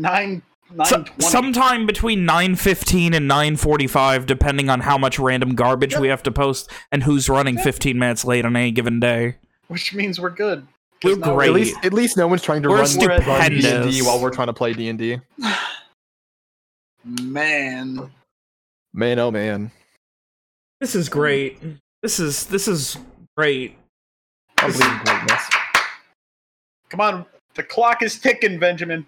nine. So, sometime between 9.15 and 9.45, depending on how much random garbage yep. we have to post and who's running yep. 15 minutes late on any given day. Which means we're good. We're great. At least, at least no one's trying to we're run D&D while we're trying to play D&D. man. Man, oh man. This is great. This is this is great. I believe in greatness. Come on, the clock is ticking, Benjamin.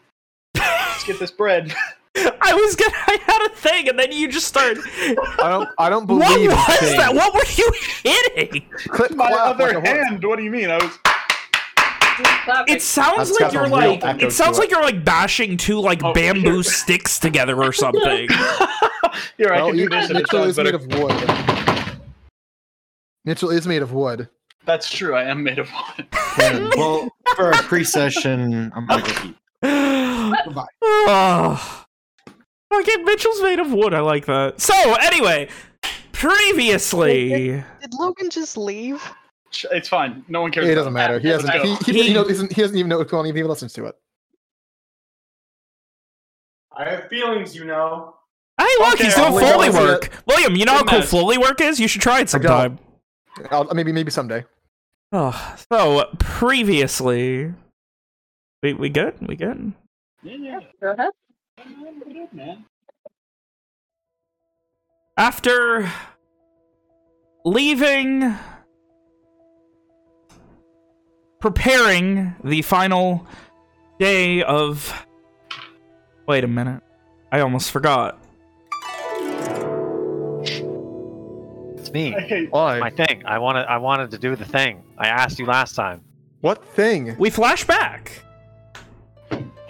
Let's get this bread. I was gonna. I had a thing, and then you just started. I don't. I don't believe. What was that? What were you hitting? Clip my other like hand. What do you mean? I was. It sounds That's like you're like. It sounds like it. you're like bashing two like oh, bamboo sticks together or something. Here, I can do this. Mitchell is made of wood. Mitchell is made of wood. That's true. I am made of wood. well, for a pre-session, I'm gonna go eat. Goodbye. Oh. Okay, Mitchell's made of wood. I like that. So, anyway, previously... Did, did Logan just leave? It's fine. No one cares. It doesn't matter. He hasn't. He, he, he, he, doesn't, he doesn't even know what's going on. He even listens to it. I have feelings, you know. Hey, look, okay, he's doing Foley work. William, you know how cool Foley work is? You should try it sometime. I'll, maybe, maybe someday. Oh, so previously, we we good? We good? Yeah, yeah. Go ahead. Good, man. After leaving, preparing the final day of. Wait a minute. I almost forgot. It's me. Why? My thing. I wanted. I wanted to do the thing. I asked you last time. What thing? We flash back.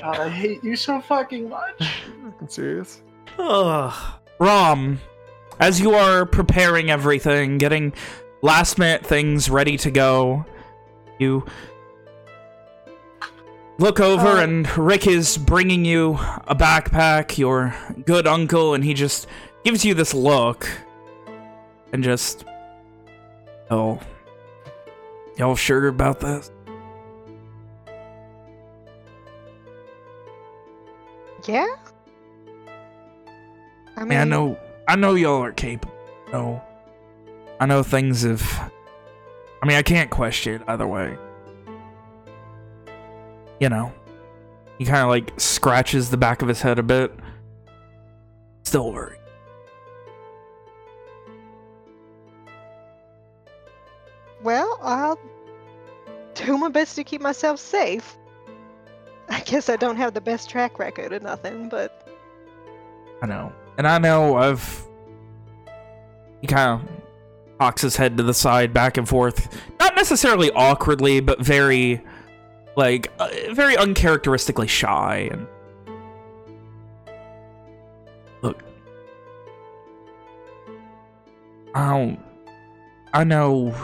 God, I hate you so fucking much. I'm serious. Ugh. Rom, as you are preparing everything, getting last minute things ready to go, you look over uh, and Rick is bringing you a backpack, your good uncle, and he just gives you this look and just, oh, y'all sure about this? Yeah. I mean, I know, I know y'all are capable. No, I know things have. I mean, I can't question it either way. You know, he kind of like scratches the back of his head a bit. Still worried. Well, I'll do my best to keep myself safe. I guess I don't have the best track record or nothing, but... I know. And I know I've... He kind of cocks his head to the side, back and forth. Not necessarily awkwardly, but very, like, uh, very uncharacteristically shy. And Look. I don't... I know...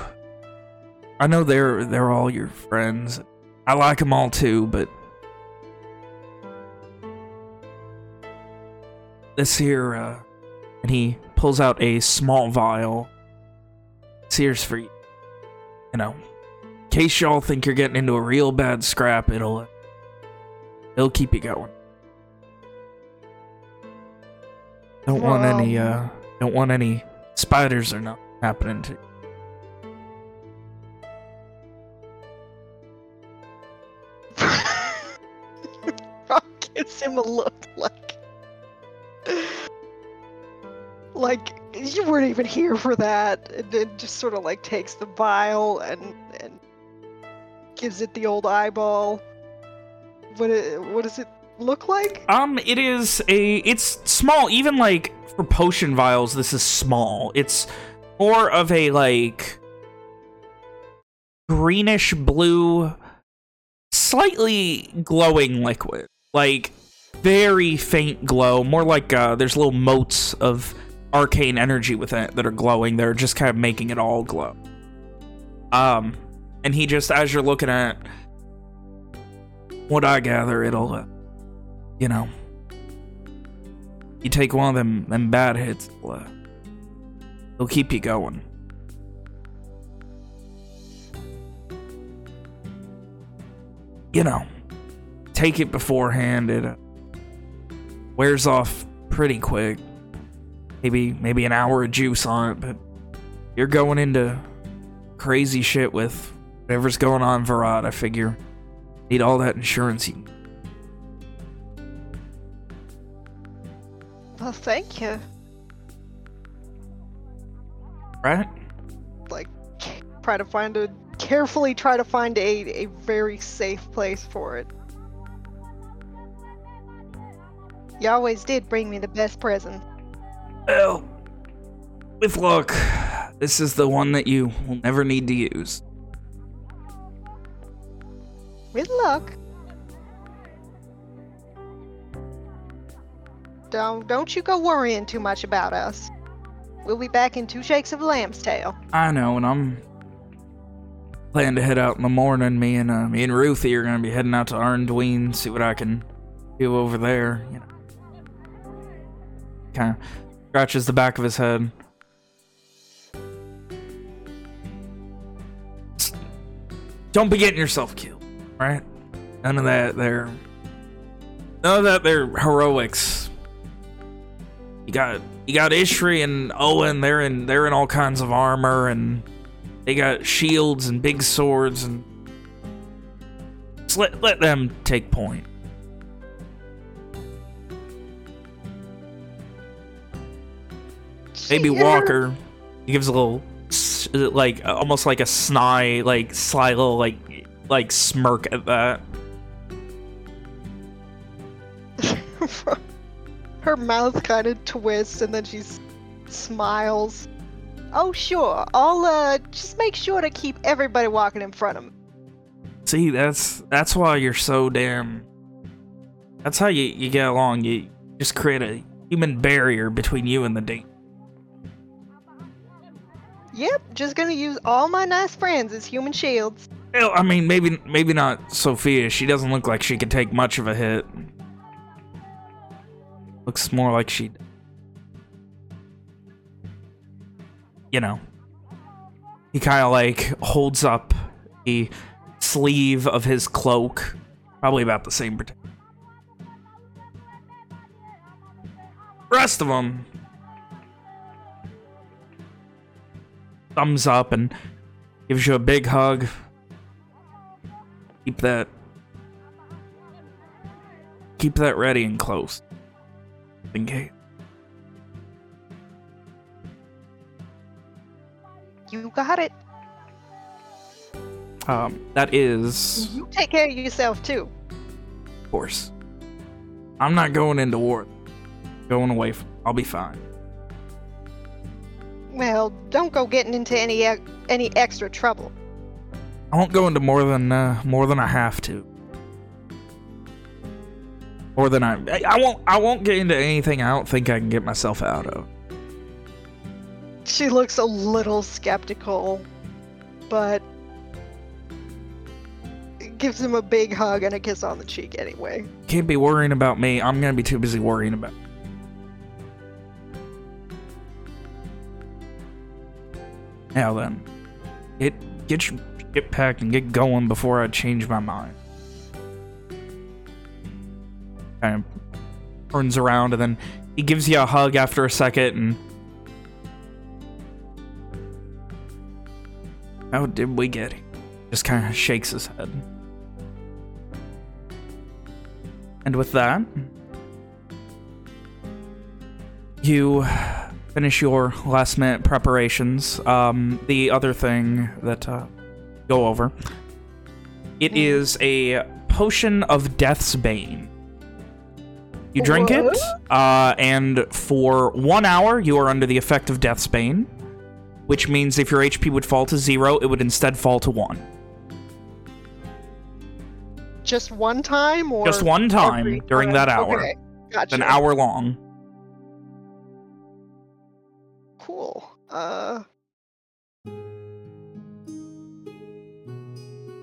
I know they're they're all your friends. I like them all too, but this here, uh, and he pulls out a small vial. This here's for you. You know, in case y'all think you're getting into a real bad scrap, it'll, uh, it'll keep you going. Don't want any, uh, don't want any spiders or nothing happening to you. gives him a look like like you weren't even here for that. And then just sort of like takes the vial and and gives it the old eyeball. What it, what does it look like? Um it is a it's small. Even like for potion vials this is small. It's more of a like greenish blue slightly glowing liquid. Like very faint glow more like uh there's little motes of arcane energy within it that are glowing. They're just kind of making it all glow. Um, and he just, as you're looking at what I gather, it'll, uh, you know, you take one of them, them bad hits, it'll, uh, it'll keep you going. You know, take it beforehand. It, uh, wears off pretty quick. Maybe maybe an hour of juice on it, but you're going into crazy shit with whatever's going on, Varad. I figure need all that insurance you Well, thank you. right? Like, try to find a carefully try to find a a very safe place for it. You always did bring me the best present. Well, with luck, this is the one that you will never need to use. With luck. Don't don't you go worrying too much about us. We'll be back in two shakes of a lamb's tail. I know, and I'm planning to head out in the morning. Me and uh, me and Ruthie are gonna be heading out to Arndween, see what I can do over there. You know, kind of scratches the back of his head. Don't be getting yourself killed, right? None of that. They're none of that. They're heroics. You got you got Ishri and Owen. They're in they're in all kinds of armor and they got shields and big swords and just let let them take point. Maybe. Walker. He gives a little like almost like a sly like sly little like like smirk at that. Her mouth kind of twists and then she s- smiles. Oh sure, I'll uh just make sure to keep everybody walking in front of me. See, that's that's why you're so damn. That's how you you get along. You just create a human barrier between you and the date. Yep, just gonna use all my nice friends as human shields. Well, I mean, maybe maybe not Sophia. She doesn't look like she could take much of a hit. Looks more like she, you know. He kind of like holds up the sleeve of his cloak, probably about the same. Rest of them, thumbs up and gives you a big hug. Keep that keep that ready and close. In case. You got it. Um, that is, You take care of yourself too. of course. I'm not going into war. Going away from. I'll be fine. Well, don't go getting into any any extra trouble. I won't go into more than uh, more than I have to. More than I, I I won't I won't get into anything I don't think I can get myself out of. She looks a little skeptical, but gives him a big hug and a kiss on the cheek anyway. Can't be worrying about me. I'm gonna be too busy worrying about. Now then, get get your get packed and get going before I change my mind. Kind of turns around and then he gives you a hug after a second and. How did we get here? Just kind of shakes his head. And with that, you finish your last minute preparations. Um, the other thing that uh, go over, it is a potion of Death's Bane. You drink it, uh, and for one hour, you are under the effect of Death's Bane, which means if your HP would fall to zero, it would instead fall to one. Just one time, or Just one time every during that hour. Okay, gotcha. An hour long. Cool. Uh,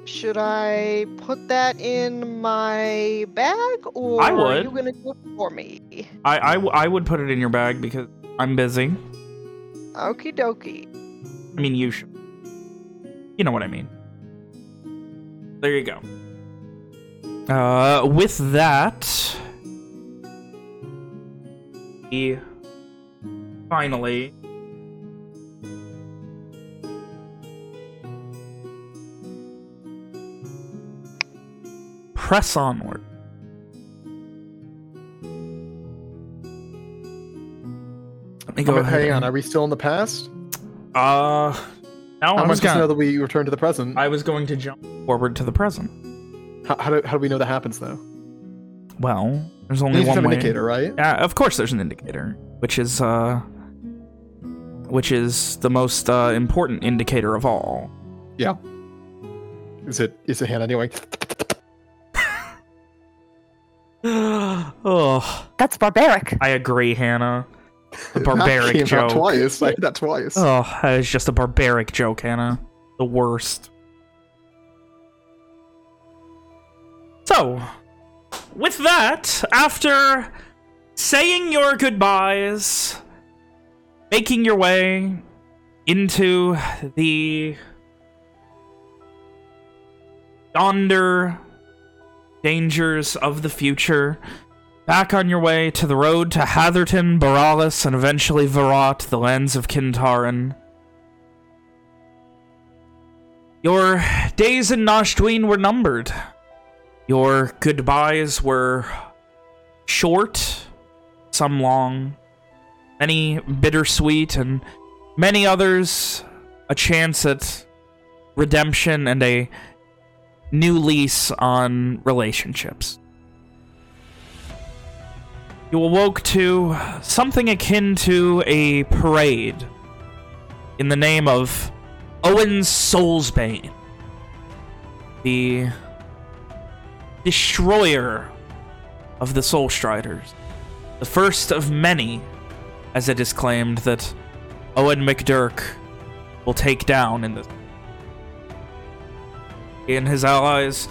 should I put that in my bag, or I are you gonna do it for me? I, I, w- I would put it in your bag because I'm busy. Okie dokie. I mean, you should. You know what I mean. There you go. Uh, with that, he finally press onward. Let me go Hang- ahead. Hang on, are we still in the past? Uh, no, I was, much to know that we return to the present? I was going to jump forward to the present. How, how, do, how do we know that happens, though? Well, there's only need one way. indicator, right? Yeah, of course there's an indicator, which is uh, which is the most uh, important indicator of all. Yeah. Is it is it hand anyway? oh, That's barbaric. I agree, Hannah. A That barbaric came out joke. twice. I did that twice. Oh, that is just a barbaric joke, Hannah. The worst. So, with that, after saying your goodbyes, making your way into the yonder dangers of the future, back on your way to the road to Hatherton, Borealis, and eventually Varat, the lands of Kintaran. Your days in Nashdween were numbered. Your goodbyes were short, some long, many bittersweet, and many others a chance at redemption and a new lease on relationships. You awoke to something akin to a parade in the name of Owen Soulsbane, the destroyer of the Soul Striders, the first of many, as it is claimed, that Owen McDurk will take down in the he and his allies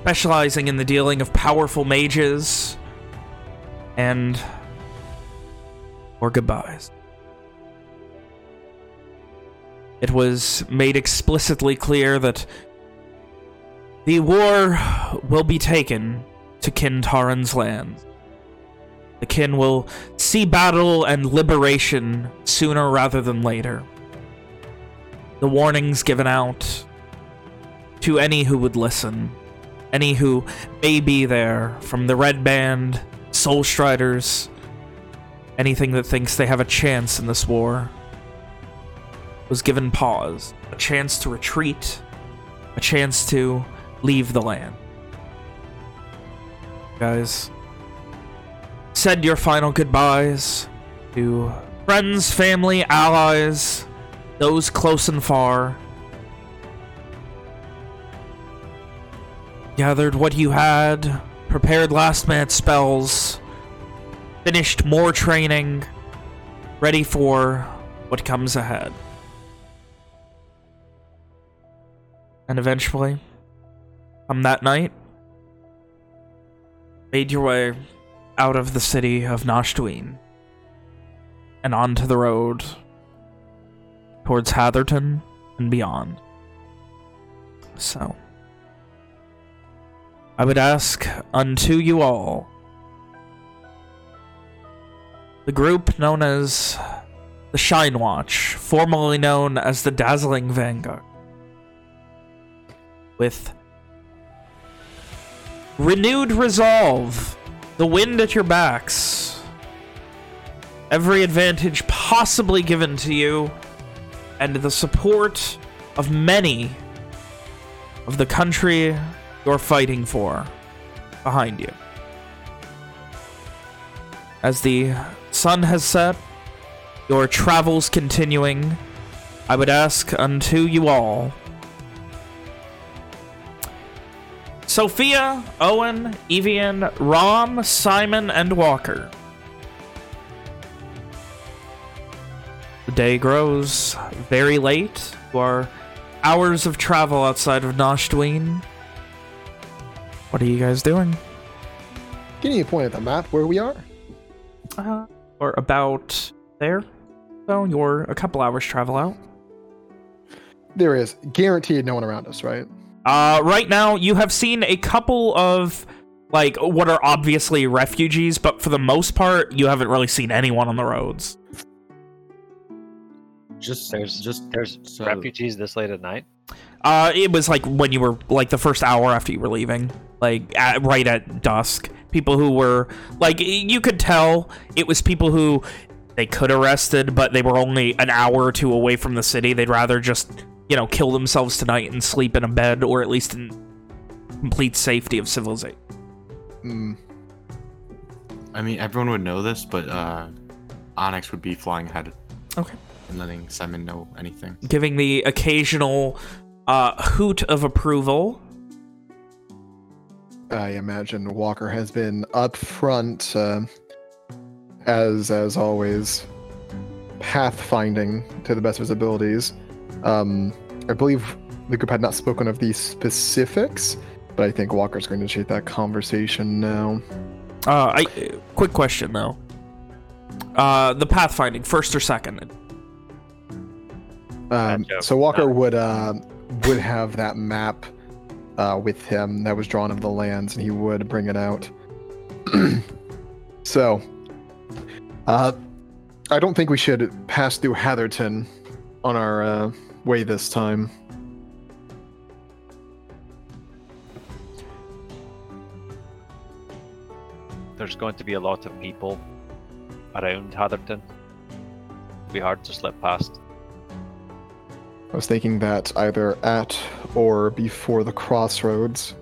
specializing in the dealing of powerful mages and or goodbyes. It was made explicitly clear that the war will be taken to Kintaran's lands. The kin will see battle and liberation sooner rather than later. The warnings given out to any who would listen, any who may be there, from the Red Band, Soul Striders, anything that thinks they have a chance in this war, was given pause, a chance to retreat, a chance to leave the land. Guys, said your final goodbyes to friends, family, allies, those close and far. Gathered what you had, prepared last minute spells, finished more training, ready for what comes ahead. And eventually, on that night, made your way out of the city of Nashdween and onto the road towards Hatherton and beyond. So, I would ask unto you all, the group known as the Shine Watch, formerly known as the Dazzling Vanguard, with renewed resolve, the wind at your backs, every advantage possibly given to you, and the support of many of the country you're fighting for behind you. As the sun has set, your travels continuing, I would ask unto you all Sophia, Owen, Evian, Rom, Simon, and Walker. The day grows very late. You are hours of travel outside of Nashdween. What are you guys doing? Can you point at the map where we are? Uh, or about there. So you're a couple hours travel out. There is guaranteed no one around us, right? Uh, right now, you have seen a couple of like what are obviously refugees, but for the most part, you haven't really seen anyone on the roads. Just There's just there's so- refugees this late at night. Uh, it was like when you were like the first hour after you were leaving, like at, right at dusk. People who were like you could tell it was people who they could arrested, but they were only an hour or two away from the city. They'd rather just you know kill themselves tonight and sleep in a bed, or at least in complete safety of civilization. Mm. I mean, everyone would know this, but uh, Onyx would be flying ahead. Okay. And letting Simon know anything. Giving the occasional uh, hoot of approval. I imagine Walker has been up front, uh, as as always, pathfinding to the best of his abilities. Um, I believe the group had not spoken of these specifics, but I think Walker's going to initiate that conversation now. Uh, I quick question though. Uh, the pathfinding, first or second? Um, so Walker would uh, would have that map uh, with him that was drawn of the lands, and he would bring it out. so, uh, I don't think we should pass through Hatherton on our uh, way this time. There's going to be a lot of people around Hatherton. It'll be hard to slip past. I was thinking that either at or before the crossroads,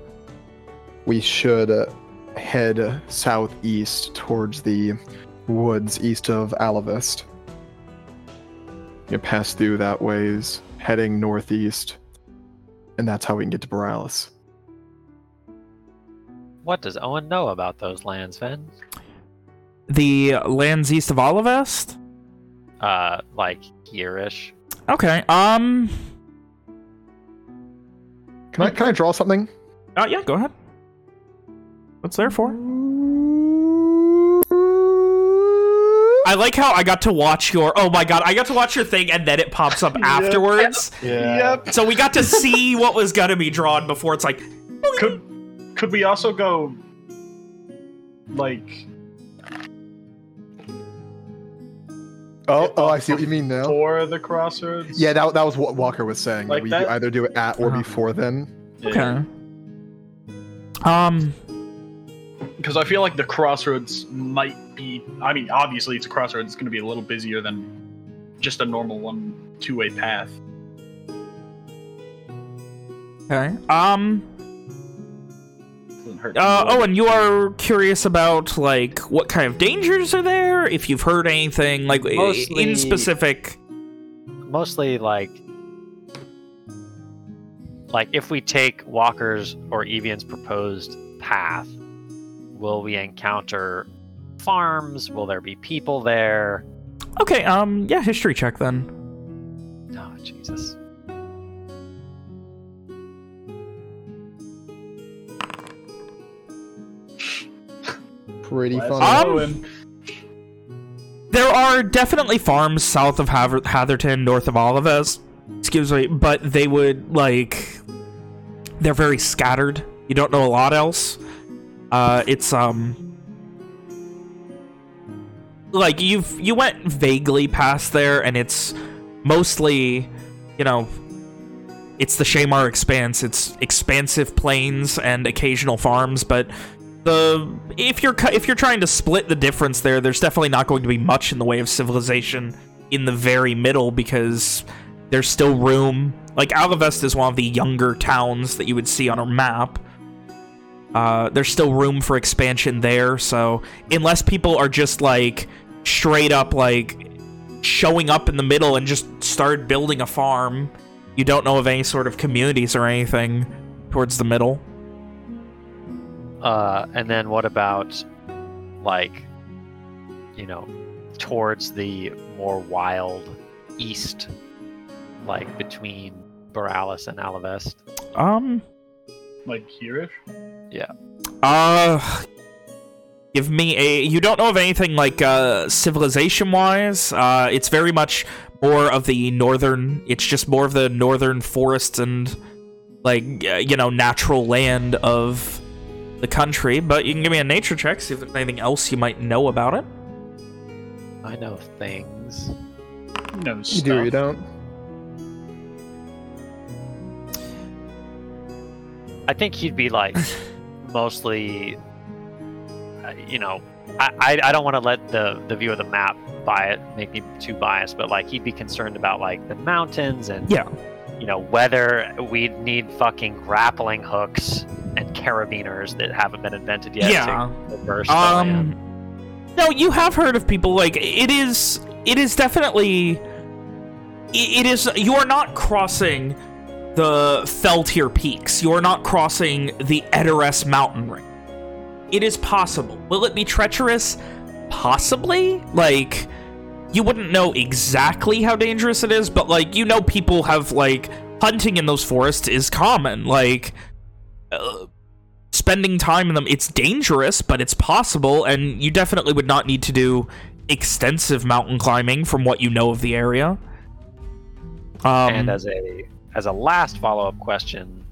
we should uh, head southeast towards the woods east of Alavest. You pass through that ways, heading northeast, and that's how we can get to Borealis. What does Owen know about those lands, Ven? The lands east of Olivest? Uh, like here-ish. Okay. Um. Can I can I draw something? Uh, yeah. Go ahead. What's there for? I like how I got to watch your. Oh my god! I got to watch your thing, and then it pops up afterwards. Yep. So we got to see what was gonna be drawn before it's like. Could could we also go like Oh, oh, I see what you mean now. for the crossroads? Yeah, that, that was what Walker was saying. Like we that? either do it at or Uh-huh. before then. Okay. Um. Because I feel like the crossroads might be. I mean, obviously it's a crossroads. It's going to be a little busier than just a normal one two-way path. Okay. Um. Doesn't hurt. Uh, oh, and you are curious about like what kind of dangers are there? If you've heard anything, like Mostly- in specific. Mostly like like if we take Walker's or Evian's proposed path, will we encounter farms? Will there be people there? Okay. Um. Yeah. History check then. Oh Jesus. Pretty Let's funny. Um. There are definitely farms south of Haver- Hatherton, north of Olives. Excuse me, but they would like they're very scattered. You don't know a lot else. Uh, it's um like you've you went vaguely past there, and it's mostly you know it's the Shamar Expanse. It's expansive plains and occasional farms, but the if you're if you're trying to split the difference there, there's definitely not going to be much in the way of civilization in the very middle because there's still room. Like Alavest is one of the younger towns that you would see on a map. Uh, there's still room for expansion there, so unless people are just like straight up like showing up in the middle and just start building a farm, you don't know of any sort of communities or anything towards the middle. Uh, and then what about like you know towards the more wild east, like between Borealis and Alavest? Um, Like here Yeah. Uh, give me a. You don't know of anything like uh, civilization-wise. Uh, it's very much more of the northern. It's just more of the northern forests and like uh, you know natural land of the country, but you can give me a nature check, see if there's anything else you might know about it. I know things. No You stuff. do, you don't? I think he'd be like mostly, uh, you know, I, I, I don't want to let the, the view of the map by it make me too biased, but like he'd be concerned about like the mountains and Yeah. You know whether we'd need fucking grappling hooks and carabiners that haven't been invented yet Yeah. Um, no, you have heard of people like it is. It is definitely. It is. You are not crossing the Feltier Peaks. You are not crossing the Edoras mountain ring. It is possible. Will it be treacherous? Possibly. Like, you wouldn't know exactly how dangerous it is, but like, you know, people have like hunting in those forests is common. Like. Uh, spending time in them. It's dangerous, but it's possible, and you definitely would not need to do extensive mountain climbing from what you know of the area. Um, and as a as a last follow up question,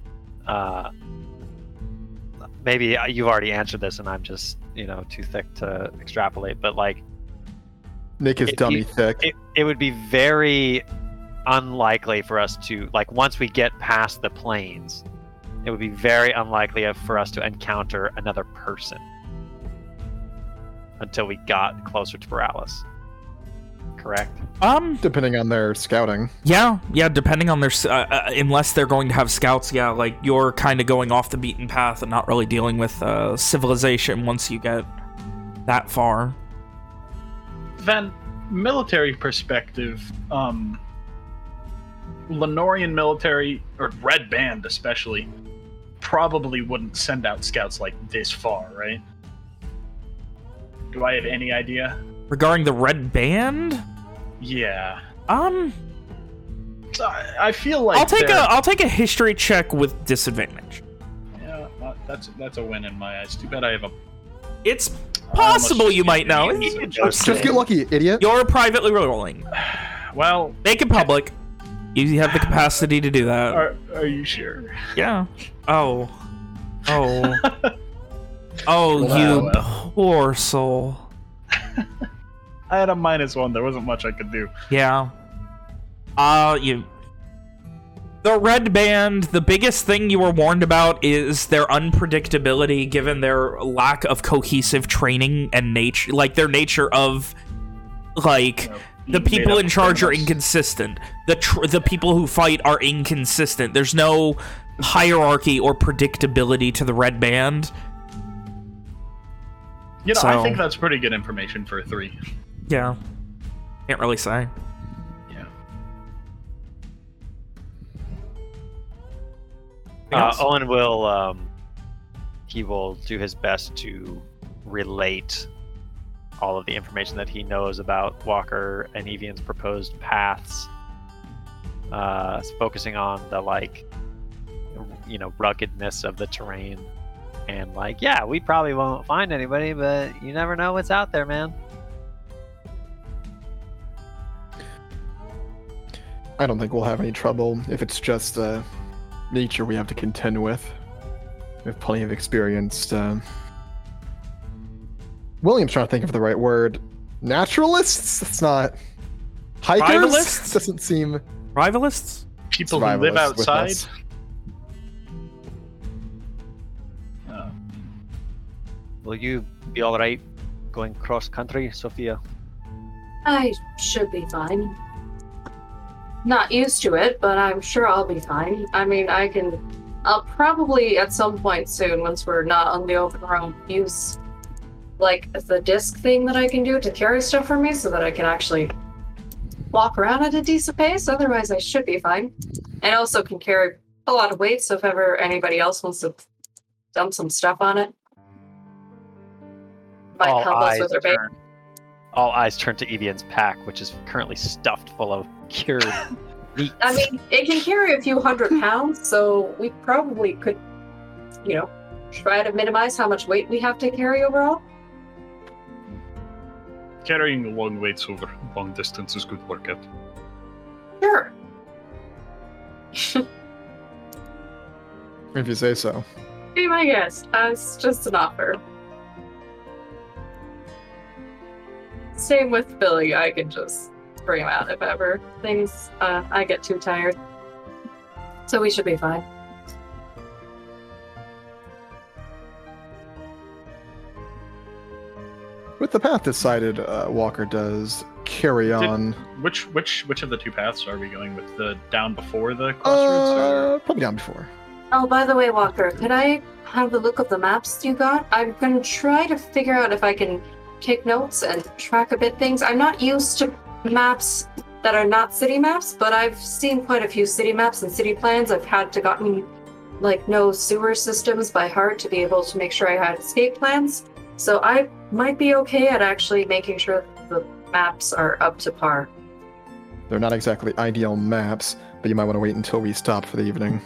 uh, maybe you've already answered this, and I'm just you know too thick to extrapolate. But like, Nick is If dummy you- thick. it, it would be very unlikely for us to like once we get past the plains, it would be very unlikely for us to encounter another person until we got closer to Borealis. Correct. um, Depending on their scouting. yeah, yeah, depending on their, uh, uh, unless they're going to have scouts, yeah, like you're kind of going off the beaten path and not really dealing with uh, civilization once you get that far. Then, military perspective, um, Lenorian military, or Red Band especially, probably wouldn't send out scouts like this far, right? Do I have any idea? Regarding the red band, Yeah. um, So I, I feel like I'll take a I'll take a history check with disadvantage. Yeah, that's that's a win in my eyes. Too bad I have a. It's possible you might know. Just get lucky, idiot. You're privately rolling. Well, Make it public. You have the capacity to do that. are are you sure? Yeah. Oh. Oh. Oh, Wow. you poor soul. I had a minus one. There wasn't much I could do. Yeah. Uh, you. The red band, the biggest thing you were warned about is their unpredictability given their lack of cohesive training and nature, like their nature of, like, the people in charge are inconsistent. The tr the people who fight are inconsistent. There's no hierarchy or predictability to the red band. You know, I think that's pretty good information for a three. Yeah. Can't really say. Uh, Owen will um, he will do his best to relate all of the information that he knows about Walker and Evian's proposed paths, uh, focusing on the like, you know, ruggedness of the terrain, and like, yeah, we probably won't find anybody, but you never know what's out there, man. I don't think we'll have any trouble if it's just uh, nature we have to contend with. We have plenty of experienced. Uh... William's trying to think of the right word. Naturalists? That's not. Hikers? Rivalists? Doesn't seem. Rivalists? People who live outside. Oh. Will you be all right going cross country, Sophia? I should be fine. Not used to it, but I'm sure I'll be fine. I mean, I can. I'll probably at some point soon, once we're not on the open road, use like the disc thing that I can do to carry stuff for me so that I can actually walk around at a decent pace. Otherwise, I should be fine. And also can carry a lot of weight, so if ever anybody else wants to dump some stuff on it, might all help us with our bait. Turn, all eyes turn to Evian's pack, which is currently stuffed full of cured meat. I mean, it can carry a few hundred pounds, so we probably could, you know, try to minimize how much weight we have to carry overall. Carrying long weights over long distances could work out. Sure. If you say so. Be my guest. Uh, it's just an offer. Same with Billy. I can just bring him out if ever things uh, I get too tired. So we should be fine. With the path decided, uh, Walker does carry Did- on. Which which which of the two paths are we going with? The down before the crossroads? Uh, probably down before. Oh, by the way, Walker, could I have a look of the maps you got? I'm gonna try to figure out if I can take notes and track a bit things. I'm not used to maps that are not city maps, but I've seen quite a few city maps and city plans. I've had to gotten like know sewer systems by heart to be able to make sure I had escape plans. So I might be okay at actually making sure the maps are up to par. They're not exactly ideal maps, but you might want to wait until we stop for the evening.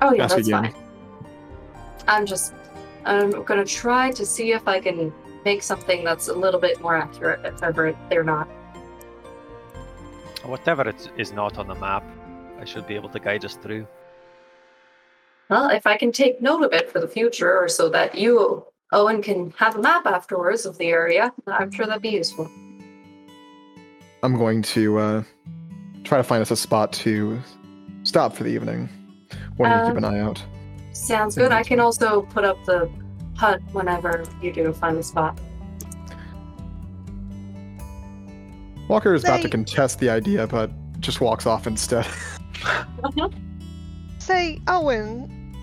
Oh yeah, Ask that's again. fine. I'm just I'm gonna try to see if I can make something that's a little bit more accurate if ever they're not. Whatever it is not on the map, I should be able to guide us through. Well, if I can take note of it for the future or so that you, Owen, can have a map afterwards of the area, I'm sure that'd be useful. I'm going to uh, try to find us a spot to stop for the evening. One to keep an Um, eye out. Sounds good. I can also put up the hut whenever you do find a spot. Walker is about to contest the idea, but just walks off instead. Say, Owen,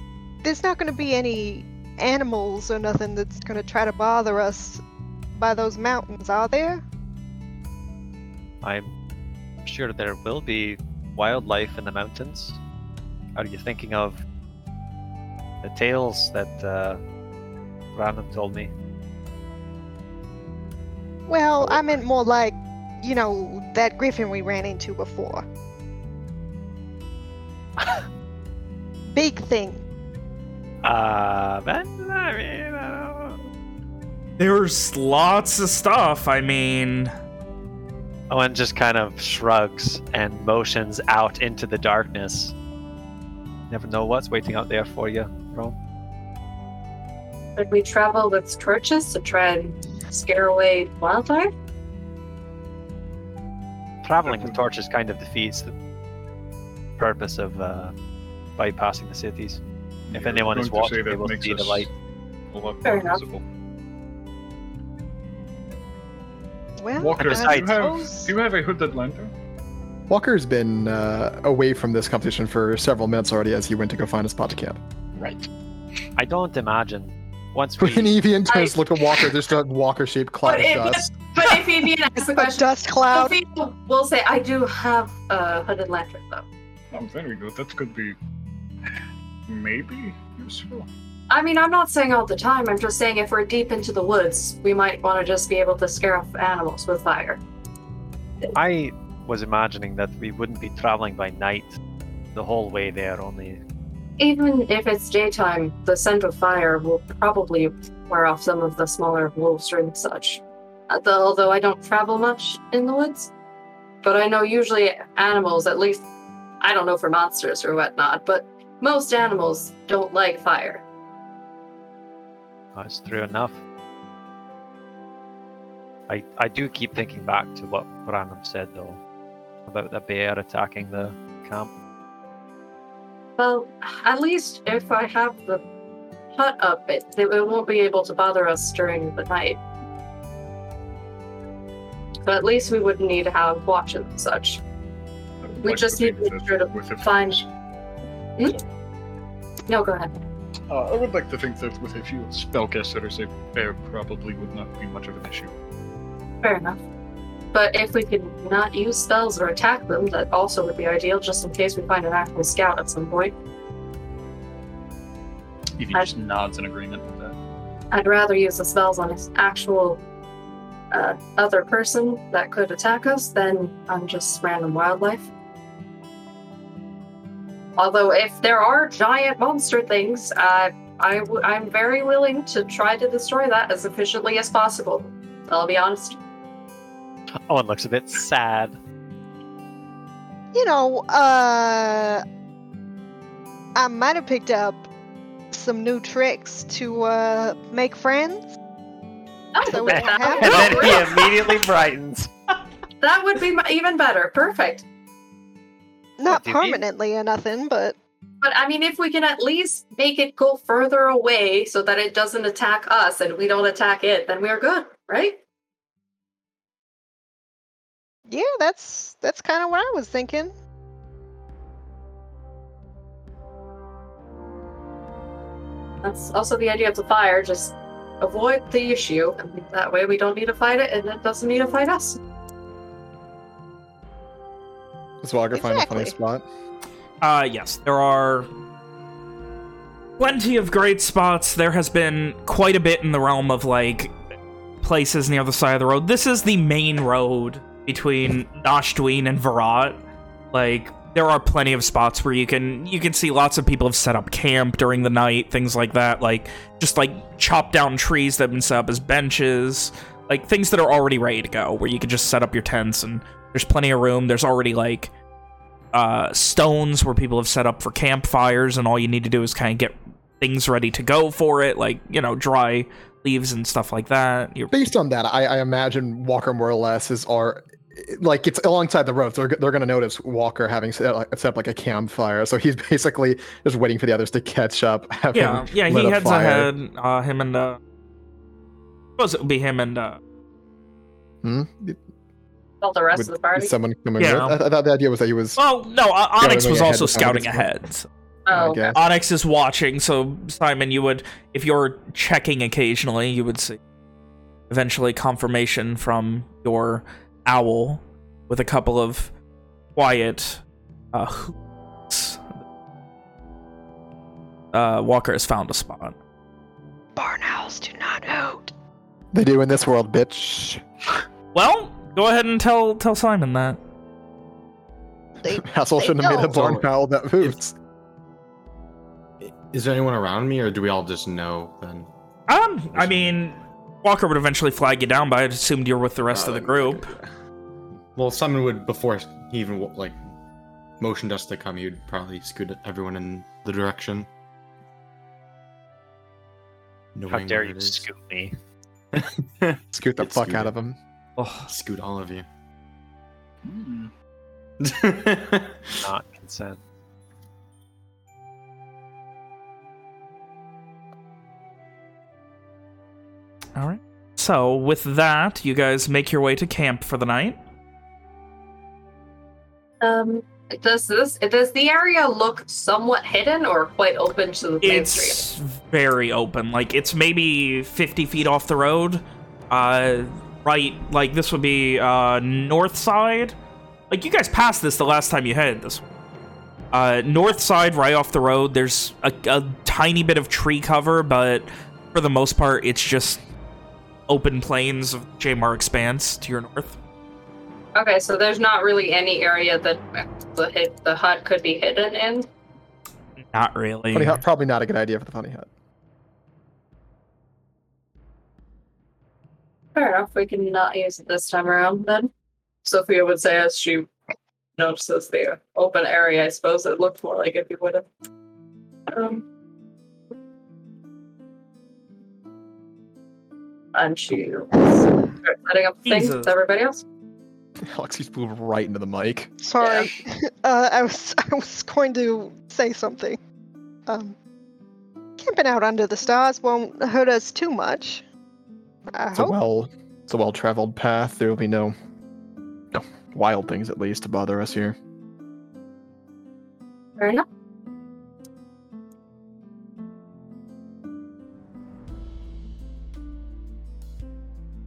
there's not going to be any animals or nothing that's going to try to bother us by those mountains, are there? I'm sure there will be wildlife in the mountains. Are you thinking of the tales that uh, Random told me? Well, I meant more like, you know, that griffin we ran into before. Big thing. Uh, then, I mean, I There's lots of stuff. I mean, Owen just kind of shrugs and motions out into the darkness. Never know what's waiting out there for you, bro. Should we travel with torches to try and scare away wildlife? Traveling with torches kind of defeats the purpose of uh, bypassing the cities. If Yeah, anyone is going to watching, they will see the light. A lot Fair more enough. visible. Well, Walker, do you, have, do you have a hooded lantern? Walker's been uh, away from this competition for several minutes already as he went to go find a spot to camp. Right. I don't imagine once we When Evian turns I- to look at Walker, there's a Walker-shaped cloud But of if- dust. But if Evian asks the a question, dust cloud. Sophia will say, I do have a hooded lantern, though. Oh, very good. That could be maybe useful. I mean, I'm not saying all the time. I'm just saying if we're deep into the woods, we might want to just be able to scare off animals with fire. I was imagining that we wouldn't be traveling by night the whole way there, only Even if it's daytime, the scent of fire will probably wear off some of the smaller wolves and such. Uh, Although I don't travel much in the woods, but I know usually animals, at least, I don't know for monsters or whatnot, but most animals don't like fire. that's true enough. I I do keep thinking back to what Random said though about the bear attacking the camp. Well, at least if I have the hut up, it, it won't be able to bother us during the night. But at least we wouldn't need to have watches and such. We just need to make sure to find- few- No, go ahead. Uh, I would like to think that with a few spellcasters, bear probably would not be much of an issue. Fair enough. But if we could not use spells or attack them, that also would be ideal, just in case we find an actual scout at some point. I- just nods in agreement with that. I'd rather use the spells on an actual uh, other person that could attack us than on just random wildlife. Although, if there are giant monster things, uh, I w- I'm very willing to try to destroy that as efficiently as possible. I'll be honest. Owen looks a bit sad. You know, uh, I might have picked up some new tricks to uh, make friends. Oh, So we that, don't have and then he immediately brightens. that would be even better. Perfect. Not do mean? permanently or nothing, but But I mean, if we can at least make it go further away so that it doesn't attack us and we don't attack it, then we are good, right? Yeah, that's that's kind of what I was thinking. That's also the idea of the fire. Just avoid the issue, and that way we don't need to fight it, and it doesn't need to fight us. Does Walker find a funny spot? Uh, yes, there are plenty of great spots. There has been quite a bit in the realm of, like, places near the side of the road. This is the main road between Nashdween and Varat. Like, there are plenty of spots where you can you can see lots of people have set up camp during the night, things like that. Like, just, like, chop down trees that have been set up as benches. Like, things that are already ready to go, where you can just set up your tents and there's plenty of room. There's already, like, uh, stones where people have set up for campfires, and all you need to do is kind of get things ready to go for it, like, you know, dry leaves and stuff like that. You're, Based on that, I, I imagine Walker more or less is our like it's alongside the road, so they're, they're going to notice Walker having set, like, set up like a campfire. So he's basically just waiting for the others to catch up. Having yeah, yeah, he heads fire. ahead. Uh, him and uh, suppose it would be him and uh, Hmm? All the rest Would- of the party. someone coming Yeah. I, I thought the idea was that he was. well, no, uh, Onyx was also with scouting ahead. So oh, guess. Onyx is watching, so Simon, you would, if you're checking occasionally, you would see eventually confirmation from your owl with a couple of quiet uh, hoots. Uh, Walker has found a spot. Barn owls do not hoot. They do in this world, bitch. Well, go ahead and tell tell Simon that. They, Hassel shouldn't have made a barn So, owl that hoots. Is there anyone around me, or do we all just know then? Um, I mean, Walker would eventually flag you down, but I assumed you're with the rest of the Uh, group. Well, someone would before he even like motioned us to come. He would probably scoot everyone in the direction. How dare you scoot me? Scoot the Get fuck out of him. Oh, Scoot all of you. Hmm. Not consent. All right. So with that, you guys make your way to camp for the night. Um, does this does the area look somewhat hidden or quite open to the main street? It's very open. Like it's maybe 50 feet off the road. Uh, right, like this would be uh north side. Like you guys passed this the last time you headed this. Uh, north side, right off the road. There's a, a tiny bit of tree cover, but for the most part, it's just open plains of Jamar Expanse to your north. Okay, so there's not really any area that the hit, the hut could be hidden in. Not really. Funny hut, probably not a good idea for the funny hut. Fair enough. We can not use it this time around then. Sophia would say as she notices the open area. I suppose it looked more like if you would have. Um, and she starts setting up things Jesus. with everybody else. Alex just blew right into the mic. Sorry, uh, I was I was going to say something. Um, camping out under the stars won't hurt us too much. I It's a hope. well, it's a well-traveled path. There will be no, no wild things at least to bother us here. Fair enough.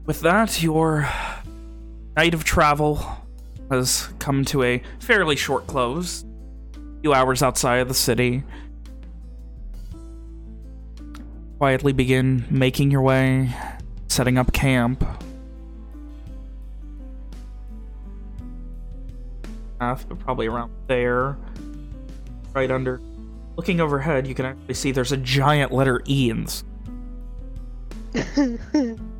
With that, your night of travel has come to a fairly short close. A few hours outside of the city. Quietly begin making your way, setting up camp. Path, but probably around there. Right under. Looking overhead, you can actually see there's a giant letter E in.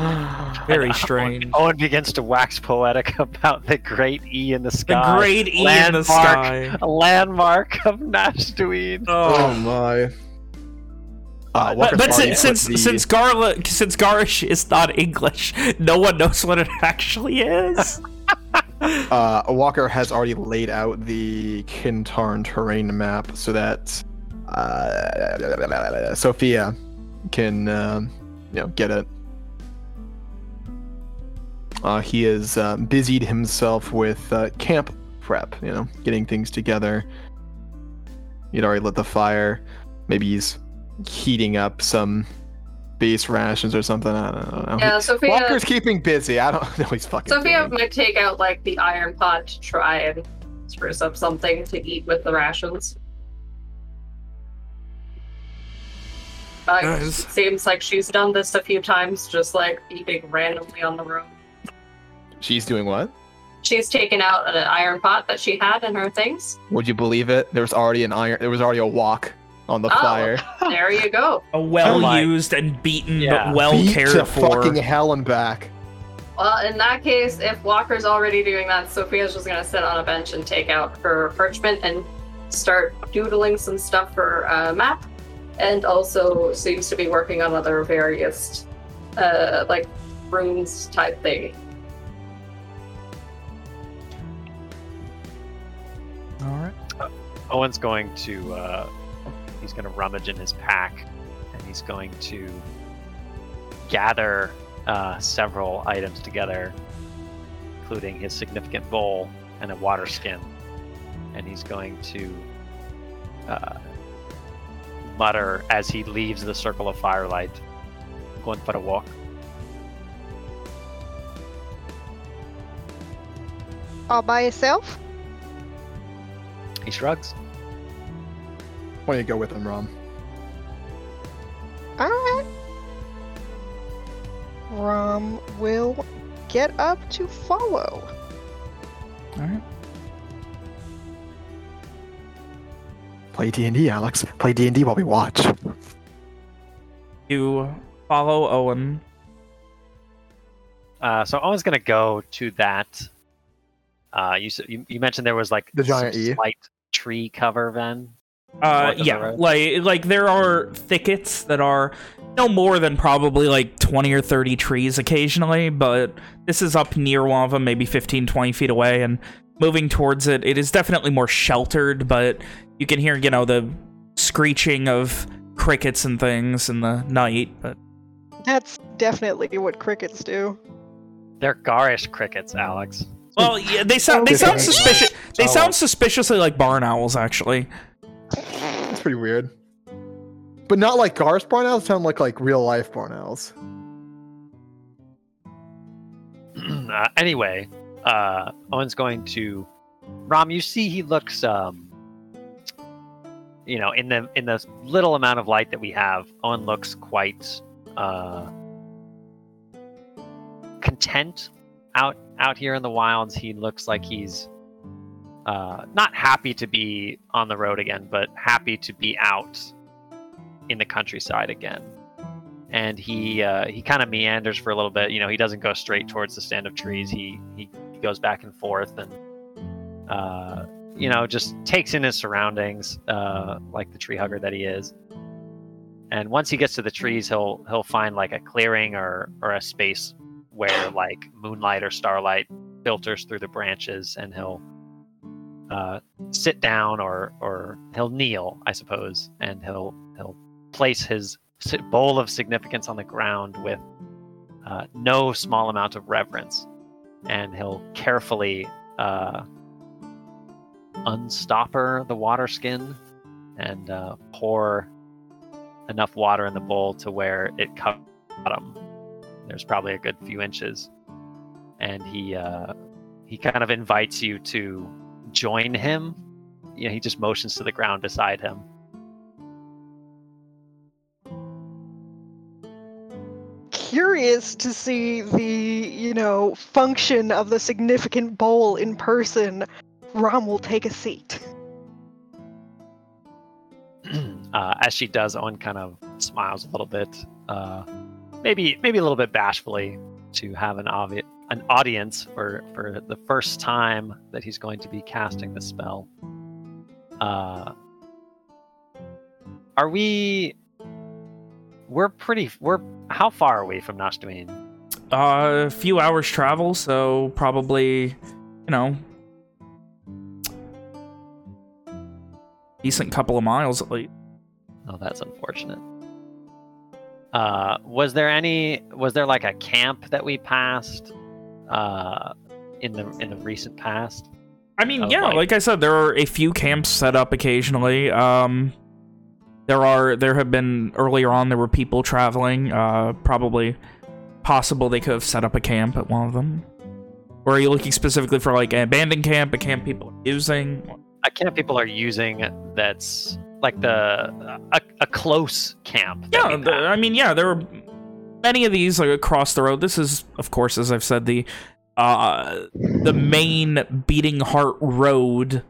Very strange. Owen begins to wax poetic about the great E in the sky. The great E in the sky. A landmark of Nashtueen. Oh Oh, my! Uh, But, but since since the- since Garla since Garish is not English, no one knows what it actually is. uh, Walker has already laid out the Kintarn terrain map so that uh, Sophia can um, you know get it. Uh, he has um, busied himself with uh, camp prep, you know, getting things together. He'd already lit the fire. Maybe he's heating up some base rations or something. I don't, I don't know. Yeah, Sophia. Walker's keeping busy. I don't know. He's fucking. Sophia doing. might take out like the iron pot to try and spruce up something to eat with the rations. Uh, Guys. it seems like she's done this a few times, just like eating randomly on the road. She's doing what? She's taken out an iron pot that she had in her things. Would you believe it? There was already an iron. There was already a wok on the Oh. fire. There you go. A well my- used and beaten Yeah. but well Beat cared to for. fucking hell and back. Well, in that case, if Walker's already doing that, Sophia's just gonna sit on a bench and take out her parchment and start doodling some stuff for a map, and also seems to be working on other various, uh, like runes type thing. All right. Owen's going to uh, he's going to rummage in his pack, and he's going to gather uh, several items together, including his significant bowl and a water skin, and he's going to uh, mutter as he leaves the circle of firelight, "Going for a walk." All by yourself? He shrugs. Why don't you go with him, Rom? Alright. Rom will get up to follow. All right. Play D and D, Alex. Play D and D while we watch. You follow Owen. Uh, so Owen's going to go to that. Uh, you, you you mentioned there was like The giant some E. slight tree cover then. Uh, North the yeah, like like there are thickets that are no more than probably like 20 or 30 trees occasionally, but this is up near one of them, maybe 15, 20 feet away, and moving towards it, it is definitely more sheltered, but you can hear, you know, the screeching of crickets and things in the night, but That's definitely what crickets do. They're garish crickets, Alex. Well, yeah, they sound they sound suspicious. They sound suspiciously like barn owls, actually. That's pretty weird. But not like Gar's barn owls. Sound like like real life barn owls. uh, anyway, uh, Owen's going to Rom. You see, he looks, um, you know, in the in the little amount of light that we have, Owen looks quite uh, content out out here in the wilds. He looks like he's uh, not happy to be on the road again, but happy to be out in the countryside again and he uh, he kind of meanders for a little bit. You know, he doesn't go straight towards the stand of trees. He he, goes back and forth and uh, you know just takes in his surroundings uh, like the tree hugger that he is. And once he gets to the trees, he'll he'll find like a clearing or or a space where like moonlight or starlight filters through the branches, and he'll uh, sit down or or he'll kneel, I suppose, and he'll he'll place his bowl of significance on the ground with uh, no small amount of reverence, and he'll carefully uh, unstopper the water skin and uh, pour enough water in the bowl to where it covers the bottom. There's probably a good few inches, and he uh, he kind of invites you to join him. You know, he just motions to the ground beside him. Curious to see the, you know, function of the significant bowl in person. Rom will take a seat. uh, as she does, Owen kind of smiles a little bit, uh, maybe maybe a little bit bashfully, to have an an audience for for the first time that he's going to be casting the spell. Uh, are we we're pretty. We're how far away from Nashtuin? Uh, a few hours travel, so probably, you know, decent couple of miles at least. Oh, that's unfortunate. Uh, was there any? Was there like a camp that we passed? Uh, in the in the recent past. I mean, yeah, like- like I said, there are a few camps set up occasionally. Um, there are there have been earlier on there were people traveling. Uh, probably possible they could have set up a camp at one of them. Or are you looking specifically for like an abandoned camp, a camp people are using? A camp people are using that's like the a, a close camp. Yeah, the. I mean, yeah, there were many of these like across the road. This is, of course, as I've said, the uh, the main beating heart road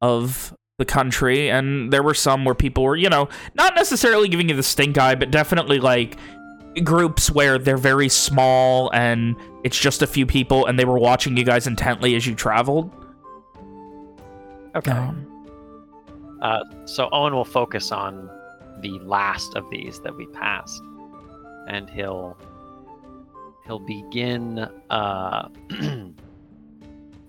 of the country, and there were some where people were, you know, not necessarily giving you the stink eye, but definitely like groups where they're very small and it's just a few people, and they were watching you guys intently as you traveled. okay. Um, Uh, so Owen will focus on the last of these that we passed, and he'll he'll begin. Uh,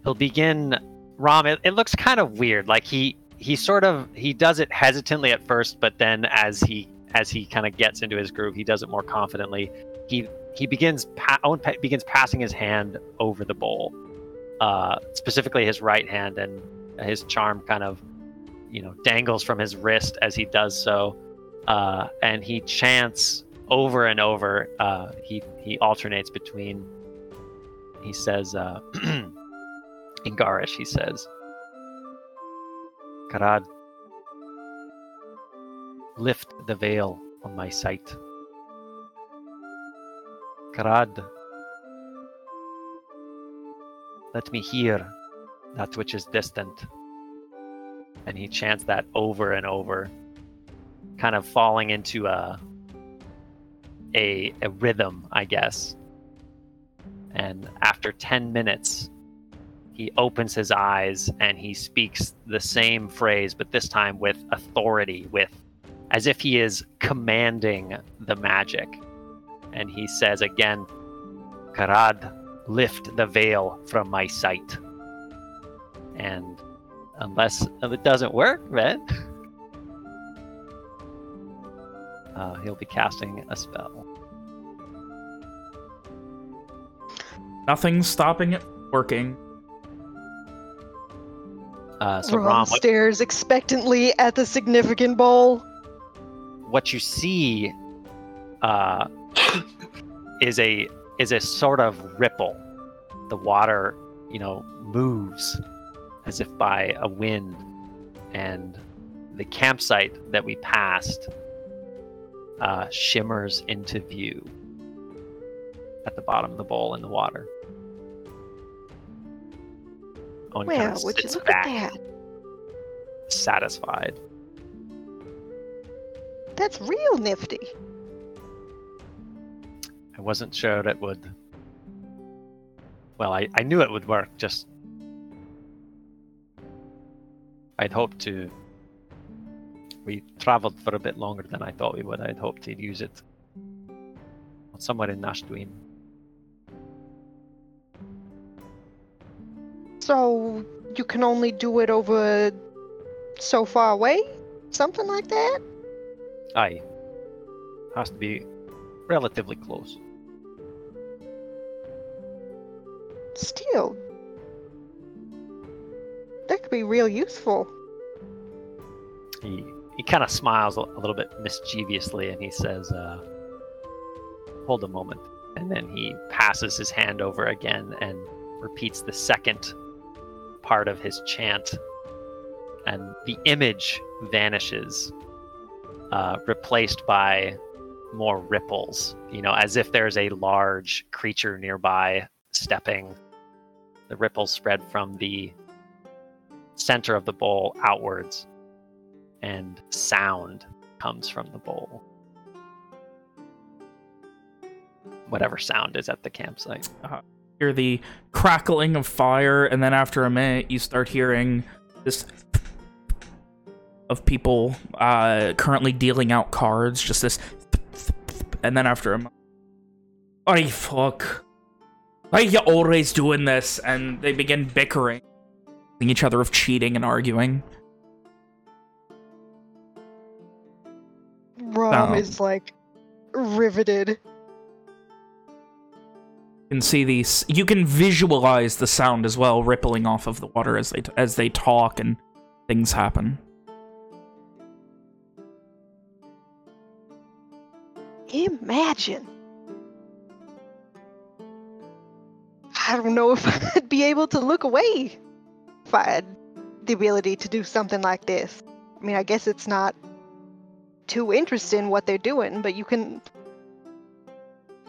he'll begin. Rom, it, it looks kind of weird. Like he he sort of he does it hesitantly at first, but then as he as he kind of gets into his groove, he does it more confidently. He he begins pa- Owen pa- begins passing his hand over the bowl, uh, specifically his right hand, and his charm kind of you know dangles from his wrist as he does so. Uh, and he chants over and over. Uh, he he alternates between he says uh, in garish he says karad lift the veil on my sight. Karad let me hear that which is distant and he chants that over and over, kind of falling into a a, a rhythm, I guess. And after 10 minutes, he opens his eyes and he speaks the same phrase, but this time with authority, with as if he is commanding the magic. And he says again, Karad, lift the veil from my sight. And unless it doesn't work, right? Uh, he'll be casting a spell. nothing's stopping it working. Uh, so Ron Rom, what, stares expectantly at the significant bowl. what you see uh, is a is a sort of ripple. The water, you know, moves as if by a wind, and the campsite that we passed uh, shimmers into view at the bottom of the bowl in the water. Owen kind of would you look back, at that? satisfied. That's real nifty. I wasn't sure it would. Well, I, I knew it would work, just. I'd hoped to. We traveled for a bit longer than I thought we would. I'd hoped to use it somewhere in Nashtuin. So you can only do it over so far away? Something like that? Aye. Has to be relatively close. Still. That could be real useful. He he kind of smiles a, little bit mischievously and he says, uh, "Hold a moment." And then he passes his hand over again and repeats the second part of his chant, and the image vanishes, uh, replaced by more ripples. You know, as if there's a large creature nearby stepping. The ripples spread from the center of the bowl outwards and sound comes from the bowl. Whatever sound is at the campsite. hear the crackling of fire, and then after a minute, you start hearing this of people uh, currently dealing out cards. Just this and then after a moment, "Ay fuck, why you always doing this?" And they begin bickering, accusing each other of cheating and arguing. Rom Oh. Um, is like riveted. You can see these. You can visualize the sound as well, rippling off of the water as they as they talk and things happen. Imagine. I don't know if I'd be able to look away the ability to do something like this. I mean, I guess it's not too interesting in what they're doing, but you can.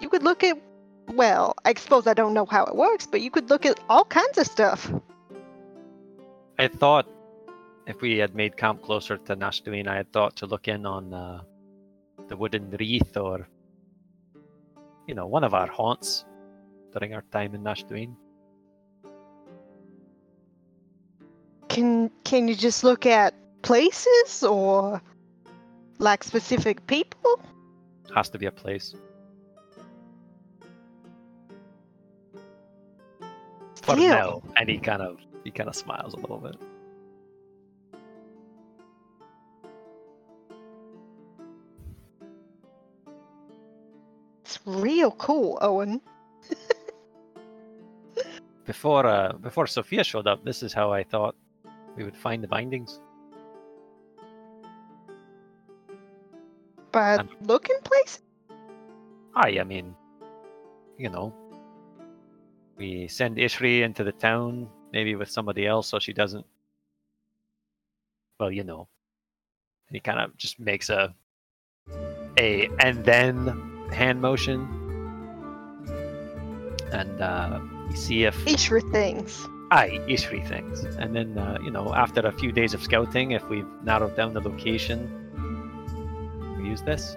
You could look at. Well, I suppose I don't know how it works, but you could look at all kinds of stuff. I thought if we had made camp closer to Nashduin, I had thought to look in on uh, the wooden wreath or, you know, one of our haunts during our time in Nashduin. Can can you just look at places or like specific people? Has to be a place. For Still. now, and he kind of he kind of smiles a little bit. It's real cool, Owen. Before uh, before Sophia showed up, this is how I thought we would find the bindings. But And- looking place? Aye, I mean, you know, we send Ishri into the town, maybe with somebody else, so she doesn't. Well, you know, he kind of just makes a a and then hand motion, and uh, we see if Ishra things. Aye Ishri things, and then uh, you know, after a few days of scouting, if we've narrowed down the location, we use this.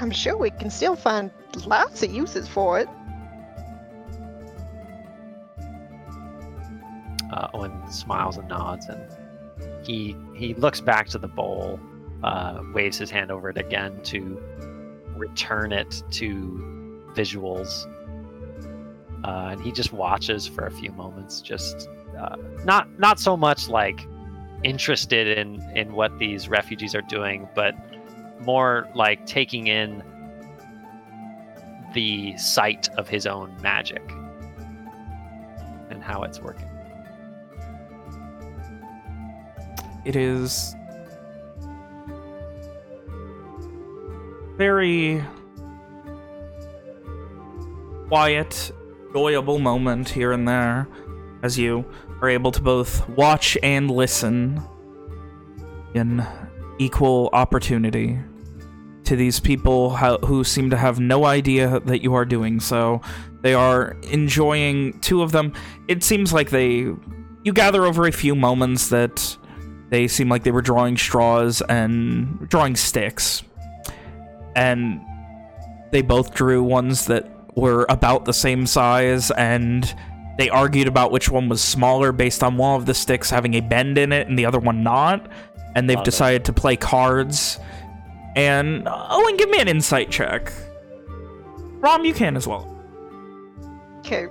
I'm sure we can still find lots of uses for it. Uh, Owen smiles and nods, and he he looks back to the bowl, uh, waves his hand over it again to return it to visuals, uh, and he just watches for a few moments, just uh, not not so much like interested in in what these refugees are doing, but more like taking in the sight of his own magic and how it's working. It is very quiet, enjoyable moment here and there as you are able to both watch and listen in equal opportunity to these people who seem to have no idea that you are doing so. They are enjoying two of them. It seems like they... You gather over a few moments that they seem like they were drawing straws and drawing sticks. And they both drew ones that were about the same size and they argued about which one was smaller based on one of the sticks having a bend in it and the other one not. And they've Love it. decided to play cards. And uh, Owen, give me an insight check. Rom, you can as well. Okay.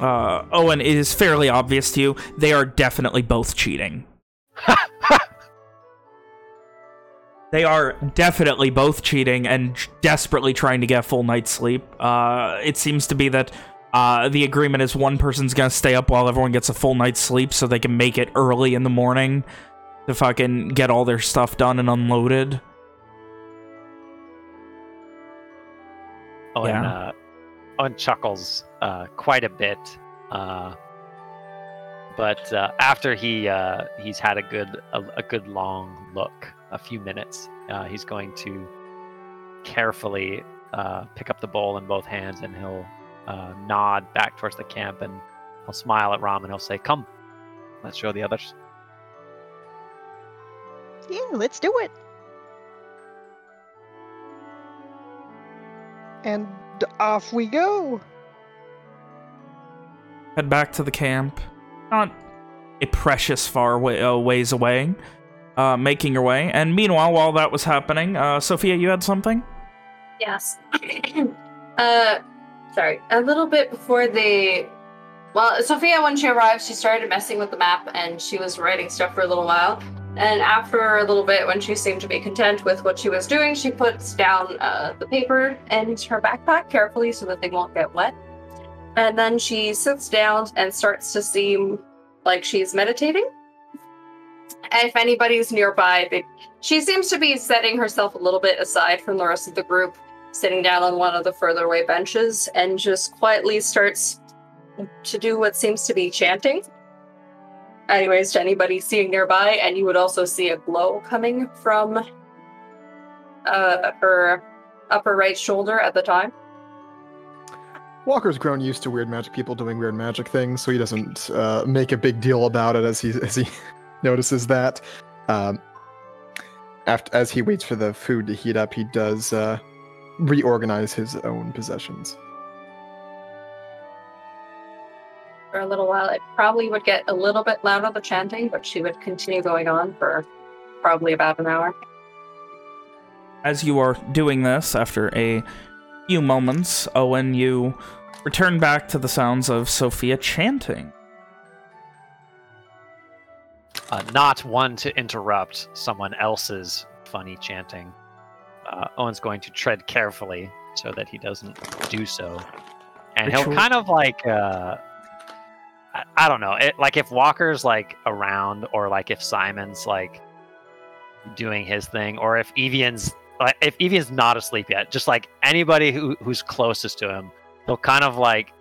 Uh, Owen, it is fairly obvious to you. They are definitely both cheating. They are definitely both cheating and desperately trying to get a full night's sleep. Uh, it seems to be that uh, the agreement is one person's gonna stay up while everyone gets a full night's sleep so they can make it early in the morning to fucking get all their stuff done and unloaded. Owen, Yeah. uh, Owen chuckles uh, quite a bit, uh, but uh, after he uh, he's had a good a, a good long look, a few minutes, uh, he's going to carefully uh, pick up the bowl in both hands, and he'll uh, nod back towards the camp, and he'll smile at Rom, and he'll say, "Come, let's show the others." Yeah, let's do it. And off we go. Head back to the camp. Not a precious far way, uh, ways away. Uh, making your way. And meanwhile, while that was happening, uh, Sophia, you had something? Yes. uh, sorry. A little bit before the... Well, Sophia, when she arrived, she started messing with the map and she was writing stuff for a little while. And after a little bit, when she seemed to be content with what she was doing, she puts down uh, the paper in her backpack carefully so that they won't get wet. And then she sits down and starts to seem like she's meditating. If anybody's nearby, they, she seems to be setting herself a little bit aside from the rest of the group, sitting down on one of the further away benches, and just quietly starts to do what seems to be chanting. Anyways, to anybody seeing nearby, and you would also see a glow coming from uh, her upper right shoulder at the time. Walker's grown used to weird magic people doing weird magic things, so he doesn't uh, make a big deal about it as he as he notices that. Um, after as he waits for the food to heat up, he does uh, reorganize his own possessions. For a little while, it probably would get a little bit louder the chanting, but she would continue going on for probably about an hour. As you are doing this, after a few moments, Owen, you return back to the sounds of Sophia chanting. Uh, not one to interrupt someone else's funny chanting. Uh, Owen's going to tread carefully so that he doesn't do so. And he'll kind of like, uh, I, I don't know, it, like if Walker's like around or like if Simon's like doing his thing or if Evian's like if Evian's not asleep yet, just like anybody who who's closest to him, he'll kind of like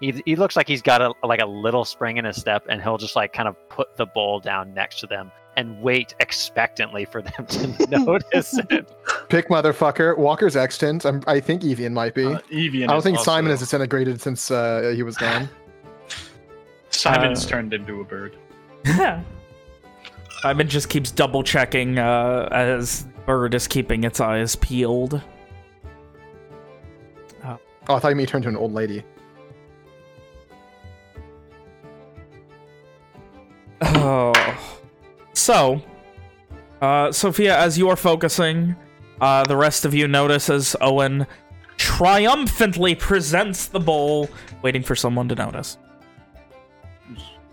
he, he looks like he's got a like a little spring in his step and he'll just like kind of put the bowl down next to them and wait expectantly for them to notice it. Pick motherfucker. Walker's extant. I'm, I think Evian might be. Uh, Evian I don't is think also- Simon has disintegrated since uh, he was gone. Simon's Uh, turned into a bird. Simon just keeps double checking uh, as Bird is keeping its eyes peeled. Oh, I thought you meant turned to an old lady. Oh. So, uh, Sophia, as you are focusing, uh, the rest of you notice as Owen triumphantly presents the bowl, waiting for someone to notice.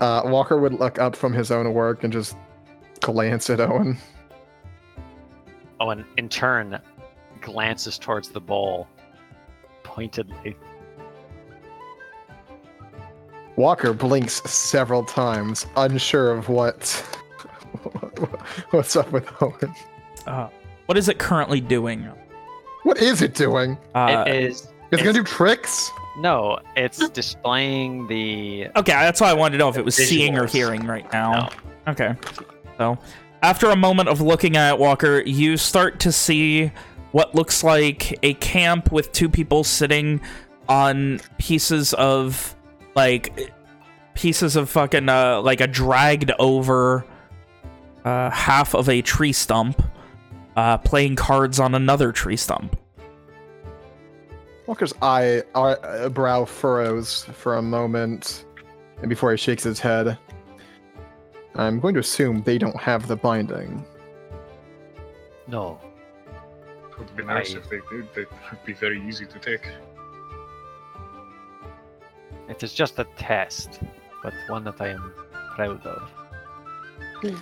Uh, Walker would look up from his own work and just glance at Owen. Owen, in turn, glances towards the bowl pointedly. Walker blinks several times, unsure of what what's up with Owen. Uh, what is it currently doing? What is it doing? Uh, it is. It's gonna do tricks. No, it's displaying the. Okay, that's why I wanted to know if it was seeing or hearing right now. Okay. So, after a moment of looking at Walker, you start to see what looks like a camp with two people sitting on pieces of, like, pieces of fucking, uh, like a dragged over uh, half of a tree stump, uh, playing cards on another tree stump. Walker's eye, uh, brow furrows for a moment, and before he shakes his head, I'm going to assume they don't have the binding. No. It would be nice I- if they did. They would be very easy to take. It is just a test, but one that I am proud of. Who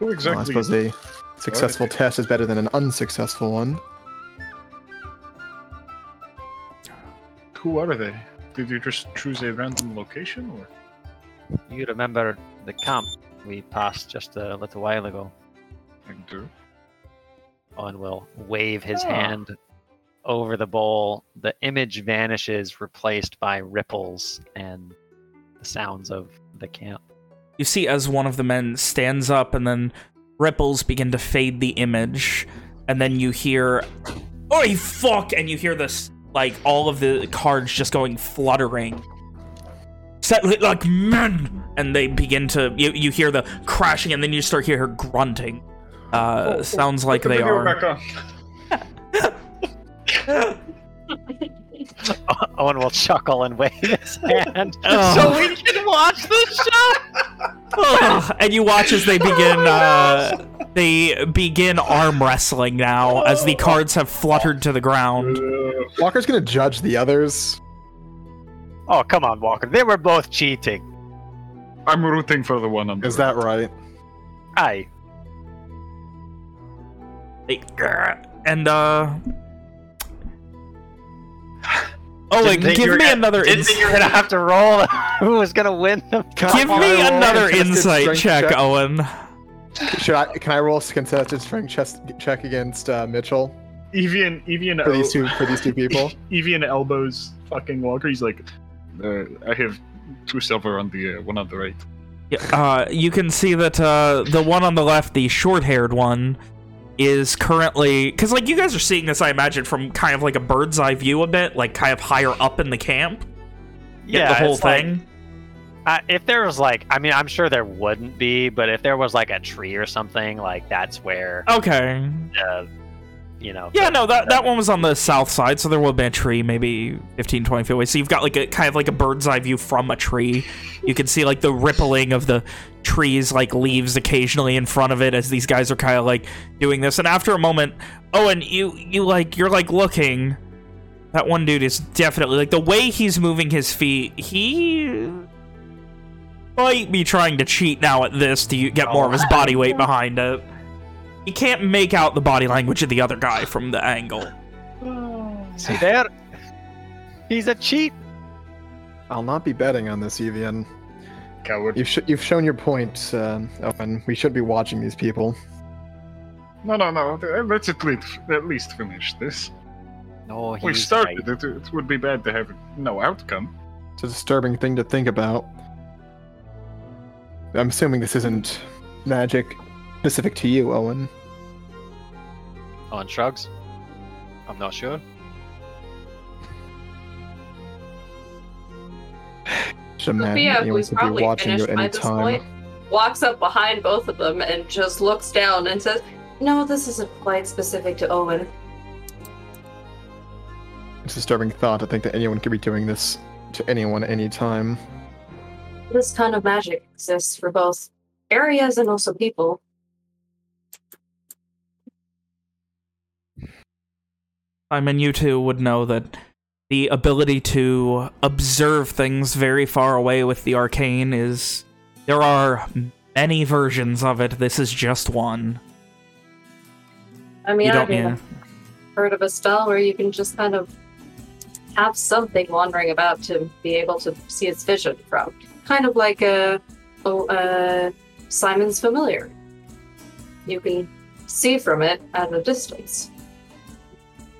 Well, I suppose a successful test is better than an unsuccessful one. Who are they? Did you just choose a random location, or? You remember the camp we passed just a little while ago? I do. Owen will wave his Ah. hand over the bowl. The image vanishes, replaced by ripples and the sounds of the camp. You see as one of the men stands up and then ripples begin to fade the image. And then you hear, Oi, fuck! And you hear this, like, all of the cards just going fluttering. Set it like men! And they begin to, you, you hear the crashing and then you start hear her grunting. Uh, Oh, oh, sounds put like they video are. Owen will chuckle and wave his hand Oh. so we can watch the show. Ugh, and you watch as they begin uh, they begin arm wrestling now as the cards have fluttered to the ground. Walker's gonna judge the others. Oh, come on, Walker. They were both cheating. I'm rooting for the one on the Is that right? Aye. And uh Oh, like, give me gonna- another Didn't insight. you were gonna have to roll who is gonna win the Give me roll another contested insight check, check? Owen. Should I? Can I roll a contested strength chest check against uh, Mitchell Evian, Evian, for these two for these two people? Evian elbows fucking Walker. He's like, Uh, I have two silver on the uh, one on the right. Yeah, uh, you can see that uh, the one on the left, the short-haired one, is currently because like you guys are seeing this, I imagine, from kind of like a bird's eye view a bit, like kind of higher up in the camp. Yeah, the whole it's like- thing. Uh, if there was like, I mean, I'm sure there wouldn't be, but if there was like a tree or something, like that's where, okay. uh, you know. Yeah, no, that that one was on the south side, so there will be a tree maybe 15, 20 feet away. So you've got like a kind of like a bird's eye view from a tree. You can see like the rippling of the trees, like leaves occasionally in front of it as these guys are kind of like doing this. And after a moment, oh, and you you like you're like looking. That one dude is definitely like the way he's moving his feet. He might be trying to cheat now at this to get more of his oh. body weight behind it. You can't make out the body language of the other guy from the angle. See there? He's a cheat. I'll not be betting on this, Evian. coward. You've sh- you've shown your point, uh, Owen. We should be watching these people. No, no, no. uh, Let's at least at least finish this. No, he's We right. started. It, it would be bad to have no outcome. It's a disturbing thing to think about. I'm assuming this isn't magic specific to you, Owen. Owen shrugs. I'm not sure. Should imagine yeah, anyone who's could be probably watching you finished at by any this time. point, walks up behind both of them and just looks down and says, "No, this isn't quite specific to Owen. It's a disturbing thought to think that anyone could be doing this to anyone anytime. This kind of magic exists for both areas and also people. I mean, you two would know that the ability to observe things very far away with the arcane is... There are many versions of it. This is just one. I mean, I've even heard of a spell where you can just kind of have something wandering about to be able to see its vision from. Kind of like a, uh, Simon's Familiar. You can see from it at a distance.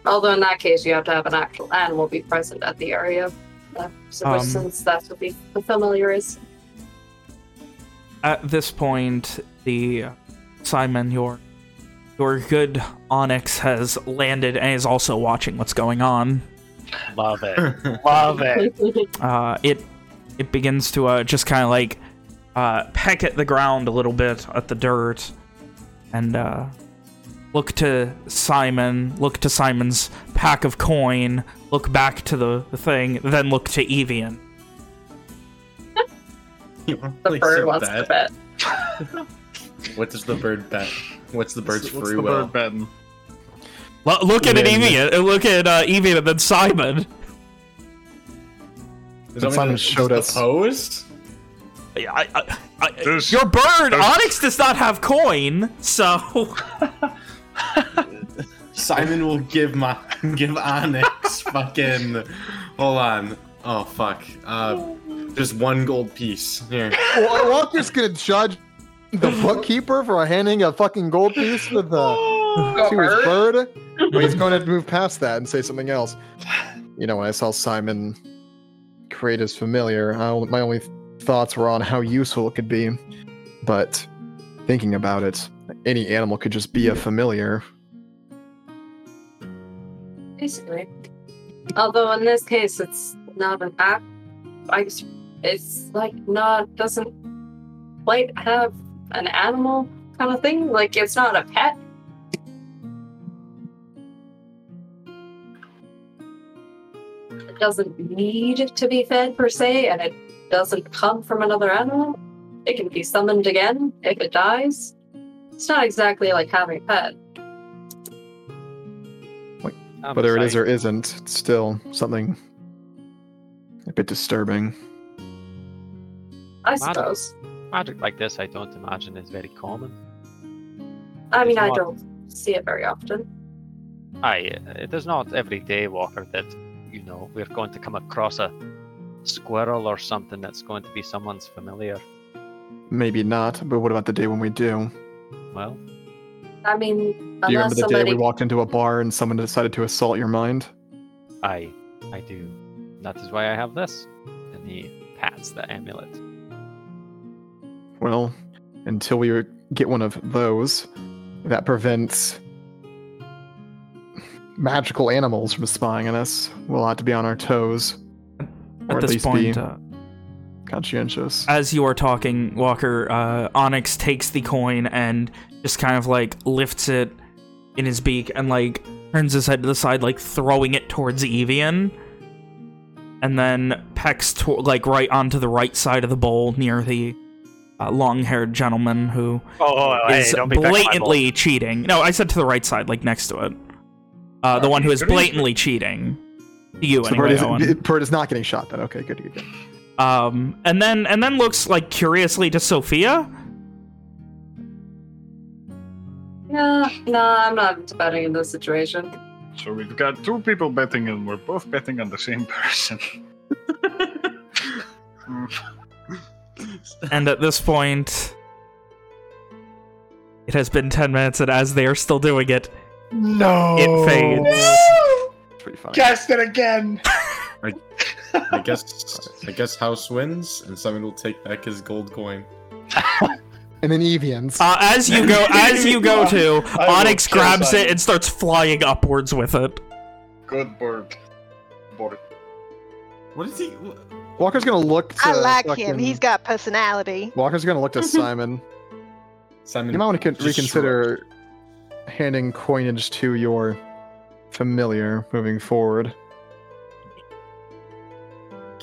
Although in that case, you have to have an actual animal be present at the area. Uh, so Um, since that's what the, the familiar is. At this point, the... Simon, your... Your good Onyx has landed and is also watching what's going on. Love it. Love it. uh, it it begins to uh, just kind of like uh, peck at the ground a little bit at the dirt and uh, look to Simon, look to Simon's pack of coin, look back to the, the thing, then look to Evian. The place bird a wants to bet? bet. What does the bird bet? What's the bird's What's free the will? bird betting? Lo- look at it, Win. Evian, uh, look at uh, Evian and then Simon. Is that Simon what showed the us- pose? I, I, I, Does- your bird, does- Onyx does not have coin, so... Simon will give my give Onyx fucking. Hold on. Oh fuck. Uh, just one gold piece here. Well, Walker's gonna judge the bookkeeper for handing a fucking gold piece to the to his bird. But he's going to move past that and say something else. You know, when I saw Simon create his familiar, I, my only thoughts were on how useful it could be. But thinking about it, any animal could just be a familiar. Basically. Although in this case, it's not an act. I, it's like not doesn't quite have an animal kind of thing. Like it's not a pet. it doesn't need to be fed per se, and it doesn't come from another animal. It can be summoned again if it dies. It's not exactly like having a pet. I'm Whether it is or isn't, it's still something a bit disturbing. I suppose. Magic like this, I don't imagine is very common. I mean, I not- don't see it very often. Aye, it is not every day, Walker, that you know we're going to come across a squirrel or something that's going to be someone's familiar. Maybe not, but what about the day when we do? Well, I mean, Do you remember unless the day we walked into a bar and someone decided to assault your mind? I, I do. That is why I have this. And he pats the amulet. Well, until we get one of those, that prevents magical animals from spying on us. We'll have to be on our toes. Or At at this least point, be uh, conscientious. as you are talking, Walker, uh, Onyx takes the coin and just kind of like lifts it in his beak and like turns his head to the side, like throwing it towards Evian. And then pecks to- like right onto the right side of the bowl near the uh, long-haired gentleman who Oh, is blatantly cheating. No, I said to the right side, like next to it. Uh, the one who is blatantly cheating. You, So anyway, Bird, Owen. is, Bird is not getting shot then. Okay, good, good, good. Um, and then and then looks like curiously to Sophia. Yeah, no, I'm not betting in this situation. So we've got two people betting, and we're both betting on the same person. And at this point, it has been 10 minutes, and as they are still doing it, No. it fades. Pretty fine. Guessed it again. I guess I guess House wins, and Simon will take back his gold coin. And then Evians. Uh, as you go, as you go to, I Onyx grabs Simon. it and starts flying upwards with it. Good bird. Bird. What is he? Walker's gonna look to I like him. He's got personality. Walker's gonna look to Simon. Simon. You might want to con- just reconsider handing coinage to your familiar moving forward.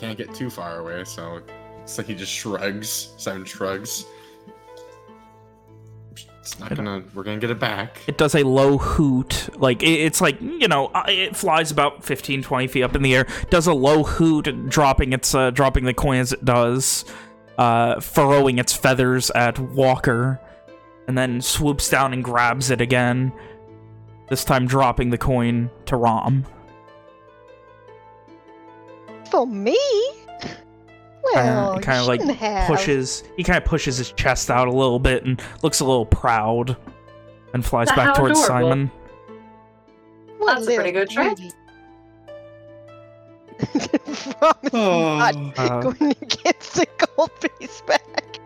Can't get too far away, so it's like he just shrugs. Simon shrugs. It's not gonna. We're gonna get it back. It does a low hoot. Like, it, it's like, you know, uh, it flies about 15, 20 feet up in the air. Does a low hoot, dropping its, uh, dropping the coin as it does. Uh, furrowing its feathers at Walker. And then swoops down and grabs it again. This time dropping the coin to Rom. For me? Well, kind of like have. pushes, he kind of pushes his chest out a little bit and looks a little proud. And flies How back towards adorable. Simon. What That's a pretty good trick. cutie. Rom is not Uh, going to get the gold piece back.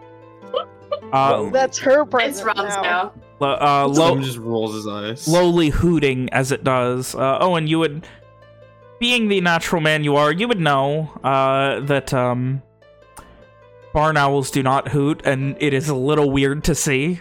Uh, That's her It's present Rom's now. now. uh, low, Simon just rolls his eyes. lowly hooting as it does. Uh, Owen, you would, being the natural man you are, you would know uh, that um, barn owls do not hoot, and it is a little weird to see.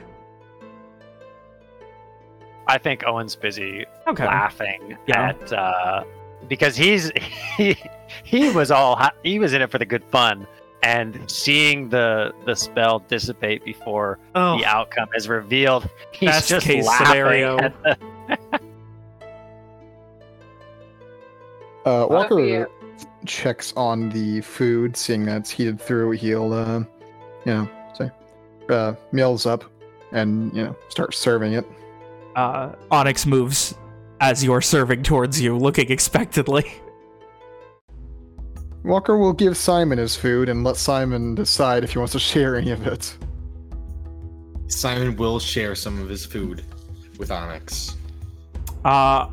I think Owen's busy Okay. laughing Yeah. at uh, because he's he he was all he was in it for the good fun and seeing the the spell dissipate before Oh, the outcome is revealed he's Best just case laughing Uh, Walker checks on the food, seeing that it's heated through. He'll, uh, you know, say, uh, meals up and, you know, start serving it. uh, Onyx moves as you're serving towards you, looking expectantly. Walker will give Simon his food and let Simon decide if he wants to share any of it. Simon will share some of his food with Onyx. Uh,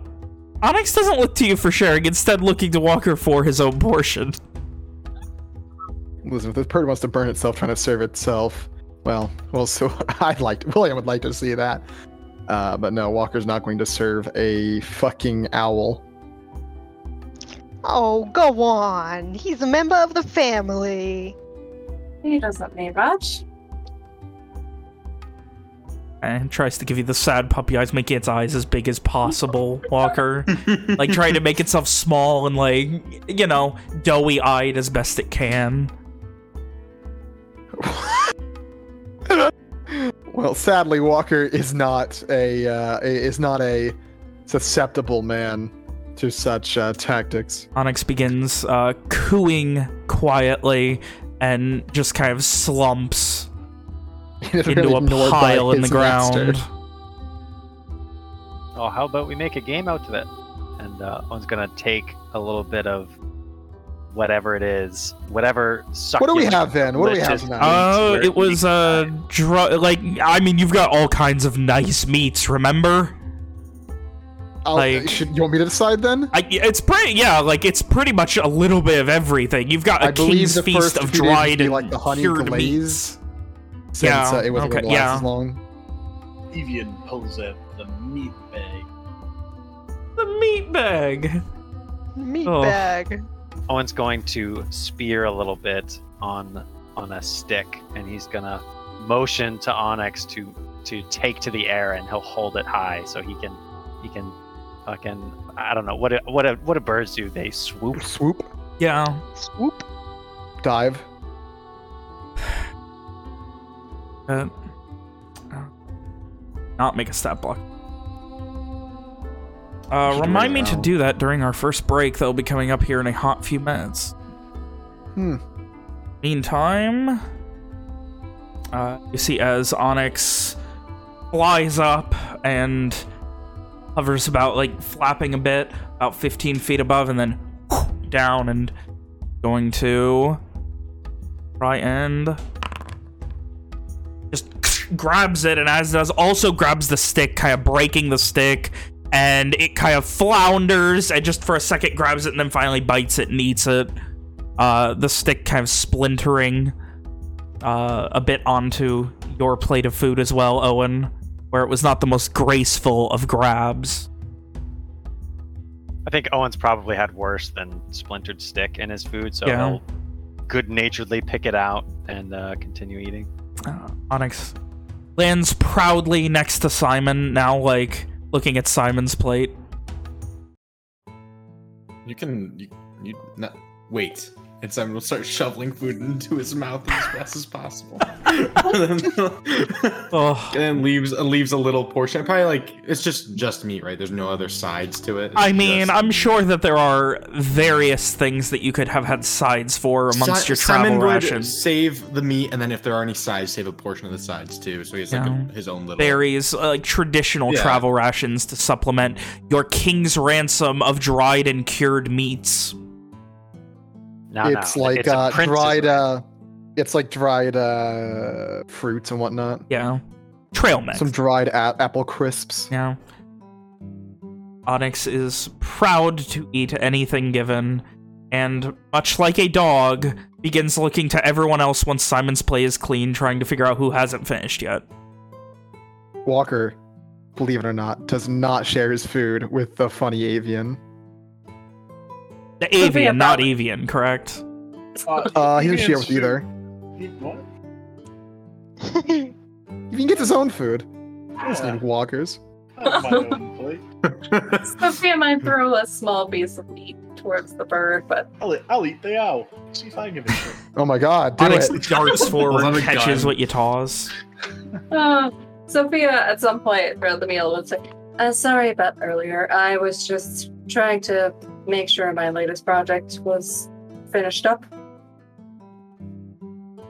Onyx doesn't look to you for sharing, instead looking to Walker for his own portion. Elizabeth, this bird wants to burn itself trying to serve itself. Well, well, so I'd like to, William would like to see that. Uh, but no, Walker's not going to serve a fucking owl. Oh, go on. He's a member of the family. He doesn't need much. And tries to give you the sad puppy eyes, making its eyes as big as possible, Walker. like, trying to make itself small and, like, you know, doughy-eyed as best it can. well, sadly, Walker is not a uh, is not a susceptible man to such uh, tactics. Onyx begins uh, cooing quietly and just kind of slumps into a pile in the his ground. master. Oh, how about we make a game out of it? And uh, one's gonna take a little bit of whatever it is, whatever. What do we have then? What do we have now? meats Oh, where it was you- uh, dr like I mean, you've got all kinds of nice meats. Remember? I'll- like- should you want me to decide then? I, it's pretty, yeah, like it's pretty much a little bit of everything. You've got a I king's the feast first of two days would dried and like the honey cured glaze, meats. Since Yeah, uh, it wasn't okay, going to last yeah. as long. Evian pulls out the meat bag. The meat bag. Meat Oh. bag. Owen's going to spear a little bit on on a stick, and he's gonna motion to Onyx to to take to the air, and he'll hold it high so he can he can fucking I don't know what do- what do- what do birds do? They swoop. Swoop, Yeah. Swoop. dive. Uh, not make a stat block. Uh, Should do it remind me to do that during our first break. That'll be coming up here in a hot few minutes. Hmm. Meantime, uh, you see as Onyx flies up and hovers about, like, flapping a bit, about 15 feet above, and then down and going to try and grabs it, and as it does, also grabs the stick, kind of breaking the stick, and it kind of flounders, and just for a second grabs it, and then finally bites it and eats it. Uh, the stick kind of splintering uh, a bit onto your plate of food as well, Owen, where it was not the most graceful of grabs. I think Owen's probably had worse than splintered stick in his food, so Yeah. he'll good-naturedly pick it out and uh, continue eating. Uh, Onyx lands proudly next to Simon, now, like, looking at Simon's plate. You can you you wait. And Simon will start shoveling food into his mouth as fast as possible. and, then, Oh. and then leaves leaves a little portion. Probably like it's just just meat, right? There's no other sides to it. It's I mean, I'm sure that there are various things that you could have had sides for amongst Si- your travel Simon would rations. save the meat, and then if there are any sides, save a portion of the sides too. So he has like a, his own little. berries, uh, like traditional Yeah. travel rations to supplement your king's ransom of dried and cured meats. No, it's no, like it's uh, prince's dried. Uh, it's like dried uh, fruits and whatnot. Yeah. Trail mix. Some dried a- apple crisps. Yeah. Onyx is proud to eat anything given, and much like a dog, begins looking to everyone else once Simon's play is clean, trying to figure out who hasn't finished yet. Walker, believe it or not, does not share his food with the funny avian. The Sophia avian, not probably- avian, correct? Uh, he doesn't share with either. Eat what? Evian gets his own food. He doesn't need Walker's. My own. Sophia might throw a small piece of meat towards the bird, but I'll, eat- I'll eat the owl. See if I give a shit. Oh my god, do Onyx it. darts forward, Pulls out a catches gun. what you toss. uh, Sophia at some point throughout the meal would say, uh, "Sorry about earlier. I was just trying to make sure my latest project was finished up.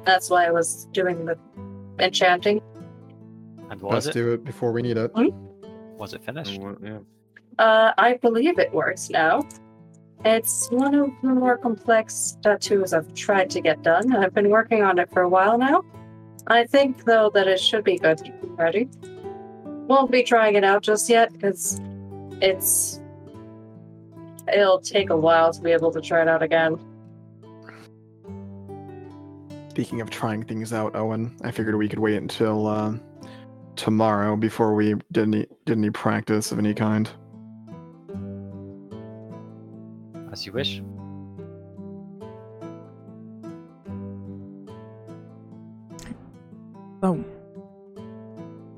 That's why I was doing the enchanting. And was Let's it? do it before we need it. Was it finished? Yeah. Uh, I believe it works now. It's one of the more complex tattoos I've tried to get done, and I've been working on it for a while now. I think, though, that it should be good and ready. Won't be trying it out just yet, because it's. It'll take a while to be able to try it out again. Speaking of trying things out, Owen, I figured we could wait until uh, tomorrow before we did any did any practice of any kind. As you wish. Oh.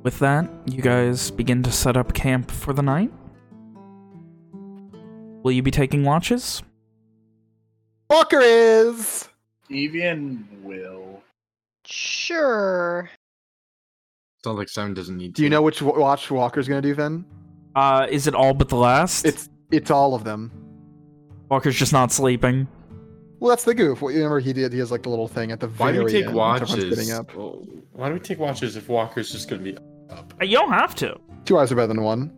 with that, you guys begin to set up camp for the night. Will you be taking watches? Walker is. Evian will. Sure. Sounds like Simon doesn't need. To. Do you know which wa- watch Walker's gonna do then? Uh, is it all but the last? It's it's all of them. Walker's just not sleeping. Well, that's the goof. What- Remember, he did. He has like the little thing at the Why very do we take end. watches? Up. Why do we take watches if Walker's just gonna be up? Uh, You don't have to. Two eyes are better than one.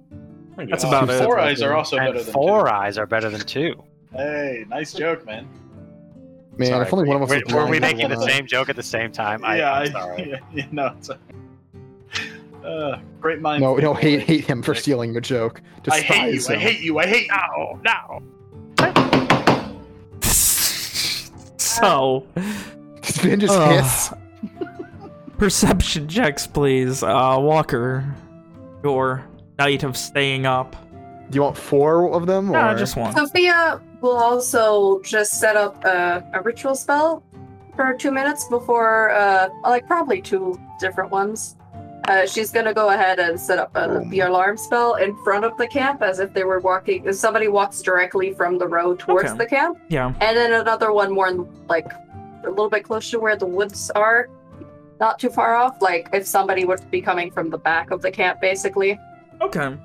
That's Uh, about it. Four eyes are also and better than four two. eyes are better than two. Hey, nice joke, man. Man, Sorry, if only one of us were, were we making the same joke at the same time? I, yeah, I'm sorry. yeah, yeah, no, it's a, uh, great mind. No, no, hate hate him for stealing your joke. I hate you. Despise I hate you. I hate you. No, no. so, Vin just Ugh. hiss. perception checks, please. Uh, Walker, your night of staying up. Do you want four of them? Nah, or? just one. Sophia will also just set up a, a ritual spell for two minutes before, uh, like probably two different ones. Uh, she's gonna go ahead and set up a, Oh. the alarm spell in front of the camp as if they were walking. If somebody walks directly from the road towards Okay. the camp, Yeah. and then another one more in, like a little bit closer to where the woods are, not too far off. Like if somebody would be coming from the back of the camp, basically. Okay.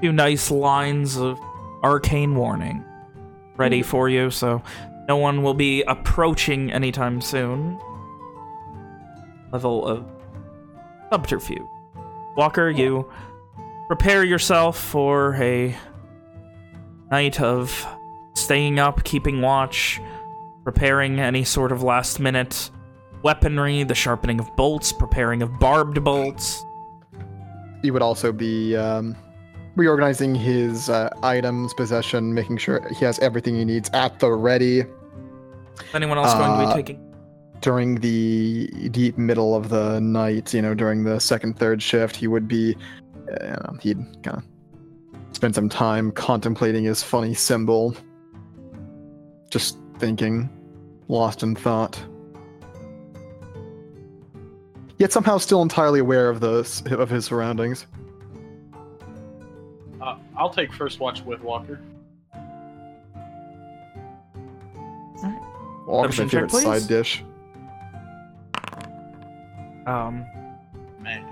Few nice lines of arcane warning ready hmm. for you, so no one will be approaching anytime soon. Level of subterfuge. Walker, you prepare yourself for a night of staying up, keeping watch, preparing any sort of last minute weaponry, the sharpening of bolts, preparing of barbed bolts. He would also be um, reorganizing his uh, items, possession, making sure he has everything he needs at the ready Is anyone else going to Uh, be taking? during the deep middle of the night. You know, during the second, third shift, he would be. Uh, he'd kind of spend some time contemplating his funny symbol, just thinking, lost in thought. Yet somehow still entirely aware of the of his surroundings. Uh, I'll take first watch with Walker. Walker's my Perception check, favorite please. side dish. Um, Man,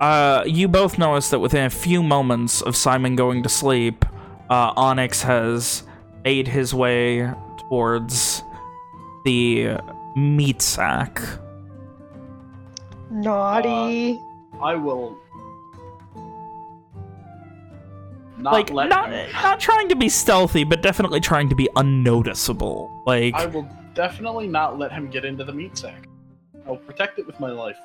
uh, you both notice that within a few moments of Simon going to sleep, uh, Onyx has made his way towards the meat sack. Naughty. I will. Not like, let not, him- not trying to be stealthy, but definitely trying to be unnoticeable. Like, I will definitely not let him get into the meat sack. I'll protect it with my life.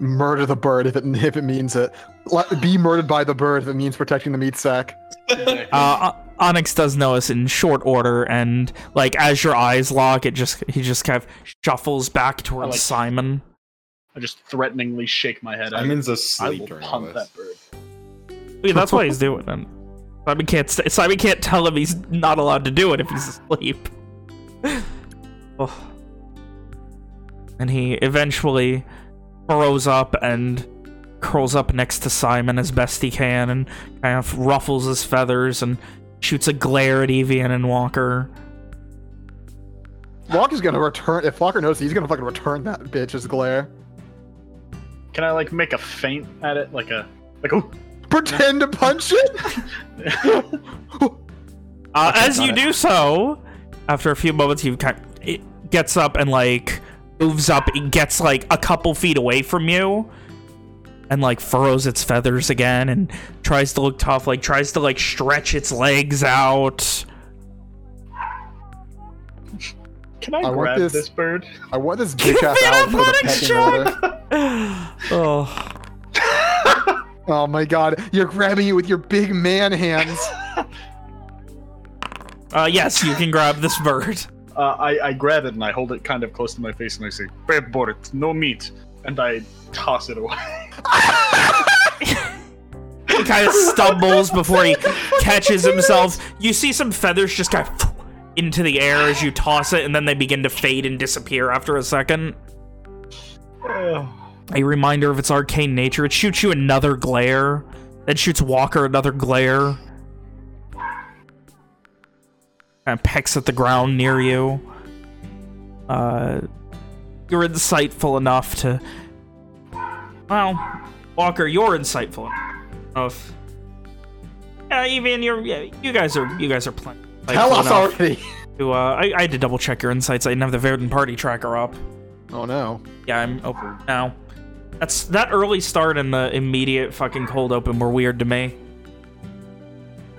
Murder the bird if it if it means it. Let, be murdered by the bird if it means protecting the meat sack. Uh, O- Onyx does notice in short order, and like as your eyes lock, it just he just kind of shuffles back towards like- Simon. I just threateningly shake my head. at him. Simon's I asleep will during all punt this. that bird. Yeah, that's why he's doing it. Simon can't st- Simon can't tell him he's not allowed to do it if he's asleep. oh. And he eventually burrows up and curls up next to Simon as best he can and kind of ruffles his feathers and shoots a glare at Evian and Walker. Walker's gonna return. If Walker knows, he's gonna fucking return that bitch's glare. Can I like make a feint at it, like a like oh? Pretend to punch it. Uh, as you it. do so, after a few moments, he kind it gets up and like moves up. It gets like a couple feet away from you, and like furrows its feathers again, and tries to look tough. Like tries to like stretch its legs out. Can I, I want grab this- this... bird? I want this bitch ass out for the pecking order. oh, Oh my god, you're grabbing it with your big man hands. uh, yes, you can grab this bird. Uh, I I grab it and I hold it kind of close to my face and I say, "Bad bird, no meat," and I toss it away. He kind of stumbles before he catches himself. You see some feathers just kind of into the air as you toss it, and then they begin to fade and disappear after a second. A reminder of its arcane nature. It shoots you another glare, then shoots Walker another glare. Kind of pecks at the ground near you. Uh, you're insightful enough to... Well, Walker, you're insightful enough. Yeah, even you're. Yeah, you guys are. You guys are playing. Tell us already. To, uh, I, I had to double check your insights. I didn't have the Verdant Party tracker up. Oh no. Yeah, I'm open now. That's that early start and the immediate fucking cold open were weird to me.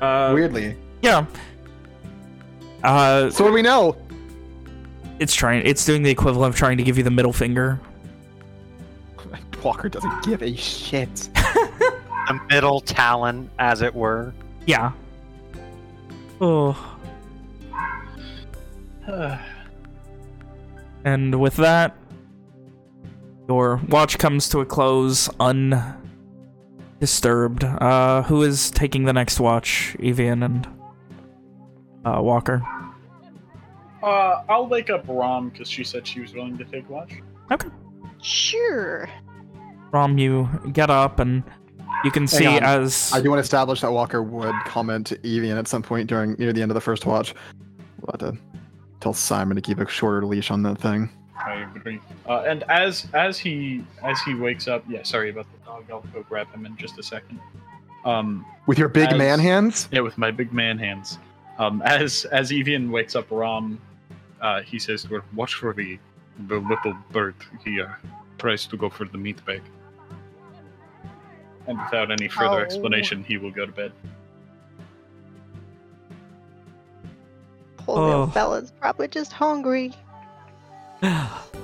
Uh, Weirdly. Yeah. Uh, so what do we know? It's trying. It's doing the equivalent of trying to give you the middle finger. Walker doesn't give a shit. A middle talon, as it were. Yeah. Oh. and with that, your watch comes to a close undisturbed. Uh, who is taking the next watch? Evian and uh, Walker. Uh, I'll wake up Rom because she said she was willing to take watch. Okay. Sure. Rom, you get up and you can see on. as I do want to establish that Walker would comment to Evian at some point during near the end of the first watch. We'll have to tell Simon to keep a shorter leash on that thing. I agree. Uh, and as as he as he wakes up, yeah, sorry about the dog. I'll go grab him in just a second. Um, With your big As- man hands? yeah, with my big man hands. Um, as as Evian wakes up Rom, uh, he says to her, "Watch for the the little bird. He uh, tries to go for the meat bag." And without any further Oh. explanation, he will go to bed. Poor Oh. little fella's probably just hungry.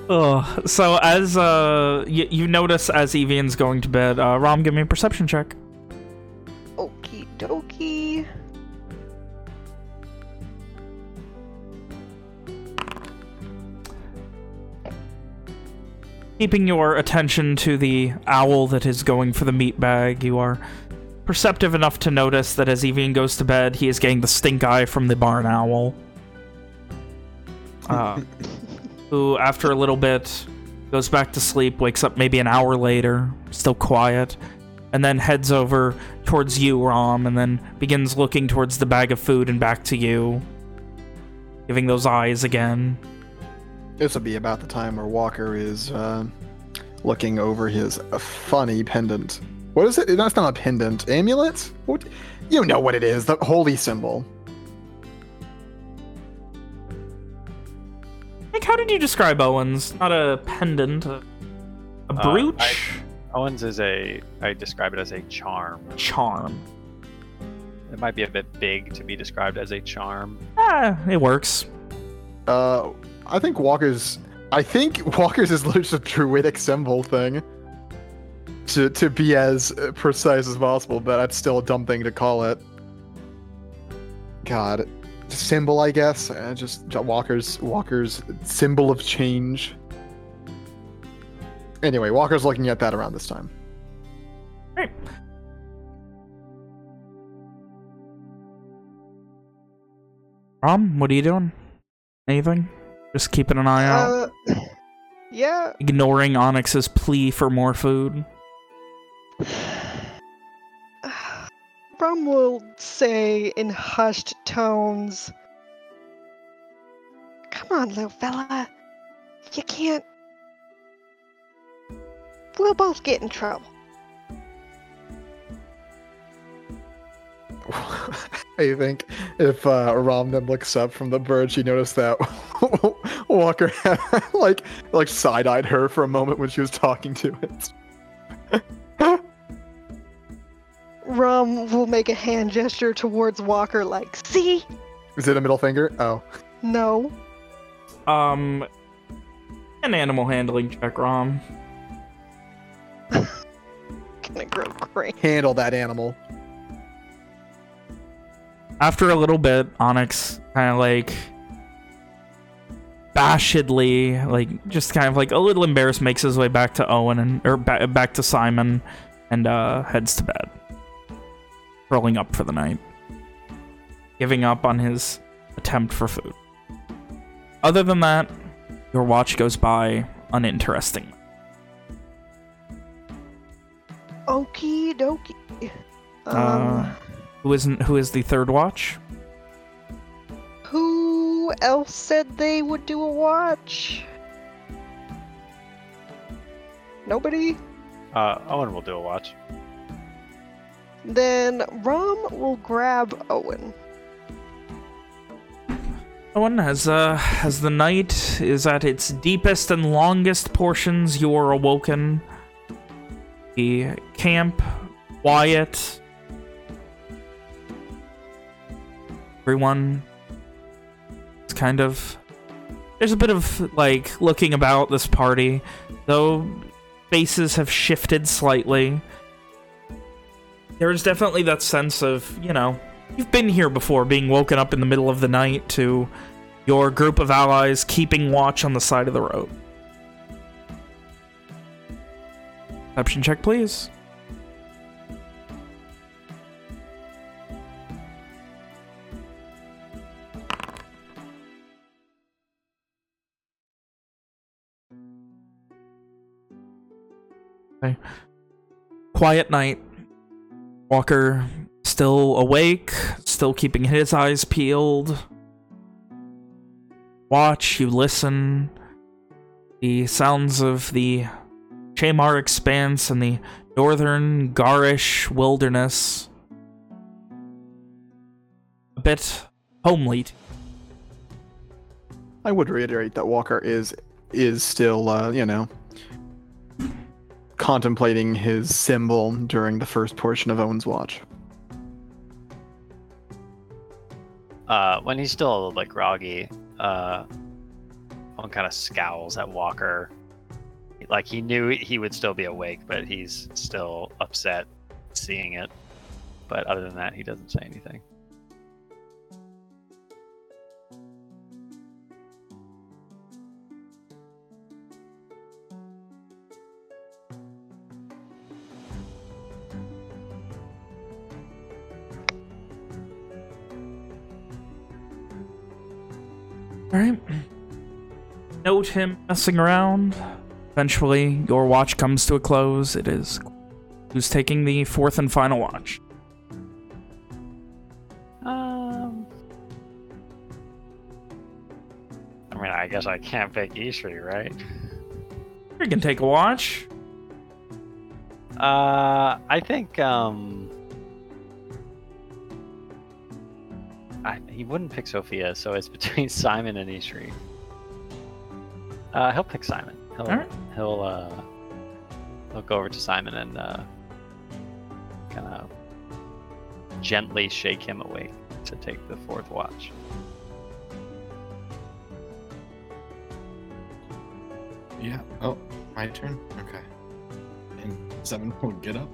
Oh, so as uh, you, you notice as Evian's going to bed, uh, Rom, give me a perception check. Okie dokie. Keeping your attention to the owl that is going for the meat bag, you are perceptive enough to notice that as Evian goes to bed, he is getting the stink eye from the barn owl. Uh, who, after a little bit, goes back to sleep, wakes up maybe an hour later, still quiet, and then heads over towards you, Rom, and then begins looking towards the bag of food and back to you, giving those eyes again. This would be about the time where Walker is uh, looking over his uh, funny pendant. What is it? That's not a pendant. Amulet? What? You know what it is. The holy symbol. Like, how did you describe Owens? Not a pendant, a, a Uh, brooch? I- Owens is a. I describe it as a charm. Charm. It might be a bit big to be described as a charm. Ah, it works. Uh, I think Walker's. I think Walker's is literally just a druidic symbol thing. To to be as uh, precise as possible, but that's still a dumb thing to call it. God, symbol, I guess. Uh, just Walker's Walker's symbol of change. Anyway, Walker's looking at that around this time. Right. Rom, what are you doing? Anything? Just keeping an eye out? Uh, yeah. Ignoring Onyx's plea for more food? Rom will say in hushed tones, Come on, little fella. You can't. We'll both get in trouble. I think if uh, Romney looks up from the bird, she noticed that Walker had like like side-eyed her for a moment when she was talking to it. Rom will make a hand gesture towards Walker, like, See? Is it a middle finger? Oh, No. Um, an animal handling check, Rom. Gonna grow great. handle that animal. After a little bit, Onyx kind of like bashedly, like just kind of like a little embarrassed, makes his way back to Owen and or ba back to Simon, and uh, heads to bed, rolling up for the night, giving up on his attempt for food. Other than that, your watch goes by uninteresting. Okie dokie. Um, Uh, who isn't? Who is the third watch? who else said they would do a watch? Nobody? Uh, Owen will do a watch. Then Rom will grab Owen. Owen, as uh, as the night is at its deepest and longest portions, you are awoken. The camp, quiet. Everyone is kind of... There's a bit of, like, looking about this party, though faces have shifted slightly. There's definitely that sense of, you know, You've been here before, being woken up in the middle of the night to your group of allies keeping watch on the side of the road. Perception check, please. Okay. Quiet night. Walker still awake, still keeping his eyes peeled. Watch, you listen. The sounds of the Chamar Expanse and the northern Garish wilderness. A bit homely. I would reiterate that Walker is is still, uh, you know, contemplating his symbol during the first portion of Owen's watch. Uh, when he's still a little bit groggy, uh, Owen kind of scowls at Walker. Like he knew he would still be awake, but he's still upset seeing it. But other than that, he doesn't say anything. Alright. Note him messing around. Eventually, your watch comes to a close. It is who's taking the fourth and final watch. Um, I mean, I guess I can't pick Ishri, right? You can take a watch. Uh, I think um, I, he wouldn't pick Sophia, so it's between Simon and Ishri. Uh, he'll pick Simon. He'll Alright. he'll uh, he'll go over to Simon and uh, kind of gently shake him awake to take the fourth watch. Yeah. Oh, my turn. Okay. And Simon will get up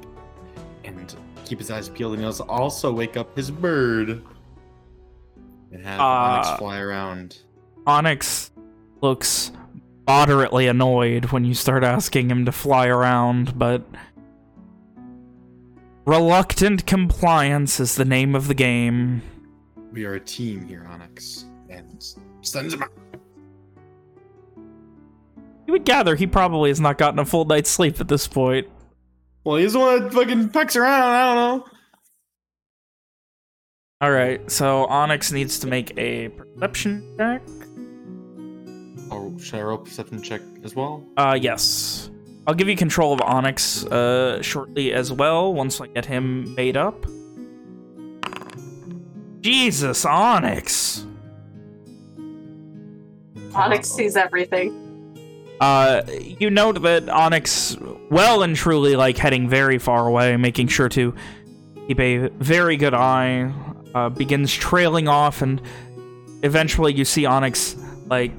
and keep his eyes peeled, and he'll also wake up his bird and have Onyx Uh, fly around. Onyx looks moderately annoyed when you start asking him to fly around, but reluctant compliance is the name of the game. We are a team here, Onyx, and sends him out. You would gather he probably has not gotten a full night's sleep at this point. Well, he's the one that fucking pecks around. I don't know. All right, so Onyx needs to make a perception check. Oh, should I roll perception check as well? Uh, yes. I'll give you control of Onyx uh, shortly as well, once I get him made up. Jesus, Onyx! Onyx sees everything. Uh, you note that Onyx, well and truly, like, heading very far away, making sure to keep a very good eye, uh, begins trailing off, and eventually you see Onyx, like,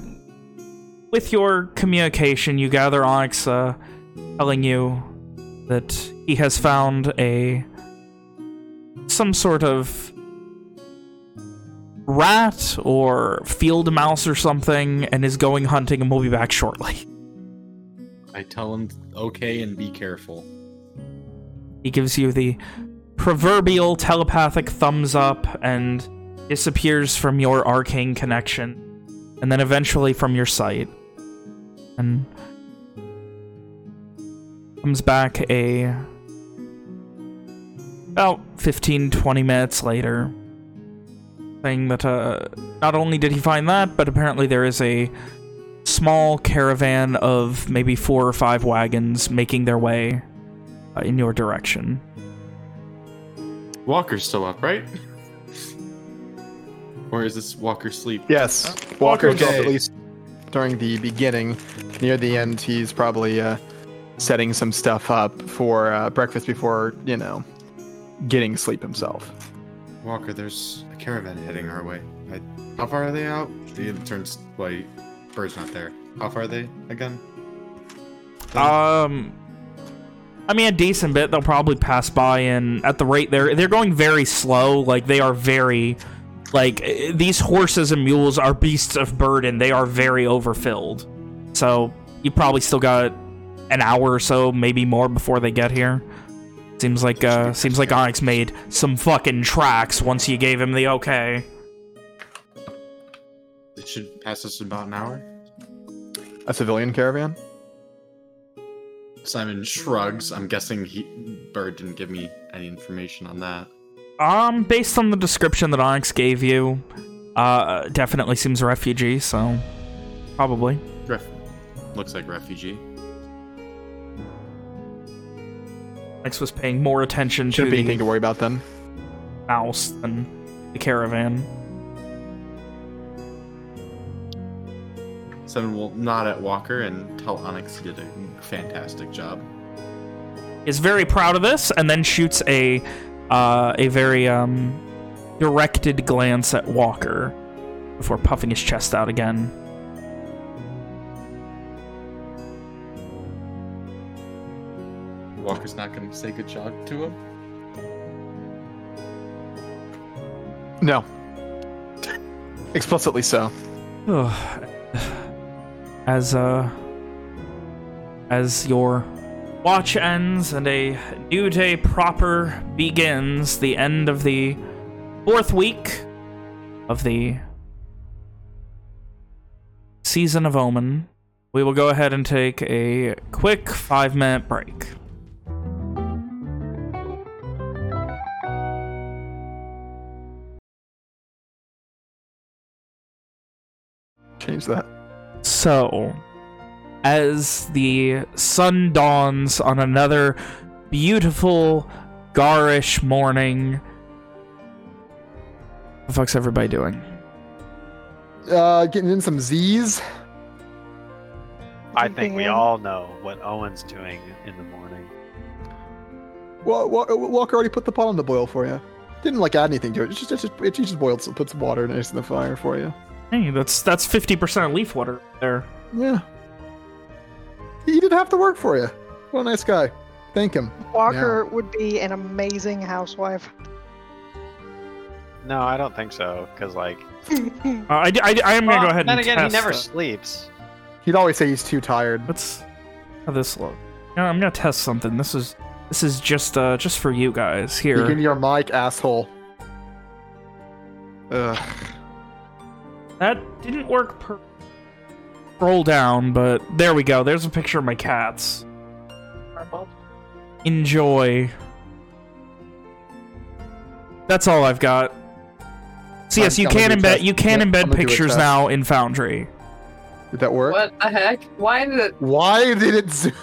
with your communication, you gather Onyx, uh, telling you that he has found a some sort of rat or field mouse or something and is going hunting and will be back shortly. I tell him okay and be careful. He gives you the proverbial telepathic thumbs up and disappears from your arcane connection. and then eventually from your sight. And comes back a about 15 20 minutes later saying that uh, not only did he find that but apparently there is a small caravan of maybe four or five wagons making their way uh, in your direction Walker's still up, right? Or is this Walker sleep? Yes, Walker's Okay. up at least during the beginning. Near the end, he's probably uh, setting some stuff up for uh, breakfast before, you know, getting sleep himself. Walker, there's a caravan heading our way. I, how far are they out? The turns white. Bird's not there. How far are they again? Um, I mean, a decent bit. They'll probably pass by, and at the rate they're they're going very slow. Like they are very, like these horses and mules are beasts of burden. They are very overfilled. So you probably still got an hour or so, maybe more, before they get here. Seems like uh, seems like Onyx made some fucking tracks once you gave him the okay. It should pass us in about an hour. A civilian caravan? Simon shrugs. I'm guessing he Bird didn't give me any information on that. Um, based on the description that Onyx gave you, uh, definitely seems a refugee. So probably. Ref- looks like refugee. Onyx was paying more attention Shouldn't to be the anything to worry about then. mouse than the caravan. Simon will nod at Walker and tell Onyx he did a fantastic job. Is very proud of this, and then shoots a uh, a very um, directed glance at Walker before puffing his chest out again. Walker's not going to say good job to him. No. Explicitly so. As uh as your watch ends and a new day proper begins the end of the fourth week of the season of omen we will go ahead and take a quick five minute break Change that. So, as the sun dawns on another beautiful, garish morning, what the fuck's everybody doing? Uh, getting in some Z's. I think we all know what Owen's doing in the morning. Well, Walker already put the pot on the boil for you. Didn't like add anything to it. It's just, it's just, it just boiled, some, put some water nice in the fire for you. Hey, that's that's 50% leaf water there. Yeah. He did have to work for you. What a nice guy. Thank him. Walker would be an amazing housewife. No, I don't think so. Because like, Uh, I, I, I am gonna go ahead then and again, test he never it. sleeps. He'd always say he's too tired. Let's have this look. Yeah, I'm gonna test something. This is this is just uh just for you guys here. give me your mic, asshole. Ugh. That didn't work per scroll down, but there we go. There's a picture of my cats. Enjoy. That's all I've got. So yes, I'm- you can gonna do a embed you can Yeah, embed gonna do pictures now in Foundry. Did that work? What the heck? Why did it? Why did it zoom?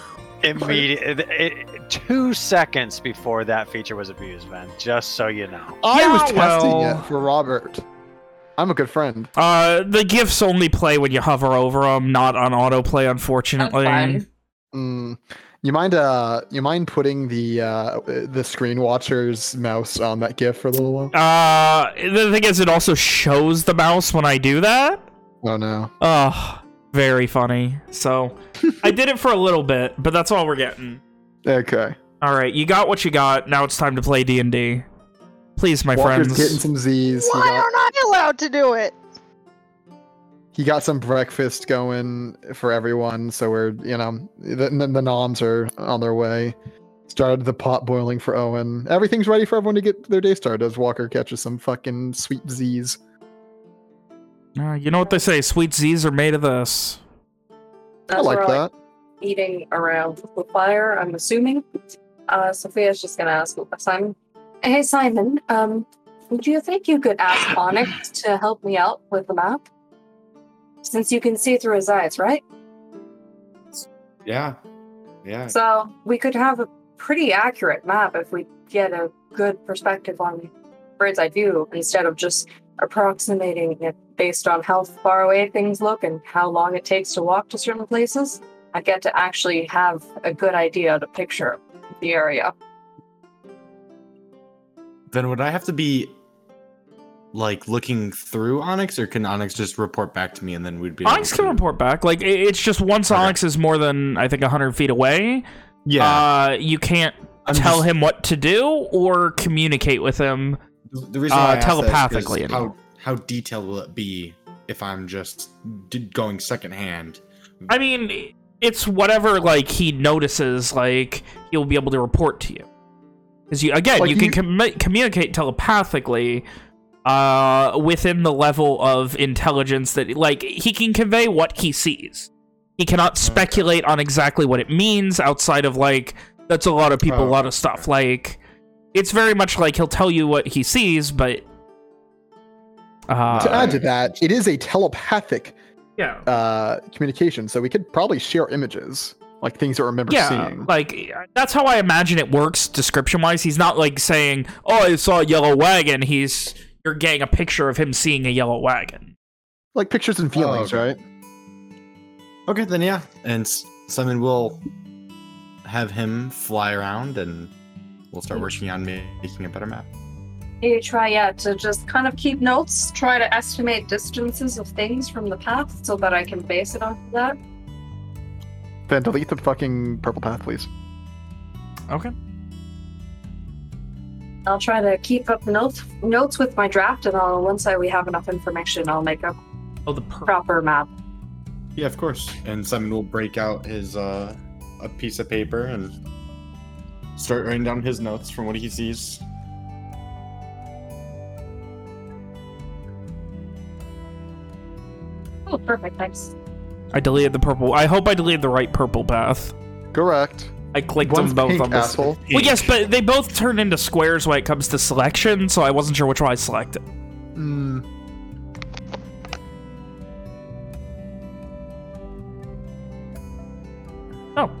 Immediate, it, it- two seconds before that feature was abused, man. Just so you know. I Yeah, was testing well- it for Robert. I'm a good friend. Uh, the gifs only play when you hover over them, not on autoplay, unfortunately. Mm, you mind uh you mind putting the uh the screen watcher's mouse on that GIF for a little while? Uh, the thing is, it also shows the mouse when I do that. Oh no. Oh, very funny. So, I did it for a little bit, but that's all we're getting. Okay. All right, you got what you got. Now it's time to play D and D. Please, my Walker's friends. getting some Z's. He Why got, aren't I allowed to do it? he got some breakfast going for everyone, so we're you know the, the, the noms are on their way. Started the pot boiling for Owen. Everything's ready for everyone to get their day started as Walker catches some fucking sweet Z's. Uh, you know what they say, sweet Z's are made of this. As I like we're, that. eating around the fire, I'm assuming. Uh, Sophia's just gonna ask Simon. Hey, Simon. Um, do you think you could ask Onyx to help me out with the map? Since you can see through his eyes, right? Yeah. Yeah. So we could have a pretty accurate map if we get a good perspective on the bird's eye view instead of just approximating it based on how far away things look and how long it takes to walk to certain places. I get to actually have a good idea to picture the area. Then would I have to be like looking through Onyx, or can Onyx just report back to me and then we'd be? able Onyx can report back. Like, it's just once Okay. Onyx is more than, I think, 100 feet away, Yeah. uh, you can't I'm tell just- him what to do or communicate with him. The reason why uh, I asked that is 'cause telepathically, I How how detailed will it be if I'm just going secondhand? I mean, it's whatever, like, he notices, like, he'll be able to report to you. Because, you again, Like you can you- commu- communicate telepathically uh, within the level of intelligence that, like, he can convey what he sees. He cannot speculate on exactly what it means outside of, like, that's a lot of people, a Oh, lot of stuff. Like, it's very much like he'll tell you what he sees, but... Uh, to add to that, it is a telepathic yeah. uh, communication, so we could probably share images, like things that we remember yeah, seeing. like that's how I imagine it works description wise. He's not like saying, "Oh, I saw a yellow wagon." He's you're getting a picture of him seeing a yellow wagon. Like pictures and feelings, oh, okay. right? Okay, then yeah, and S- Simon will have him fly around, and we'll start working on making a better map. You try, yeah, to just kind of keep notes, try to estimate distances of things from the path so that I can base it off of that. Then delete the fucking purple path, please. Okay. I'll try to keep up notes notes with my draft, and I'll once I we have enough information, I'll make a Oh, the per- proper map. Yeah, of course. And Simon will break out his uh, a piece of paper and start writing down his notes from what he sees. Oh, perfect, thanks. I deleted the purple. I hope I deleted the right purple path. Correct. I clicked One's them both pink, on this. asshole. Well, yes, but they both turn into squares when it comes to selection, so I wasn't sure which one I selected. Mm, Oh.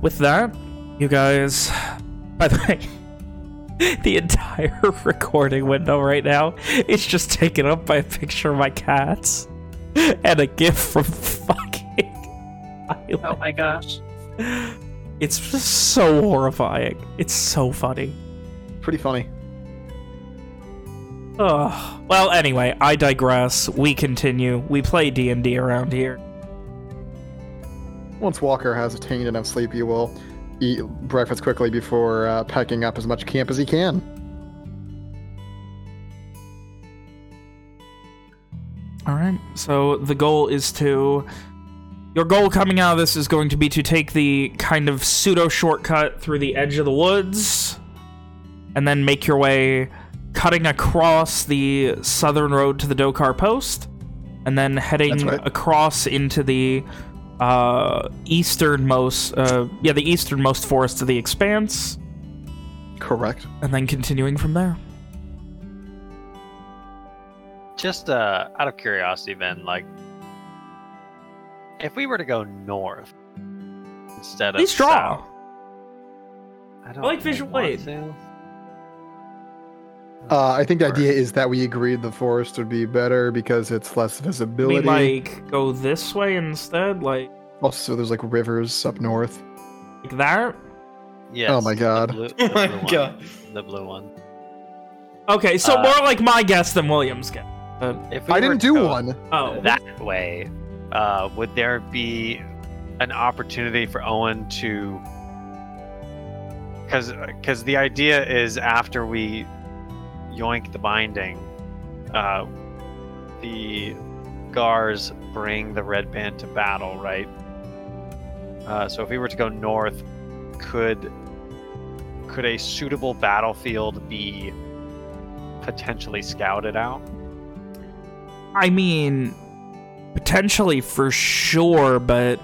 With that, you guys. By the way, the entire recording window right now is just taken up by a picture of my cats and a gift from fucking. Oh my gosh. It's just so horrifying. It's so funny. pretty funny. Oh. Well, anyway, I digress. We continue. We play D&D around here. Once Walker has attained enough sleep, he will eat breakfast quickly before uh, packing up as much camp as he can. All right. So the goal is to. Your goal coming out of this is going to be to take the kind of pseudo shortcut through the edge of the woods, and then make your way, cutting across the southern road to the Dokar post, and then heading right. across into the uh, easternmost, uh, yeah, the easternmost forest of the Expanse, Correct. and then continuing from there. Just uh, out of curiosity, then, like, if we were to go north instead of Please draw. south, I don't like visual want aid. to. Uh, I think the idea is that we agreed the forest would be better because it's less We visibility. like go this way instead, like Also, there's like rivers up north. like that. Yes, Oh my the God. blue- Oh the my blue one. God. The blue one. Okay, so Uh, more like my guess than William's guess. If we I didn't do go one. Oh, that way, uh, would there be an opportunity for Owen to? Because because the idea is after we yoink the binding, uh, the Gars bring the red band to battle, right? Uh, so if we were to go north, could could a suitable battlefield be potentially scouted out? I mean, potentially for sure, but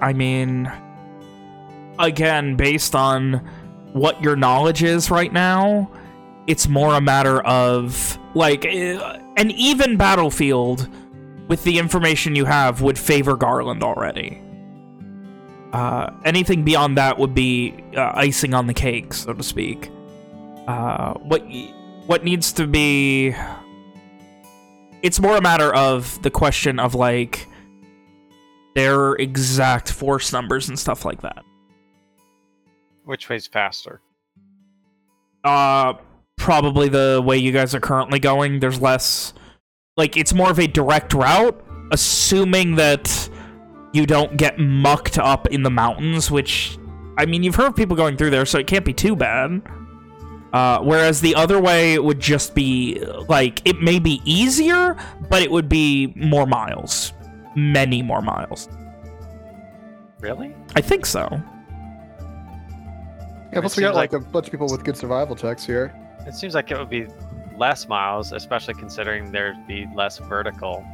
I mean, again, based on what your knowledge is right now, it's more a matter of like eh, an even battlefield with the information you have would favor Garland already. Uh, anything beyond that would be uh, icing on the cake, so to speak. Uh, what what needs to be... It's more a matter of the question of, like, their exact force numbers and stuff like that. Which way's faster? Uh, probably the way you guys are currently going. There's less... Like, it's more of a direct route, assuming that you don't get mucked up in the mountains, which, I mean, you've heard of people going through there, so it can't be too bad. Uh, whereas the other way would just be, like, it may be easier, but it would be more miles. Many more miles. Really? I think so. Yeah, plus we got like, like- a bunch of people with good survival checks here. It seems like it would be less miles, especially considering there'd be less vertical,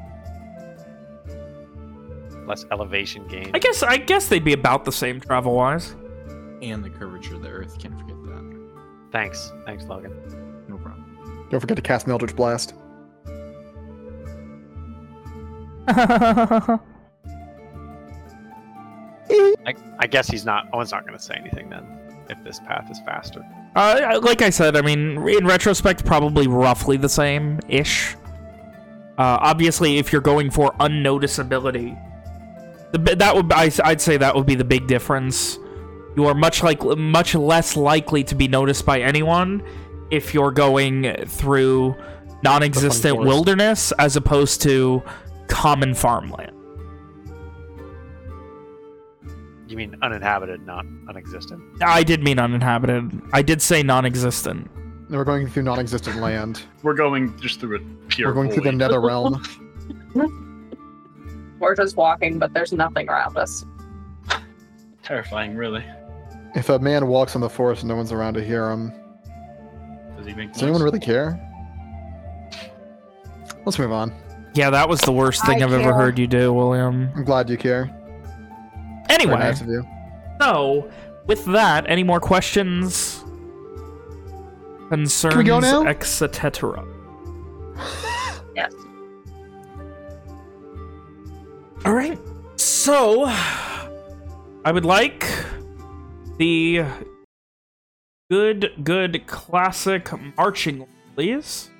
less elevation gain. I guess I guess they'd be about the same travel-wise. And the curvature of the Earth. Can't forget that. Thanks, thanks, Logan. No problem. Don't forget to cast Mildred's Blast. I, I guess he's not. Owen's not going to say anything then. If this path is faster, Uh, like I said, I mean, in retrospect, probably roughly the same-ish. Uh, obviously, if you're going for unnoticeability, the, that would I, I'd say that would be the big difference. You are much like much less likely to be noticed by anyone if you're going through non-existent wilderness as opposed to common farmland. you mean uninhabited, not unexistent. I did mean uninhabited. I did say non-existent. We're going through non-existent land. We're going just through a pure We're going through the void. nether realm. We're just walking, but there's nothing around us. Terrifying, really. If a man walks in the forest and no one's around to hear him, Does he make does anyone really care? Let's move on. Yeah, that was the worst thing I I've ever heard you do, William. I'm glad you care. Very Anyway, nice of you. so with that, any more questions? Concerns, we go now? etc. Yes. All right. So, I would like the good, good classic marching, please.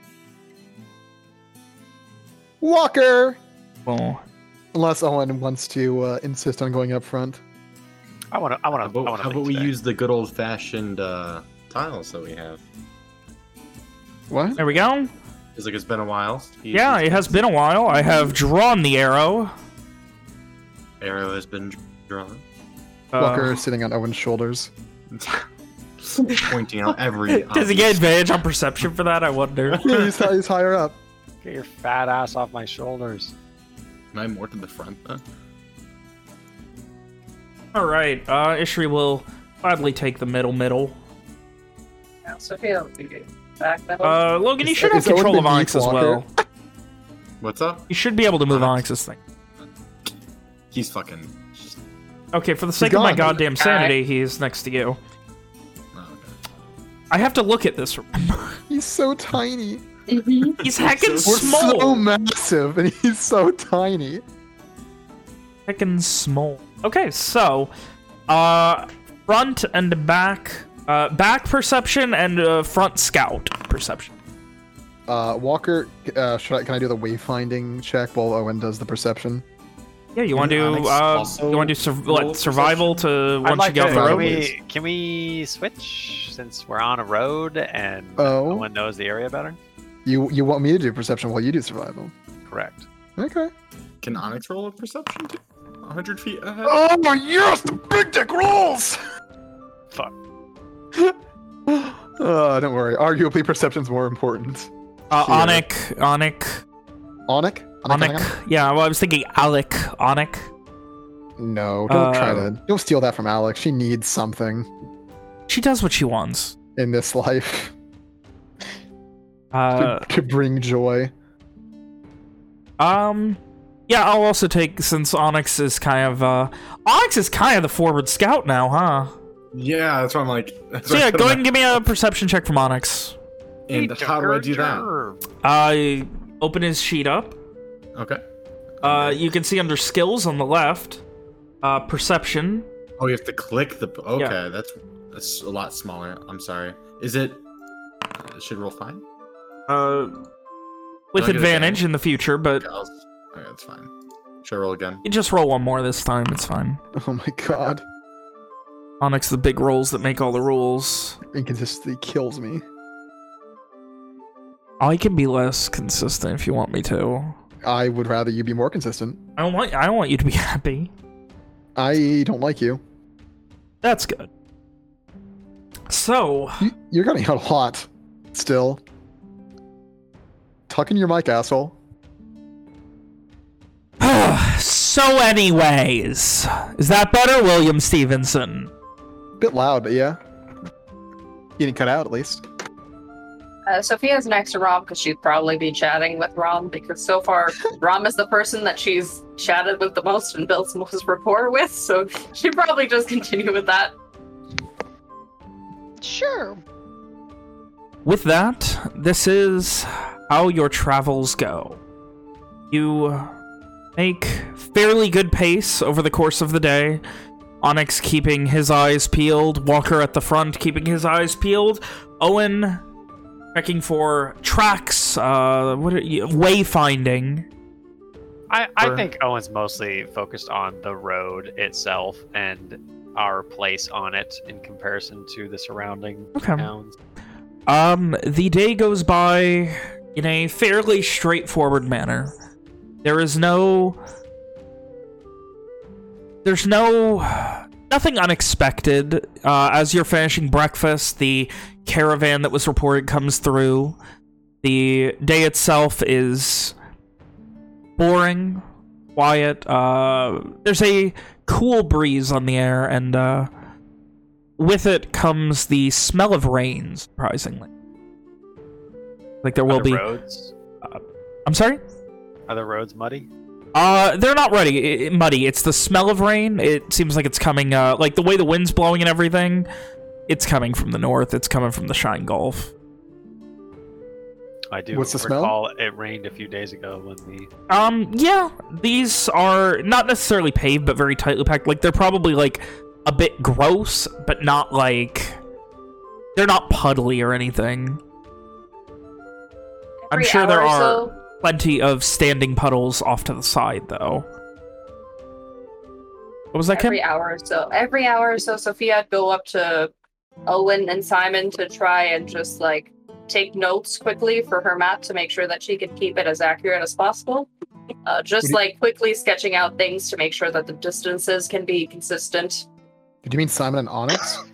Walker! Well, Unless Owen wants to uh, insist on going up front. I want to. I want to. I about, how about we use the good old fashioned uh, tiles that we have? What? there we go. It's like it's been a while. He- Yeah, it has been a while. I have drawn the arrow. Arrow has been drawn. Uh, Walker is sitting on Owen's shoulders. Pointing out every. Does he get advantage on perception for that? I wonder. Yeah, he's, he's higher up. Get your fat ass off my shoulders. Am I more to the front then? All right, uh, Ishri will gladly take the middle middle. Yeah, Sophia will be back then. Uh, Logan, you should have control of beneath Onyx as well. What's up? You should be able to move Onyx. Onyx's thing. He's fucking. Okay, for the sake of my gone. goddamn sanity, he's next to you. Oh, okay. I have to look at this. He's so tiny. Mhm. He's heckin' We're so massive, and he's so tiny. Heckin' small. Okay, so, uh, front and back, uh, back perception and uh, front scout perception. Uh, Walker, uh, should I, can I do the wayfinding check while Owen does the perception? Yeah, you want to do, uh, also you want to do sur- roll what, survival to once like you get to. off the Can road? we? Can we switch since we're on a road and Oh. no one knows the area better? You you want me to do perception while you do survival? Correct. Okay. Can Onyx roll a perception? too? 100 feet ahead? Oh my yes, the big dick rolls! Fuck. Uh, don't worry. Arguably, perception's more important. Uh, Here. Onyx, Onyx, Onyx? Onyx. Yeah, well, I was thinking Alec, Onyx. No, don't try Uh, to. Don't steal that from Alex. She needs something She does what she wants. in this life. Uh, to, to bring joy. um, yeah, I'll also take since Onyx is kind of uh, Onyx is kind of the forward scout now, huh? Yeah, that's what I'm like. So yeah, go ahead and give me a perception check from Onyx. And how do I do that? I open his sheet up. Okay. Uh, you can see under skills on the left, uh, perception. Oh, you have to click the. Okay, Yeah. that's that's a lot smaller. I'm sorry. Is it? Uh, should roll fine. Uh, with advantage in the future, but Okay, okay, that's fine. Should I roll again? you just roll one more this time. It's fine. Oh my god. Onyx, the big rolls that make all the rules. Inconsistency kills me. I can be less consistent if you want me to. I would rather you be more consistent. I don't want. I don't want you to be happy. I don't like you. That's good. So, you you're getting out a lot. Still. Tuck in your mic, asshole. so anyways, is that better, William Stevenson? Bit loud, but yeah. You didn't cut out at least. Uh, Sophia's next to Rom because she'd probably be chatting with Rom because so far Rom is the person that she's chatted with the most and built the most rapport with, so she'd probably just continue with that. Sure. With that, this is how your travels go. You make fairly good pace over the course of the day. Onyx keeping his eyes peeled, Walker at the front keeping his eyes peeled, Owen checking for tracks, uh, what are you, wayfinding. I, I Or- think Owen's mostly focused on the road itself and our place on it in comparison to the surrounding Okay. towns. Um, the day goes by in a fairly straightforward manner. There is no... There's no... Nothing unexpected. Uh, as you're finishing breakfast, the caravan that was reported comes through. The day itself is boring, quiet. Uh, there's a cool breeze on the air, and uh, with it comes the smell of rain, surprisingly. Like there will the be... roads. I'm sorry? Are the roads muddy? Uh, they're not ready. i- i- muddy. It's the smell of rain. It seems like it's coming, uh, like the way the wind's blowing and everything. It's coming from the north. It's coming from the Shine Gulf. I do What's the smell? it rained a few days ago when the... Um, yeah, these are not necessarily paved, but very tightly packed. Like, they're probably, like, a bit gross, but not, like... They're not puddly or anything. Every I'm sure there are so- plenty of standing puddles off to the side, though. What was that, Kim? every hour or so. Every hour or so, Sophia would go up to Owen and Simon to try and just like take notes quickly for her map to make sure that she can keep it as accurate as possible. Uh, just Would you- like quickly sketching out things to make sure that the distances can be consistent. Did you mean Simon and Onyx?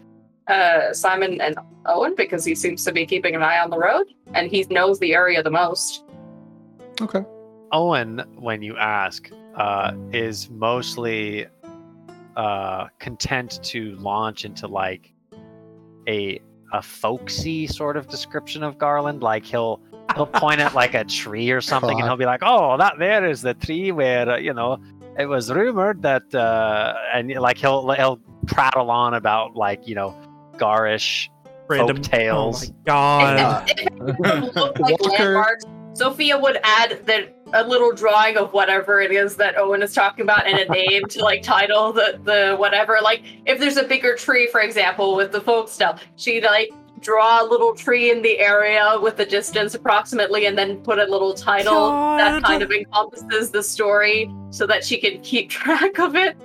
Uh, Simon and Owen, because he seems to be keeping an eye on the road and he knows the area the most. Okay. Owen, when you ask, uh, is mostly uh, content to launch into like a a folksy sort of description of Garland. Like he'll he'll point at like a tree or something, and he'll be like, "Oh, that there is the tree where uh, you know it was rumored that," uh, and like he'll he'll prattle on about like you know garish Random- folk tales. Oh my god. If it looked like Walker- landmarks, Sophia would add the a little drawing of whatever it is that Owen is talking about and a name to like title the the whatever. Like if there's a bigger tree, for example, with the folk stuff, she'd like draw a little tree in the area with the distance approximately and then put a little title that kind of encompasses the story so that she can keep track of it.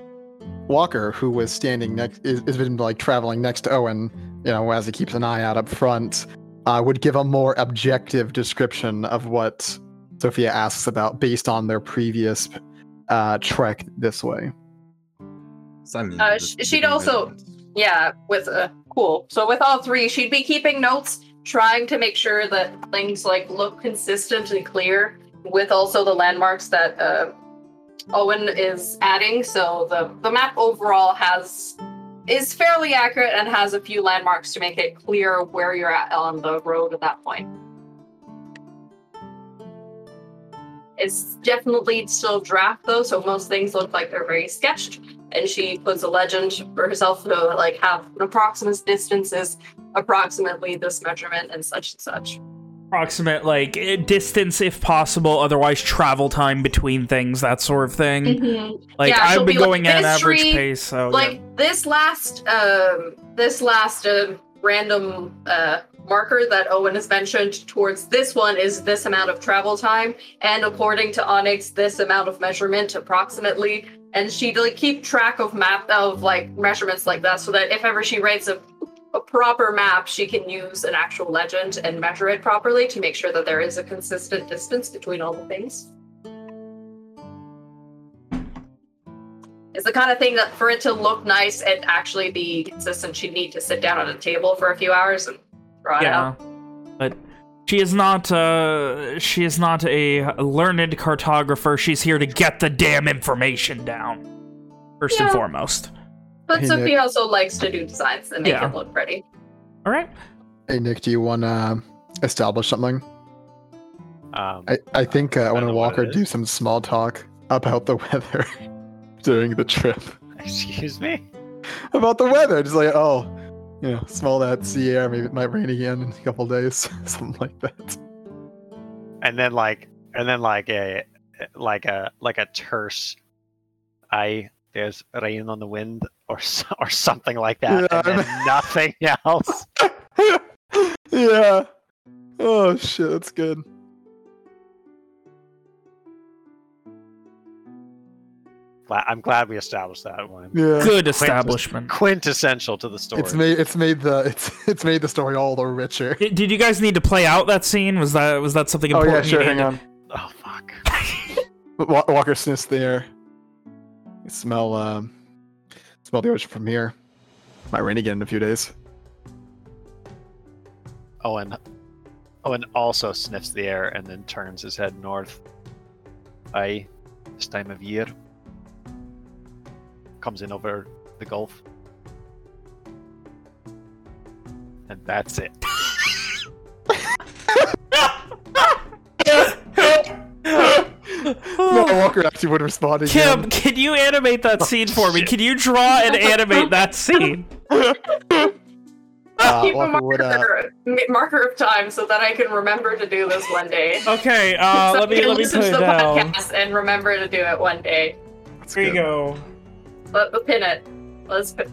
Walker, who was standing next, is, has been like traveling next to Owen, you know, as he keeps an eye out up front, uh, would give a more objective description of what Sophia asks about based on their previous uh, trek this way. Simon, Uh, just sh- she'd also- measurements. Yeah, with uh cool. So with all three, she'd be keeping notes, trying to make sure that things like look consistent and clear, with also the landmarks that uh, Owen is adding. So the the map overall has is fairly accurate and has a few landmarks to make it clear where you're at on the road at that point. It's definitely still draft though, so most things look like they're very sketched. And she puts a legend for herself to like have an approximate distances, approximately this measurement and such and such. Approximate, like, eh, distance if possible, otherwise travel time between things, that sort of thing. Mhm. Like, Yeah, I've be been like, going at an average pace, so... like yeah. this last um this last uh, random uh marker that Owen has mentioned towards this one is this amount of travel time and according to Onyx this amount of measurement approximately and she like keep track of map of like measurements like that so that if ever she writes a a proper map she can use an actual legend and measure it properly to make sure that there is a consistent distance between all the things. It's the kind of thing that for it to look nice and actually be consistent, she'd need to sit down at a table for a few hours and draw it Yeah. out. But she is not, uh, she is not a learned cartographer. She's here to get the damn information down. First and foremost. But Hey, Sophie Nick. also likes to do designs that make Yeah. it look pretty. All right. Hey Nick, do you want to establish something? Um, I, I think uh, I want to walk or do some small talk about the weather during the trip. excuse me. About the weather, just like oh, you know, smell that sea air. Maybe it might rain again in a couple days, something like that. and then like and then like a like a like a terse i there's rain on the wind or or something like that Yeah, and then nothing else yeah. Oh shit, that's good. Gla- i'm glad we established that one Yeah. Good establishment. quintessential to the story It's made it's made the it's it's made the story all the richer. Did did you guys need to play out that scene? Was that was that something important? Oh important? yeah, sure. Hang on. oh fuck Walker sniffs the air. You smell um smell the ocean from here. Might rain again in a few days. owen owen also sniffs the air and then turns his head north i this time of year comes in over the gulf and that's it no, Walker actually would respond again. Kim, can you animate that scene for me? Can you draw and animate that scene? Uh, Keep a Walker would, uh, marker, marker of time so that I can remember to do this one day. Okay, uh, So let me can let me put to it the down. podcast and remember to do it one day. That's Here you go. Let the pin it. Let's pin.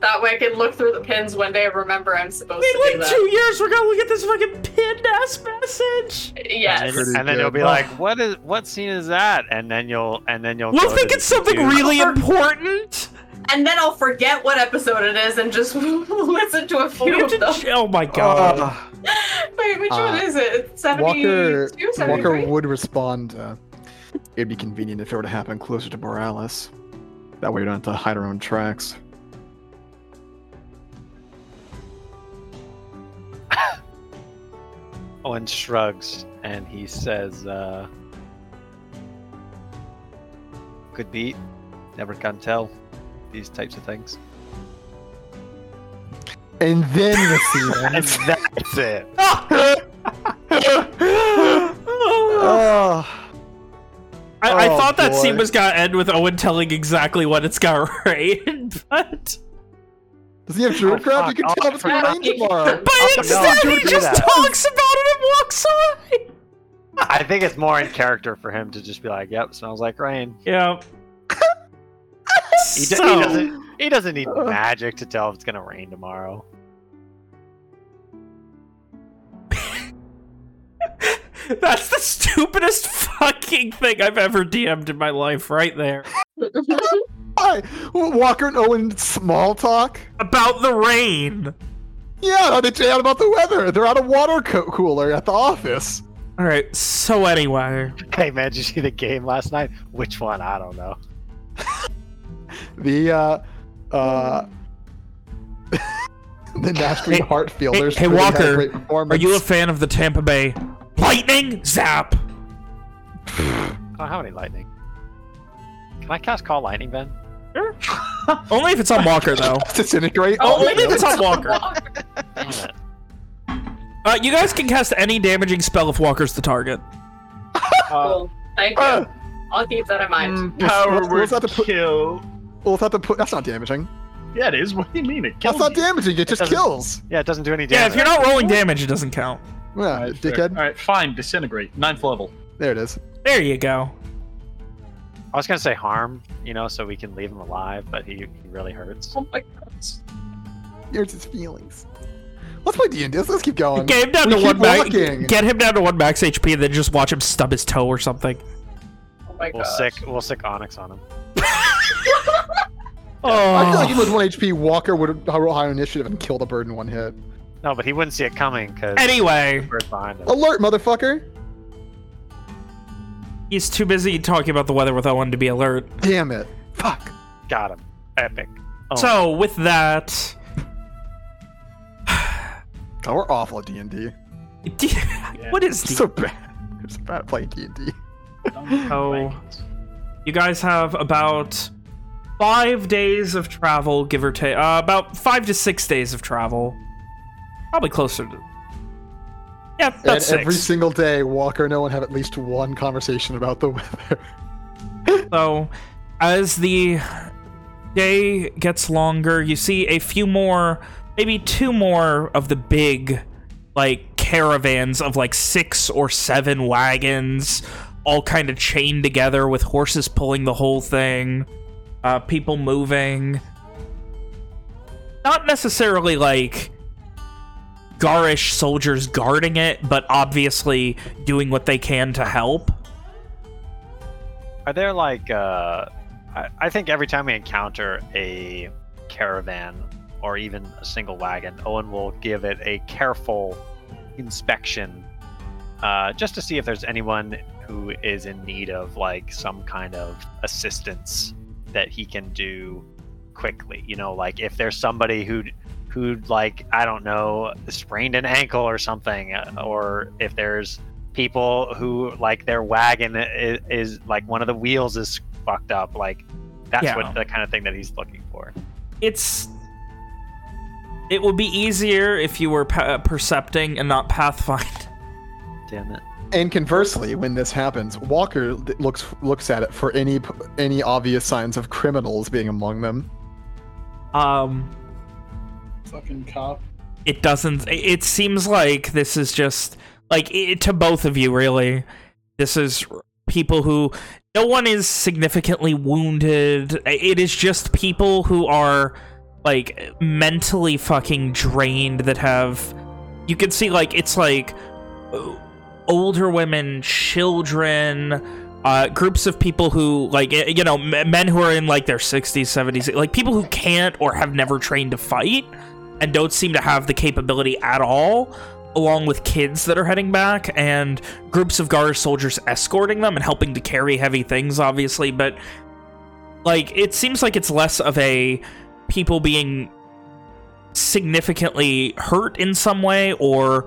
That way I can look through the pins one day and remember I'm supposed In to do like that. two years, we're gonna look at this fucking pinned ass message. Yes. And then, and then you'll good. be like, "What is what scene is that?" And then you'll and then you'll. We'll go think to it's something dude. really important. And then I'll forget what episode it is and just listen to a few have of to them. ch- oh my god. Uh, Wait, which Uh, one is it? 72, Walker 73? Walker would respond. Uh, It'd be convenient if it were to happen closer to Borealis. That way we don't have to hide our own tracks. Owen shrugs and he says, uh, "Could be. Never can tell. These types of things." And then the scene And that's it. oh, I, I Oh, thought that boy. scene was gonna end with Owen telling exactly what it's gonna rain, but does he have druidcraft? fuck. You can Oh, tell if it's gonna rain tomorrow. but no, instead don't he just that. talks about it and walks away. I think it's more in character for him to just be like, "Yep, smells like rain." Yeah. He, do- so, he doesn't. He doesn't need Uh. magic to tell if it's gonna rain tomorrow. that's the stupidest fucking thing I've ever DM'd in my life, right there. Why? Walker and Owen small talk? About the rain. Yeah, they chat about the weather. They're at a water co- cooler at the office. All right. So anyway, Hey man, did you see the game last night? Which one? I don't know. The uh uh the Nashville Hey- Heartfielders. hey, really had a Walker, are you a fan of the Tampa Bay Lightning? Zap. I don't have any lightning. Can I cast call lightning, Ben? Only if it's on Walker though. disintegrate? Oh, Oh, only if it's on Walker. Damn it. Uh, you guys can cast any damaging spell if Walker's the target. Cool. Thank you. Uh, I'll keep that in mind. Mm, We'll- power we'll- we'll word put- kill. We'll have to put. That's not damaging. Yeah, it is. What do you mean? It kills That's not damaging. It just kills. Yeah, it doesn't do any damage. Yeah, if you're not rolling damage, it doesn't count. Yeah, Alright, fair. dickhead. Alright, fine. Disintegrate. Ninth level. There it is. There you go. I was gonna say harm, you know, so we can leave him alive, but he, he really hurts. Oh my god. Here's his feelings. Let's play D&D. Let's, let's keep going. Get him down We to one max. Get him down to one max HP, and then just watch him stub his toe or something. Oh my We'll god. sick we'll sick Onyx on him. Oh, I feel like oh. even with 1 HP, Walker would roll high initiative and kill the bird in one hit. No, but he wouldn't see it coming because Anyway, bird's behind him. Alert, motherfucker! he's too busy talking about the weather with Owen to be alert. Damn it. Fuck. Got him. Epic. Oh, So with that, Oh, we're awful at D&D. what is the So bad. It's bad at playing D&D. Oh. You guys have about five days of travel, give or take. Uh, about five to six days of travel. Probably closer to. Yeah, And six. every single day, Walker and Owen have at least one conversation about the weather. So, as the day gets longer, you see a few more, maybe two more of the big, like, caravans of like six or seven wagons, all kind of chained together with horses pulling the whole thing, uh, people moving. Not necessarily like garish soldiers guarding it, but obviously doing what they can to help. Are there like uh I, I think every time we encounter a caravan or even a single wagon, Owen will give it a careful inspection uh, just to see if there's anyone who is in need of like some kind of assistance that he can do quickly. You know, like if there's somebody who who like I don't know sprained an ankle or something, uh, or if there's people who like their wagon is, is like one of the wheels is fucked up. Like that's Yeah. what the kind of thing that he's looking for. it's it would be easier if you were pa- percepting and not pathfind. Damn it. And conversely, when this happens, Walker looks looks at it for any any obvious signs of criminals being among them. Um, Fucking cop. it doesn't. It seems like this is just like it, to both of you, really. This is people who no one is significantly wounded. It is just people who are like mentally fucking drained that have. You can see like it's like uh, older women, children, uh, groups of people who like you know men who are in like their 60s, 70s, like people who can't or have never trained to fight and don't seem to have the capability at all, along with kids that are heading back and groups of Gar soldiers escorting them and helping to carry heavy things, obviously. But like, it seems like it's less of a people being significantly hurt in some way or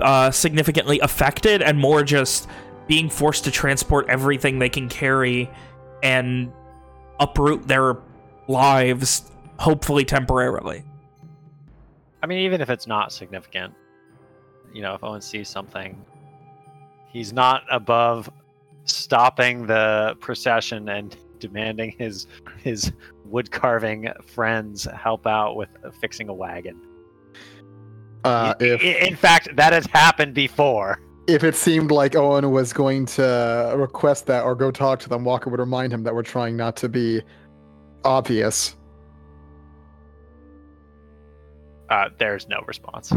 uh, significantly affected, and more just being forced to transport everything they can carry and uproot their lives, hopefully temporarily. I mean, even if it's not significant, you know, if Owen sees something, he's not above stopping the procession and demanding his his wood carving friends help out with fixing a wagon. Uh, if in fact, that has happened before. if it seemed like Owen was going to request that or go talk to them, Walker would remind him that we're trying not to be obvious. Uh, there's no response.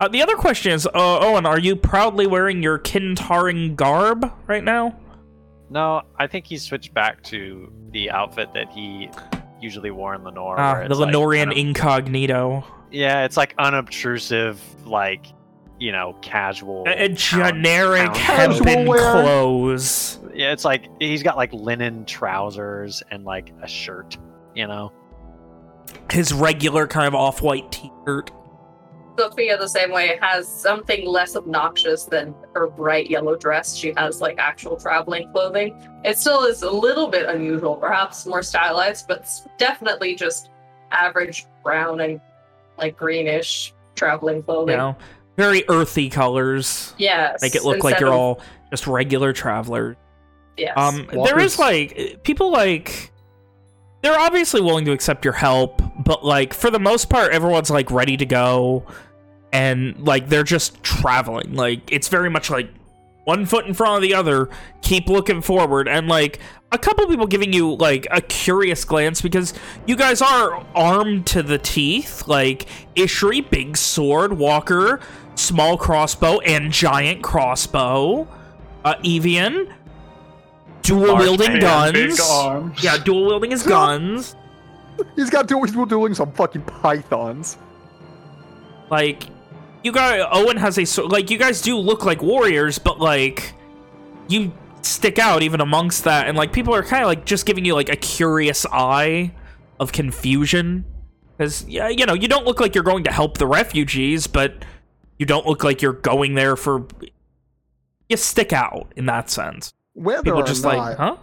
Uh, the other question is, uh, Owen, are you proudly wearing your Kintaring garb right now? No, I think he switched back to the outfit that he usually wore in Lenore. Ah, the it's, like, Lenorian incognito. Yeah, it's like unobtrusive, like you know, casual. A, a generic town Casual hempen clothes. Yeah, it's like he's got like linen trousers and like a shirt. You know. His regular kind of off-white t-shirt. Sophia, the same way, has something less obnoxious than her bright yellow dress. She has like actual traveling clothing. It still is a little bit unusual, perhaps more stylized, but it's definitely just average brown and like greenish traveling clothing. You clothing. know, very earthy colors. Yes. Make it look like you're of- all just regular travelers. Yes. Um, there Walker's- is like people like they're obviously willing to accept your help, but like for the most part, everyone's like ready to go, and like they're just traveling. Like it's very much like one foot in front of the other, keep looking forward, and like a couple people giving you like a curious glance because you guys are armed to the teeth. Like Ishri, big sword, Walker, small crossbow, and giant crossbow. Uh, Evian, dual wielding guns. Yeah, dual wielding his guns. He's got dual, he's dueling some fucking pythons. Like, you got Owen has a like you guys do look like warriors, but like you stick out even amongst that, and like people are kind of like just giving you like a curious eye of confusion because yeah, you know you don't look like you're going to help the refugees, but you don't look like you're going there for. You stick out in that sense. Whether People or just not, like, huh?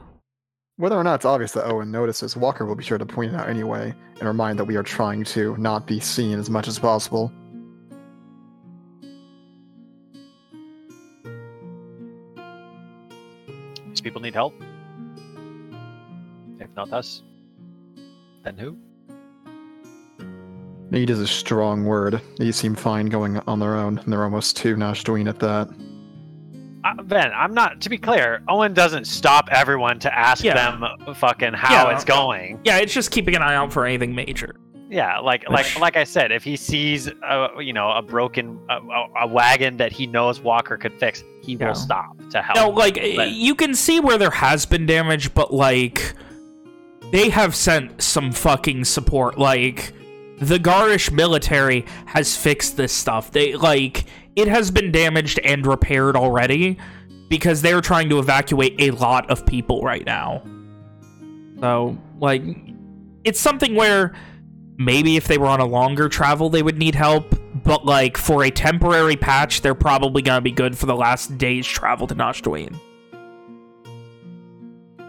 Whether or not it's obvious that Owen notices, Walker will be sure to point it out anyway and remind that we are trying to not be seen as much as possible. These people need help. If not us, then who? Need is a strong word. These seem fine going on their own, and they're almost too Nashdoin at that. Uh, ben, I'm not. To be clear, Owen doesn't stop everyone to ask Yeah. them fucking how Yeah. it's going. Yeah, it's just keeping an eye out for anything major. Yeah, like like like I said, if he sees a you know a broken a, a, a wagon that he knows Walker could fix, he Yeah. will stop to help. No, like But- you can see where there has been damage, but like they have sent some fucking support. Like the Garish military has fixed this stuff. They like it has been damaged and repaired already because they're trying to evacuate a lot of people right now. So like it's something where maybe if they were on a longer travel they would need help but like for a temporary patch they're probably gonna be good for the last day's travel to Nosh Dwayne.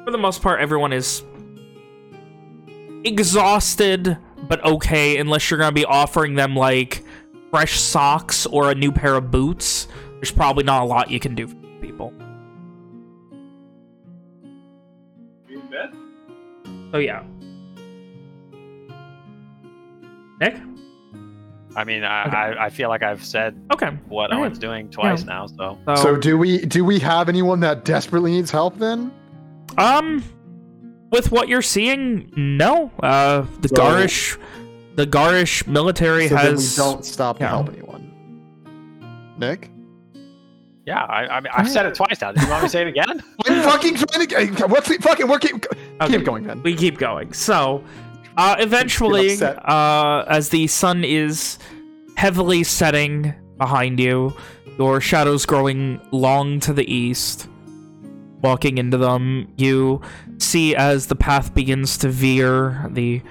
For the most part everyone is exhausted but okay unless you're gonna be offering them like fresh socks or a new pair of boots there's probably not a lot you can do for people so yeah Nick? I mean, I, Okay. I I feel like I've said Okay. what All right. Owen's doing twice Yeah. now, so So, So do we do we have anyone that desperately needs help then? Um, with what you're seeing, no. Uh, the So- Garish, the Garish military so then we has. don't stop to help anyone. Nick? yeah, I, I mean, I've said it twice now. Do you want me to say it again? I'm fucking trying to what's the fucking we're keep, Okay. keep going then. We keep going. So, uh, eventually, uh, as the sun is heavily setting behind you, your shadows growing long to the east, walking into them, you see as the path begins to veer, the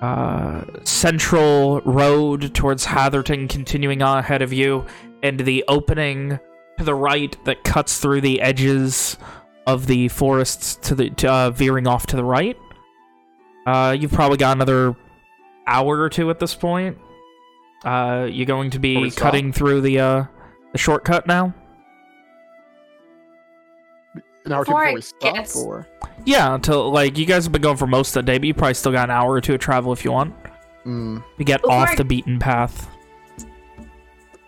uh, central road towards Hatherton continuing on ahead of you, and the opening to the right that cuts through the edges of the forests to the to, uh, veering off to the right. Uh, you've probably got another hour or two at this point. Uh, you're going to be cutting through the uh, the shortcut now. An hour or two Before before it we stop gets- or Yeah, until like you guys have been going for most of the day, but you probably still got an hour or two of travel if you want mm, to get Before off I- the beaten path.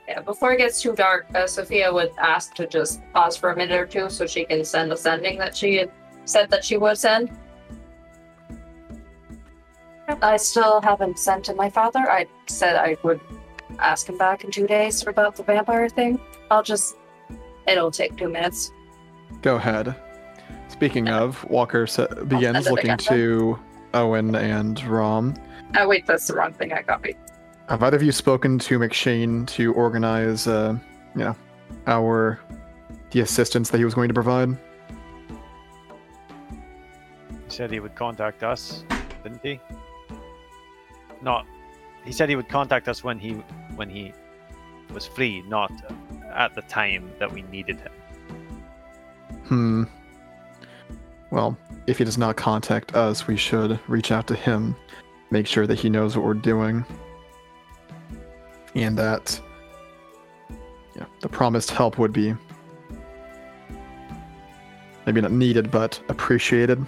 Yeah, before it gets too dark, uh, Sophia would ask to just pause for a minute or two so she can send the sending that she had said that she would send. I still haven't sent to my father. I said I would ask him back in two days about the vampire thing. I'll just. It'll take two minutes. Go ahead. Speaking of, Walker sa- begins looking to Owen and Rom. Oh, wait, that's the wrong thing I copied. Have either of you spoken to McShane to organize, uh, you know, our the assistance that he was going to provide? He said he would contact us, didn't he? Not. He said he would contact us when he when he was free, not at the time that we needed him. Hmm. Well, if he does not contact us, we should reach out to him, make sure that he knows what we're doing, and that yeah, the promised help would be maybe not needed, but appreciated.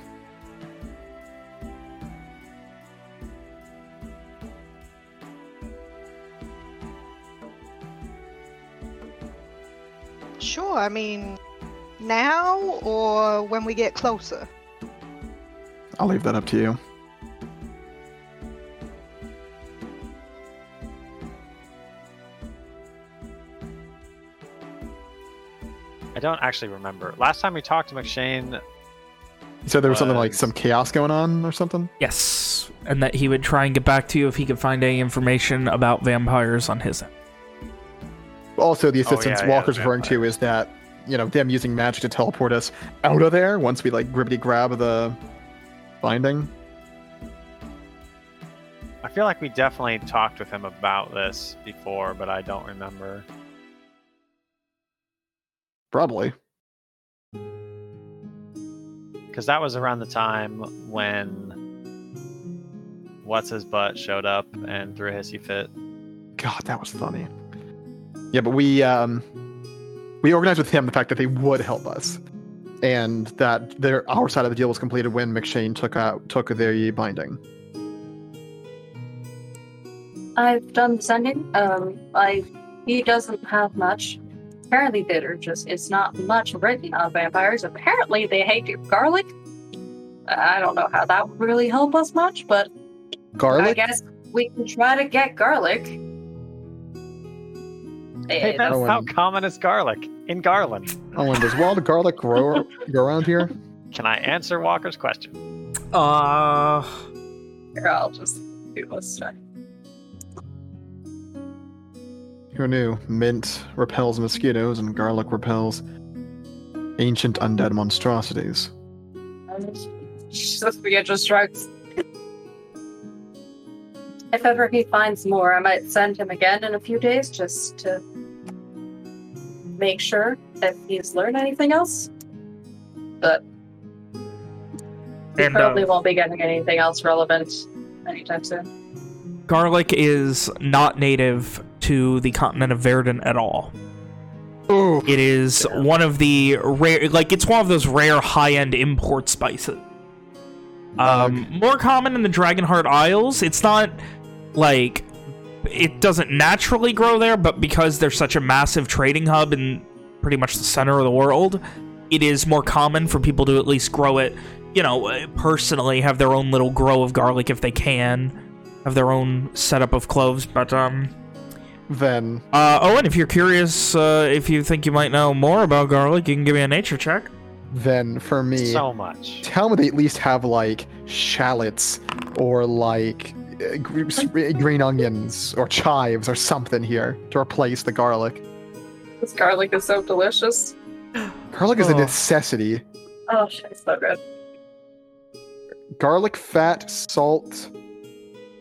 Sure, I mean, now or when we get closer? I'll leave that up to you. I don't actually remember. Last time we talked to McShane, You said there was something like some chaos going on or something? Yes, and that he would try and get back to you if he could find any information about vampires on his end. Also, the Oh, assistance yeah, yeah, Walker's referring to is that, you know, them using magic to teleport us out of there once we, like, gribbity grab the binding. I feel like we definitely talked with him about this before, but I don't remember. Probably. Because that was around the time when what's his butt showed up and threw a hissy fit. God, that was funny. Yeah, but we um we organized with him the fact that they would help us, and that their our side of the deal was completed when McShane took out took the binding. I've done the sending. Um, I he doesn't have much. Apparently, there just it's not much written on vampires. Apparently, they hate garlic. I don't know how that would really help us much, but garlic. I guess we can try to get garlic. Hey, that's Owen. how common is garlic in Garland. Owen, does wild garlic grow grow around here? Can I answer Walker's question? Uh, here, I'll just do this. Who knew? Mint repels mosquitoes and garlic repels ancient undead monstrosities. Just we just strikes. If ever he finds more, I might send him again in a few days just to make sure if he's learned anything else. But he And, probably uh, won't be getting anything else relevant anytime soon. garlic is not native to the continent of Verdun at all. Ooh. It is one of the rare, like it's one of those rare high-end import spices. Um, more common in the Dragonheart Isles. It's not like it doesn't naturally grow there, but because there's such a massive trading hub in pretty much the center of the world, it is more common for people to at least grow it. You know, uh, personally have their own little grow of garlic if they can, have their own setup of cloves. But um, Then uh, Owen, if you're curious, uh, if you think you might know more about garlic, you can give me a nature check. then for me So much. tell me they at least have like shallots or like gr- s- green onions or chives or something here to replace the garlic. This garlic is so delicious. Garlic is a Oh. necessity. Oh, shit, it's so good. Garlic, fat, salt.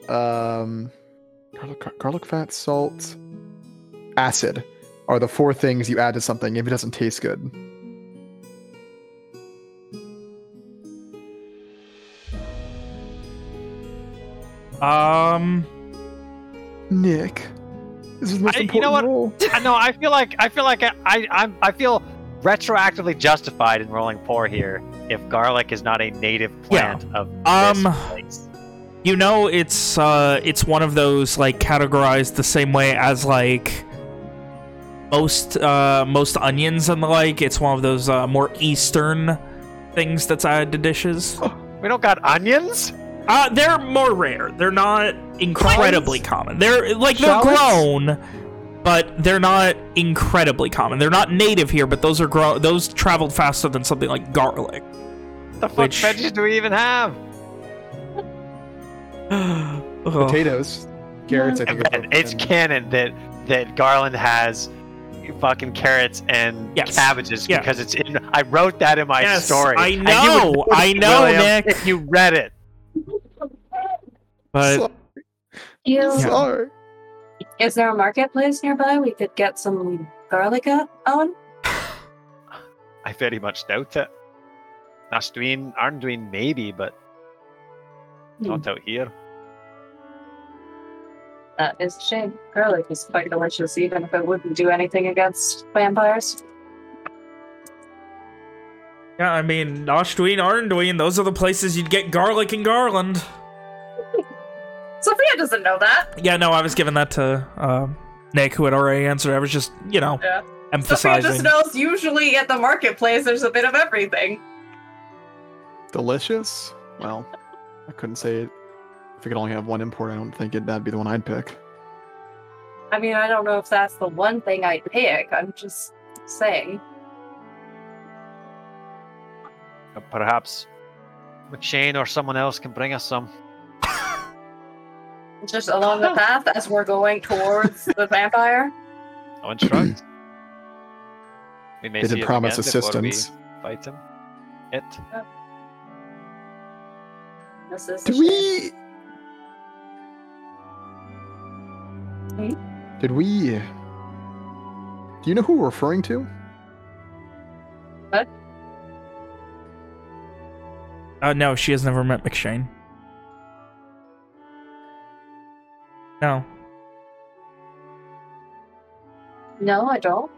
Um, garlic, garlic, fat, salt, acid are the four things you add to something if it doesn't taste good. Um, Nick, this is the most I- you know what? role. I know. I feel like I feel like I, I I'm I feel retroactively justified in rolling poor here if garlic is not a native Yeah. plant of Um, this place. you know, it's uh, it's one of those like categorized the same way as like most uh most onions and the like. It's one of those uh, more eastern things that's added to dishes. We don't got onions. Uh, they're more rare. They're not incredibly common. They're like they're Shallots? grown, but they're not incredibly common. They're not native here, but those are grown. Those traveled faster than something like garlic. The fuck Which- veggies do we even have? Potatoes, carrots. I think. And it's canon that that Garland has fucking carrots and Yes. cabbages Yeah. because it's in. I wrote that in my Yes, story. I And you know, would I know, William, Nick. If you read it, But So- You, Sorry. Is there a marketplace nearby we could get some garlic at, Owen? I very much doubt it. Nastuin, Arnduin, maybe, but hmm. not out here. That is a shame. Garlic is quite delicious, even if it wouldn't do anything against vampires. Yeah, I mean, Noshduin, Arnduin, those are the places you'd get garlic and garland. Sophia doesn't know that. Yeah, no, I was giving that to uh, Nick, who had already answered. I was just, you know, Yeah. Sophia just knows usually at the marketplace there's a bit of everything. Delicious? Well, I couldn't say it. If we could only have one import, I don't think it, that'd be the one I'd pick. I mean, I don't know if that's the one thing I'd pick. I'm just saying. Perhaps McShane or someone else can bring us some. Just along the path as we're going towards the vampire. Owen shrugged. we may They see did it promise again before we assistance. Fight him. It. This is a Did shame. we? Did we? Do you know who we're referring to? What? Uh, no, she has never met McShane. No. No, I don't.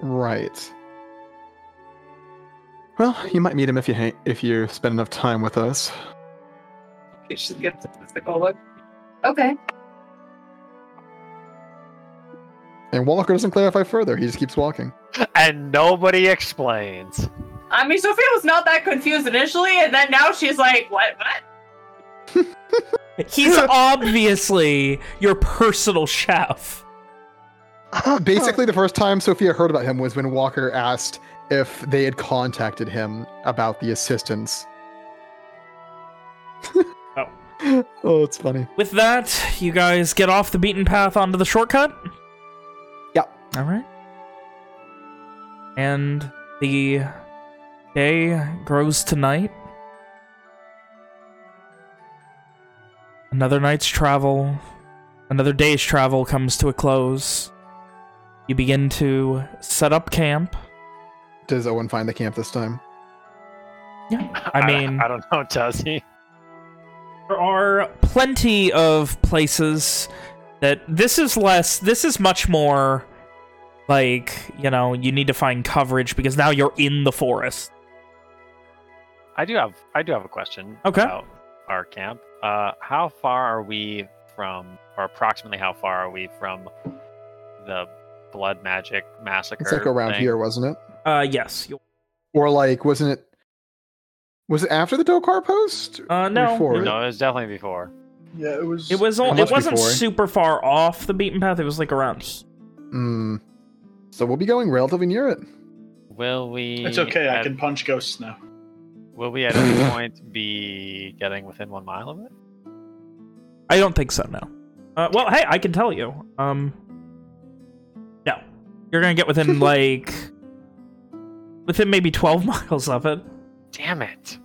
Right. Well, you might meet him if you hang- if you spend enough time with us. You should get the physical look. Okay. And Walker doesn't clarify further. He just keeps walking. And nobody explains. I mean, Sophia was not that confused initially, and then now she's like, what? What? He's obviously your personal chef. Basically, the first time Sophia heard about him was when Walker asked if they had contacted him about the assistance. Oh. oh, it's funny. With that, you guys get off the beaten path onto the shortcut? Yep. All right. And the day grows to night. Another night's travel, another day's travel comes to a close. You begin to set up camp. Does Owen find the camp this time? Yeah. I mean, I, don't know, does he? there are plenty of places that this is less this is much more like you know you need to find coverage because now you're in the forest I do have I do have a question Okay. about our camp. Uh, how far are we from, or approximately how far are we from the blood magic massacre? It's like around thing? here, wasn't it? uh yes Or like, wasn't it? Was it after the Dokar post? uh no Before it? No, it was definitely before. Yeah, it was. it was. All, it, it wasn't four. super far off the beaten path it was like around he- Hmm. So we'll be going relatively near it. Will we? It's okay. I can punch ghosts now. Will we at any point be getting within one mile of it? i don't think so no uh, well hey i can tell you um no you're gonna get within like within maybe 12 miles of it Damn it!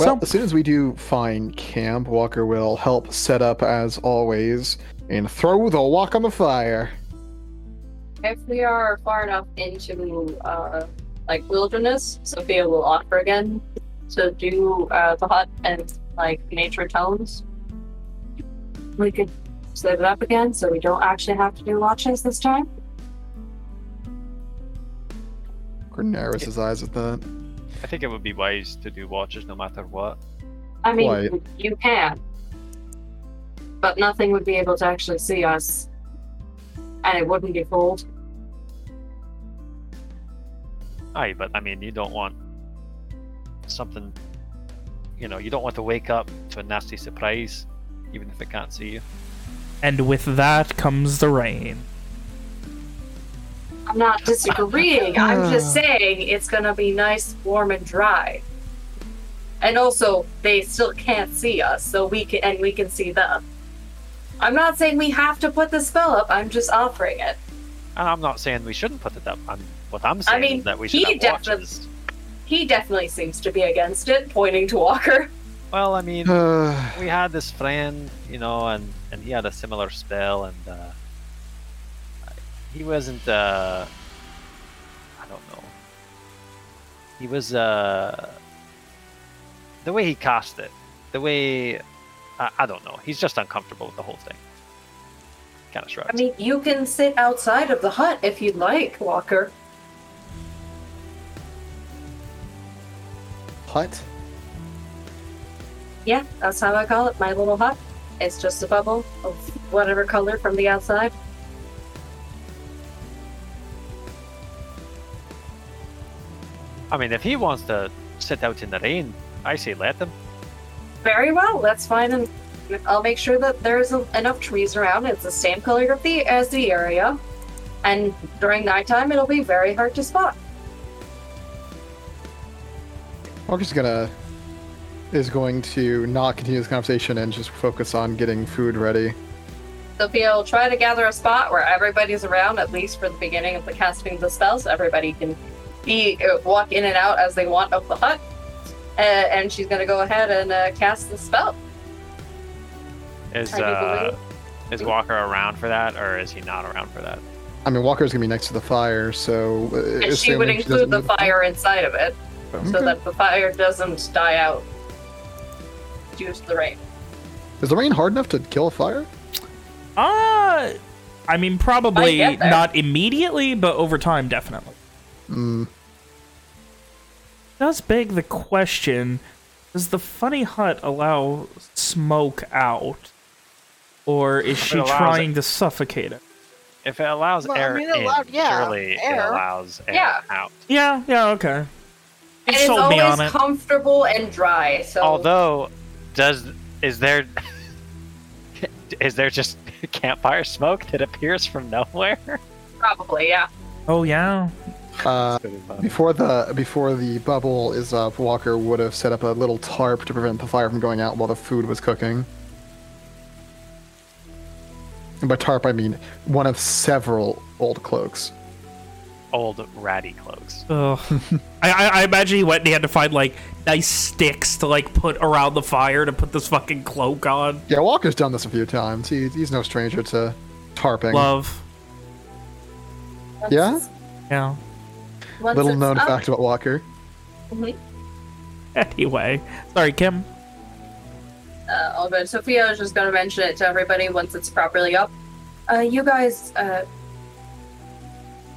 Well, So- as soon as we do find camp, Walker will help set up as always and throw the walk on the fire. If we are far enough into uh, like wilderness, Sophia will offer again to do uh, the hut and like nature tones. We could set it up again, so we don't actually have to do watches this time. Gordon narrows eyes at that. I think it would be wise to do watches no matter what. I mean, Quite. you can, but nothing would be able to actually see us, and it wouldn't be cold. Aye, but I mean, you don't want something. You know, you don't want to wake up to a nasty surprise, even if it can't see you. and with that comes the rain I'm not disagreeing. I'm just saying it's gonna be nice, warm, and dry. And also, they still can't see us, so we can and we can see them. I'm not saying we have to put the spell up. I'm just offering it. And I'm not saying we shouldn't put it up. I'm, what I'm saying mean, is that we should he have definitely- watches. He definitely seems to be against it, pointing to Walker. Well, I mean, we had this friend, you know, and and he had a similar spell, and uh, he wasn't uh, I don't know. he was uh the way he cast it, the way I, I don't know. He's just uncomfortable with the whole thing. Kind of shrugs. I mean, you can sit outside of the hut if you'd like, Walker. Hut? Yeah, that's how I call it, my little hut. It's just a bubble of whatever color from the outside. I mean, if he wants to sit out in the rain, I say let him. Very well, that's fine, and I'll make sure that there's a, enough trees around. It's the same color of the as the area, and during nighttime it'll be very hard to spot. Walker's gonna is going to not continue this conversation and just focus on getting food ready. Sophia will try to gather a spot where everybody's around, at least for the beginning of the casting of the spells. Everybody can be uh, walk in and out as they want of the hut, uh, and she's gonna go ahead and uh, cast the spell. Is uh, is Walker around for that, or is he not around for that? I mean, Walker's gonna be next to the fire, so. uh, And she would doesn't include the need- fire inside of it, so that the fire doesn't die out due to the rain. Is the rain hard enough to kill a fire? Uh, I mean, probably get there. not immediately, but over time, definitely. Mm, Does beg the question, does the funny hut allow smoke out? Or is she It trying to suffocate it? If it allows Well, I air mean, it in, yeah, surely it allows air Yeah. out. Yeah, yeah, okay. You And it's sold me on always it. comfortable and dry. So Although, does is there is there just campfire smoke that appears from nowhere? probably, yeah. Oh, yeah. Uh, before the before the bubble is up, Walker would have set up a little tarp to prevent the fire from going out while the food was cooking. And by tarp, I mean one of several old cloaks. Old ratty cloaks. Ugh. I, I, I imagine he went and he had to find, like, nice sticks to, like, put around the fire to put this fucking cloak on. Yeah, Walker's done this a few times. He, he's no stranger to tarping. Love. Once Yeah? Yeah. Once Little known up- fact about Walker. Mhm. Anyway. Sorry, Kim. Uh, all good. Sophia is just going to mention it to everybody once it's properly up. Uh, you guys, uh,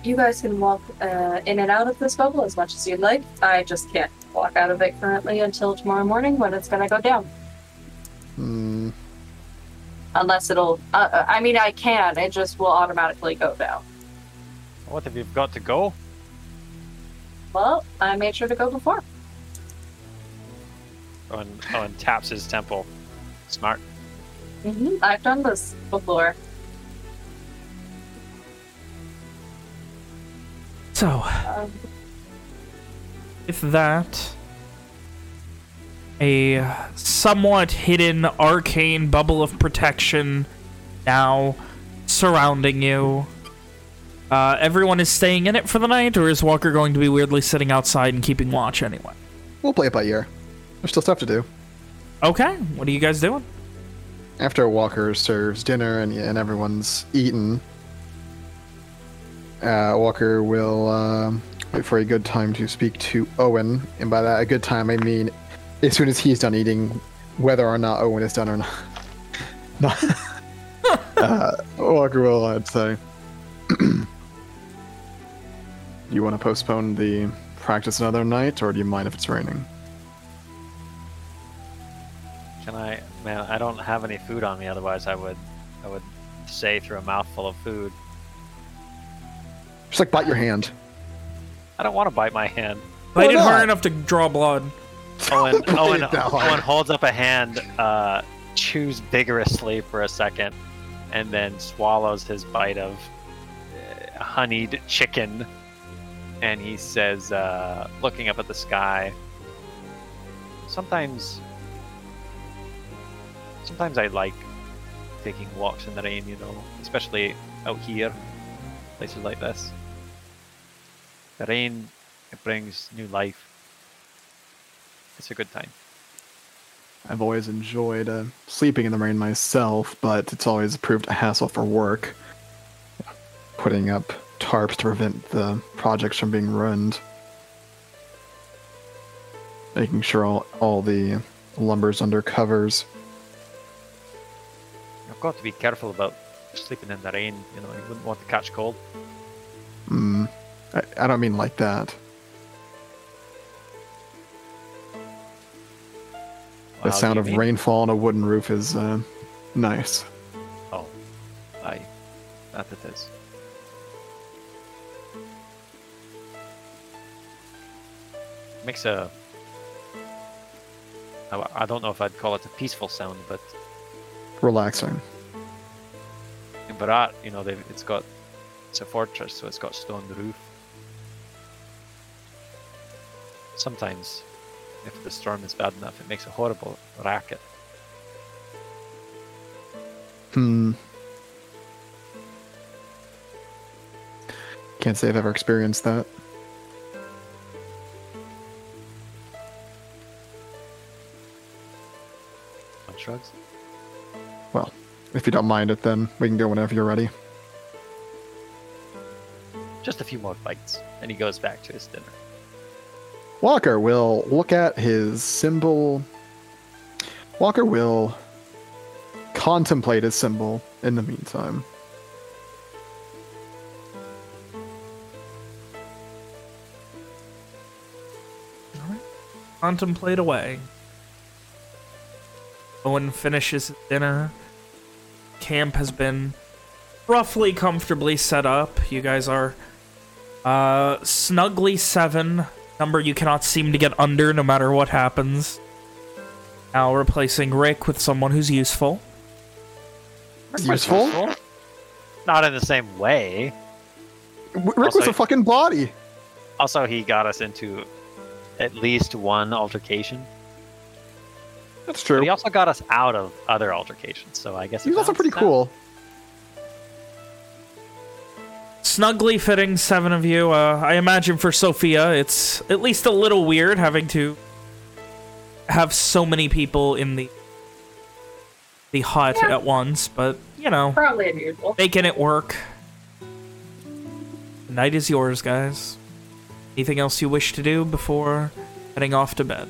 you guys can walk uh, in and out of this bubble as much as you'd like. I just can't walk out of it currently until tomorrow morning when it's going to go down. Hmm. Unless it'll, uh, uh, I mean, I can. It just will automatically go down. What have you got to go? Well, I made sure to go before. Owen, Owen taps his temple. Smart. hmm I've done this before. So, Um, with that, a somewhat hidden arcane bubble of protection now surrounding you. Uh, everyone is staying in it for the night, or is Walker going to be weirdly sitting outside and keeping watch anyway? We'll play it by ear. There's still stuff to do. Okay, what are you guys doing? After Walker serves dinner and, and everyone's eaten, uh, Walker will um, wait for a good time to speak to Owen. And by that, a good time, I mean as soon as he's done eating, whether or not Owen is done or not. not uh, Walker will I'd say, Do you want to postpone the practice another night, or do you mind if it's raining? Can I? Man, I don't have any food on me. Otherwise, I would, I would say through a mouthful of food. Just like bite your hand. I don't want to bite my hand. Bite it not? hard enough to draw blood. Owen, Owen, Owen holds up a hand, uh, chews vigorously for a second, and then swallows his bite of uh, honeyed chicken. And he says, uh, looking up at the sky, sometimes, sometimes I like taking walks in the rain, you know, especially out here, places like this. The rain, it brings new life. It's a good time. I've always enjoyed uh, sleeping in the rain myself, but it's always proved a hassle for work. Putting up tarps to prevent the projects from being ruined. making sure all, all the lumber's under covers. I've got to be careful about sleeping in the rain. You know, you wouldn't want to catch cold. Mm, I, I don't mean like that. The how sound of mean? rainfall on a wooden roof is uh, nice. Oh, aye, that it is. Makes a. I don't know if I'd call it a peaceful sound, but Relaxing. in Barat, you know, they've, it's got it's a fortress, so it's got stone roof. Sometimes, if the storm is bad enough, it makes a horrible racket. Hmm. Can't say I've ever experienced that. Shrugs. Well, if you don't mind it, then we can go whenever you're ready. Just a few more bites, and he goes back to his dinner. Walker will look at his symbol. Walker will contemplate his symbol in the meantime. Contemplate away. Owen finishes dinner. Camp has been roughly comfortably set up. You guys are uh, snugly seven. Number you cannot seem to get under no matter what happens. Now replacing Rick with someone who's useful. Useful? Not in the same way. W- Rick was a fucking body. Also, he got us into at least one altercation. That's But true. he also got us out of other altercations, so I guess he's also pretty cool. Snugly fitting seven of you. Uh, I imagine for Sophia, it's at least a little weird having to have so many people in the the hut Yeah. at once, but you know, Probably unusual. making it work. The night is yours, guys. Anything else you wish to do before heading off to bed?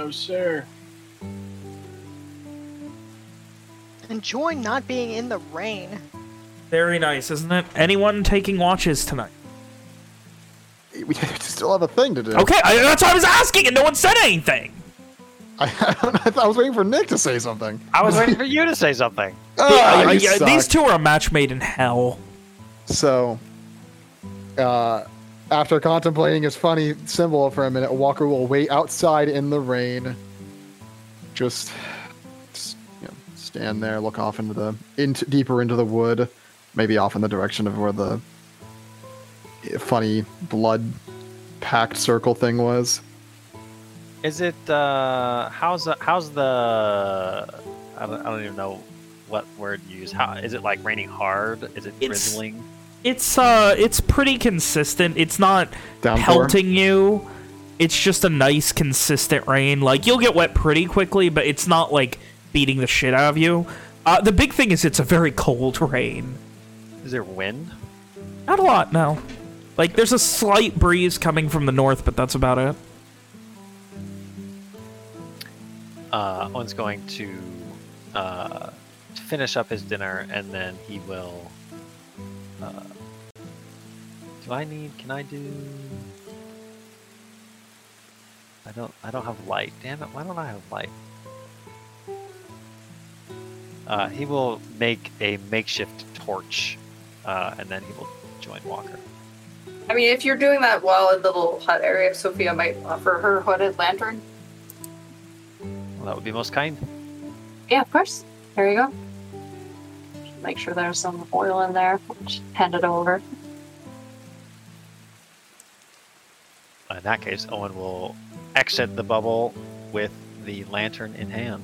No, sir. Enjoy not being in the rain. Very nice, isn't it? Anyone taking watches tonight? We still have a thing to do. Okay, I, that's what I was asking, and no one said anything. I, I, I was waiting for Nick to say something. I was waiting for you to say something. Ah, Yeah, you yeah, these two are a match made in hell. So, uh, after contemplating his funny symbol for a minute, Walker will wait outside in the rain. Just, just you know, stand there, look off into the into deeper into the wood, maybe off in the direction of where the funny blood-packed circle thing was. Is it uh how's the how's the I don't, I don't even know what word you use. How is it like raining hard? Is it It's- drizzling? It's uh, it's pretty consistent. It's not Downpour. pelting you. It's just a nice, consistent rain. Like you'll get wet pretty quickly, but it's not like beating the shit out of you. Uh, the big thing is it's a very cold rain. Is there wind? Not a lot, no. Like there's a slight breeze coming from the north, but that's about it. Uh, Owen's going to uh, to finish up his dinner and then he will. Uh, do I need? Can I do? I don't. I don't have light. Damn it! Why don't I have light? Uh, he will make a makeshift torch, uh, and then he will join Walker. I mean, if you're doing that while in the little hut area, Sophia might offer her hooded lantern. Well, that would be most kind. Yeah, of course. There you go. Make sure there's some oil in there. Just hand it over. In that case, Owen will exit the bubble with the lantern in hand.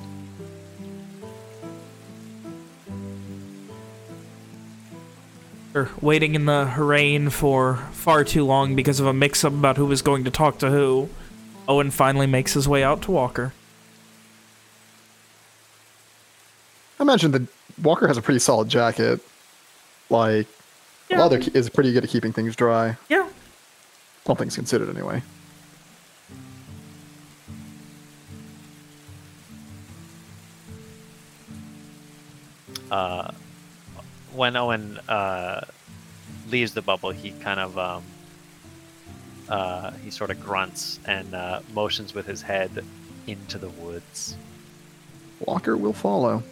They're waiting in the rain for far too long because of a mix-up about who was going to talk to who. Owen finally makes his way out to Walker. I imagine that Walker has a pretty solid jacket. Like, Yeah. leather is pretty good at keeping things dry. Yeah. All things considered, anyway. uh, when Owen uh, leaves the bubble, he kind of um, uh, he sort of grunts and uh, motions with his head into the woods. Walker will follow.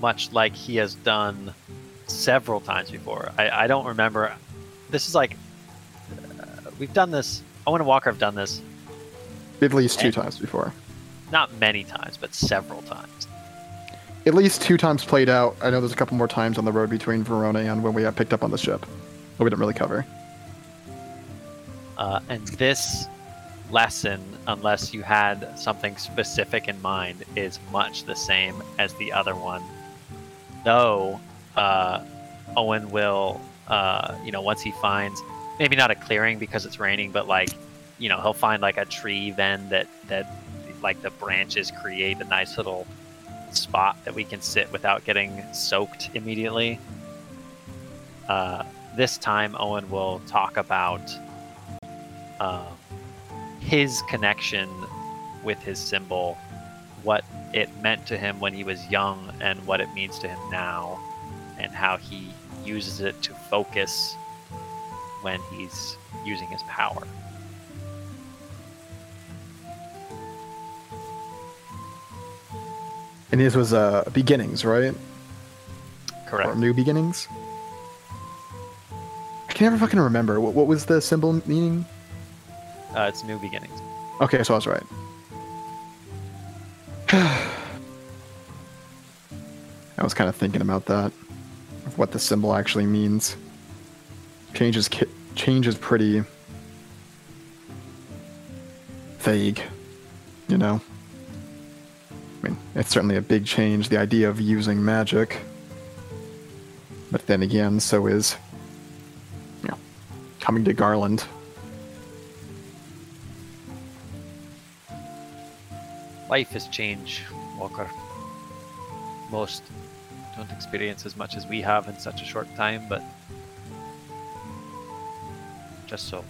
Much like he has done several times before. I, I don't remember. This is like uh, we've done this. Owen and Walker have done this At least two And- times before. not many times, but several times. At least two times played out. I know there's a couple more times on the road between Verona and when we got picked up on the ship. But we didn't really cover. Uh, and this lesson, unless you had something specific in mind, is much the same as the other one. Though uh, Owen will, uh, you know, once he finds maybe not a clearing because it's raining, but like, you know, he'll find like a tree then that that like the branches create a nice little spot that we can sit without getting soaked immediately. Uh, this time, Owen will talk about um, his connection with his symbol, what it meant to him when he was young, and what it means to him now, and how he uses it to focus when he's using his power. And this was uh, beginnings, right? Correct. Or new beginnings? I can never fucking remember. What, what was the symbol meaning? Uh, it's new beginnings. Okay, so I was right. I was kind of thinking about that, of what the symbol actually means. Change is ki- change is pretty vague, you know. I mean, it's certainly a big change. The idea of using magic, but then again, so is, you know, coming to Garland. Life has changed, Walker. Most don't experience as much as we have in such a short time, but just so.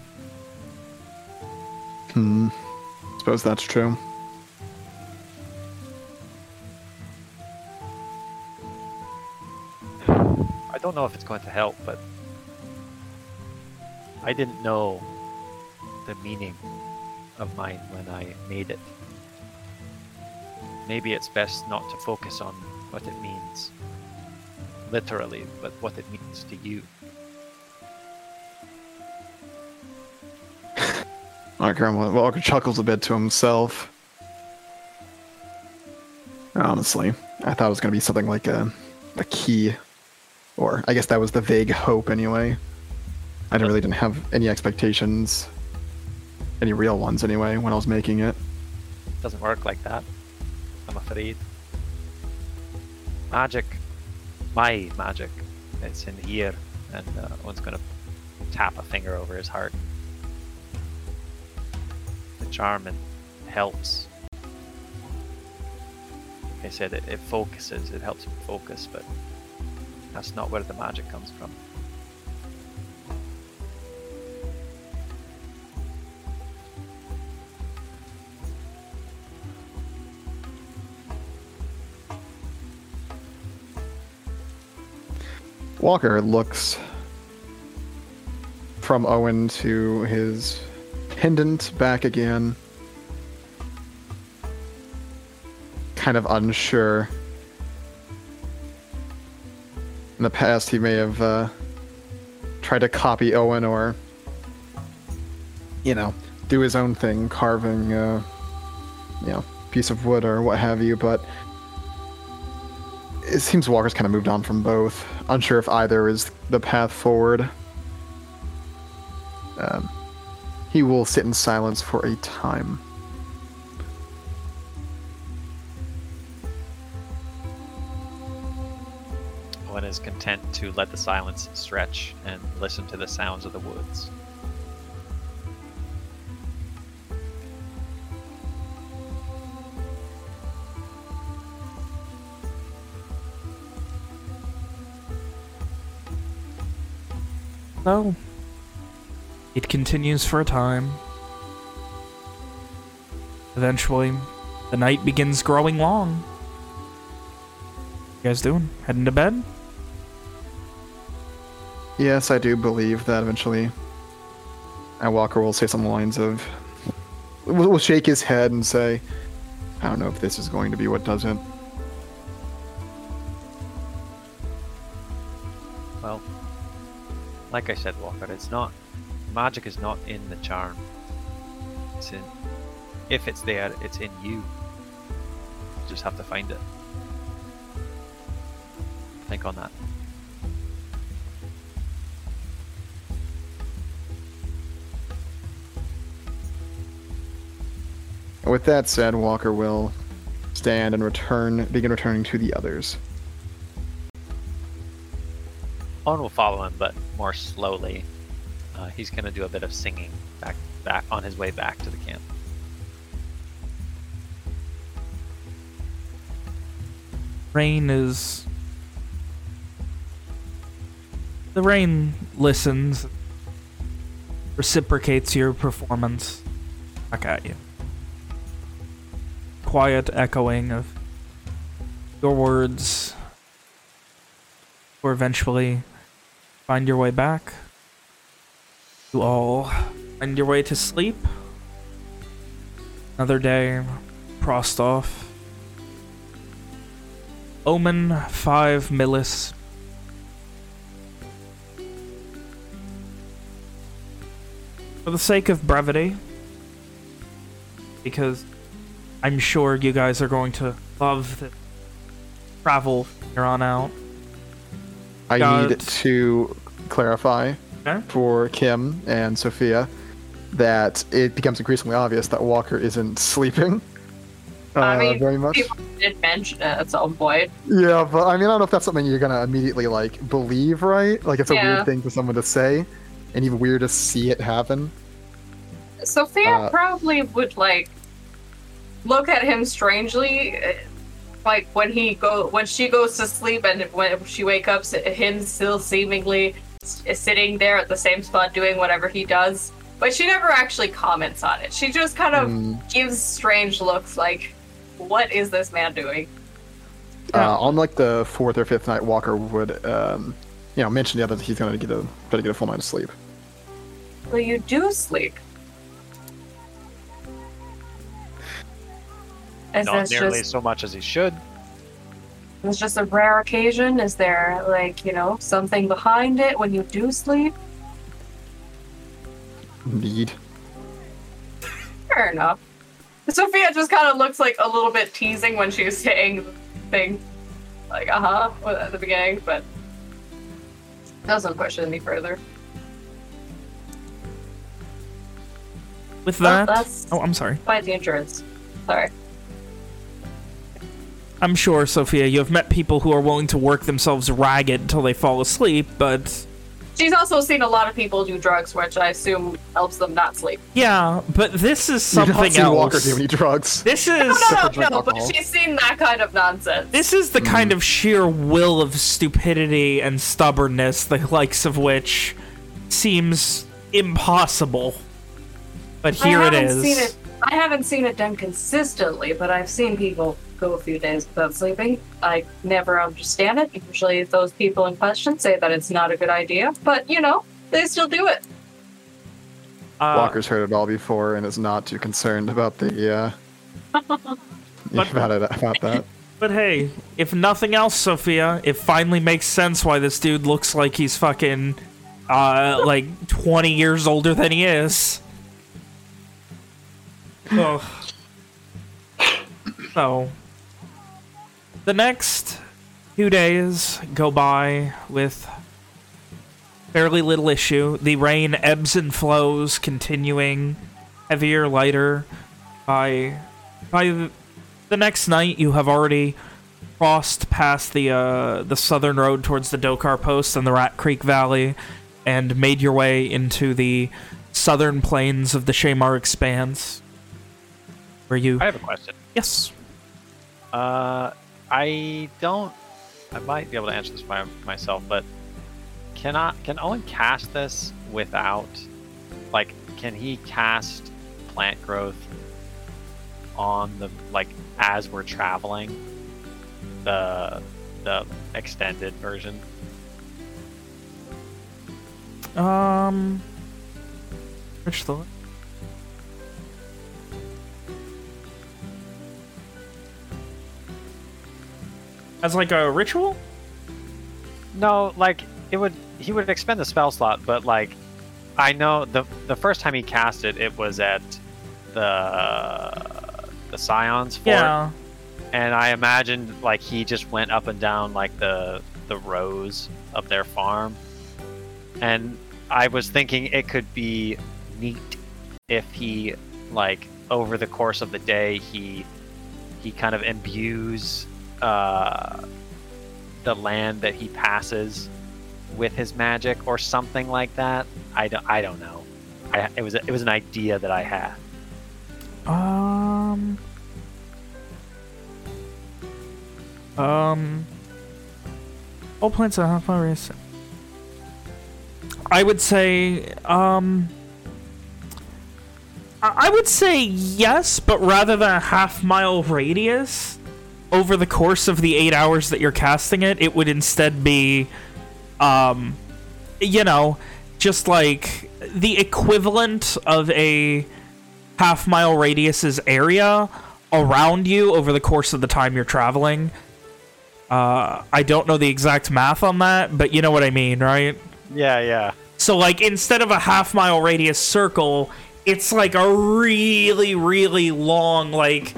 Hmm. Suppose that's true. I don't know if it's going to help, but I didn't know the meaning of mine when I made it. Maybe it's best not to focus on what it means literally, but what it means to you. Walker, Walker chuckles a bit to himself. Honestly, I thought it was going to be something like a, a key, or I guess that was the vague hope anyway. I really didn't have any expectations, any real ones anyway, when I was making it. doesn't work like that. I'm afraid. Magic, my magic, it's in here, and uh, Owen's gonna tap a finger over his heart. The charm and helps. Like I said, it, it focuses. It helps him focus, but that's not where the magic comes from. Walker looks from Owen to his pendant back again. Kind of unsure. In the past, he may have uh, tried to copy Owen or, you know, do his own thing, carving, uh, you know, piece of wood or what have you, but it seems Walker's kind of moved on from both. Unsure if either is the path forward. Um, he will sit in silence for a time. Owen is content to let the silence stretch and listen to the sounds of the woods. So, it continues for a time. Eventually, the night begins growing long. You guys doing? Heading to bed? Yes, I do believe that eventually. And Walker will say some lines of. Will, will shake his head and say, I don't know if this is going to be what does it. Like I said, Walker, it's not. Magic is not in the charm. It's in. If it's there, it's in you. You just have to find it. Think on that. With that said, Walker will stand and return, begin returning to the others. Owen will follow him, but more slowly. Uh, he's gonna do a bit of singing back, back on his way back to the camp. Rain is... The rain listens, reciprocates your performance back at you. Quiet echoing of your words, or eventually find your way back. You all find your way to sleep. Another day crossed off. Omen 5 Millis. For the sake of brevity, because I'm sure you guys are going to love the travel from here on out. I need to clarify Okay. for Kim and Sophia that it becomes increasingly obvious that Walker isn't sleeping. Uh, I mean, very much. people did mention it at some point. Yeah, but I mean, I don't know if that's something you're gonna immediately like believe, right? Like, it's a Yeah. weird thing for someone to say, and even weird to see it happen. Sophia Uh, probably would like look at him strangely, like when he go when she goes to sleep and when she wakes up, him still seemingly s- sitting there at the same spot doing whatever he does. But she never actually comments on it. She just kind of Mm, gives strange looks, like, "What is this man doing?" uh, on like the fourth or fifth night, Walker would, um, you know, mention the other that he's gonna get a try to get a full night of sleep. Well, you do sleep. Is Not this nearly just so much as he should. It's just a rare occasion? Is there like you know something behind it when you do sleep? Indeed. Fair enough. Sophia just kind of looks like a little bit teasing when she's saying the thing, like uh huh, at the beginning, but doesn't push it any further. With Oh, that... that's Oh, I'm sorry. by the insurance. Sorry. I'm sure, Sophia, you have met people who are willing to work themselves ragged until they fall asleep, but... She's also seen a lot of people do drugs, which I assume helps them not sleep. Yeah, but this is You've not something seen Walker do any drugs. This is... No, no, Except no, no, but she's seen that kind of nonsense. This is the mm-hmm. kind of sheer will of stupidity and stubbornness, the likes of which seems impossible. But here I haven't. Seen it, I haven't seen it done consistently, but I've seen people go a few days without sleeping. I never understand it. Usually, those people in question say that it's not a good idea, but you know, they still do it. Uh, Walker's heard it all before and is not too concerned about the uh, But- about it about that. But hey, if nothing else, Sophia, it finally makes sense why this dude looks like he's fucking, uh, like 20 years older than he is. Ugh. So, the next few days go by with fairly little issue. The rain ebbs and flows, continuing heavier, lighter. By by the, the next night, you have already crossed past the uh, the southern road towards the Dokar Post and the Rat Creek Valley, and made your way into the southern plains of the Shamar Expanse, where you I have a question. yes. Uh, I don't. I might be able to answer this by myself, but can I can Owen cast this without like can he cast plant growth on the like as we're traveling the the extended version? Um, which the as like a ritual? No, like it would he would expend the spell slot, but like I know the the first time he cast it, it was at the the Scion's fort, Yeah. and I imagined like he just went up and down like the the rows of their farm, and I was thinking it could be neat if he like over the course of the day he he kind of imbues uh, the land that he passes with his magic or something like that. I don't, I don't know. I, it was it was an idea that I had. Um. Um. All plants are half race. I would say, um. I I would say yes, but rather than a half mile radius, over the course of the eight hours that you're casting it, it would instead be, um, you know, just like the equivalent of a half mile radius's area around you over the course of the time you're traveling. Uh, I don't know the exact math on that, but you know what I mean, right? Yeah, yeah. So, like, instead of a half mile radius circle, it's like a really, really long, like,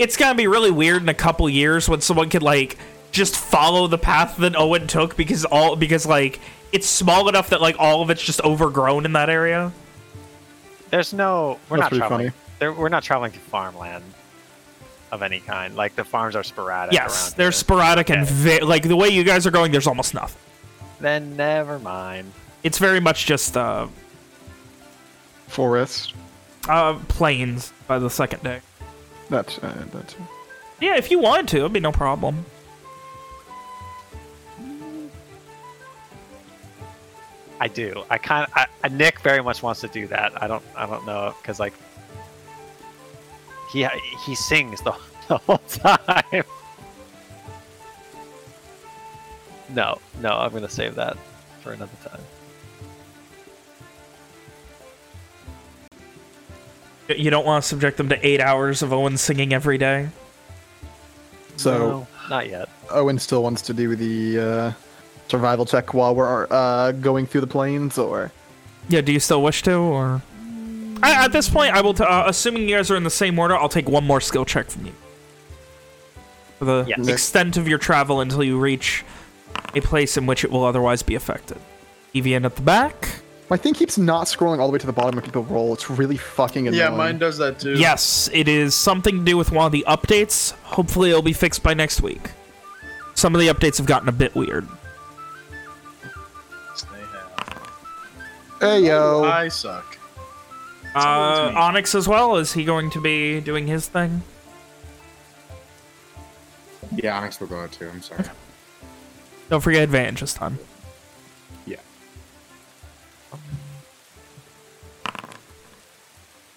it's gonna be really weird in a couple years when someone could, like, just follow the path that Owen took because all, because, like, it's small enough that, like, all of it's just overgrown in that area. There's no. We're That's not traveling. There, we're not traveling through farmland of any kind. Like the farms are sporadic. Yes, around they're here. sporadic and, Okay. ve like, the way you guys are going, there's almost nothing. Then never mind. It's very much just, uh, Forest. uh, plains by the second day. That's uh, that's. Yeah, if you wanted to, it'd be no problem. I do. I kind of. I, I- Nick very much wants to do that. I don't. I don't know because like he he sings the, the whole time. No, no. I'm gonna save that for another time. You don't want to subject them to eight hours of Owen singing every day. So No, not yet. Owen still wants to do the uh, survival check while we're uh, going through the plains, or Yeah, do you still wish to, or... I, at this point, I will, t uh, assuming you guys are in the same order, I'll take one more skill check from you. For the Yes. extent of your travel until you reach a place in which it will otherwise be affected. Evian at the back. My thing keeps not scrolling all the way to the bottom when people roll. It's really fucking annoying. Yeah, mine does that too. Yes, it is something to do with one of the updates. Hopefully it'll be fixed by next week. Some of the updates have gotten a bit weird. Yes, they have. Hey yo. I suck. Uh. Onyx as well, is he going to be doing his thing? Yeah, Onyx will go out too. I'm sorry. Don't forget advantage this time.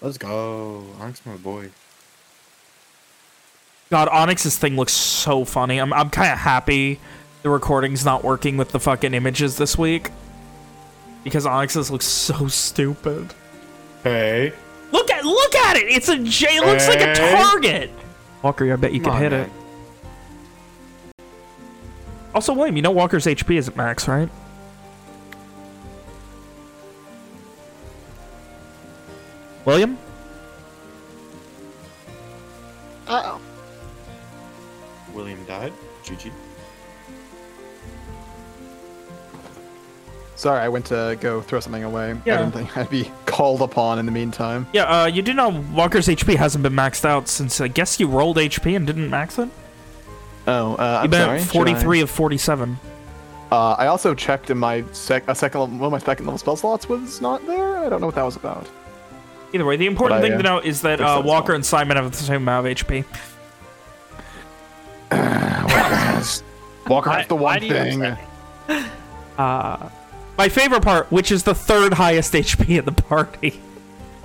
Let's go. Onyx, my boy. God, Onyx's thing looks so funny. I'm, I'm kind of happy the recording's not working with the fucking images this week. Because Onyx's looks so stupid. Hey. Look at look at it! It's a J. It looks like a target. Walker, I bet you Come could on, hit man. it. Also, William, you know Walker's HP is at max, right? William? Uh oh. William died. GG. Sorry, I went to go throw something away. Yeah. I didn't think I'd be called upon in the meantime. Yeah, uh, you do know Walker's HP hasn't been maxed out since I guess you rolled HP and didn't max it? Oh, uh, I'm been sorry. at should 43 of 47. Uh, I also checked in my sec a second level, one of my second level spell slots was not there. I don't know what that was about. Either way, the important But I, thing uh, to note is that uh, Walker well. and Simon have the same amount of HP. Walker has the Why- one why do thing. Uh, My favorite part, which is the third highest HP in the party.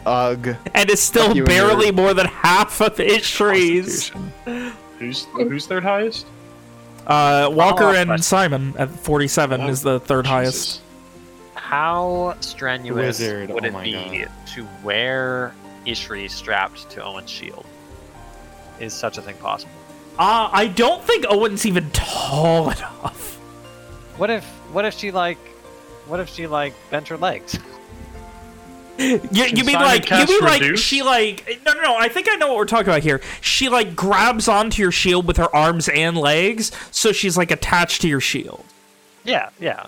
Ugh. And it's still Fuck barely your more than half of Ishri's. Constitution. Who's who's third highest? Uh, Walker Oh, and Simon at 47 is the third highest. Jesus. How strenuous Wizard, would oh it be God. to wear Ishri strapped to Owen's shield? Is such a thing possible? Uh, I don't think Owen's even tall enough. What if what if she like what if she like bent her legs? You, you mean Simon like you cast mean like she like no no no I think I know what we're talking about here. She like grabs onto your shield with her arms and legs, so she's like attached to your shield. Yeah, yeah.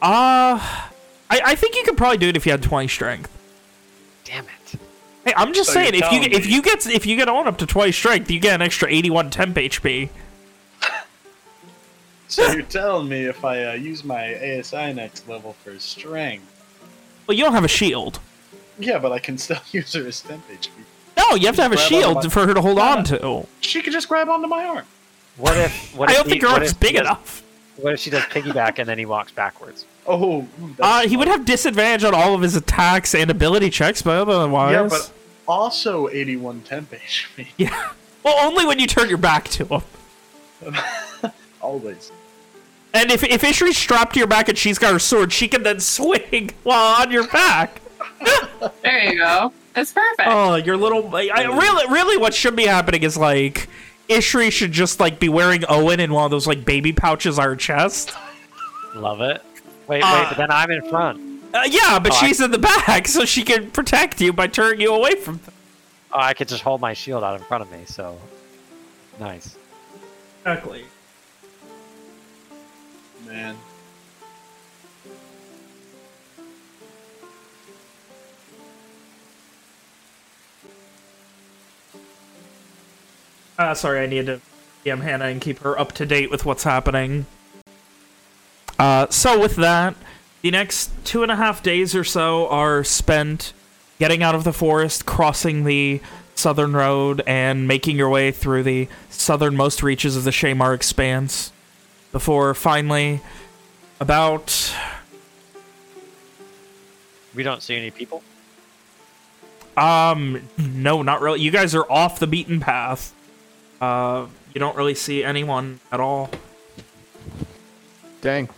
Uh I I think you could probably do it if you had 20 strength. Damn it. Hey, I'm just So saying if you telling get- if you get if you get on up to 20 strength, you get an extra 81 temp HP. So you're telling me if I uh, use my ASI next level for strength? Well, you don't have a shield. Yeah, but I can still use her as temp HP. No, you have to have a shield my- for her to hold No, on to. She could just grab onto my arm. What if what I if don't he- think your what arm's big does- enough. What if she does piggyback and then he walks backwards? Oh, ooh, Uh, he would have disadvantage on all of his attacks and ability checks, but otherwise... Yeah, but also 81 temp HP. Yeah. Well, only when you turn your back to him. Always. And if, if Ishri's strapped to your back and she's got her sword, she can then swing while on your back. There you go. It's perfect. Oh, your little... I, I- really, really what should be happening is, like, Ishri should just, like, be wearing Owen in one of those, like, baby pouches on her chest. Love it. Wait, Uh, wait, but then I'm in front. Uh, yeah, but Oh, I- she's in the back, so she can protect you by turning you away from them. Oh, I could just hold my shield out in front of me, so nice. Exactly. Man. Uh, sorry, I need to DM Hannah and keep her up to date with what's happening. Uh, so with that, the next two and a half days or so are spent getting out of the forest, crossing the southern road, and making your way through the southernmost reaches of the Shamar Expanse, before finally, about We don't see any people. Um, no, not really. You guys are off the beaten path. Uh, you don't really see anyone at all. Dang.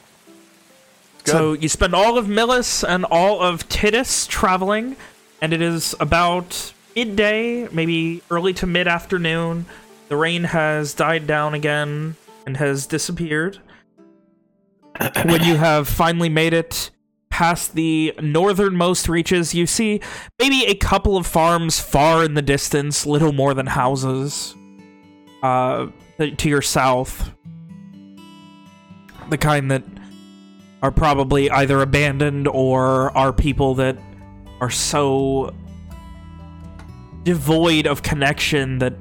Good. So you spend all of Millis and all of Titus traveling, and it is about midday, maybe early to mid-afternoon. The rain has died down again and has disappeared. when you have finally made it past the northernmost reaches, you see maybe a couple of farms far in the distance, little more than houses, uh, to your south. The kind that are probably either abandoned or are people that are so devoid of connection that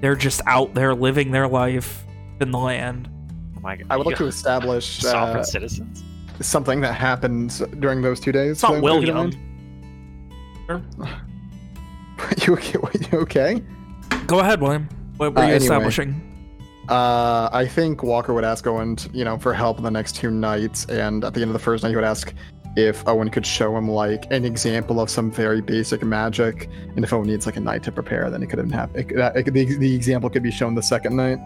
they're just out there living their life in the land. Oh my god. I would like to establish sovereign uh, citizens. something that happened during those two days. It's not if you William. mind. you okay? You okay? Go ahead, William. What were Uh, you anyway. establishing? Uh, I think Walker would ask Owen, t- you know, for help in the next two nights, and at the end of the first night, he would ask if Owen could show him like an example of some very basic magic, and if Owen needs like a night to prepare, then it could have it, it, the, the example could be shown the second night.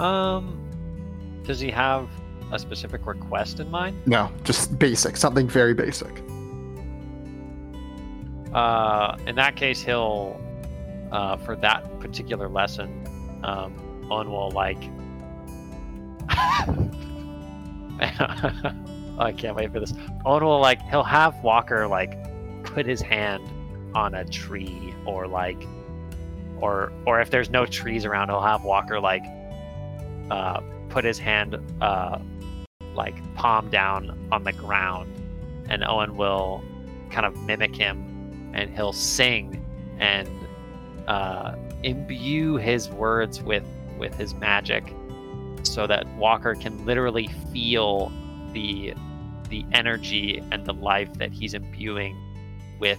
Um, does he have a specific request in mind? No, just basic, something very basic. Uh, in that case, he'll, uh, for that particular lesson, um, Owen will like. I can't wait for this. Owen will like he'll have Walker like put his hand on a tree or like, or or if there's no trees around, he'll have Walker like, uh, put his hand uh, like palm down on the ground, and Owen will kind of mimic him and he'll sing and uh, imbue his words with with his magic so that Walker can literally feel the the energy and the life that he's imbuing with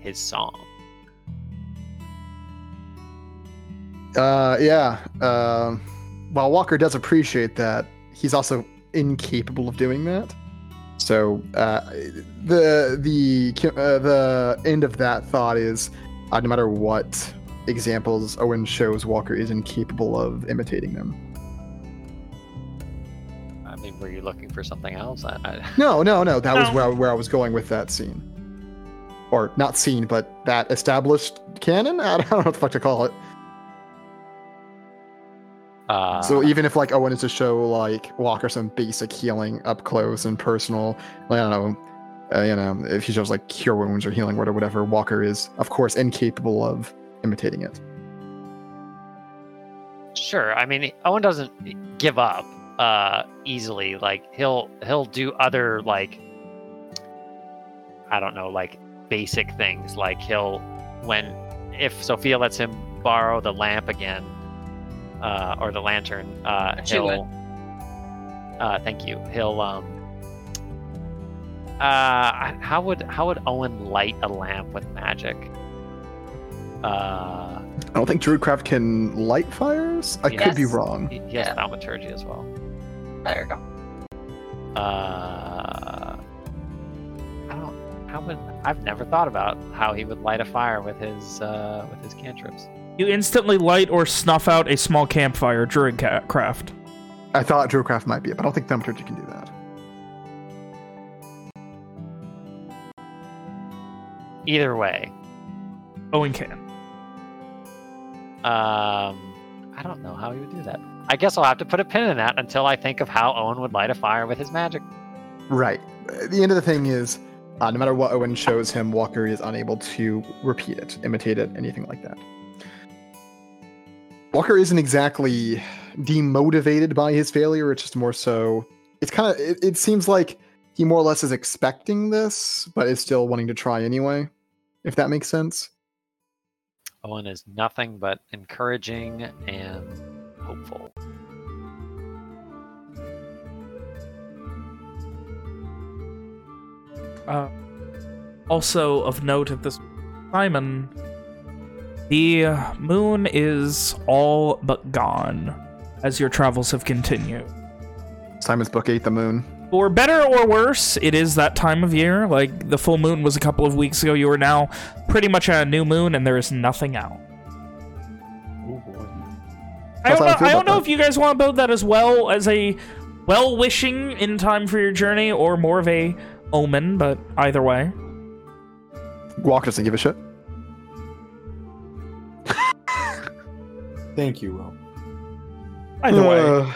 his song. Uh, yeah. Um, while Walker does appreciate that, he's also incapable of doing that. So uh, the the uh, the end of that thought is, uh, no matter what examples Owen shows, Walker is incapable of imitating them. I mean, were you looking for something else? I, I, No, no, no. That was No. where where I was going with that scene, or not scene, but that established canon. I don't know what the fuck to call it. uh, So even if like Owen is to show like Walker some basic healing up close and personal, like, I don't know, uh, you know, if he shows like cure wounds or healing word or whatever, Walker is of course incapable of imitating it. Sure. I mean, Owen doesn't give up uh, easily. Like he'll he'll do other like I don't know, like basic things. Like he'll when if Sophia lets him borrow the lamp again uh, or the lantern, uh, She he'll. Uh, thank you. He'll um. Uh, how would how would Owen light a lamp with magic? Uh, I don't think Druidcraft can light fires. I could be wrong. he, he has thaumaturgy as well. There you go. Uh, I don't. How would I've never thought about how he would light a fire with his uh, with his cantrips. You instantly light or snuff out a small campfire, druid ca- craft. I thought Druidcraft might be it, but I don't think Thaumaturgy can do that. Either way, Owen can. Um, I don't know how he would do that. I guess I'll have to put a pin in that until I think of how Owen would light a fire with his magic. Right. The end of the thing is, uh, no matter what Owen shows him, Walker is unable to repeat it, imitate it, anything like that. Walker isn't exactly demotivated by his failure. It's just more so. It's kind of. It, it seems like he more or less is expecting this, but is still wanting to try anyway. If that makes sense. Owen is nothing but encouraging and hopeful. Uh, also of note at this Simon, the moon is all but gone as your travels have continued. Simon's book ate the moon. For better or worse, it is that time of year. Like, the full moon was a couple of weeks ago. You are now pretty much at a new moon, and there is nothing out. Oh boy. I don't, know, that feel I don't know if you guys want to build that as well as a well-wishing in time for your journey, or more of a omen, but either way. Walker doesn't give a shit. Thank you, Will. Either way. Uh,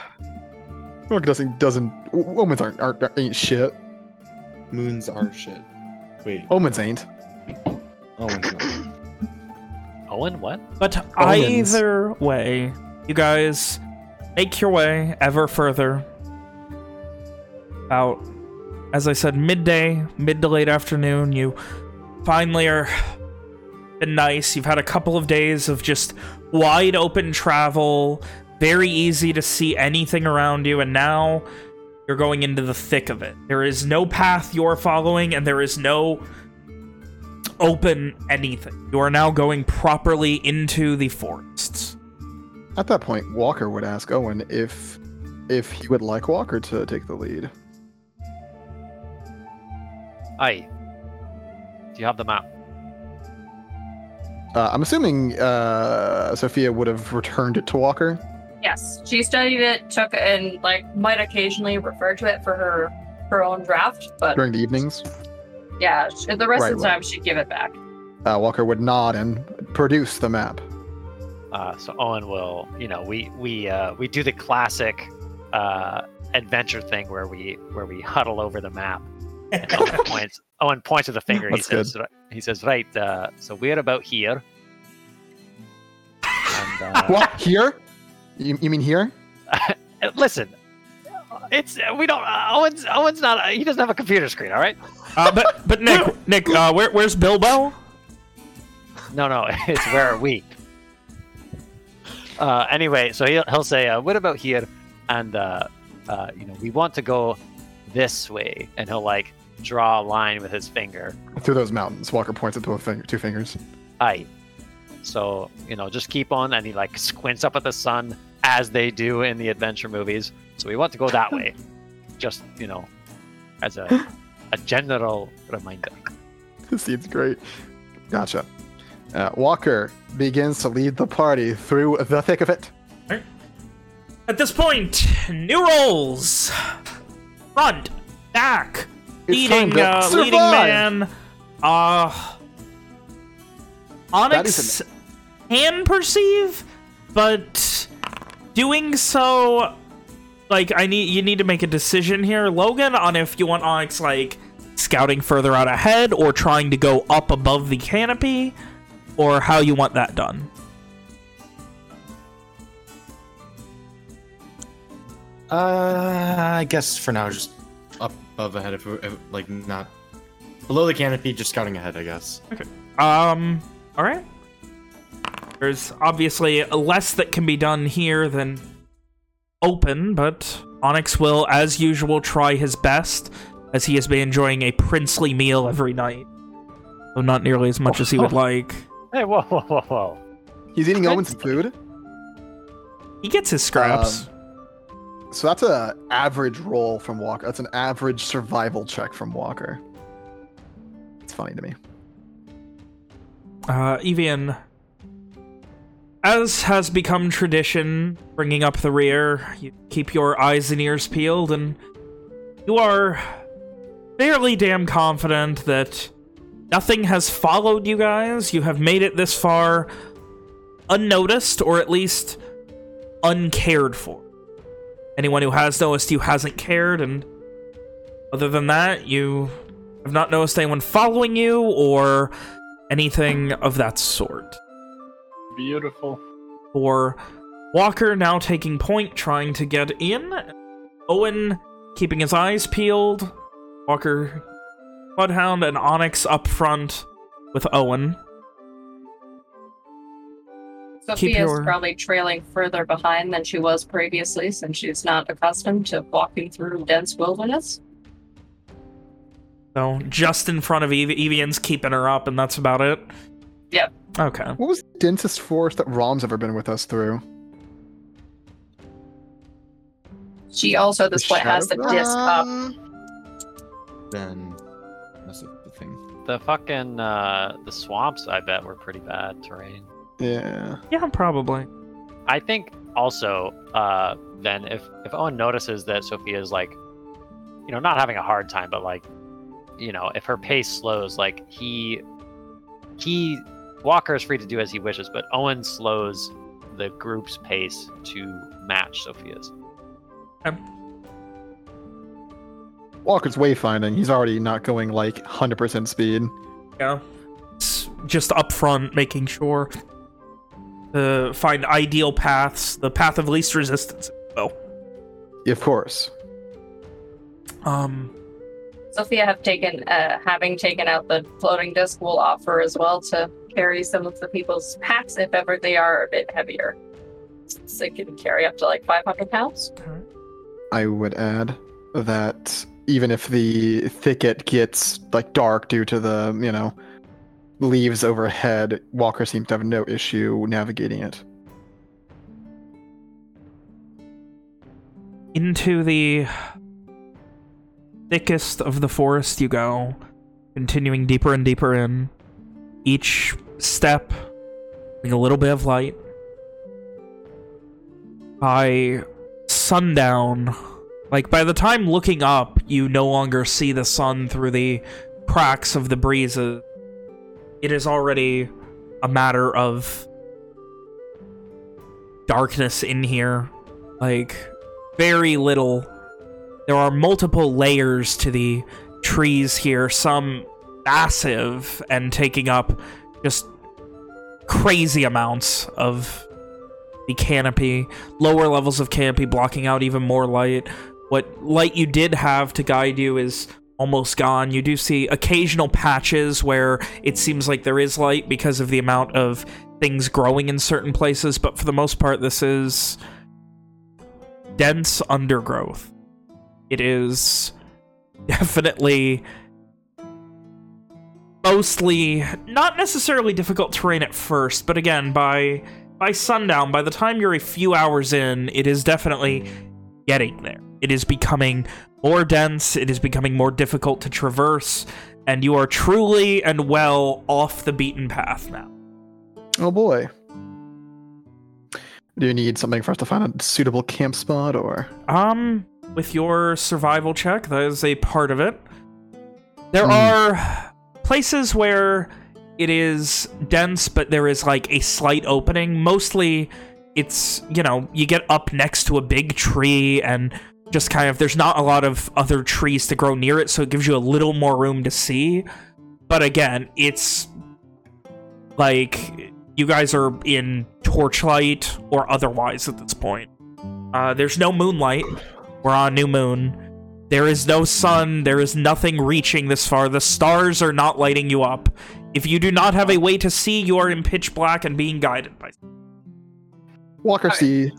Walker doesn't doesn't. Omens aren't, aren't ain't shit. Moons are shit. Wait. Omens ain't. Oh, no. Owen, what? But Omens. either way, you guys make your way ever further. About, as I said, midday, mid to late afternoon, you finally are been nice. You've had a couple of days of just wide open travel, very easy to see anything around you, and now you're going into the thick of it. There is no path you're following, and there is no open anything. You are now going properly into the forests. At that point, Walker would ask Owen if if he would like Walker to take the lead. Aye. Do you have the map? Uh, I'm assuming uh, Sophia would have returned it to Walker. Yes, she studied it, took it, and like might occasionally refer to it for her her own draft, but during the evenings. yeah, sh- the rest Right, of the right. time she'd give it back. Uh, Walker would nod and produce the map. Uh, so Owen will, you know, we we uh, we do the classic uh, adventure thing where we where we huddle over the map. And Owen points. Owen points with a finger. He That's good. says, he says, right. Uh, so we're about here. And, uh, What here? You, you mean here? listen, it's we don't. Uh, Owen's Owen's not. he doesn't have a computer screen. All right. Uh, but but Nick, Nick, uh, where, where's Bilbo? No, no, it's where are we? Uh, anyway, so he'll, he'll say, uh, "What about here?" And uh, uh, you know, we want to go this way, and he'll like draw a line with his finger. Through those mountains. Walker points it to a finger, two fingers. Aye. So you know, just keep on, and he like squints up at the sun as they do in the adventure movies. So we want to go that way. just you know, as a a general reminder. This seems great. Gotcha. Uh, Walker begins to lead the party through the thick of it. At this point, new roles. Front, back, It's leading, to uh, leading man. Uh, Onyx is can perceive, but doing so, like, I need you need to make a decision here, Logan, on if you want Onyx like scouting further out ahead or trying to go up above the canopy, or how you want that done. Uh, I guess for now, just up above ahead, if, if like not below the canopy, just scouting ahead. I guess. Okay. Um, all right. There's obviously less that can be done here than open, but Onyx will, as usual, try his best, as he has been enjoying a princely meal every night. Though not nearly as much as he would like. Hey, whoa, whoa, whoa, whoa! He's eating Owen's food. He gets his scraps. So that's an average roll from Walker. That's an average survival check from Walker. It's funny to me. Uh, Evian, as has become tradition, bringing up the rear, you keep your eyes and ears peeled, and you are fairly damn confident that nothing has followed you guys. You have made it this far unnoticed, or at least uncared for. Anyone who has noticed you hasn't cared, and other than that, you have not noticed anyone following you or anything of that sort. Beautiful. For Walker now taking point, trying to get in. Owen keeping his eyes peeled. Walker, Bloodhound, and Onyx up front with Owen. Sophia's your- probably trailing further behind than she was previously since she's not accustomed to walking through dense wilderness. So just in front of Ev Evian's keeping her up, and that's about it. Yep. Okay. What was the densest forest that Rom's ever been with us through? She also at this The point has the shadow- disc up. Then that's the thing. The fucking uh, the swamps, I bet, were pretty bad terrain. Yeah. Yeah, probably. I think also uh, then if if Owen notices that Sophia is like, you know, not having a hard time, but like, you know, if her pace slows, like he he Walker is free to do as he wishes, but Owen slows the group's pace to match Sophia's. Walker's wayfinding. He's already not going like 100% speed. Yeah. It's just up front, making sure to find ideal paths, the path of least resistance. Well, Of course. um, Sophia have taken, uh, having taken out the floating disc, will offer as well to carry some of the people's packs if ever they are a bit heavier. Since they can carry up to like 500 pounds. I would add that even if the thicket gets like dark due to the, you know, leaves overhead, Walker seems to have no issue navigating it. into the thickest of the forest you go, continuing deeper and deeper in. Each step, bring a little bit of light. By sundown, like by the time looking up, you no longer see the sun through the cracks of the breezes. It is already a matter of darkness in here. Like, very little. There are multiple layers to the trees here, some massive and taking up just crazy amounts of the canopy. Lower levels of canopy blocking out even more light. What light you did have to guide you is almost gone. You do see occasional patches where it seems like there is light because of the amount of things growing in certain places, but for the most part, this is dense undergrowth. It is definitely mostly not necessarily difficult terrain at first, but again, by by sundown, by the time you're a few hours in, it is definitely getting there. It is becoming more dense, it is becoming more difficult to traverse, and you are truly and well off the beaten path now. Oh boy. Do you need something for us to find a suitable camp spot, or? Um, with your survival check, that is a part of it. There Hmm. are places where it is dense, but there is like a slight opening. Mostly, it's, you know, you get up next to a big tree and just kind of, there's not a lot of other trees to grow near it, so it gives you a little more room to see. But again, it's like you guys are in torchlight or otherwise at this point. Uh, there's no moonlight. We're on new moon. There is no sun. There is nothing reaching this far. The stars are not lighting you up. If you do not have a way to see, you are in pitch black and being guided by. Walker see.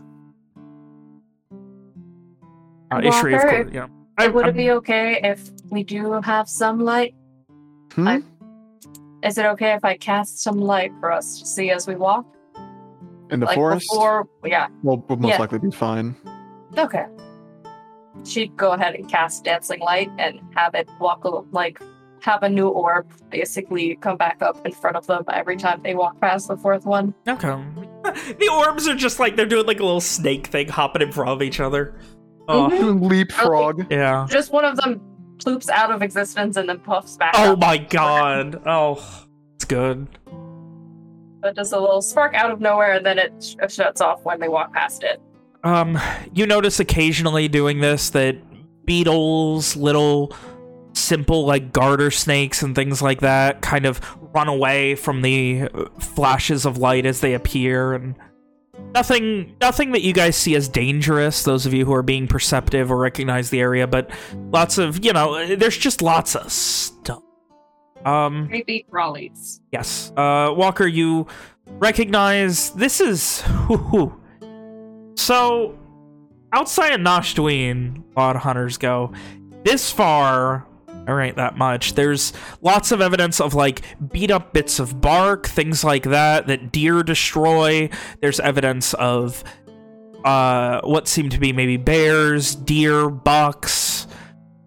Uh, Ishri, of course, yeah. I, Would I'm- it be okay if we do have some light? Hmm? I- Is it okay if I cast some light for us to see as we walk? In the like forest? before, yeah. We'll, we'll most Yeah. likely be fine. Okay. She'd go ahead and cast dancing light and have it walk a- like have a new orb basically come back up in front of them every time they walk past the fourth one. Okay. the orbs are just like, they're doing like a little snake thing, hopping in front of each other. Oh, Mhm. Leapfrog. yeah. Just one of them ploops out of existence and then puffs back Oh up. my god. Oh, it's good. But just a little spark out of nowhere and then it sh- shuts off when they walk past it. Um, you notice occasionally doing this that beetles, little simple like garter snakes and things like that kind of run away from the uh, flashes of light as they appear and nothing nothing that you guys see as dangerous those of you who are being perceptive or recognize the area but lots of you know there's just lots of stuff um Creepy crawlies. Yes. Uh, Walker, you recognize this is. so, outside of Nosh Dween, a lot of hunters go. This far, there ain't that much. There's lots of evidence of like beat up bits of bark, things like that, that deer destroy. There's evidence of uh, what seem to be maybe bears, deer, bucks,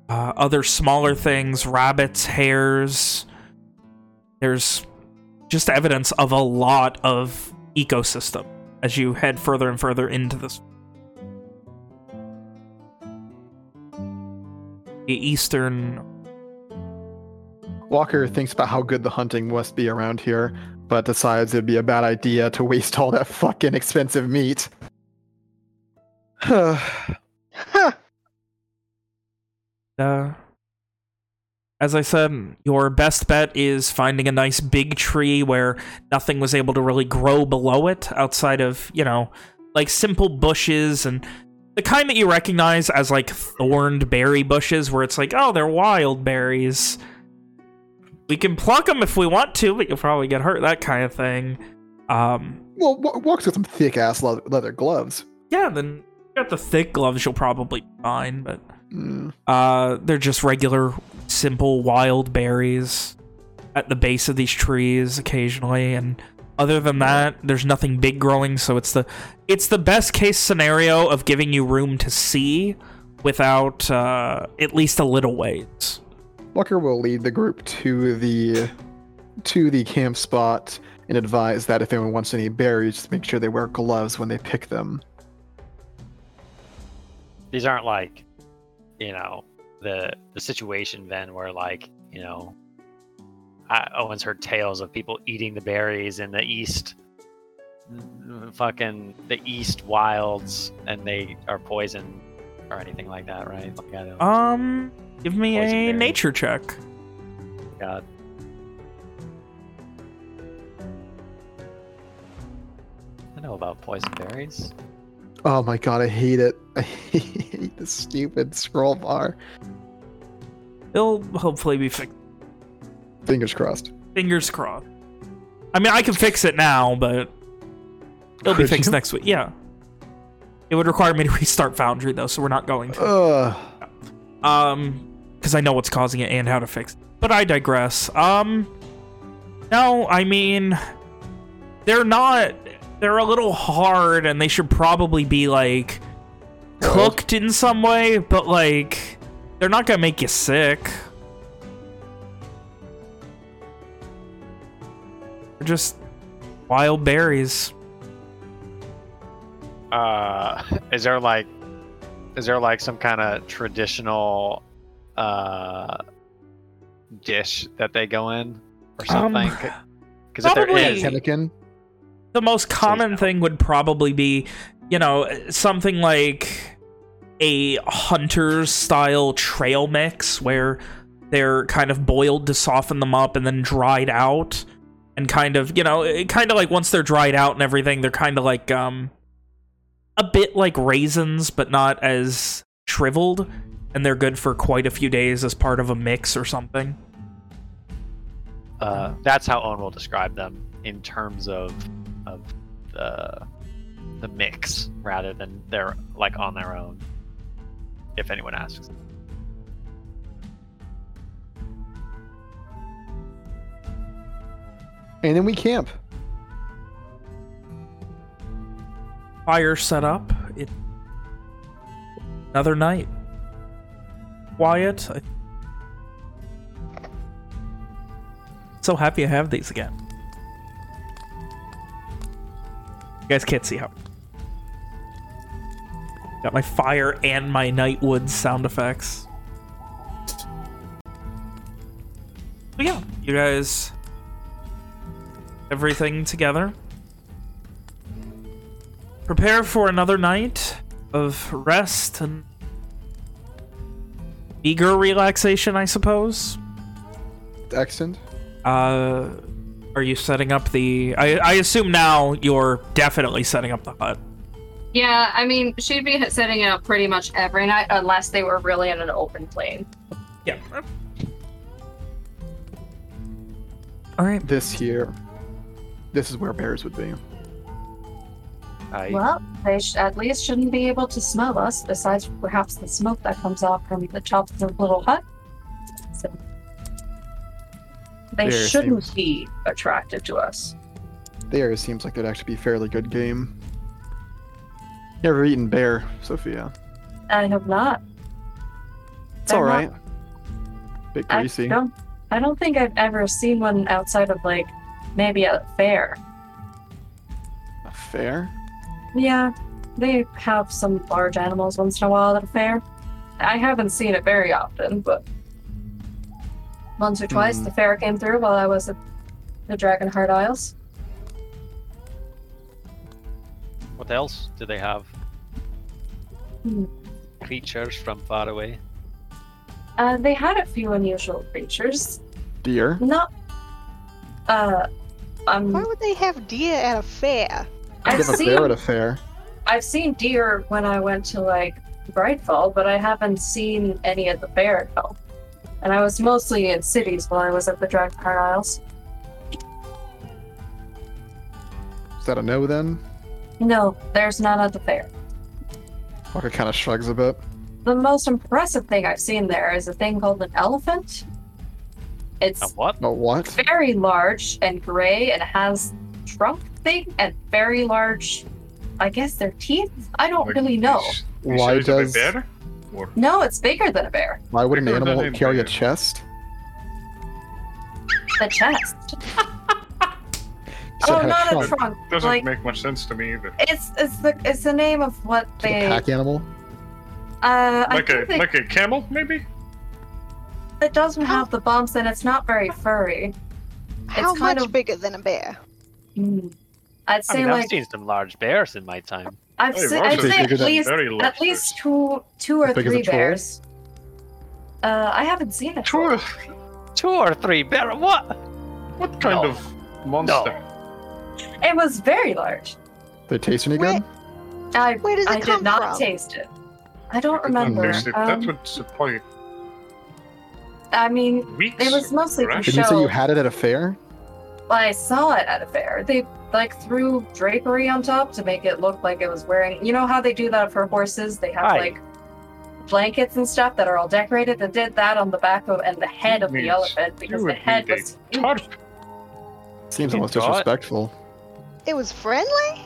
uh, other smaller things, rabbits, hares. There's just evidence of a lot of ecosystem as you head further and further into this. The eastern Walker thinks about how good the hunting must be around here, but decides it'd be a bad idea to waste all that fucking expensive meat. Huh. Uh, as I said, your best bet is finding a nice big tree where nothing was able to really grow below it outside of, you know, like simple bushes and the kind that you recognize as like thorned berry bushes where it's like, oh, they're wild berries. We can pluck them if we want to, but you'll probably get hurt, that kind of thing. Um, well, Wa- Walker's some thick ass leather, leather gloves. yeah, then you got the thick gloves, you'll probably be fine, but... Mm. Uh, they're just regular, simple, wild berries at the base of these trees occasionally, and other than that, there's nothing big growing. So it's the it's the best case scenario of giving you room to see without uh, at least a little ways. Walker will lead the group to the to the camp spot and advise that if anyone wants any berries, make sure they wear gloves when they pick them. These aren't like, you know, the the situation then where like, you know, I, Owen's heard tales of people eating the berries in the east, fucking the east wilds, and they are poison or anything like that, right? Like, I don't, Um, give me a berry. nature check. God. I know about poison berries. Oh my god, I hate it. I hate the stupid scroll bar. It'll hopefully be fixed. Fingers crossed. Fingers crossed. I mean, I can fix it now, but it'll be fixed you? next week. Yeah. It would require me to restart Foundry, though, so we're not going to. Ugh. Um, because I know what's causing it and how to fix it. But I digress. Um, no, I mean, they're not. They're a little hard, and they should probably be like cooked in some way, but like they're not gonna make you sick. They're just wild berries. Uh, is there like, is there like some kind of traditional, uh, dish that they go in or something? Um, Because if there probably- is, Pemmican. The most common thing would probably be, you know, something like a hunter's style trail mix where they're kind of boiled to soften them up and then dried out and kind of, you know, kind of like once they're dried out and everything, they're kind of like um a bit like raisins but not as shriveled and they're good for quite a few days as part of a mix or something. uh, that's how Owen will describe them in terms of of the the mix rather than they're like on their own. If anyone asks. And then we camp. fire set up. It another night. Quiet. I... So happy I have these again. You guys can't see how. Got my fire and my nightwood sound effects. But yeah, you guys. Everything together prepare for another night of rest and eager relaxation, I suppose. Excellent. Uh, are you setting up the... I, I assume now you're definitely setting up the hut. Yeah, I mean, she'd be setting it up pretty much every night unless they were really in an open plain. Yeah. All right. This here. This is where bears would be. I, Well, they sh- at least shouldn't be able to smell us, besides perhaps the smoke that comes off from the top of the little hut. They There shouldn't seems- be attractive to us. There seems like that'd actually be fairly good game. You ever eaten bear, Sophia? I have not. It's all not- right. Bit I don't. I don't think I've ever seen one outside of like maybe a fair. A fair. Yeah, they have some large animals once in a while at a fair. I haven't seen it very often, but once or twice Hmm. the fair came through while I was at the Dragonheart Isles. what else do they have? Hmm. Creatures from far away. Uh, they had a few unusual creatures. Deer. Not. Uh, um, Why would they have deer at a fair? I've Give a seen bear at a fair. I've seen deer when I went to like Brightfall, but I haven't seen any at the fair at all. And I was mostly in cities while I was at the Dragonheart Isles. Is that a no then? No, there's none at the fair. Walker kind of shrugs a bit. The most impressive thing I've seen there is a thing called an elephant. It's A what? Oh, what? very large and gray and has trunk thing and very large I guess their teeth? I don't Like really know. this- Why size of a does- bear? Or No, it's bigger than a bear. Why would an Bigger than animal a carry a bear. chest? The chest. You said oh, had a not a trunk. trunk. doesn't Like make much sense to me either. it's it's the it's the name of what Is it a they. pack animal? Uh, I Like a think they- like a camel, maybe? it doesn't have the bumps and it's not very furry. How kind much of- bigger than a bear? Hmm. I'd I say mean, I've like seen some large bears in my time. I've Hey, se- Roger, I'd say at least at least two two or As big as a three bears. Uh, I haven't seen it. Two, Two or three bear. What? what kind No. of monster? It was very large. They taste any Where- good? I Where does it I come did not from? taste it. I don't remember. taste it. Um, that would supply I mean, weeks. it was mostly right? Did you say you had it at a fair? I saw it at a fair. They like threw drapery on top to make it look like it was wearing. You know how they do that for horses? They have Aye. like blankets and stuff that are all decorated. They did that on the back of and the head of the elephant because the head need was. tarp. Seems almost disrespectful. It was friendly?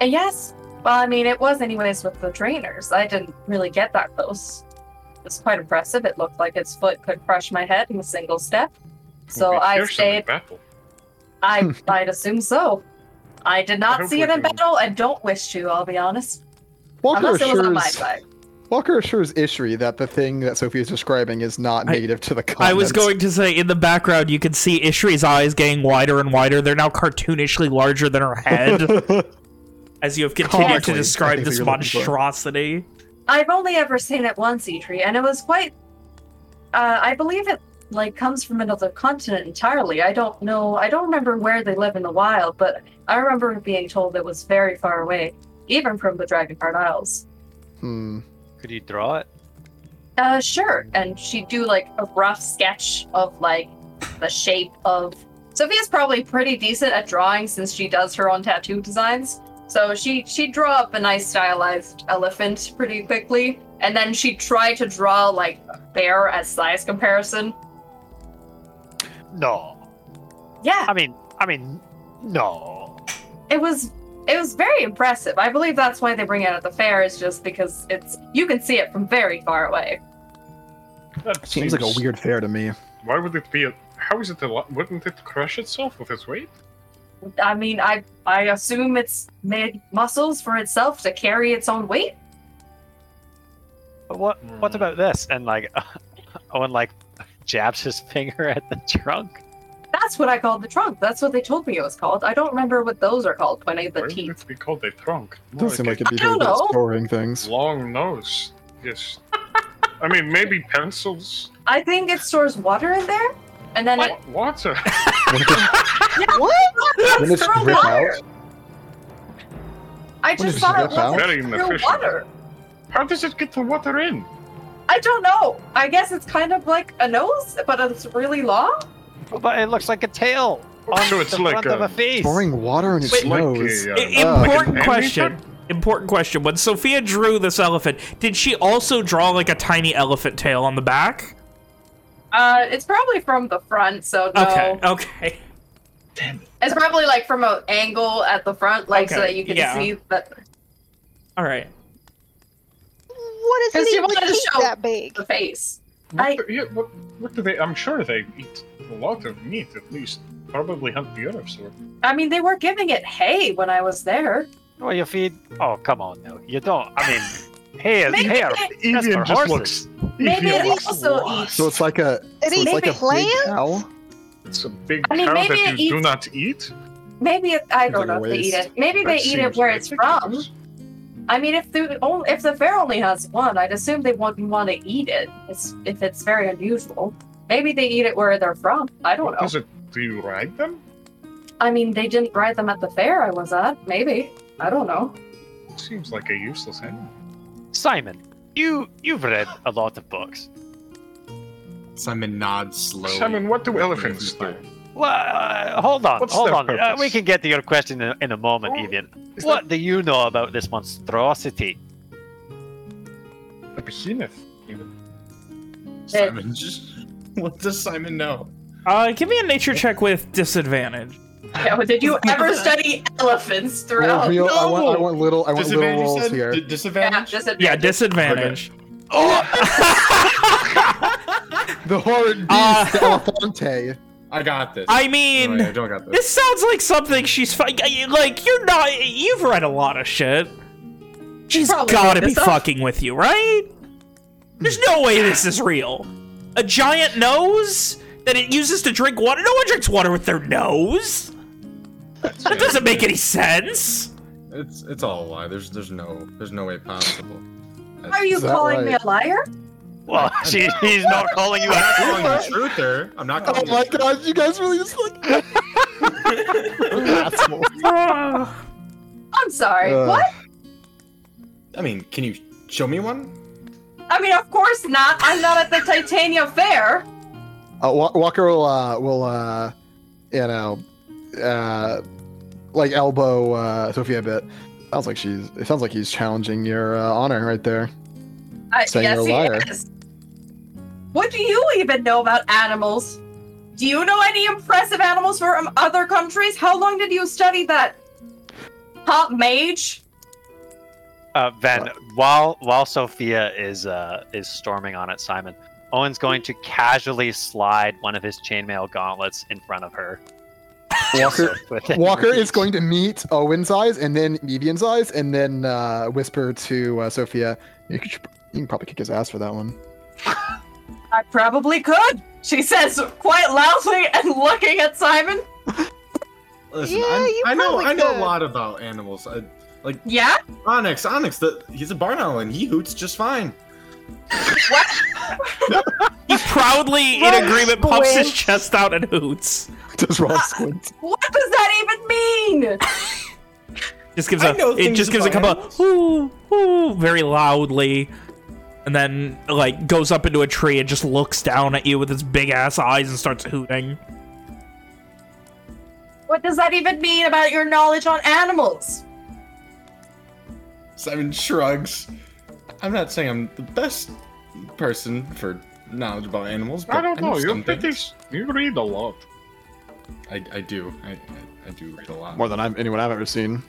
And yes, Well, I mean, it was anyways with the trainers. I didn't really get that close. It was quite impressive. It looked like its foot could crush my head in a single step. So We'll I stayed. battle. I I'd assume so. I did not hope see it in battle and don't wish to. I'll be honest. Walker Unless it was on my assures side. Walker assures Ishri that the thing that Sophie is describing is not I- native to the continent. I was going to say, in the background, you can see Ishri's eyes getting wider and wider. They're now cartoonishly larger than her head, as you have continued Comically, to describe this you're looking for. monstrosity. I've only ever seen it once, Eitri, and it was quite. Uh, I believe it like comes from another continent entirely. I don't know. I don't remember where they live in the wild, but I remember being told it was very far away, even from the Dragonheart Isles. Hmm. Could you draw it? Uh, sure. And she'd do like a rough sketch of like the shape of. Sophia's probably pretty decent at drawing since she does her own tattoo designs. So she she'd draw up a nice stylized elephant pretty quickly, and then she'd try to draw like a bear as size comparison. No. Yeah, I mean, I mean, no. it was it was very impressive. I believe that's why they bring it at the fair is just because it's you can see it from very far away. That Seems like a weird fair to me. Why would it be? A, how is it? A, lo- wouldn't it crush itself with its weight? I mean, I I assume it's made muscles for itself to carry its own weight. But what what hmm. about this? And like Owen like jabs his finger at the trunk. That's what I called the trunk. That's what they told me it was called. I don't remember what those are called when I the Why would teeth. it be called a trunk? Doesn't seem like it'd be I don't very good at know. storing things. long nose. Yes. I mean, maybe pencils. I think it stores water in there, and then it. Wa- Water. What? When it's Throw drip water. out, I When just does thought it it drip out? was Very real inefficient. water. How does it get the water in? I don't know. I guess it's kind of like a nose, but it's really long. But it looks like a tail on So it's the like front of a- a face. pouring water in its It's like nose. a, uh, important like question. amethyst? Important question. When Sophia drew this elephant, did she also draw like a tiny elephant tail on the back? Uh, it's probably from the front, so no. Okay, okay. It's probably like from an angle at the front, like so that you can yeah. see that All right. What is Because it you even to to show- that big? the face. What, I- the- yeah, what, what do they? I'm sure they eat a lot of meat, at least. Probably hunt the other sort. I mean, they were giving it hay when I was there. Well, you feed. Oh, come on, no, you don't. I mean, hey, Maybe hey, it- Evian just horses. looks. Maybe it looks also lost. eats- So it's like a, It so it's eats like a big plants? cow. It's a big I mean, cow maybe that it you do not eat. Maybe it, I don't know if they eat it. Maybe That they eat it where it's from. Ridiculous. I mean, if the only if the fair only has one, I'd assume they wouldn't want to eat it. It's, if it's very unusual. Maybe they eat it where they're from. I don't What know. does it? Do you ride them? I mean, they didn't ride them at the fair I was at. Maybe. I don't know. Seems like a useless animal. Simon, you you've read a lot of books. Simon nods slowly. Simon, what do elephants do? Well, uh, hold on, What's hold on. Uh, we can get to your question in, in a moment, Oh, Evian. Is What do you know about this monstrosity? a behemoth? Even? Simon just. What does Simon know? Uh, give me a nature check with disadvantage. Yeah, did you ever study elephants Well, throughout? real, I, want, I want little, I want little rolls here. D- Yeah, disadvantage? disadvantage. Yeah, disadvantage. The horrid beast, Uh, Elefante. I got this. I mean, No, I don't got this. this sounds like something she's like. You're not. You've read a lot of shit. She's probably gotta be this up. fucking with you, right? There's no way this is real. A giant nose that it uses to drink water. No one drinks water with their nose. That doesn't make any sense. It's it's all a lie. There's there's no there's no way possible. Are you Is that calling me a liar? Well, she, he's not calling you I'm not out. calling you truther. I'm not calling. Oh calling my truther. god, you guys really just like. Assholes. I'm sorry. Uh. what? I mean, can you show me one? I mean, of course not. I'm not at the Titania Fair. Uh, Walker will, uh, will, uh, you know, uh, like elbow uh, Sophia a bit. Sounds like she's. It sounds like he's challenging your uh, honor right there. I, Saying yes, you're a he liar. is. What do you even know about animals? Do you know any impressive animals from other countries? How long did you study that? Top mage? Uh, Ven, while while Sophia is uh, is storming on at Simon, Owen's going to casually slide one of his chainmail gauntlets in front of her. Walker, Walker is going to meet Owen's eyes and then Median's eyes and then uh, whisper to uh, Sophia, you, could, you can probably kick his ass for that one. I probably could, she says quite loudly and looking at Simon. Listen, Yeah, I'm- you I know probably I know a lot about animals. I, like Yeah? Onyx, Onyx, the, he's a barn owl and he hoots just fine. What? he proudly, in Ron agreement, puffs his chest out and hoots. Does Rom uh, squint? What does that even mean? Just gives I a it just gives a about couple of ooh ooh very loudly, and then like goes up into a tree and just looks down at you with its big ass eyes and starts hooting. What does that even mean about your knowledge on animals? Simon shrugs. I'm not saying I'm the best person for knowledge about animals, but I don't know. You're pretty. things. You read a lot. I, I do. I, I, I do read a lot. More than I've, anyone I've ever seen.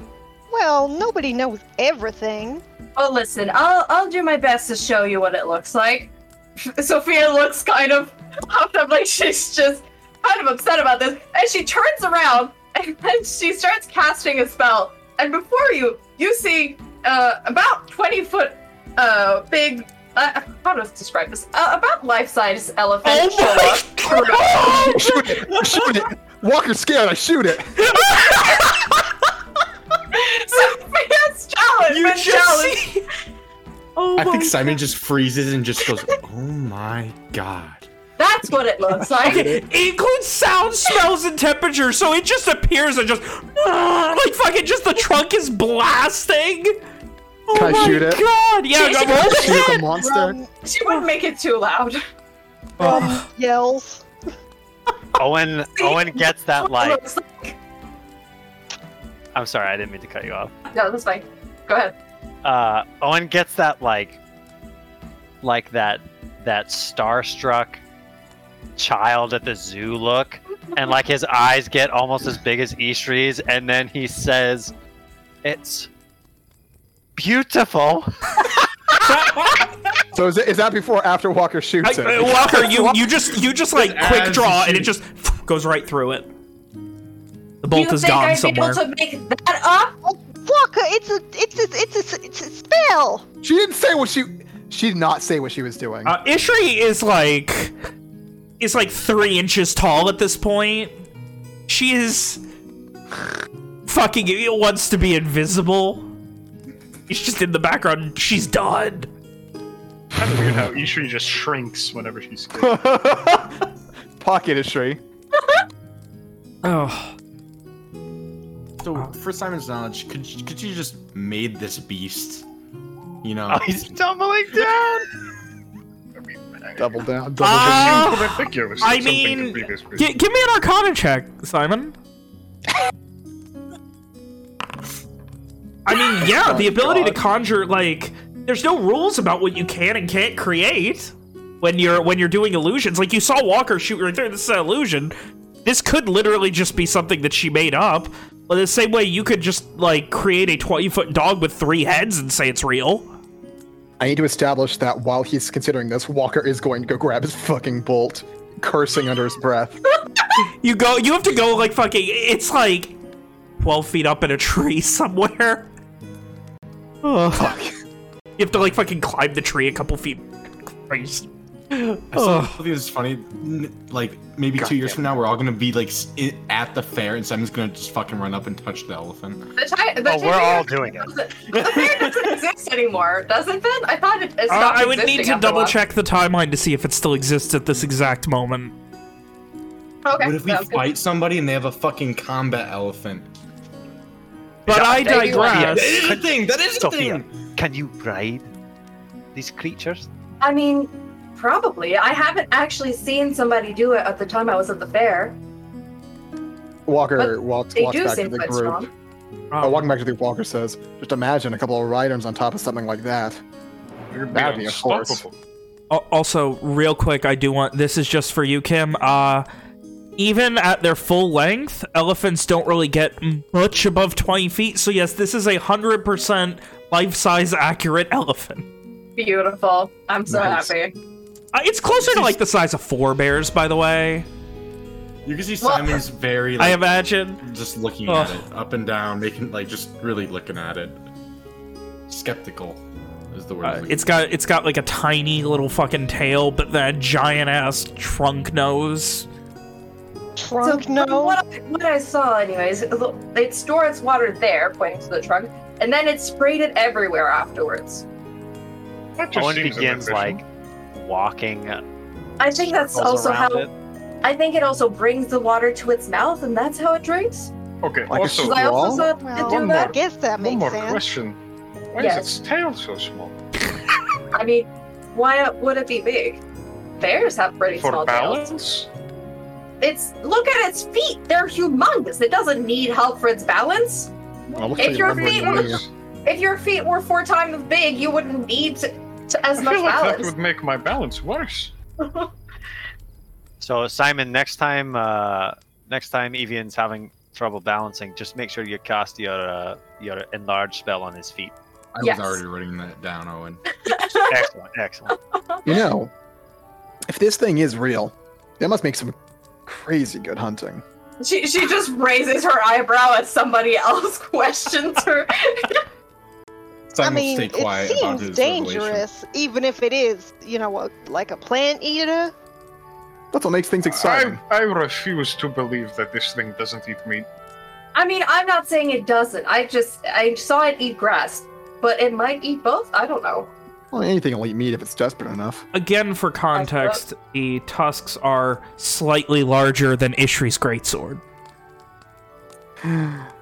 Well, nobody knows everything. Oh, listen, I'll I'll do my best to show you what it looks like. Sophia looks kind of puffed up, like she's just kind of upset about this, and she turns around and then she starts casting a spell. And before you, you see uh, about twenty foot uh, big. Uh, how do I describe this? Uh, about life-size elephant. Oh show up. I shoot it! Shoot it! Walker's scared, I shoot it! Sophia's challenge. You been just see. Oh I think my Simon just freezes and just goes, "Oh my god!" That's what it looks like. Okay, it includes sound, smells, and temperature, so it just appears and just like fucking just the trunk is blasting. Oh Can I oh my shoot it? God, yeah, She- go roll Shoot the monster. Rum, She wouldn't make it too loud. rum yells. Owen Owen gets that like. Looks I'm sorry, I didn't mean to cut you off. No, that's fine. Go ahead. uh, Owen gets that like, like that that starstruck child at the zoo look, and like his eyes get almost as big as Eastry's, and then he says, "It's beautiful." So is, it, is that before or after Walker shoots I- it? Walker, you you just you just like quick draw and it just goes right through it. The bolt you is think gone I'd somewhere. be able to make that up? Oh, Walker, it's a, it's a, it's a, it's a spell. She didn't say what she. She did not say what she was doing. Uh, Ishri is like is like three inches tall at this point. She is fucking wants to be invisible. She's just in the background. She's done. Kind of weird how Ishri just shrinks whenever she's scared. Pocket is tree. Oh, So, for Simon's knowledge, could you- could you just made this beast? You know, Oh, he's tumbling down. Double down. Double Ah! down. I was I mean. G- give me an Arcana check, Simon. I mean, yeah, the ability to conjure like there's no rules about what you can and can't create when you're when you're doing illusions. Like you saw Walker shoot right there. This is an illusion. This could literally just be something that she made up. But the same way you could just like create a 20 foot dog with three heads and say it's real. I need to establish that while he's considering this, Walker is going to go grab his fucking bolt, cursing under his breath. You go. You have to go like fucking. It's like 12 feet up in a tree somewhere. Oh. Fuck. You have to like fucking climb the tree a couple feet. Christ. I still think it's funny. Like maybe two years from now, we're all gonna be like at the fair, and Simon's gonna just fucking run up and touch the elephant. The ti- the Oh, we're all doing it. doesn't- The fair doesn't exist anymore, doesn't it? I thought it, it Uh, I would need to double while. check the timeline to see if it still exists at this exact moment. Okay. What if we sounds good. fight somebody and they have a fucking combat elephant? But I digress. That is a thing. That is a Sophia, thing. can you ride these creatures? I mean, probably. I haven't actually seen somebody do it at the time I was at the fair. Walker But walks, They walks do back to the quite group. strong. Oh, walking back to the group, Walker says, "Just imagine a couple of riders on top of something like that." You're That'd be a force. Also, real quick, I do want this is just for you, Kim. Uh, even at their full length, elephants don't really get much above 20 feet. So yes, this is a hundred percent life-size accurate elephant. Beautiful. I'm so Nice. happy. Uh, it's closer to like the size of four bears, by the way. You can see Well- Simon's very I imagine. just looking Ugh. at it up and down, making like just really looking at it. Skeptical is the word. Uh, we it's use. got it's got like a tiny little fucking tail, but that giant ass trunk nose. Trunk so no. What I, what I saw, anyways, it stored its water there, pointing to the trunk, and then it sprayed it everywhere afterwards. That just Owen begins like walking I think that's also how. it. I think it also brings the water to its mouth, and that's how it drinks. Okay, Like a also, 'Cause I also saw Well, it do one that. I guess that one more sense. question. Why Yes. is its tail so small? I mean, why would it be big? Bears have pretty For small tails. balance? It's look at its feet; they're humongous. It doesn't need help for its balance. I'll If at your feet were- If your feet were four times as big, you wouldn't need to, to as I much feel like that would make my balance worse. So Simon, next time, uh, next time Evian's having trouble balancing, just make sure you cast your uh, your enlarge spell on his feet. I was already writing that down, Owen. Excellent, excellent. You know, if this thing is real, that must make some crazy good hunting. She she just raises her eyebrow as somebody else questions her. Simon I mean, stay quiet it about seems his revelation. dangerous, even if it is, you know, a, like a plant eater. That's what makes things exciting. I, I refuse to believe that this thing doesn't eat meat. I mean, I'm not saying it doesn't. I just I saw it eat grass, but it might eat both. I don't know. Well, anything will eat meat if it's desperate enough. Again, for context, the tusks are slightly larger than Ishri's greatsword.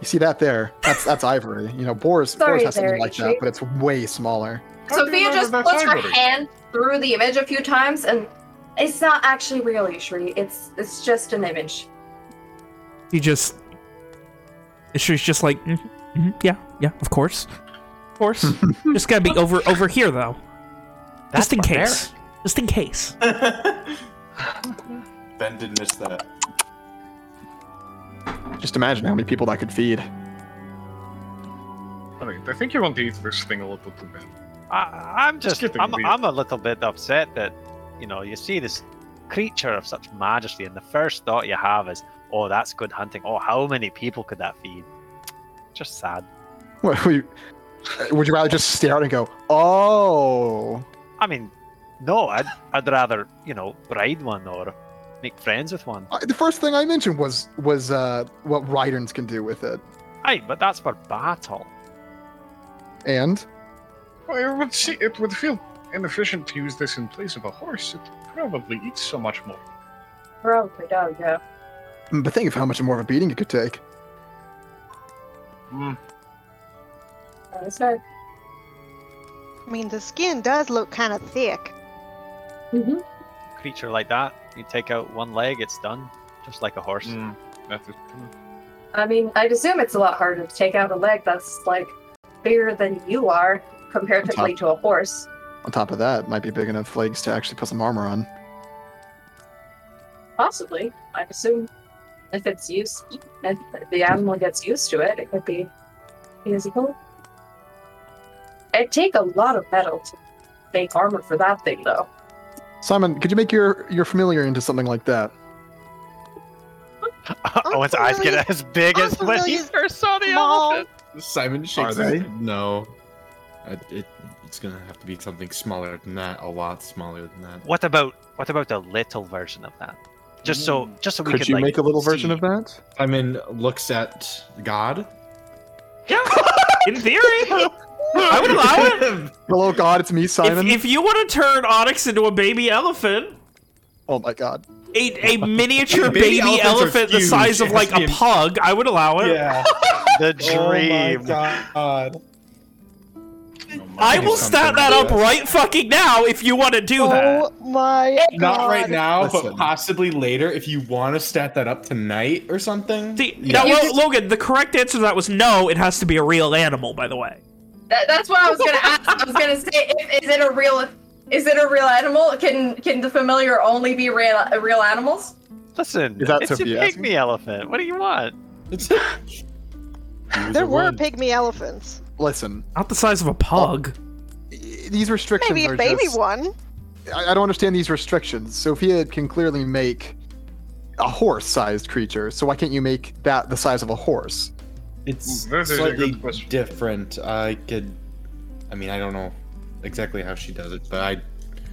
You see that there? That's that's ivory. You know, boars, Sorry boars has something there, like Ichi. that, but it's way smaller. How Sophia just that that's puts her hand through the image a few times, and it's not actually real, Ishri. It's it's just an image. He just... Ishri's just like, "Mhm, mhm, yeah, yeah, of course. Of course. just gotta be over over here, though. That's just in barbaric. case. Just in case. Ben didn't miss that. Just imagine how many people that could feed. I mean, I think you want to eat this thing a little too bad. I, I'm just, getting I'm. I'm a little bit upset that, you know, you see this creature of such majesty, and the first thought you have is, oh, that's good hunting. Oh, how many people could that feed? Just sad. What, would, you, would you rather just stare out and go, "Oh"? I mean, no, I'd, I'd rather, you know, ride one or make friends with one. I- The first thing I mentioned was was uh, what Ryderns can do with it, Aye, but that's for battle. and Well, it would see, it would feel inefficient to use this in place of a horse. It probably eats so much more. Probably does, yeah. but think of how much more of a beating it could take. Hmm. That's right. I mean, the skin does look kind of thick. Mm-hmm. Creature like that, you take out one leg, it's done. Just like a horse. Mm, that is true. I mean, I'd assume it's a lot harder to take out a leg that's like bigger than you are comparatively to a horse. On top of that, might be big enough legs to actually put some armor on. Possibly, I'd assume. If it's used, if the animal gets used to it, it could be usable. It'd take a lot of metal to make armor for that thing, though. Simon, could you make your your familiar into something like that? Oh, Owen's eyes get as big as when he unfamiliar first saw the small. elephant. Simon shakes Are his they? head. No. Uh, it, it's gonna have to be something smaller than that, a lot smaller than that. What about what about a little version of that? Just so just so we Could could you like, make a little version see. of that? Simon looks at God. Yeah, in theory, I would allow it. Hello, God, it's me, Simon. if you want to turn Onyx into a baby elephant, oh my God. a, a miniature Baby baby, elephant the size of like a pug, I would allow it. Yeah. The Oh my dream. God. I will stat that up right fucking now if you want to do that. Oh my god. Not right now, Listen. but possibly later if you want to stat that up tonight or something. See, Yeah. now, Lo- Logan, the correct answer to that was no. It has to be a real animal, by the way. That, that's what I was gonna ask. I was gonna say, if, is it a real, is it a real animal? Can can the familiar only be real real animals? Listen, Is that it's a Sophia pygmy elephant. What do you want? It's There were pygmy elephants. listen. Not the size of a pug. These restrictions Maybe a are baby just, one. I, I don't understand these restrictions. Sophia can clearly make a horse-sized creature, so why can't you make that the size of a horse? It's That is slightly different. I could. I mean, I don't know exactly how she does it, but I,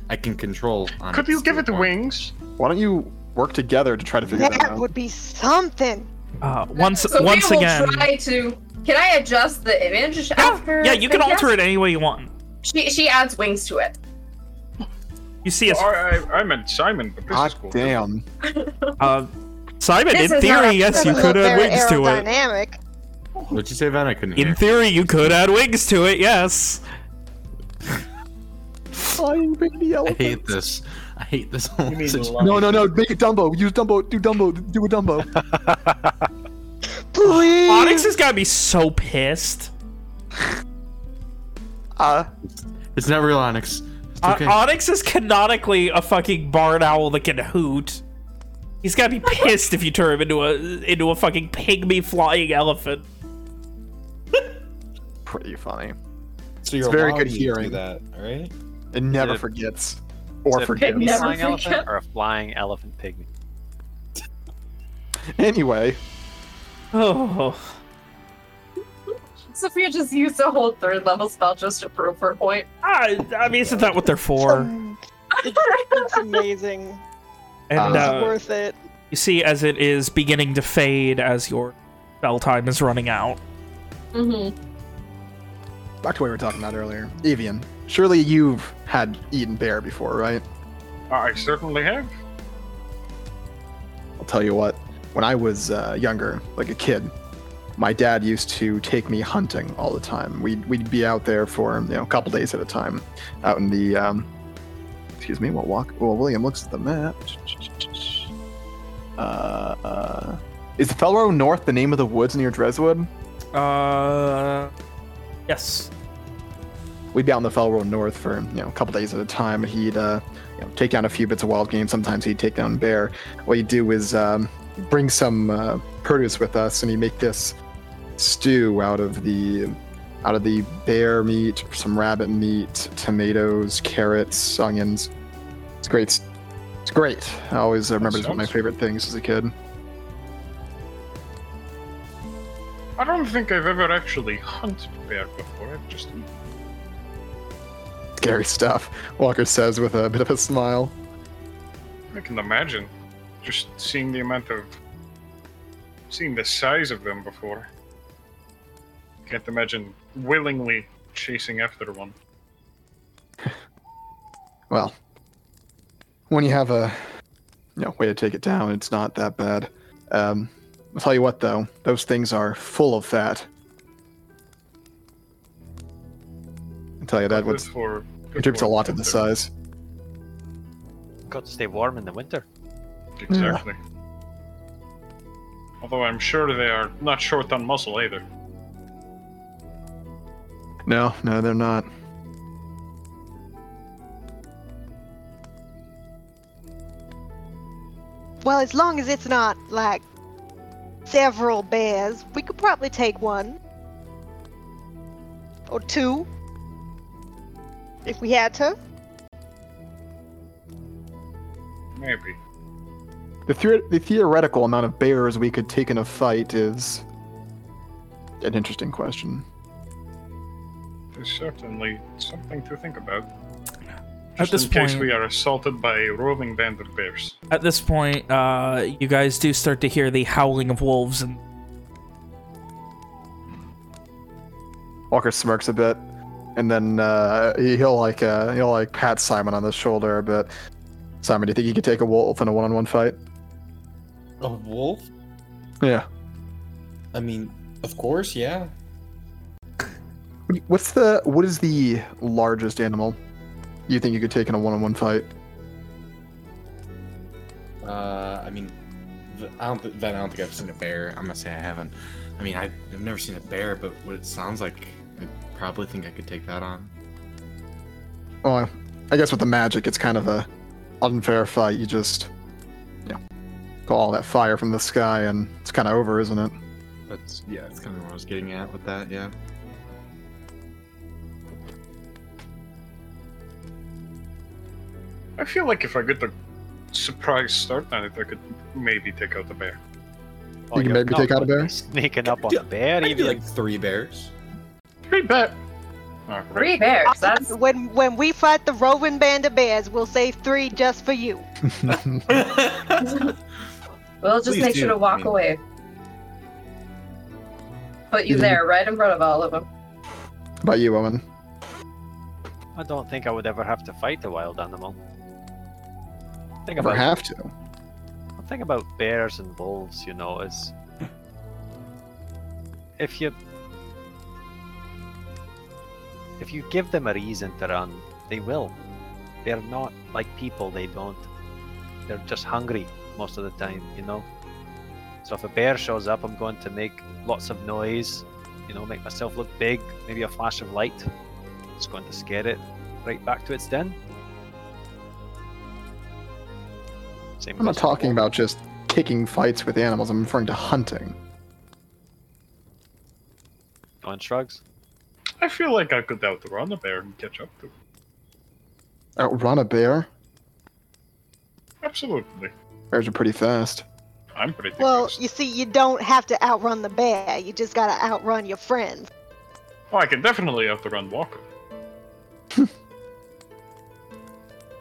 I can control. On Could you give it skill wings? Why don't you work together to try to figure that That out? would be something. Uh, once Sophia once will again, try to. Can I adjust the image after? yeah, you can they alter it any way you want. She she adds wings to it. You see, a, I, I, I meant Simon, but this God is cool. damn. uh, Simon. This in theory, yes, you could look add wings to it. aerodynamic. What'd you say, Van? I couldn't In hear. theory, you could add wings to it. Yes. Flying baby I hate this. I hate this whole You mean situation. No, no, no. Make it Dumbo. Use Dumbo. Do Dumbo. Do a Dumbo. Please. Onyx has got to be so pissed. Uh, It's not real Onyx. It's O- okay. Onyx is canonically a fucking barn owl that can hoot. He's gotta be pissed if you turn him into a into a fucking pygmy flying elephant. Pretty funny. so you're it's very good hearing. that, all right? It never it- forgets. Is Or it a forgives. pygmy Never flying forget. elephant or a flying elephant pygmy? Anyway, Oh, Sophia just used a whole third level spell just to prove her point. I, I mean, isn't that what they're for? It's, it's amazing. And it's uh, worth it. you see, as it is beginning to fade, as your spell time is running out. Mm-hmm. Back to what we were talking about earlier. Evian, surely you've had eaten bear before, right? I certainly have. I'll tell you what. When I was uh, younger, like a kid, my dad used to take me hunting all the time. We'd, we'd be out there for you know a couple days at a time, out in the um, excuse me. Well, walk. Well, William looks at the map. Uh, uh, is the Felrow North the name of the woods near Dreswood? Uh, yes. We'd be out in the Felrow North for you know a couple days at a time. and He'd uh, you know, take down a few bits of wild game. Sometimes he'd take down bear. What he'd do is um, bring some uh, produce with us, and he'd make this stew out of the out of the bear meat, some rabbit meat, tomatoes, carrots, onions. It's great. It's great. I always remember it's one of my favorite things as a kid. I don't think I've ever actually hunted bear before. I've just eaten. Scary stuff. Walker says with a bit of a smile. I can imagine just seeing the amount of seeing the size of them before. Can't imagine willingly chasing after one. Well, when you have a you know, way to take it down, it's not that bad. Um, I'll tell you what, though, those things are full of fat. I'll tell you that. What's, for contributes a for lot to the size. Got to stay warm in the winter. Exactly. Although I'm sure they are not short on muscle either. No, no, they're not. Well, as long as it's not like several bears, we could probably take one or two if we had to. Maybe. The, theor- the theoretical amount of bears we could take in a fight is an interesting question. There's certainly something to think about. At this in case point- we are assaulted by a roving band of bears. At this point, uh, you guys do start to hear the howling of wolves and Walker smirks a bit, and then uh, he- he'll like uh, he'll like pat Simon on the shoulder a bit. Simon, do you think you could take a wolf in a one-on-one fight? A wolf? Yeah. I mean, of course, yeah. What's the what is the largest animal you think you could take in a one-on-one fight? Uh, I mean, I don't, th- I don't think I've seen a bear. I'm gonna say I haven't. I mean, I- I've never seen a bear, but what it sounds like, probably think I could take that on. Well, I guess with the magic, it's kind of a unfair fight. You just, you know, call all that fire from the sky, and it's kind of over, isn't it? That's yeah, that's kind of what I was getting at with that. Yeah. I feel like if I get the surprise start on it, I could maybe take out the bear. You can maybe take out a bear. Sneaking up on a bear, even like three bears. Three bet. Oh, Three bears. Uh, that's When when we fight the roving band of bears, we'll save three just for you. we'll just Please make sure to walk I mean- away. Put you there, right in front of all of them. about you, woman. I don't think I would ever have to fight a wild animal. Think about have to. The thing about bears and wolves, you know, is if you if you give them a reason to run, they will. They're not like people, they don't. They're just hungry most of the time, you know. So if a bear shows up, I'm going to make lots of noise, you know, make myself look big, maybe a flash of light. It's going to scare it right back to its den. Same I'm not talking about just kicking fights with animals. I'm referring to hunting. Owen shrugs. I feel like I could outrun a bear and catch up to. it. Outrun a bear? Absolutely. Bears are pretty fast. I'm pretty Well, fast. you see, you don't have to outrun the bear. You just gotta outrun your friends. Oh, I can definitely outrun Walker.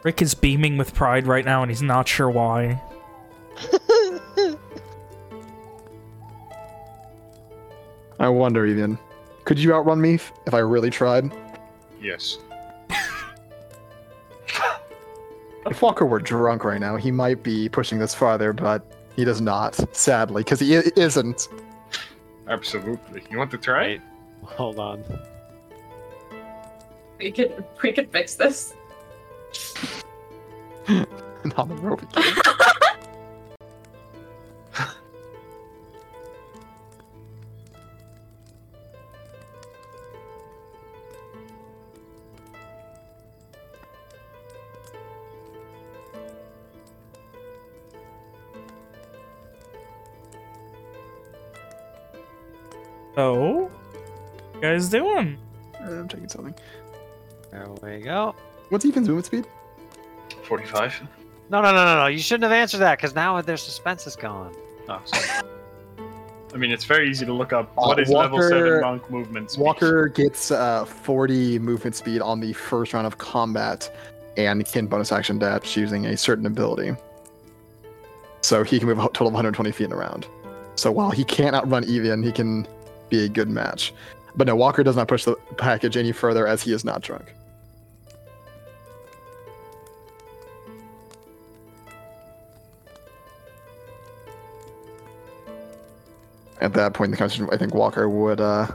Rick is beaming with pride right now, and he's not sure why. I wonder even. Could you outrun me if if I really tried? Yes. If Walker were drunk right now, he might be pushing this farther, but he does not, sadly, because he i- isn't. Absolutely. You want to try? Right. Hold on. We could we could fix this. Not the rope. So, you guys doing? I'm checking something. There we go. What's Ethan's movement speed? 45. No, no, no, no, no. You shouldn't have answered that because now their suspense is gone. Oh, sorry. I mean, it's very easy to look up what Uh, is level 7 monk movement speed. Walker gets uh, 40 movement speed on the first round of combat and can bonus action dash using a certain ability. So he can move a total of 120 feet in a round. So while he can't outrun Evian, he can be a good match. But no, Walker does not push the package any further as he is not drunk. At that point in the conversation, I think Walker would uh,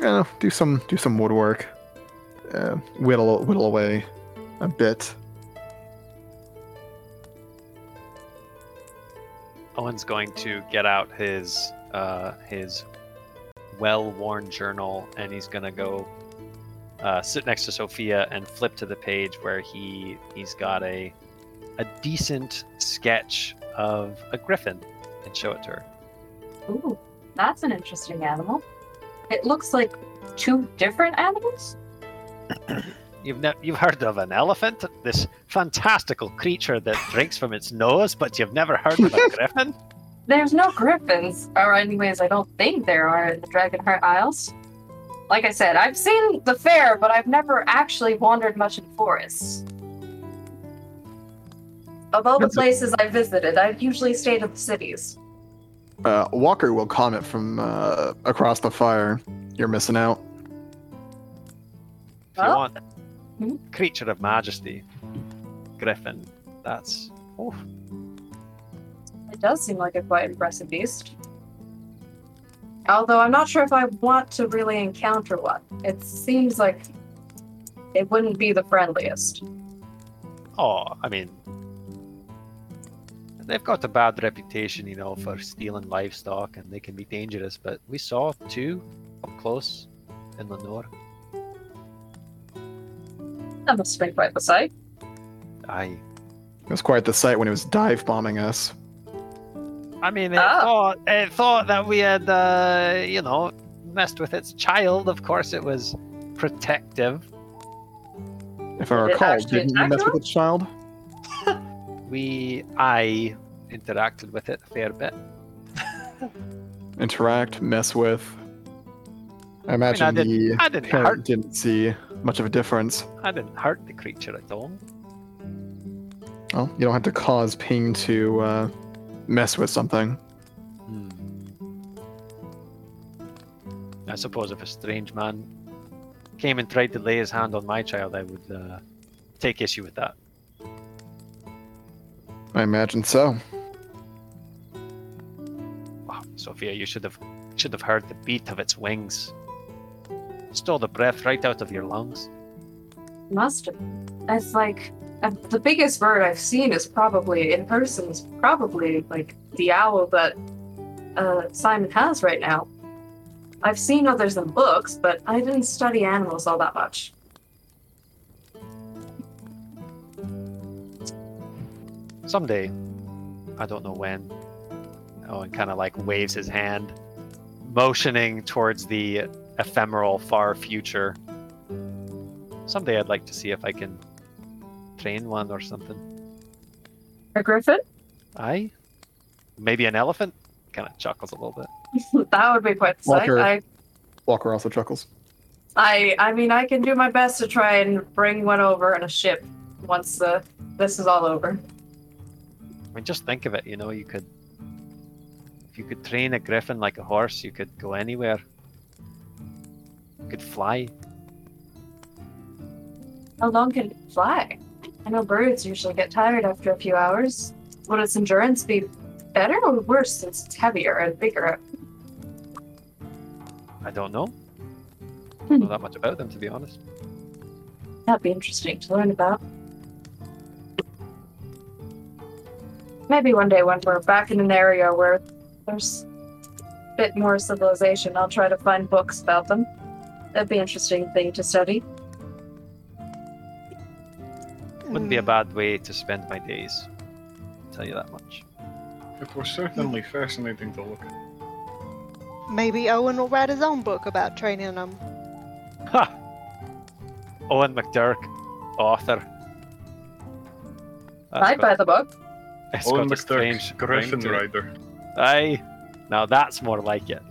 you know, do some do some woodwork, uh, whittle whittle away a bit. Owen's going to get out his uh, his well-worn journal, and he's gonna go uh, sit next to Sophia and flip to the page where he he's got a a decent sketch of a griffin, and show it to her. Ooh, that's an interesting animal. It looks like two different animals. You've ne- you've heard of an elephant, this fantastical creature that drinks from its nose, but you've never heard of a griffin. There's no griffins, or anyways, I don't think there are in the Dragonheart Isles. Like I said, I've seen the fair, but I've never actually wandered much in forests. Of all the places I visited, I've usually stayed in the cities. Uh, Walker will comment from uh, across the fire. You're missing out. If you Well- want Hmm? creature of majesty, griffin, that's oh, It does seem like a quite impressive beast. Although I'm not sure if I want to really encounter one. It seems like it wouldn't be the friendliest. oh, I mean, they've got a bad reputation, you know, for stealing livestock, and they can be dangerous. But we saw two up close in Lenore. That must have been quite the sight. I, It was quite the sight when it was dive bombing us. I mean, it Ah. thought it thought that we had, uh, you know, messed with its child. Of course, it was protective. If I Did recall, didn't you mess with its child? we I interacted with it a fair bit. Interact, mess with. I imagine I didn't- the I didn't parent hurt. didn't see much of a difference. I didn't hurt the creature at all. Well, you don't have to cause Ping to uh, mess with something. Hmm. I suppose if a strange man came and tried to lay his hand on my child, I would uh, take issue with that. I imagine so. Wow, Sophia, you should have should have heard the beat of its wings. Stole the breath right out of your lungs. Must have. It's like uh, the biggest bird I've seen is probably in person is probably like the owl that uh, Simon has right now. I've seen others in books, but I didn't study animals all that much. Someday, I don't know when. Oh, and kind of like waves his hand, motioning towards the ephemeral far future. Someday, I'd like to see if I can train one or something. A griffin? Aye. Maybe an elephant? Kind of chuckles a little bit. that would be quite the sight. Walker. I, Walker also chuckles. I, I mean, I can do my best to try and bring one over in a ship once uh, this is all over. I mean, just think of it. You know, you could, if you could train a griffin like a horse, you could go anywhere. You could fly. How long can it fly? I know birds usually get tired after a few hours. Would its endurance be better or worse since it's heavier and bigger? I don't know. Hmm. Don't know that much about them, to be honest. That'd be interesting to learn about. Maybe one day when we're back in an area where there's a bit more civilization, I'll try to find books about them. That'd be an interesting thing to study. Wouldn't be a bad way to spend my days. I'll tell you that much. It was certainly fascinating to look at. Maybe Owen will write his own book about training them. Ha! Owen McDurk, author. That's I'd got- buy the book. it's Owen got a strange McDurk, Griffin ring. Rider. Aye. Now that's more like it.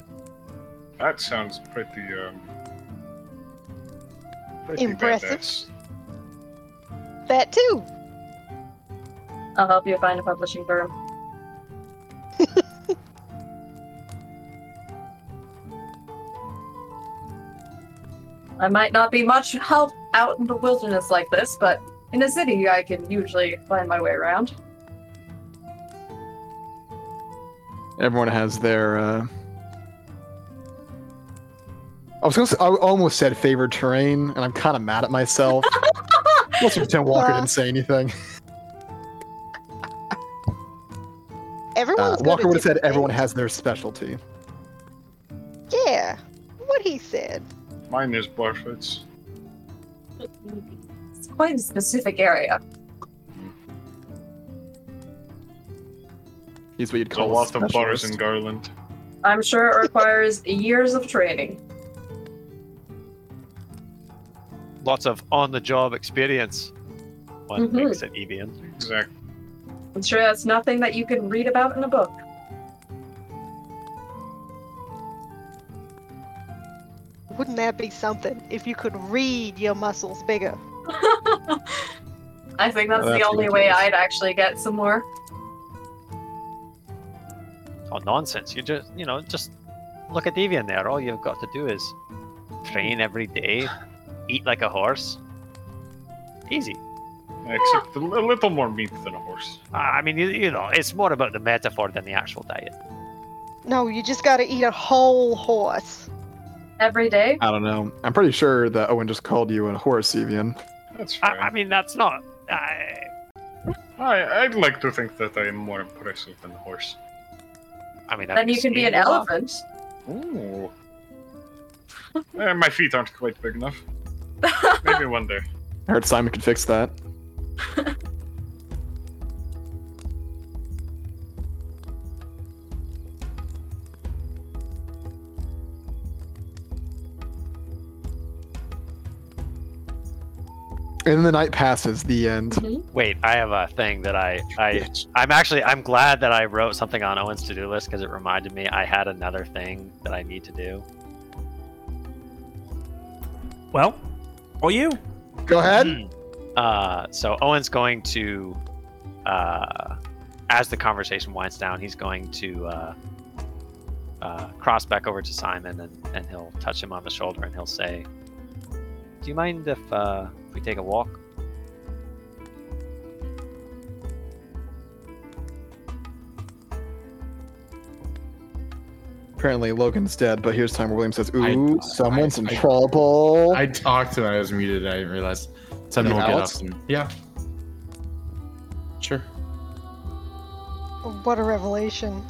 That sounds pretty, um. Pretty Impressive. badass. That too. I'll help you find a publishing firm. I might not be much help out in the wilderness like this, but in a city I can usually find my way around. Everyone has their. Uh... I was gonna. Say, I almost said favorite terrain, and I'm kind of mad at myself. Let's pretend Walker didn't say anything. Everyone's Uh, Walker would have said different everyone has their specialty. Yeah, what he said. Mine is Barfoots. It's quite a specific area. He's what you'd There's a call a lot of bars in Garland. I'm sure it requires years of training. Lots of on-the-job experience. One Mhm. makes it Evian. Exactly. I'm sure that's nothing that you can read about in a book. Wouldn't that be something if you could read your muscles bigger? I think that's Well, the only way ridiculous. I'd actually get some more. Oh, nonsense. You just, you know, just look at Evian there. All you've got to do is train every day, eat like a horse. Easy. Except a little more meat than a horse. I mean, you, you know, it's more about the metaphor than the actual diet. No, you just gotta eat a whole horse. Every day? I don't know. I'm pretty sure that Owen just called you a horse, Evian. That's I, fine. I mean, that's not. I, I, I'd like to think that I am more impressive than a horse. I mean, Then you can be an elephant. Ooh. Eh, my feet aren't quite big enough. Maybe one day. I heard Simon could fix that. And the night passes. The end. Mm-hmm. Wait, I have a thing that I I I'm actually I'm glad that I wrote something on Owen's to-do list because it reminded me I had another thing that I need to do. Well, all you. Go ahead. Uh, so Owen's going to, uh, as the conversation winds down, he's going to uh, uh, cross back over to Simon and, and he'll touch him on the shoulder and he'll say, "Do you mind if uh, we take a walk?" Apparently Logan's dead, but here's time where William says, "Ooh, I- someone's in I- trouble." I talked to him. I was muted. I didn't realize. Time Yeah, will get Alex? up. And, yeah. Sure. What a revelation.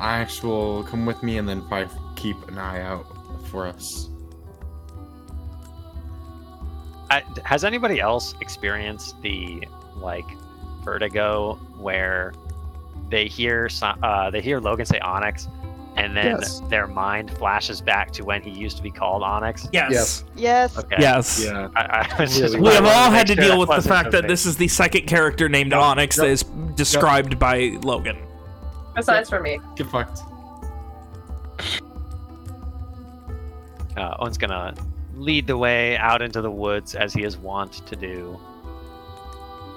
Actual, come with me and then probably keep an eye out for us. I, has anybody else experienced the like vertigo where they hear uh, they hear Logan say Onyx, and then Yes. their mind flashes back to when he used to be called Onyx? Yes. Yes. Yes. Okay. Yes. Yeah. I, I Really? We have all had to deal with the fact that this is the second character named Yep, Onyx that yep, is described by Logan. Besides for me. Get fucked. uh, Owen's gonna lead the way out into the woods as he is wont to do.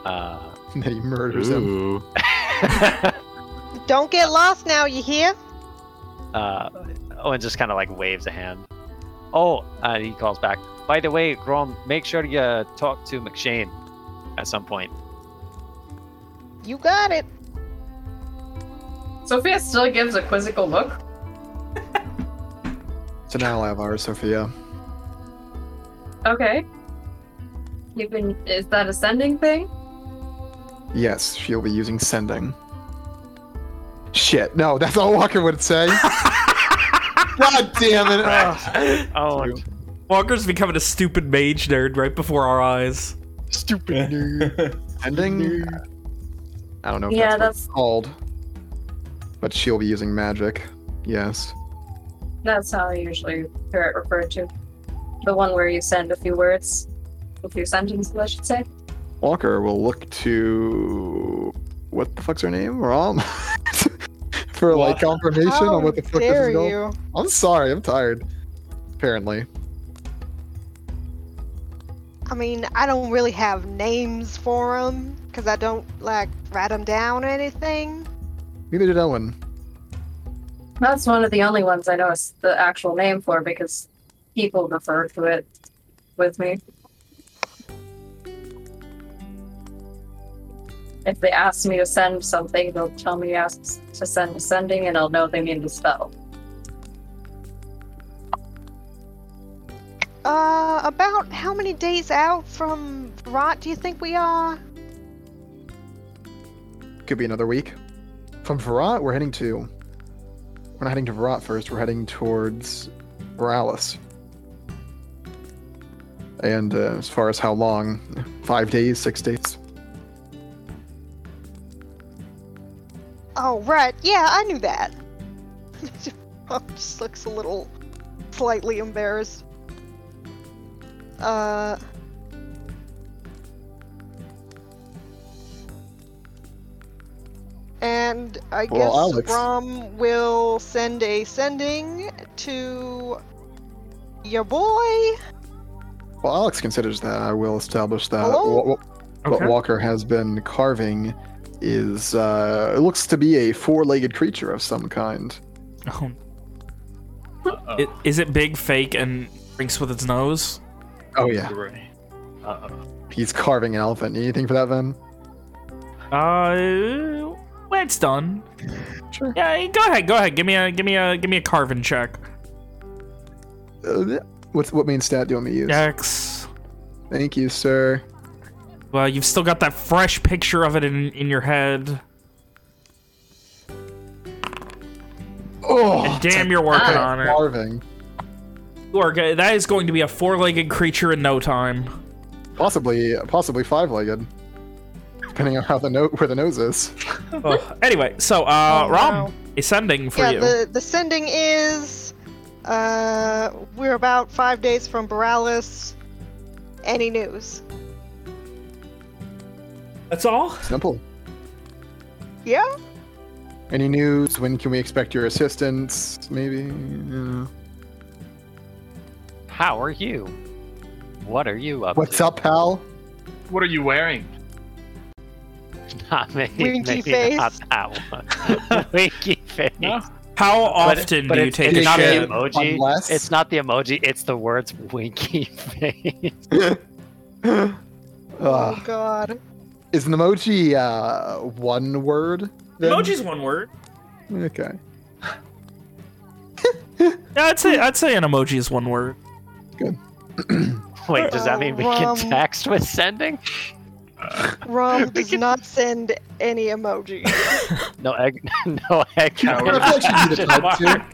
Uh, And then he murders him. Ooh. Don't get lost now, you hear? uh, Owen just kind of like waves a hand. Oh, uh, he calls back. By the way, Grom, make sure you talk to McShane at some point. You got it. Sophia still gives a quizzical look. It's an ally of ours, Sophia. Okay. You've been. Is that a sending thing? Yes, she'll be using sending. Shit, no, that's all Walker would say. God damn it. ugh. Oh. oh, Walker's becoming a stupid mage nerd right before our eyes. Stupid nerd. Sending? I don't know if Yeah, that's, what it's that's- called. But she'll be using magic. Yes. That's how I usually hear it referred to. The one where you send a few words, a few sentences, I should say. Walker will look to what the fuck's her name? Rom? For like confirmation How on what the fuck this is going. you? I'm sorry, I'm tired. Apparently. I mean, I don't really have names for them because I don't like write them down or anything. Neither did Owen. That's one of the only ones I know is the actual name for because people refer to it with me. If they ask me to send something, they'll tell me ask to send a sending, and I'll know they mean to spell. Uh, about how many days out from Rot do you think we are? Could be another week. From Varat, we're heading to. We're not heading to Varat first. We're heading towards Borealis. And uh, as far as how long, five days, six days. Oh, right. Yeah, I knew that. oh, just looks a little slightly embarrassed. Uh. And I Well, guess Alex- Rom will send a sending to your boy. Well, Alex considers that. I will establish that Hello? what, what, what Okay. Walker has been carving is uh, it looks to be a four-legged creature of some kind. Oh, Uh-oh. it, is it big, fake, and drinks with its nose? Oh yeah, Uh-oh. he's carving an elephant. Anything for that, Ven? Uh, when it's done. Sure. Yeah, go ahead, go ahead. Give me a, give me a, give me a carving check. Uh, what's what main stat do you want me to use? X. Thank you, sir. Well, you've still got that fresh picture of it in in your head. Oh, And damn, you're working on it. carving. You That is going to be a four-legged creature in no time. Possibly, possibly five-legged, depending on how the note where the nose is. Oh, anyway, so uh, Oh, Rom, no. ascending for yeah, you. the the sending is uh we're about five days from Borealis. Any news? That's all? Simple. Yeah? Any news? When can we expect your assistance? Maybe. Yeah. How are you? What are you up What's to? up, pal? What are you wearing? Not maybe, Winky maybe not face. that one. Winky face. No? How But- often but do you it's, take it's a not shit? the emoji. Unless- It's not the emoji. It's the words winky face. Oh Ugh. god. Is an emoji uh, one word? then? Emoji's one word. Okay. Yeah, I'd say I'd say an emoji is one word. Good. Wait, does that mean we can Um, text with sending? Rom does not send any emoji. No egg. No egg. I feel like she'd be the type Mark. to.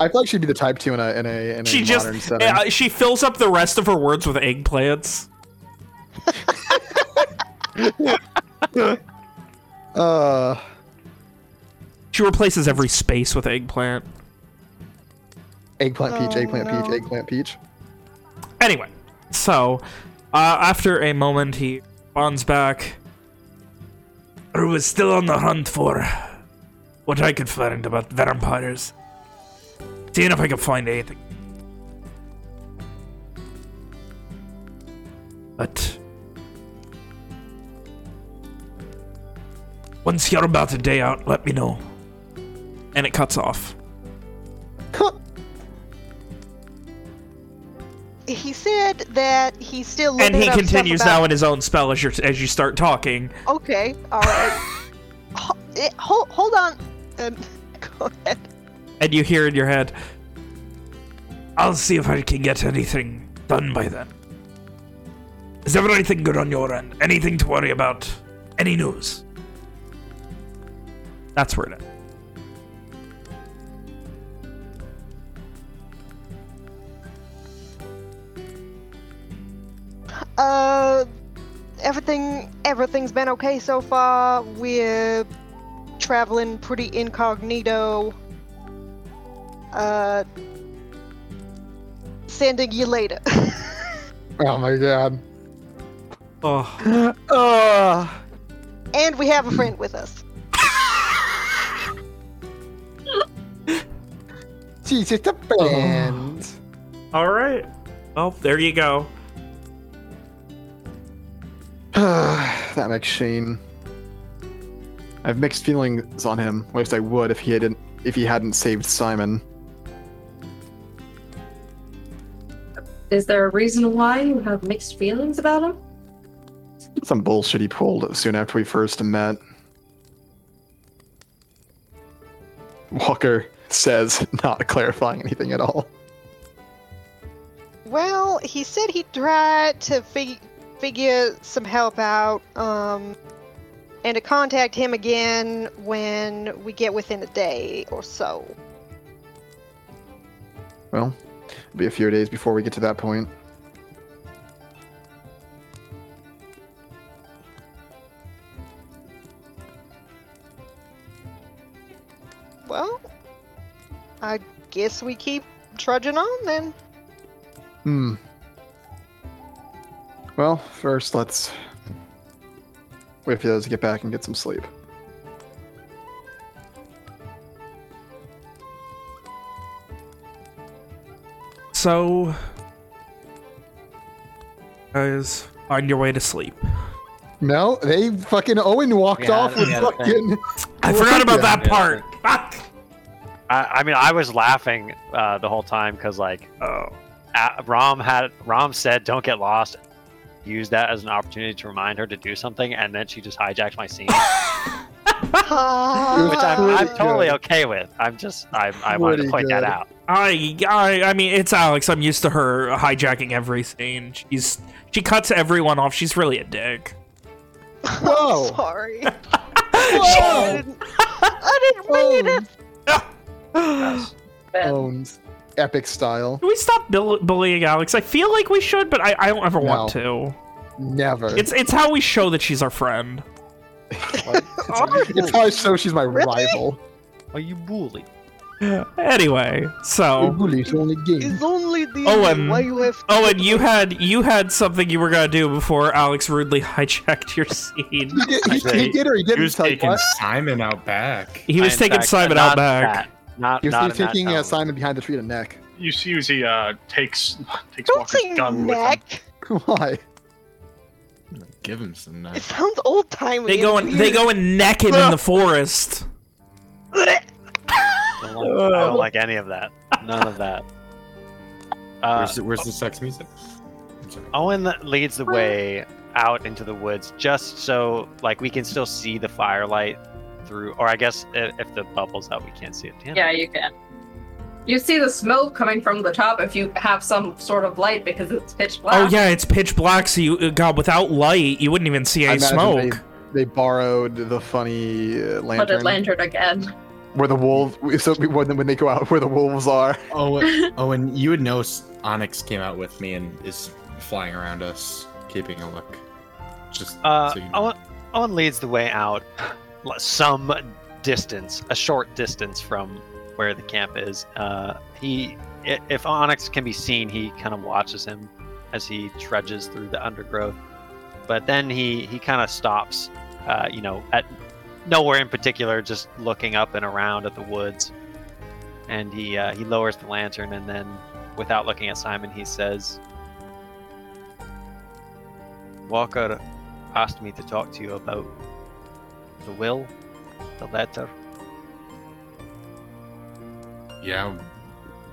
I feel like she'd be the type to in a in a in a She just modern setting. uh, she fills up the rest of her words with eggplants. Uh, She replaces every space with eggplant. eggplant peach, Oh, eggplant no. peach, eggplant peach. Anyway, so uh, after a moment, he responds back. I was still on the hunt for what I could find about vampires. Seeing if I could find anything. But once you're about a day out, let me know. And it cuts off. he said that he's still And he continues now in his own spell as you as you start talking. Okay, alright. Ho- eh, hold, hold on. Um, go ahead. and you hear in your head, I'll see if I can get anything done by then. Is everything good on your end? Anything to worry about? Any news? That's where it ends. Uh, everything everything's been okay so far. We're traveling pretty incognito. Uh, sending you later. Oh my god. Oh, Uh, and we have a friend with us. She's just a friend. all right. Well, there you go. that McShane. I have mixed feelings on him. At least I would if he hadn't if he hadn't saved Simon. Is there a reason why you have mixed feelings about him? Some bullshit he pulled soon after we first met. Walker says, not clarifying anything at all. Well, he said he tried to fig- figure some help out, um, and to contact him again when we get within a day or so. Well, it'll be a few days before we get to that point. Well, I guess we keep trudging on then. Hmm. Well, first let's wait for those to get back and get some sleep. So, guys, on your way to sleep. No, they fucking Owen walked Yeah, off with fucking. I forgot about Yeah. that part. Fuck. I, I mean, I was laughing uh, the whole time because like Oh. Rom had Rom said, "Don't get lost." Use that as an opportunity to remind her to do something, and then she just hijacked my scene, which I'm, I'm totally good. okay with. I'm just I, I wanted to Pretty point that out. I, I, I mean, it's Alex. I'm used to her hijacking every scene. She's she cuts everyone off. She's really a dick. Whoa! I'm sorry. Whoa! I didn't, I didn't mean it. Ben, Owns epic style. Can we stop bull- bullying Alex? I feel like we should, but I, I don't ever want to. Never. It's it's how we show that she's our friend. it's how I show she's my rival. Are you bully? Anyway, so Bullies only game. It's only the oh, Owen. why you have oh, Owen, you had you had something you were gonna do before Alex rudely hijacked your scene. He did, he, he did or he He didn't was tell you taking what? Simon out back. He was In taking fact, Simon not out back. That. Not, He was, not he in was that taking uh, tone. Simon behind the tree to neck. You see as he uh, takes takes Don't Walker's say gun with him. neck. Why? Give him some neck. It sounds old timey. They go and they go and neck him in the forest. I don't, like, I don't like any of that. None of that. Uh, Where's, the, where's the sex music? Owen leads the way out into the woods, just so like we can still see the firelight through. Or I guess i- if the bubble's out, we can't see it. Damn it. Yeah, you can. You see the smoke coming from the top if you have some sort of light because it's pitch black. Oh yeah, it's pitch black, so you uh, God without light, you wouldn't even see I any smoke. They, they borrowed the funny uh, Hooded lantern, lantern again. where the wolves. So when, when they go out, where the wolves are. Oh, oh, and you would know Onyx came out with me and is flying around us, keeping a look. Just Uh, so you know. Owen, Owen leads the way out l- some distance, a short distance from where the camp is. Uh, he, if Onyx can be seen, he kind of watches him as he trudges through the undergrowth. But then he he kind of stops, uh, you know, at nowhere in particular, just looking up and around at the woods. And he uh, he lowers the lantern, and then, without looking at Simon, he says, "Walker asked me to talk to you about the will, the letter. yeah.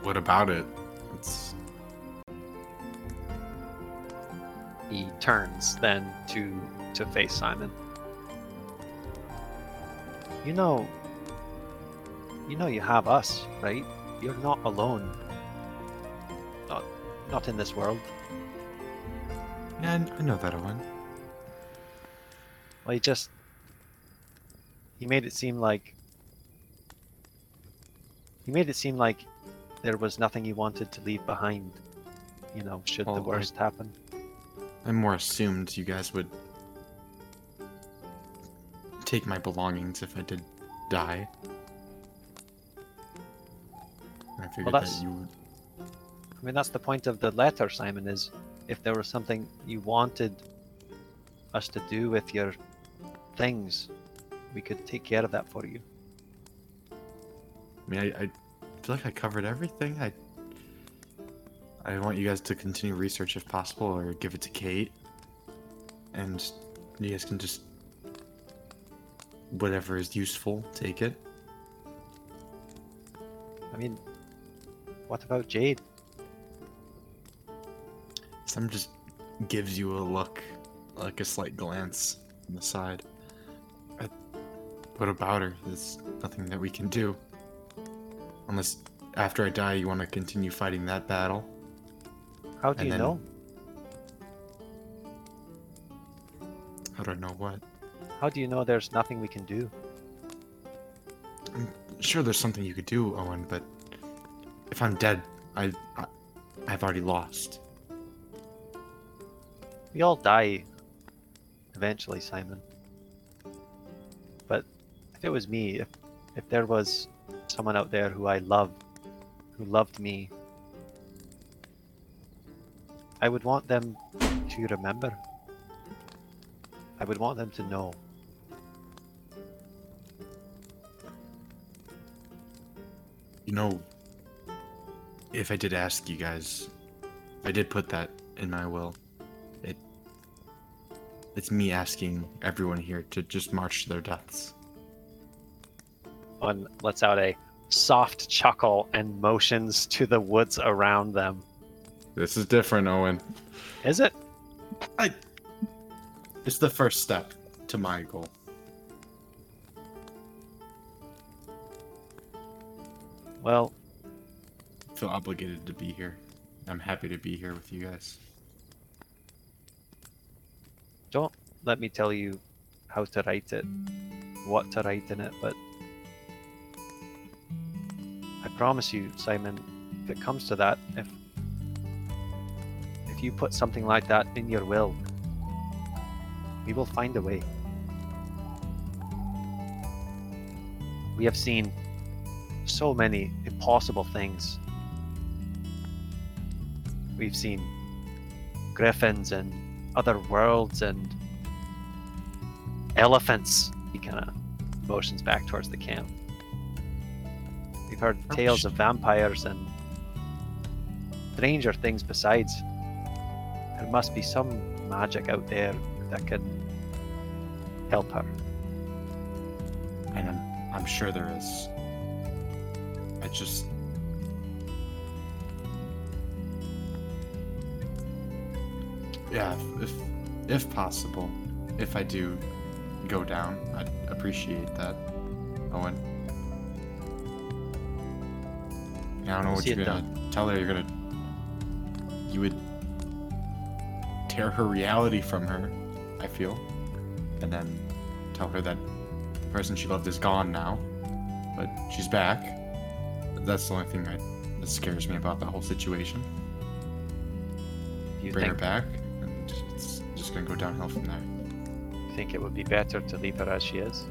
What about it? It's He turns then to to face Simon. You know, you know, you have us, right? You're not alone. Not, not in this world. yeah. I- I know that Owen. Well, he just he made it seem like he made it seem like there was nothing he wanted to leave behind. You know, should Well, the I- worst happen. I more assumed you guys would take my belongings if I did die. I figured that's- that you would. I mean, that's the point of the letter, Simon. Is if there was something you wanted us to do with your things, we could take care of that for you. I mean, I, I feel like I covered everything. I I want you guys to continue research if possible, or give it to Kate, and you guys can just whatever is useful, take it. I mean, what about Jade? Some just gives you a look, like a slight glance on the side. What about her? There's nothing that we can do. Unless after I die, you want to continue fighting that battle. How do And you then- know? How do I know what? How do you know there's nothing we can do? I'm sure, there's something you could do, Owen, but if I'm dead, I, I I've already lost. We all die eventually, Simon. If it was me, if if there was someone out there who I loved, who loved me, I would want them to remember. I would want them to know. You know, if I did ask you guys, I did put that in my will. It it's me asking everyone here to just march to their deaths. One lets out a soft chuckle and motions to the woods around them. This is different, Owen. Is it? I, It's the first step to my goal. Well, I feel obligated to be here. I'm happy to be here with you guys. don't let me tell you how to write it, what to write in it, but I promise you, Simon, if it comes to that, if if you put something like that in your will, we will find a way. We have seen so many impossible things. We've seen griffins and other worlds and elephants. He kind of motions back towards the camp. We've heard tales of vampires and stranger things besides. There must be some magic out there that could help her. And I'm, I'm sure there is. I just. Yeah, if, if if possible, if I do go down, I'd appreciate that, Owen. I don't know what you're gonna tell her. You're gonna. You would tear her reality from her, I feel, and then tell her that the person she loved is gone now, but she's back. That's the only thing I, that scares me about the whole situation. You Bring think, her back, and it's just gonna go downhill from there. think it would be better to leave her as she is?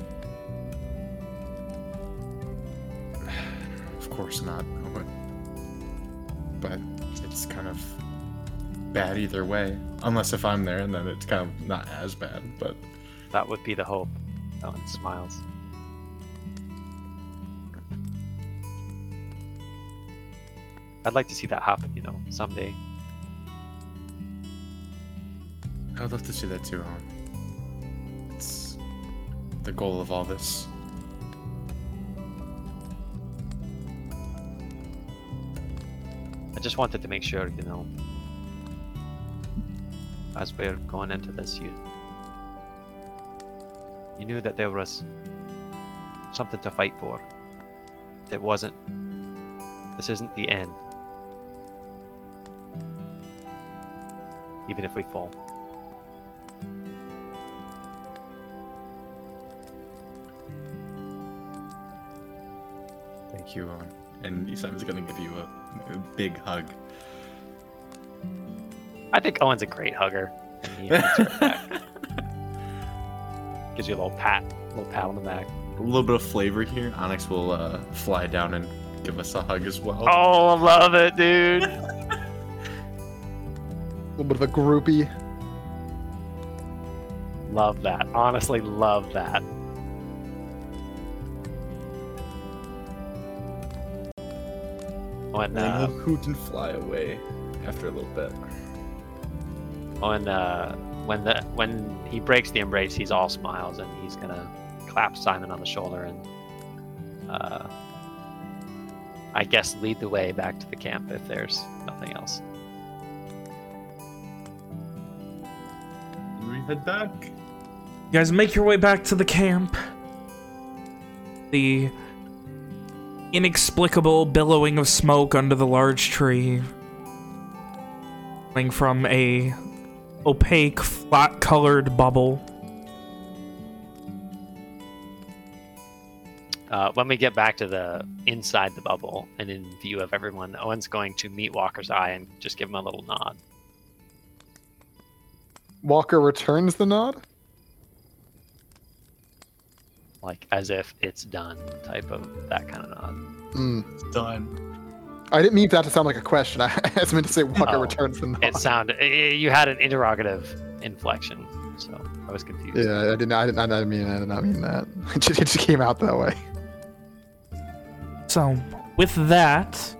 Of course not, but it's kind of bad either way. Unless if I'm there, and then it's kind of not as bad. But That would be the hope. Oh, Owen smiles. I'd like to see that happen, you know, someday. I'd love to see that too, Owen. It's the goal of all this. I just wanted to make sure, you know, as we're going into this, you you knew that there was something to fight for. It wasn't. This isn't the end. Even if we fall. Thank you, Owen. And Isam's gonna give you a big hug. I think Owen's a great hugger. And he hugs her back. Gives you a little pat, a little pat on the back. A little bit of flavor here. Onyx will uh, fly down and give us a hug as well. Oh, I love it, dude. A little bit of a groupie. Love that. Honestly, love that. When And then uh, he'll hoot and fly away after a little bit. when uh, when the when he breaks the embrace, he's all smiles and he's gonna clap Simon on the shoulder and uh, I guess lead the way back to the camp if there's nothing else. We head back. You guys make your way back to the camp. The inexplicable billowing of smoke under the large tree. Coming from a opaque, flat-colored bubble. Uh, when we get back to the inside the bubble and in view of everyone, Owen's going to meet Walker's eye and just give him a little nod. Walker returns the nod. Like as if it's done type of that kind of nod Mm. Done. I didn't mean that to sound like a question. I just meant to say Walker Oh. returns the nod. it sounded i- i- you had an interrogative inflection so i was confused Yeah, I didn't. I didn't. I didn't mean. I did not mean that. It just, it just came out that way. So, with that,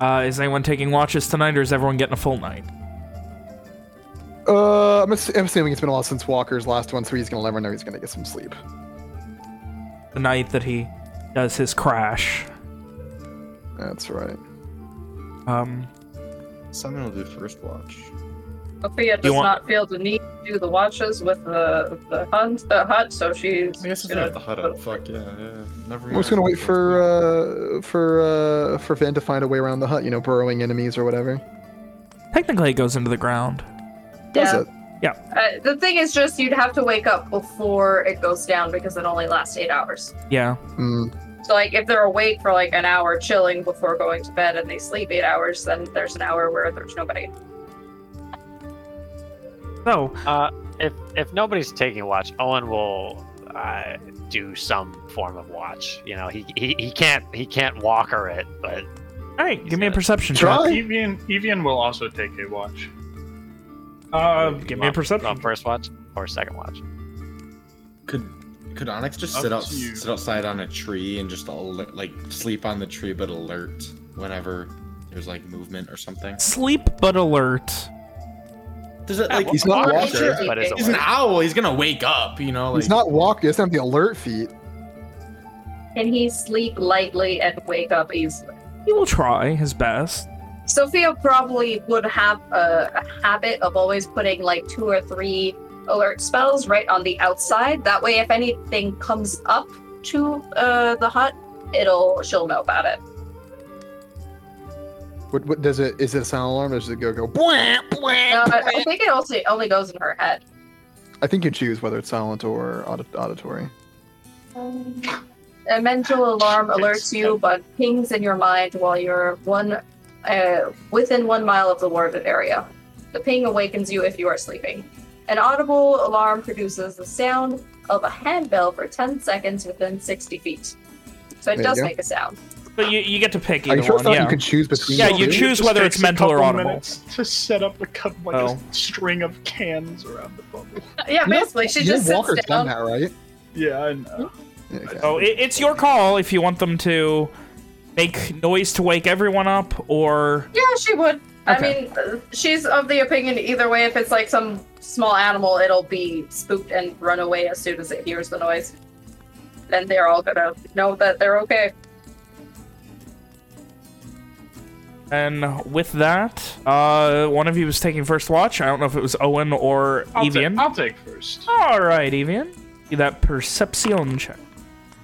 uh, is anyone taking watches tonight, or is everyone getting a full night? Uh, I'm, ass- I'm assuming it's been a while since Walker's last one, so he's gonna never know he's gonna get some sleep. The night that he does his crash. That's right. Um, Simon will do first watch. Sophia does want- not feel the need to do the watches with the the hunt, the hut, so she's I guess it's gonna the hut up. Fuck yeah, yeah. Never. We're just gonna wait for uh for uh for Van to find a way around the hut. You know, burrowing enemies or whatever. technically, it goes into the ground. Does Yeah. it? Uh, the thing is just you'd have to wake up before it goes down because it only lasts eight hours. Yeah. Mm. So like if they're awake for like an hour chilling before going to bed and they sleep eight hours, then there's an hour where there's nobody. So, uh if if nobody's taking watch owen will uh, do some form of watch. You know, he he, he can't he can't walker it, but All right, give me a perception check. Evian, Evian will also take a watch. Uh, give me a on- perception. on first watch or second watch. Could could Onyx just Up sit out to you. sit outside on a tree and just alert, like sleep on the tree but alert whenever there's like movement or something? Sleep but alert. Does it like He's not Or walking. nature but it's he's an alert. owl? He's gonna wake up, you know. Like He's not walking. He doesn't the alert feet. Can he sleep lightly and wake up easily? He will try his best. Sophia probably would have a, a habit of always putting like two or three alert spells right on the outside. That way, if anything comes up to uh, the hut, it'll she'll know about it. What, what does it? Is it a sound alarm? Or does it go go? Bwah, bwah, No, I, I think it also only goes in her head. I think you choose whether it's silent or audit- auditory. A mental alarm alerts you, but pings in your mind while you're one uh, within one mile of the warded area. The ping awakens you if you are sleeping. An audible alarm produces the sound of a handbell for 10 seconds within 60 feet. So it There does make a sound. But you, you get to pick Are either you sure one. Yeah. you can choose between? Yeah, you two? choose Just whether takes it's a mental or audible. minutes To set up a cup like Oh. a string of cans around the bubble. Yeah, basically, she just sits Walker's down. done that, right? Yeah, I know. Yeah, okay. So it, it's your call if you want them to make noise to wake everyone up or Yeah, she would. I mean, she's of the opinion either way, if it's like some small animal, it'll be spooked and run away as soon as it hears the noise. Then they're all gonna know that they're okay. And with that, uh, one of you was taking first watch. I don't know if it was Owen or I'll, Evian. I'll take first. All right, Evian. Do that perception check.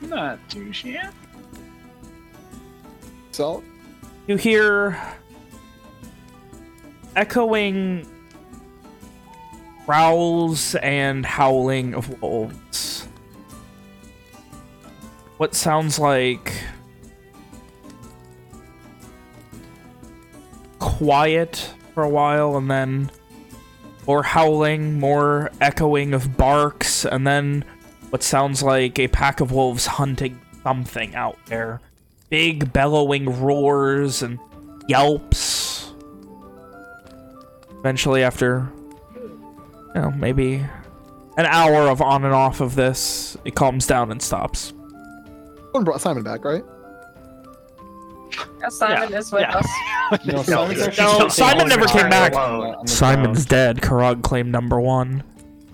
Not too shabby. So You hear echoing growls and howling of wolves. What sounds like quiet for a while and then more howling, more echoing of barks, and then what sounds like a pack of wolves hunting something out there. Big bellowing roars and yelps. Eventually, after, you know, maybe an hour of on and off of this, it calms down and stops. Someone brought Simon back, right? Yeah, Simon is with Yeah. us. No, Simon's No, Simon never came back. ground, Simon's dead. Karag claimed number one.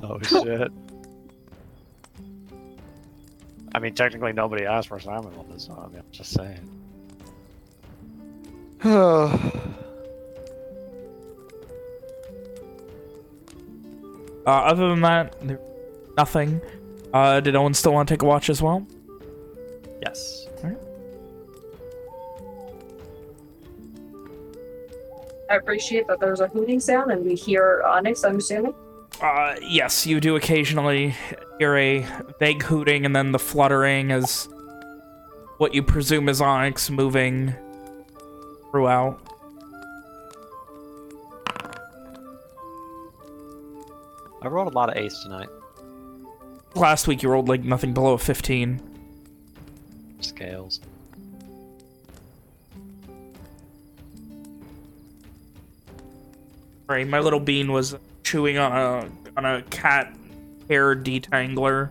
Oh shit. I mean, technically nobody asked for Simon on this song. I'm just saying. Uh, other than that, nothing. Uh, did Owen still want to take a watch as well? Yes. I appreciate that there's a hooting sound and we hear Onyx, I'm assuming. Uh, yes, you do occasionally hear a vague hooting and then the fluttering as what you presume is Onyx moving throughout. I rolled a lot of ace tonight. Last week you rolled like nothing below a 15. Scales. Sorry, my little bean was chewing on a on a cat hair detangler.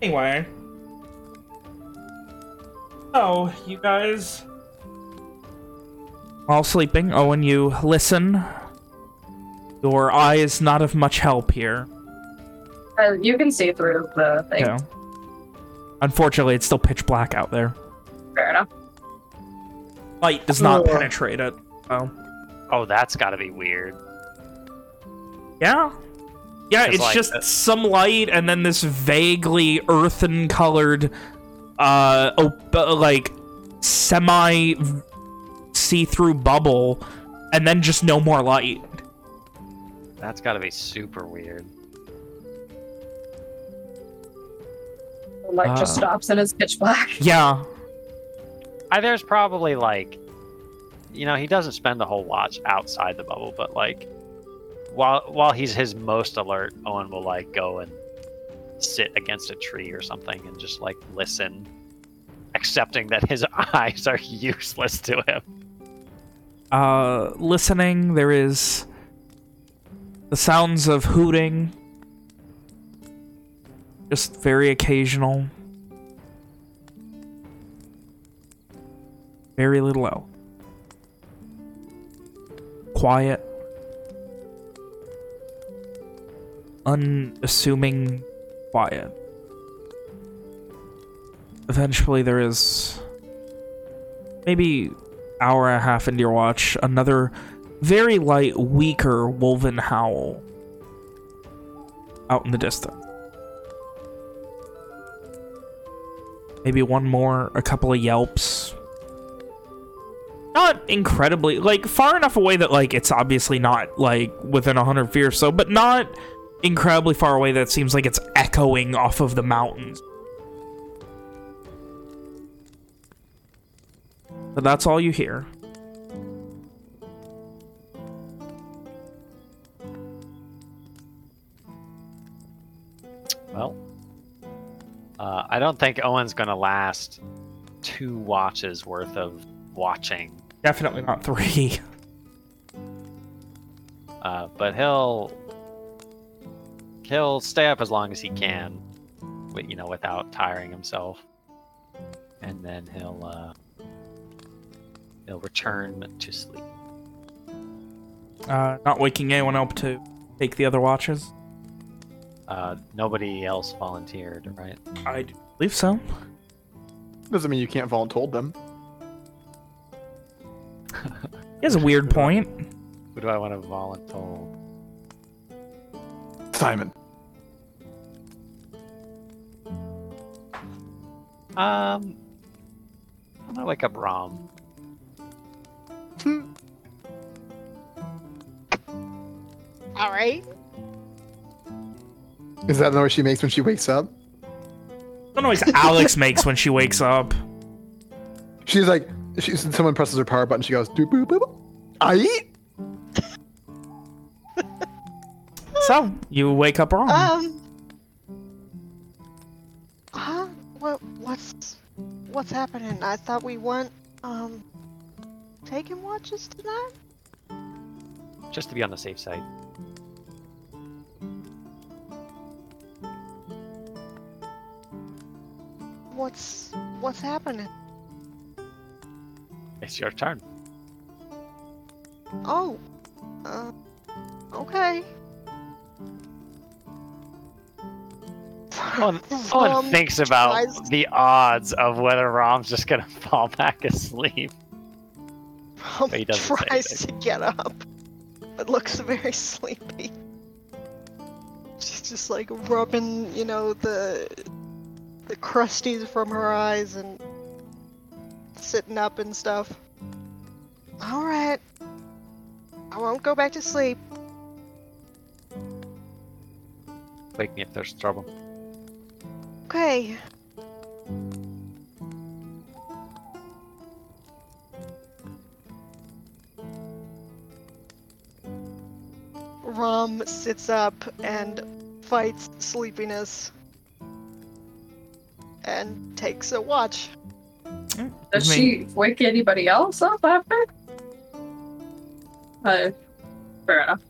Anyway. Oh, you guys. While sleeping, Owen, you listen. Your eye is not of much help here. Uh, you can see through the thing. Yeah. Unfortunately, it's still pitch black out there. Fair enough. Light does not Ugh. penetrate it. So. Oh, that's got to be weird. Yeah. Yeah, It's it's like just that- some light and then this vaguely earthen colored, uh, op- uh, like semi see-through bubble, and then just no more light. That's got to be super weird. The light just Uh. stops and it's pitch black. Yeah. I, there's probably like, you know, he doesn't spend the whole watch outside the bubble, but like, while while he's his most alert, Owen will like go and sit against a tree or something and just like listen, accepting that his eyes are useless to him. Uh, listening, there is the sounds of hooting. Just very occasional. Very little else. Quiet. Unassuming quiet. Eventually there is maybe hour and a half into your watch, another very light, weaker woven howl out in the distance. Maybe one more, a couple of yelps. Not incredibly, like, far enough away that, like, it's obviously not, like, within 100 feet or so, but not incredibly far away that seems like it's echoing off of the mountains. But that's all you hear. Well, uh, I don't think Owen's gonna last two watches worth of watching, Definitely not three. uh, but he'll he'll stay up as long as he can, wi- you know, without tiring himself, and then he'll uh, he'll return to sleep. Uh, not waking anyone up to take the other watches. Uh, nobody else volunteered, right? I believe so. Doesn't mean you can't volunteer them. He has a weird point. Who do I want to volunteer? Simon. Um, I'm gonna wake up Rom. All right. Is that the noise she makes when she wakes up? The noise Alex makes when she wakes up. She's like, she, someone presses her power button. She goes, doop boop boop. I eat. So, you wake up Rom. Um. Huh? What? What's? What's happening? I thought we weren't um taking watches tonight. just to be on the safe side. What's? What's happening? It's your turn. Oh. Uh. Okay. Owen, Owen Rom thinks about tries- the odds of whether Rom's just gonna fall back asleep. Rom he tries to get up, but looks very sleepy. She's just like rubbing, you know, the the crusties from her eyes and sitting up and stuff. All right, I won't go back to sleep. Wake me if there's trouble. Okay. Rom sits up and fights sleepiness and takes a watch. Does she wake anybody else up after? Uh, fair enough.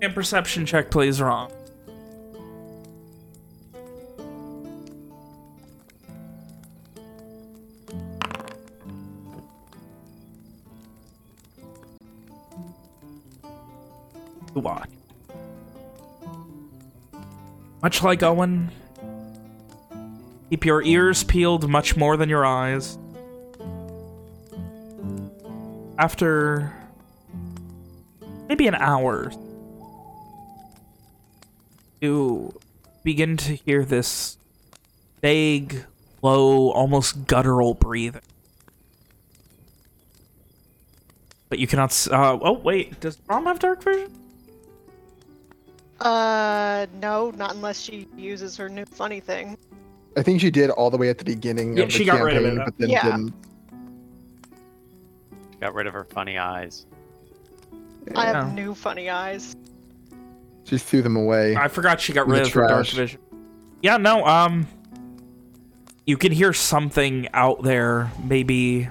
And perception check, please, Rom. You watch. Much like Owen, keep your ears peeled much more than your eyes. After maybe an hour, you begin to hear this vague, low, almost guttural breathing. But you cannot. s- Uh, oh wait, does Rom have dark vision? Uh, no, not unless she uses her new funny thing. I think she did all the way at the beginning Yeah, of the she got rid of it. but then Yeah. didn't. Got rid of her funny eyes. I have new funny eyes. She threw them away. I forgot she got rid of her dark trash. vision. Yeah, no, um... You can hear something out there, maybe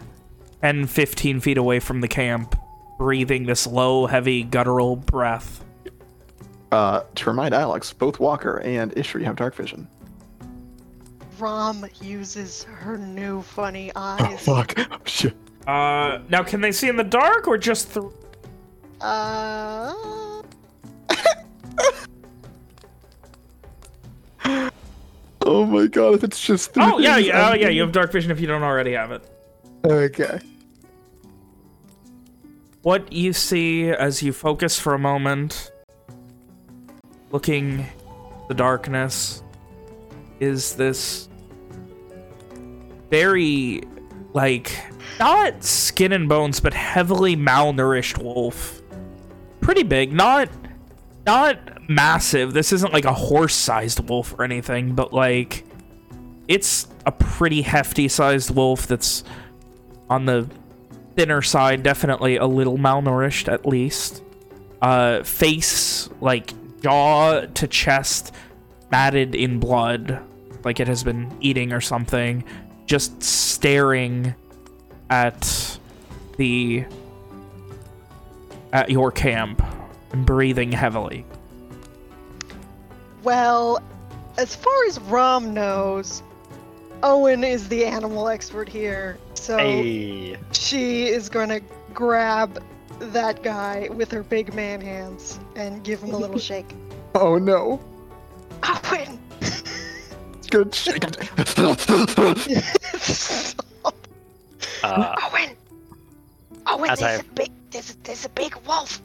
10, 15 feet away from the camp, breathing this low, heavy, guttural breath. Uh, to remind Alex, both Walker and Ishri have dark vision. Rom uses her new funny eyes. Oh, eyes. fuck. Oh, shit. Uh, now can they see in the dark or just through? Uh, Oh my god, if it's just three Oh, yeah, yeah, oh, yeah, you have dark vision if you don't already have it. Okay. What you see as you focus for a moment, looking the darkness, is this very, like, not skin and bones, but heavily malnourished wolf. Pretty big, not, not massive. This isn't like a horse-sized wolf or anything, but like, it's a pretty hefty-sized wolf that's on the thinner side, definitely a little malnourished at least. Uh, face, like jaw to chest, matted in blood, like it has been eating or something. Just staring at the at your camp and breathing heavily. well, as far as Rom knows, Owen is the animal expert here. So Hey. she is going to grab that guy with her big man hands and give him a little shake. Oh no. Owen! Good shake. Uh, Owen! Owen, there's I've- a big there's a, there's a big wolf.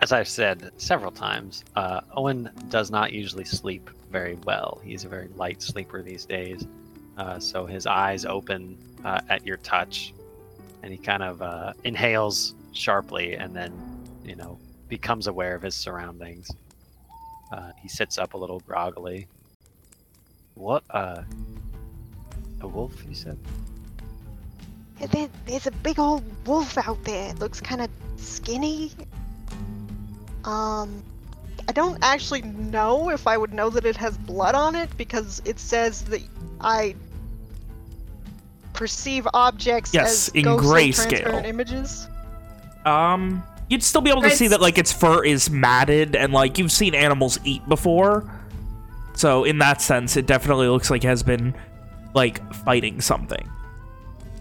as I've said several times, uh, Owen does not usually sleep very well. He's a very light sleeper these days. Uh, so his eyes open uh, at your touch, and he kind of uh, inhales sharply and then, you know, becomes aware of his surroundings. Uh, he sits up a little groggily. What? Uh, a wolf? You said? Yeah, There, there's a big old wolf out there. It looks kind of skinny. Um, I don't actually know if I would know that it has blood on it because it says that I perceive objects Yes, as in ghostly grayscale. images. Um, you'd still be able to see that like its fur is matted and like you've seen animals eat before. So in that sense, it definitely looks like it has been like fighting something.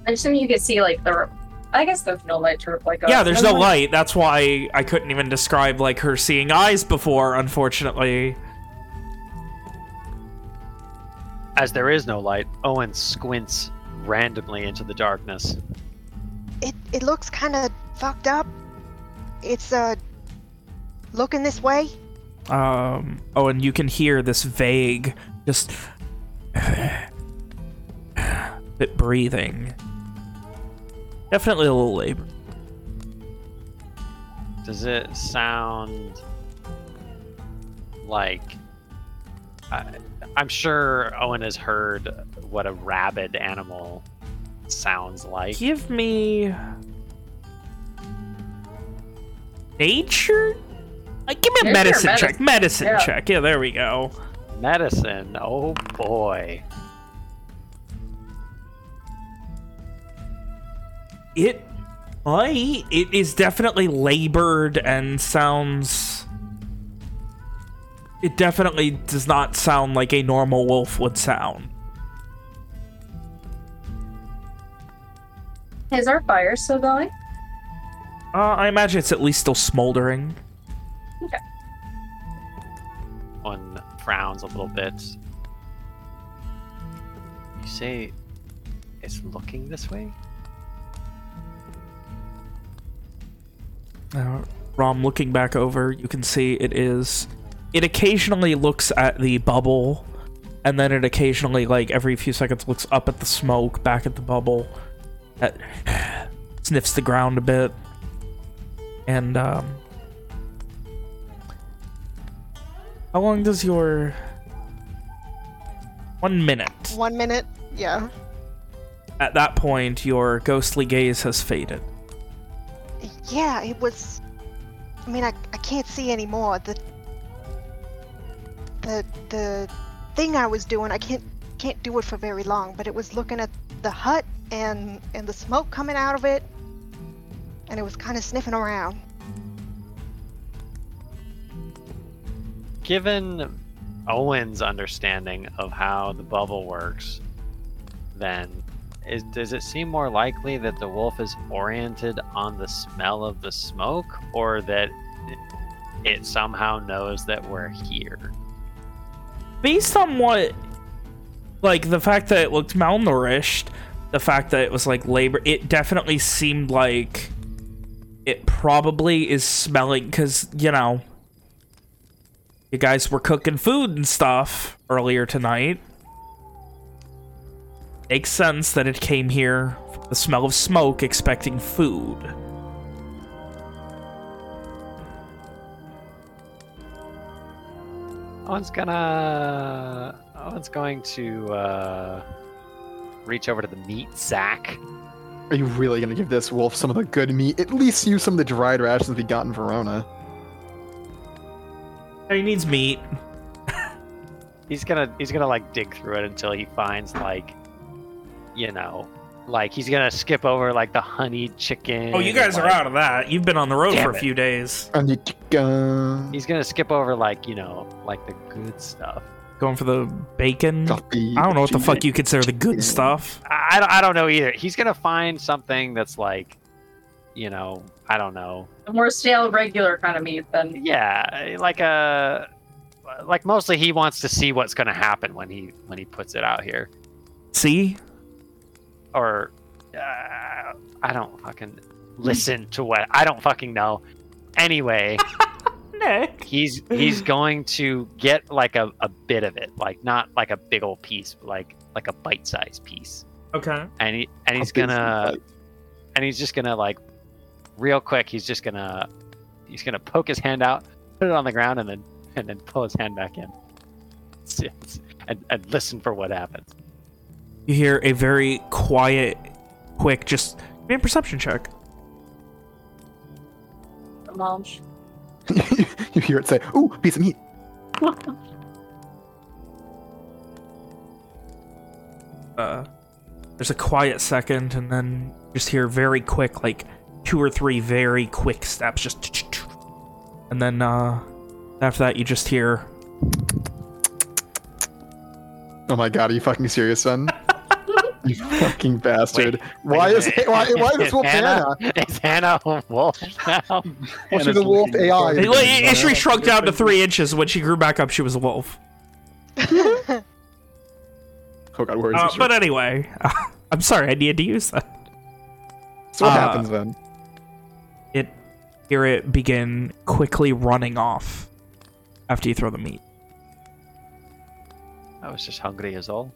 I assume you could see like the. I guess there's no light to like. A, yeah, there's no light. That's why I couldn't even describe like her seeing eyes before, unfortunately. As there is no light, Owen squints randomly into the darkness. It it looks kind of fucked up. It's uh looking this way. Um, oh, and you can hear this vague, just bit breathing. Definitely a little labor. Does it sound like I, I'm sure Owen has heard what a rabid animal sounds like? Give me nature. Uh, give me a medicine, medicine. check. Medicine Yeah. check. Yeah, there we go. Medicine. Oh boy. It might. It is definitely labored and sounds. It definitely does not sound like a normal wolf would sound. Is our fire still going? Uh, I imagine it's at least still smoldering. Okay. Owen frowns a little bit. You say it's looking this way? Uh, Rom, looking back over, you can see it is. It occasionally looks at the bubble, and then it occasionally, like every few seconds, looks up at the smoke, back at the bubble, at, sniffs the ground a bit, and um. How long does your one minute? One minute. Yeah. At that point, your ghostly gaze has faded. Yeah, it was. I mean, I, I can't see anymore. The the the thing I was doing, I can't can't do it for very long, but it was looking at the hut and and the smoke coming out of it, and it was kind of sniffing around. Given Owen's understanding of how the bubble works, then is, does it seem more likely that the wolf is oriented on the smell of the smoke, or that it, somehow knows that we're here? Based on what, like the fact that it looked malnourished, the fact that it was like labor, it definitely seemed like it probably is smelling because you know you guys were cooking food and stuff earlier tonight. Makes sense that it came here, the smell of smoke, expecting food. Owen's gonna. Owen's going to uh, reach over to the meat sack. Are you really gonna give this wolf some of the good meat? At least use some of the dried rations we got in Verona. He needs meat. He's gonna he's gonna like dig through it until he finds like, you know, like he's gonna skip over like the honeyed chicken. Oh, you guys and, are like- out of that. You've been on the road for a it. few days. And chicken. He's gonna skip over like you know like the good stuff. Going for the bacon. Coffee, I don't know what the fuck cheese. you consider the good stuff. I, I don't- I don't know either. He's gonna find something that's like, you know, I don't know. The more stale, regular kind of meat than Yeah, like a like mostly he wants to see what's gonna happen when he when he puts it out here. See? Or uh, I don't fucking listen to what I don't fucking know. Anyway, Nick. he's he's going to get like a, a bit of it, like not like a big old piece, but like like a bite sized piece, Okay. and he and he's How big's the gonna and he's just gonna like real quick. He's just gonna he's gonna poke his hand out, put it on the ground, and then and then pull his hand back in, and, and listen for what happens. You hear a very quiet, quick, just give me a perception check. the mulch. you hear it say, "Ooh, piece of meat." Uh, there's a quiet second, and then just hear very quick, like two or three very quick steps, just. And then uh, after that, you just hear. Oh my god, are you fucking serious, son? you fucking bastard! Wait, why wait a is minute. why why is this wolf Hannah? Hannah? Is Hannah a wolf now? Well, she's a wolf looking AI. Hey, look, Ishri shrunk down to three inches. When she grew back up, she was a wolf. Oh god, where is Uh, this? but anyway, I'm sorry, I needed to use that. so what uh, happens then? It hear it begin quickly running off after you throw the meat. I was just hungry as all.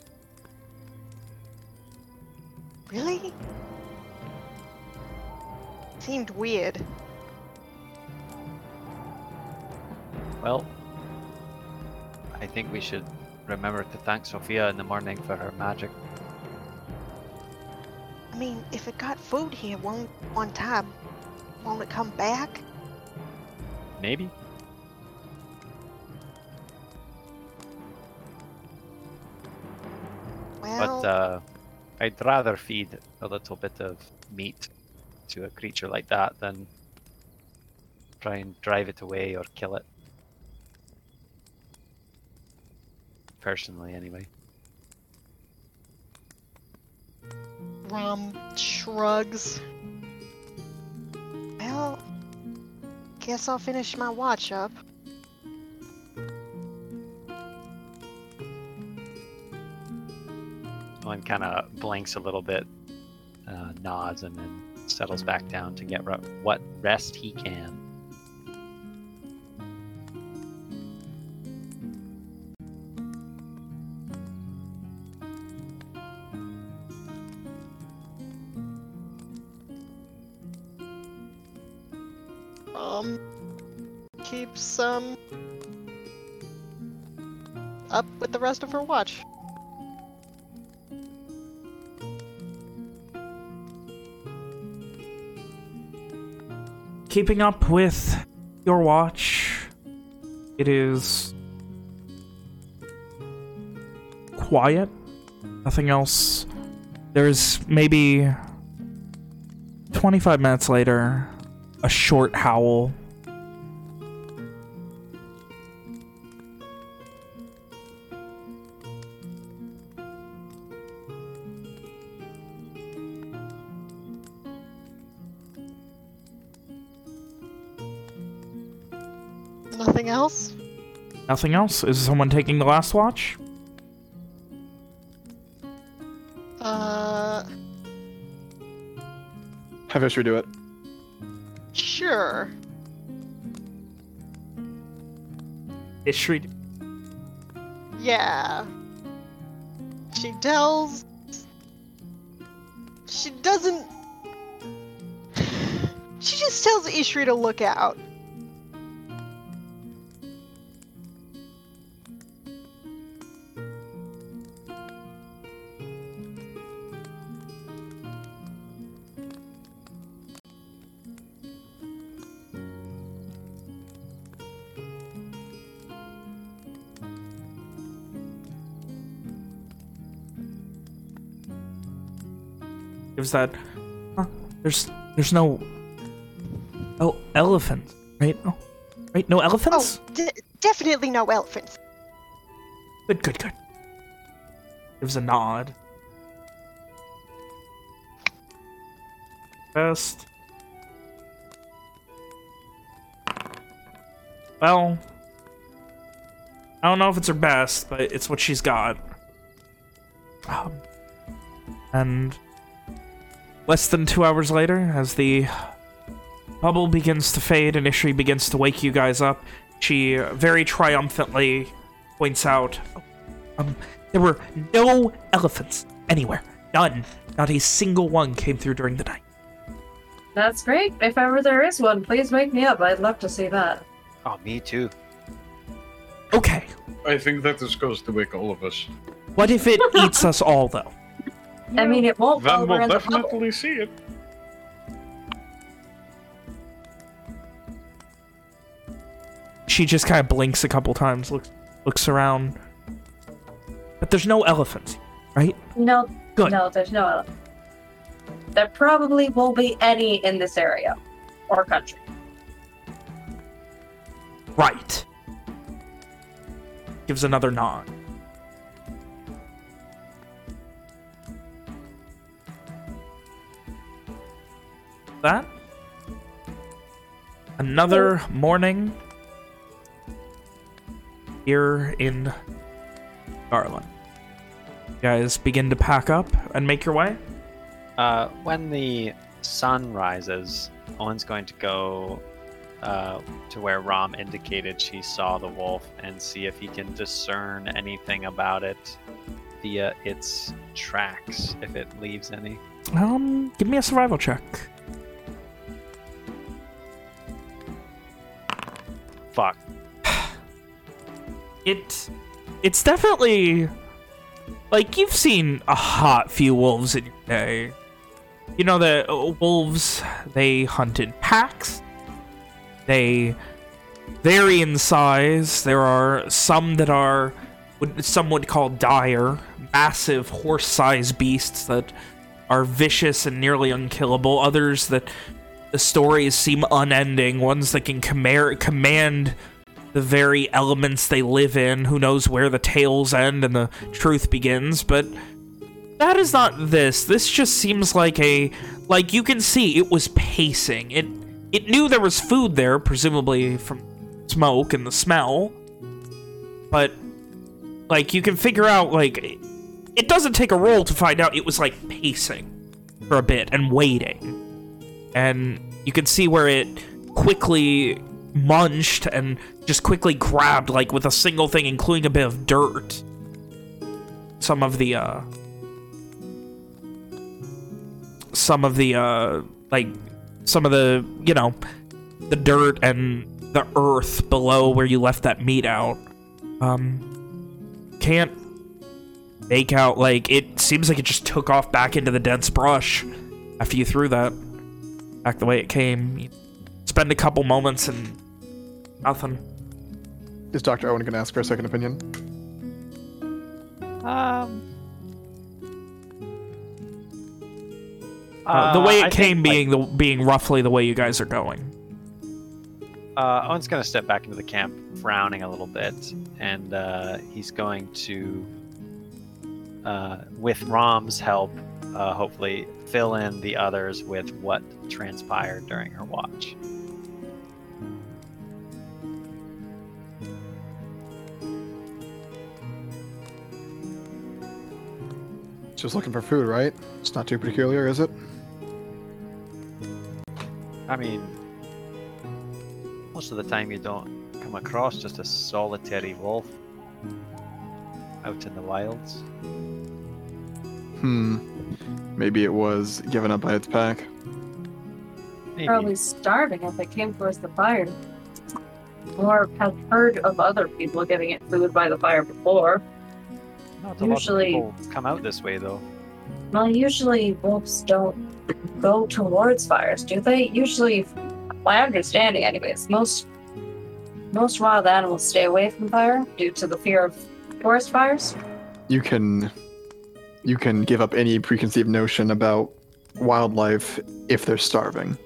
Really? Seemed weird. Well, I think we should remember to thank Sophia in the morning for her magic. I mean, if it got food here one one time, won't it come back? Maybe. Well, But uh, I'd rather feed a little bit of meat to a creature like that than try and drive it away or kill it. Personally, anyway. Rom shrugs. Well, guess I'll finish my watch up. Owen kind of blinks a little bit, uh, nods, and then settles back down to get re- what rest he can. Um, keeps um up with the rest of her watch. keeping up with your watch. It is quiet. Nothing else. There's maybe 25 minutes later, a short howl Nothing else? Is someone taking the last watch? Uh, Have Ishri do it. sure. Ishri. Yeah. She tells. She doesn't. She just tells Ishri to look out. Gives that. Huh, there's there's no. Oh, elephant, right? Oh, right. No elephants. Oh, definitely no elephants. Good, good, good. Gives a nod. Best. Well, I don't know if it's her best, but it's what she's got. Um, and less than two hours later, as the bubble begins to fade and Ishri begins to wake you guys up, she very triumphantly points out, um, there were no elephants anywhere. None. Not a single one came through during the night. That's great. If ever there is one, please wake me up. I'd love to see that. Oh, me too. Okay. I think that is goes to wake all of us. What if it eats us all, though? I mean, it won't Then while we're we'll in the definitely see it. She just kind of blinks a couple times, looks looks around. But there's no elephants, right? No, Good. no, there's no elephant. There probably won't be any in this area or country. Right. Gives another nod. That. Another morning here in Garland. You guys begin to pack up and make your way. Uh, when the sun rises, Owen's going to go uh, to where Rom indicated she saw the wolf and see if he can discern anything about it via its tracks, if it leaves any. Um, give me a survival check. Fuck. It, it's definitely like you've seen a hot few wolves in your day. You know the uh, wolves they hunt in packs. They vary in size. There are some that are some would call dire, massive horse-sized beasts that are vicious and nearly unkillable. Others that the stories seem unending. Ones that can command the very elements they live in. Who knows where the tales end and the truth begins, but that is not this. This just seems like a... Like, you can see it was pacing. It, it knew there was food there, presumably from smoke and the smell. But, like, you can figure out, like... It doesn't take a roll to find out it was, like, pacing for a bit and waiting. And you can see where it quickly munched and just quickly grabbed, like, with a single thing, including a bit of dirt. Some of the, uh... Some of the, uh, like, some of the, you know, the dirt and the earth below where you left that meat out. Um, can't make out, like, it seems like it just took off back into the dense brush after you threw that back the way it came. You spend a couple moments and nothing. Is Dr. Owen going to ask for a second opinion? Um. Uh, the way it I came think, like, being the being roughly the way you guys are going. Uh, Owen's going to step back into the camp, frowning a little bit, and uh, he's going to, uh, with Rom's help, uh, hopefully fill in the others with what transpired during her watch. Just looking for food, right? It's not too peculiar, is it? I mean, most of the time you don't come across just a solitary wolf out in the wilds. Hmm. Maybe it was given up by its pack. Maybe. Probably starving if it came towards the fire. Or have heard of other people getting it food by the fire before. Not a lot of usually- people come out this way though. Well, usually wolves don't go towards fires, do they? Usually, my understanding, anyways, most most wild animals stay away from fire due to the fear of forest fires. You can you can give up any preconceived notion about wildlife if they're starving.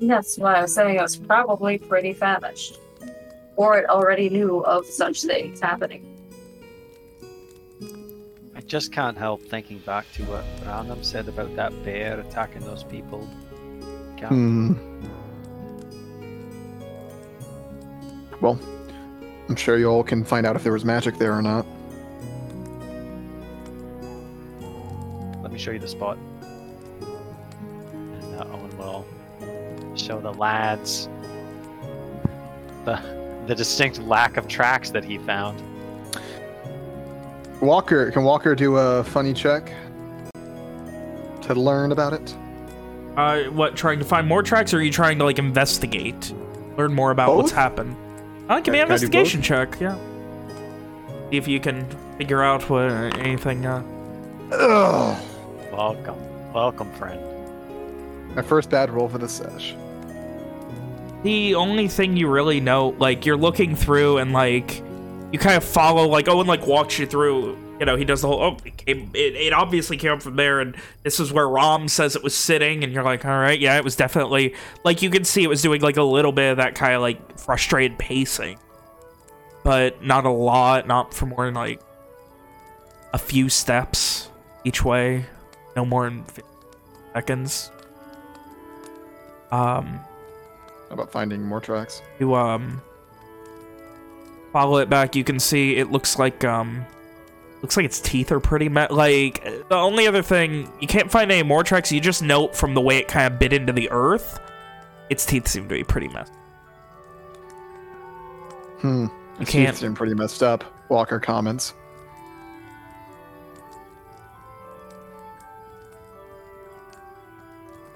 That's why I was saying it was probably pretty famished, or it already knew of such things happening. I just can't help thinking back to what Random said about that bear attacking those people. Hmm. Well, I'm sure you all can find out if there was magic there or not. Show you the spot. And uh, Owen will show the lads the the distinct lack of tracks that he found. Walker, can Walker do a funny check to learn about it? Uh, what? Trying to find more tracks, or are you trying to like investigate, learn more about what's Both? happened? Uh, it can be an can I do both? investigation check. Yeah. See if you can figure out what anything. Uh, Ugh. Welcome, welcome, friend. My first bad roll for the sesh. the only thing you really know, like you're looking through and like you kind of follow, like Owen like walks you through. You know, he does the whole. Oh, it, came, it, it obviously came up from there, and this is where Rom says it was sitting, and you're like, all right, yeah, it was definitely like you can see it was doing like a little bit of that kind of like frustrated pacing, but not a lot, not for more than like a few steps each way, no more than 50 seconds. Um, How about finding more tracks? you um follow it back you can see it looks like um looks like its teeth are pretty me like the only other thing you can't find any more tracks you just note from the way it kind of bit into the earth its teeth seem to be pretty messed Hmm. you Its can't teeth seem pretty messed up. Walker comments.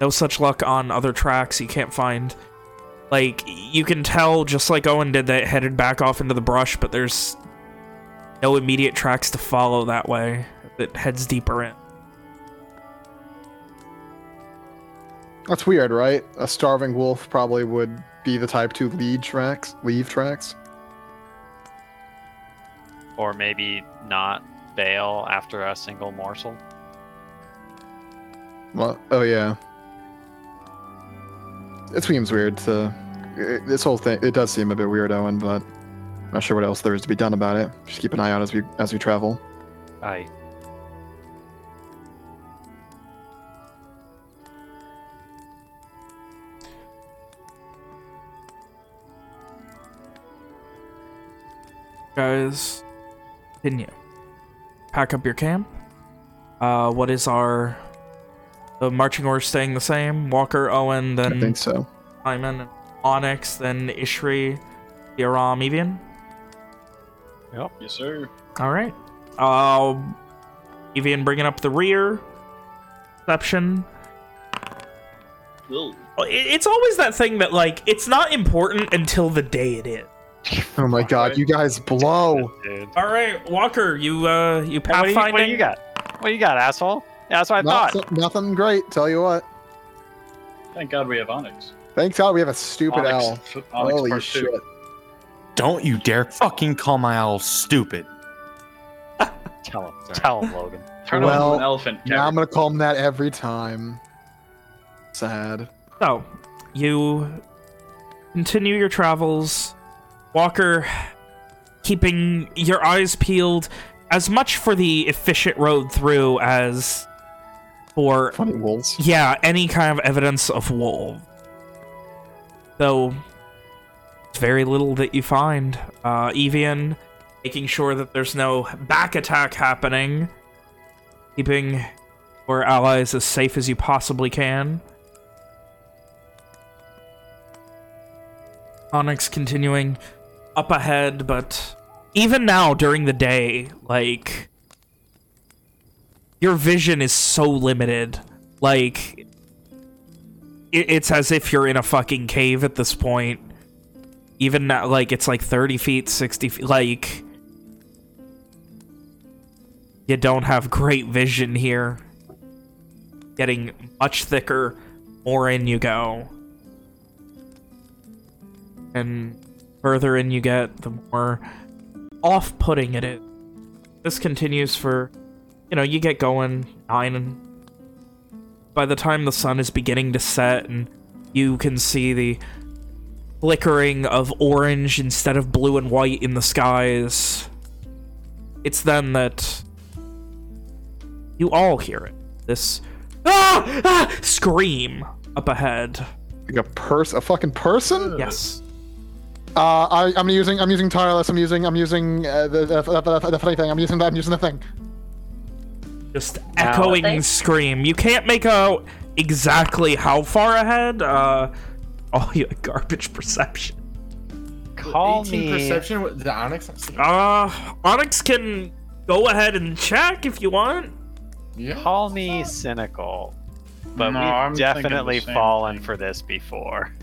No such luck on other tracks you can't find like you can tell just like Owen did that headed back off into the brush but there's no immediate tracks to follow that way that heads deeper in That's weird, right? A starving wolf probably would be the type to lead tracks, leave tracks. Or maybe not bail after a single morsel. Well, oh yeah. It seems weird to it- this whole thing. It does seem a bit weird, Owen, but I'm not sure what else there is to be done about it. Just keep an eye out as we as we travel. Aye. guys continue. Pack up your camp. Uh, what is our the marching order staying the same? Walker, Owen, I then think so. Simon, Onyx, then Ishri, Yaram, Evian. Yep. Yes, sir. All right. Uh, Evian bringing up the rear. Perception. Ugh. It's always that thing that like it's not important until the day it is. Oh my god, you guys blow. All right, Walker, you uh, you Hey, what, do you, pathfinding. what do you got? What do you got, asshole? Yeah, that's what I thought. Nothing, nothing great. Tell you what. Thank God we have Onyx. Thank God we have a stupid owl. Onyx, Onyx Holy part shit. two. Don't you dare fucking call my owl stupid. Tell him. Tell him, Logan. Turn him Well, into an elephant. Now Kevin. I'm gonna call him that every time. Sad. So, you continue your travels. Walker, keeping your eyes peeled as much for the efficient road through as for, Funny wolves. yeah, any kind of evidence of wolf. Though, it's very little that you find. Uh, Evian, making sure that there's no back attack happening. Keeping your allies as safe as you possibly can. Onyx continuing up ahead, but even now during the day, like your vision is so limited. Like it, it's as if you're in a fucking cave at this point. Even now, like it's like 30 feet, 60 feet, like you don't have great vision here. Getting much thicker, more in you go and further in you get, the more off-putting it is. This continues for, you know, you get going by the time the sun is beginning to set, and you can see the flickering of orange instead of blue and white in the skies, it's then that you all hear it. This ah, ah, scream up ahead. Like a purse, a fucking person. Yes. Uh, I, I'm using, I'm using tireless. I'm using, I'm using uh, the, the, the, the funny thing. I'm using that. I'm using the thing. Just echoing Thanks. scream. You can't make out exactly how far ahead. Uh, oh, you had garbage perception. Call 18 me. perception with the Onyx. Uh, Onyx can go ahead and check if you want. Yeah. Call me cynical, but No, we've I'm definitely fallen thing. for this before.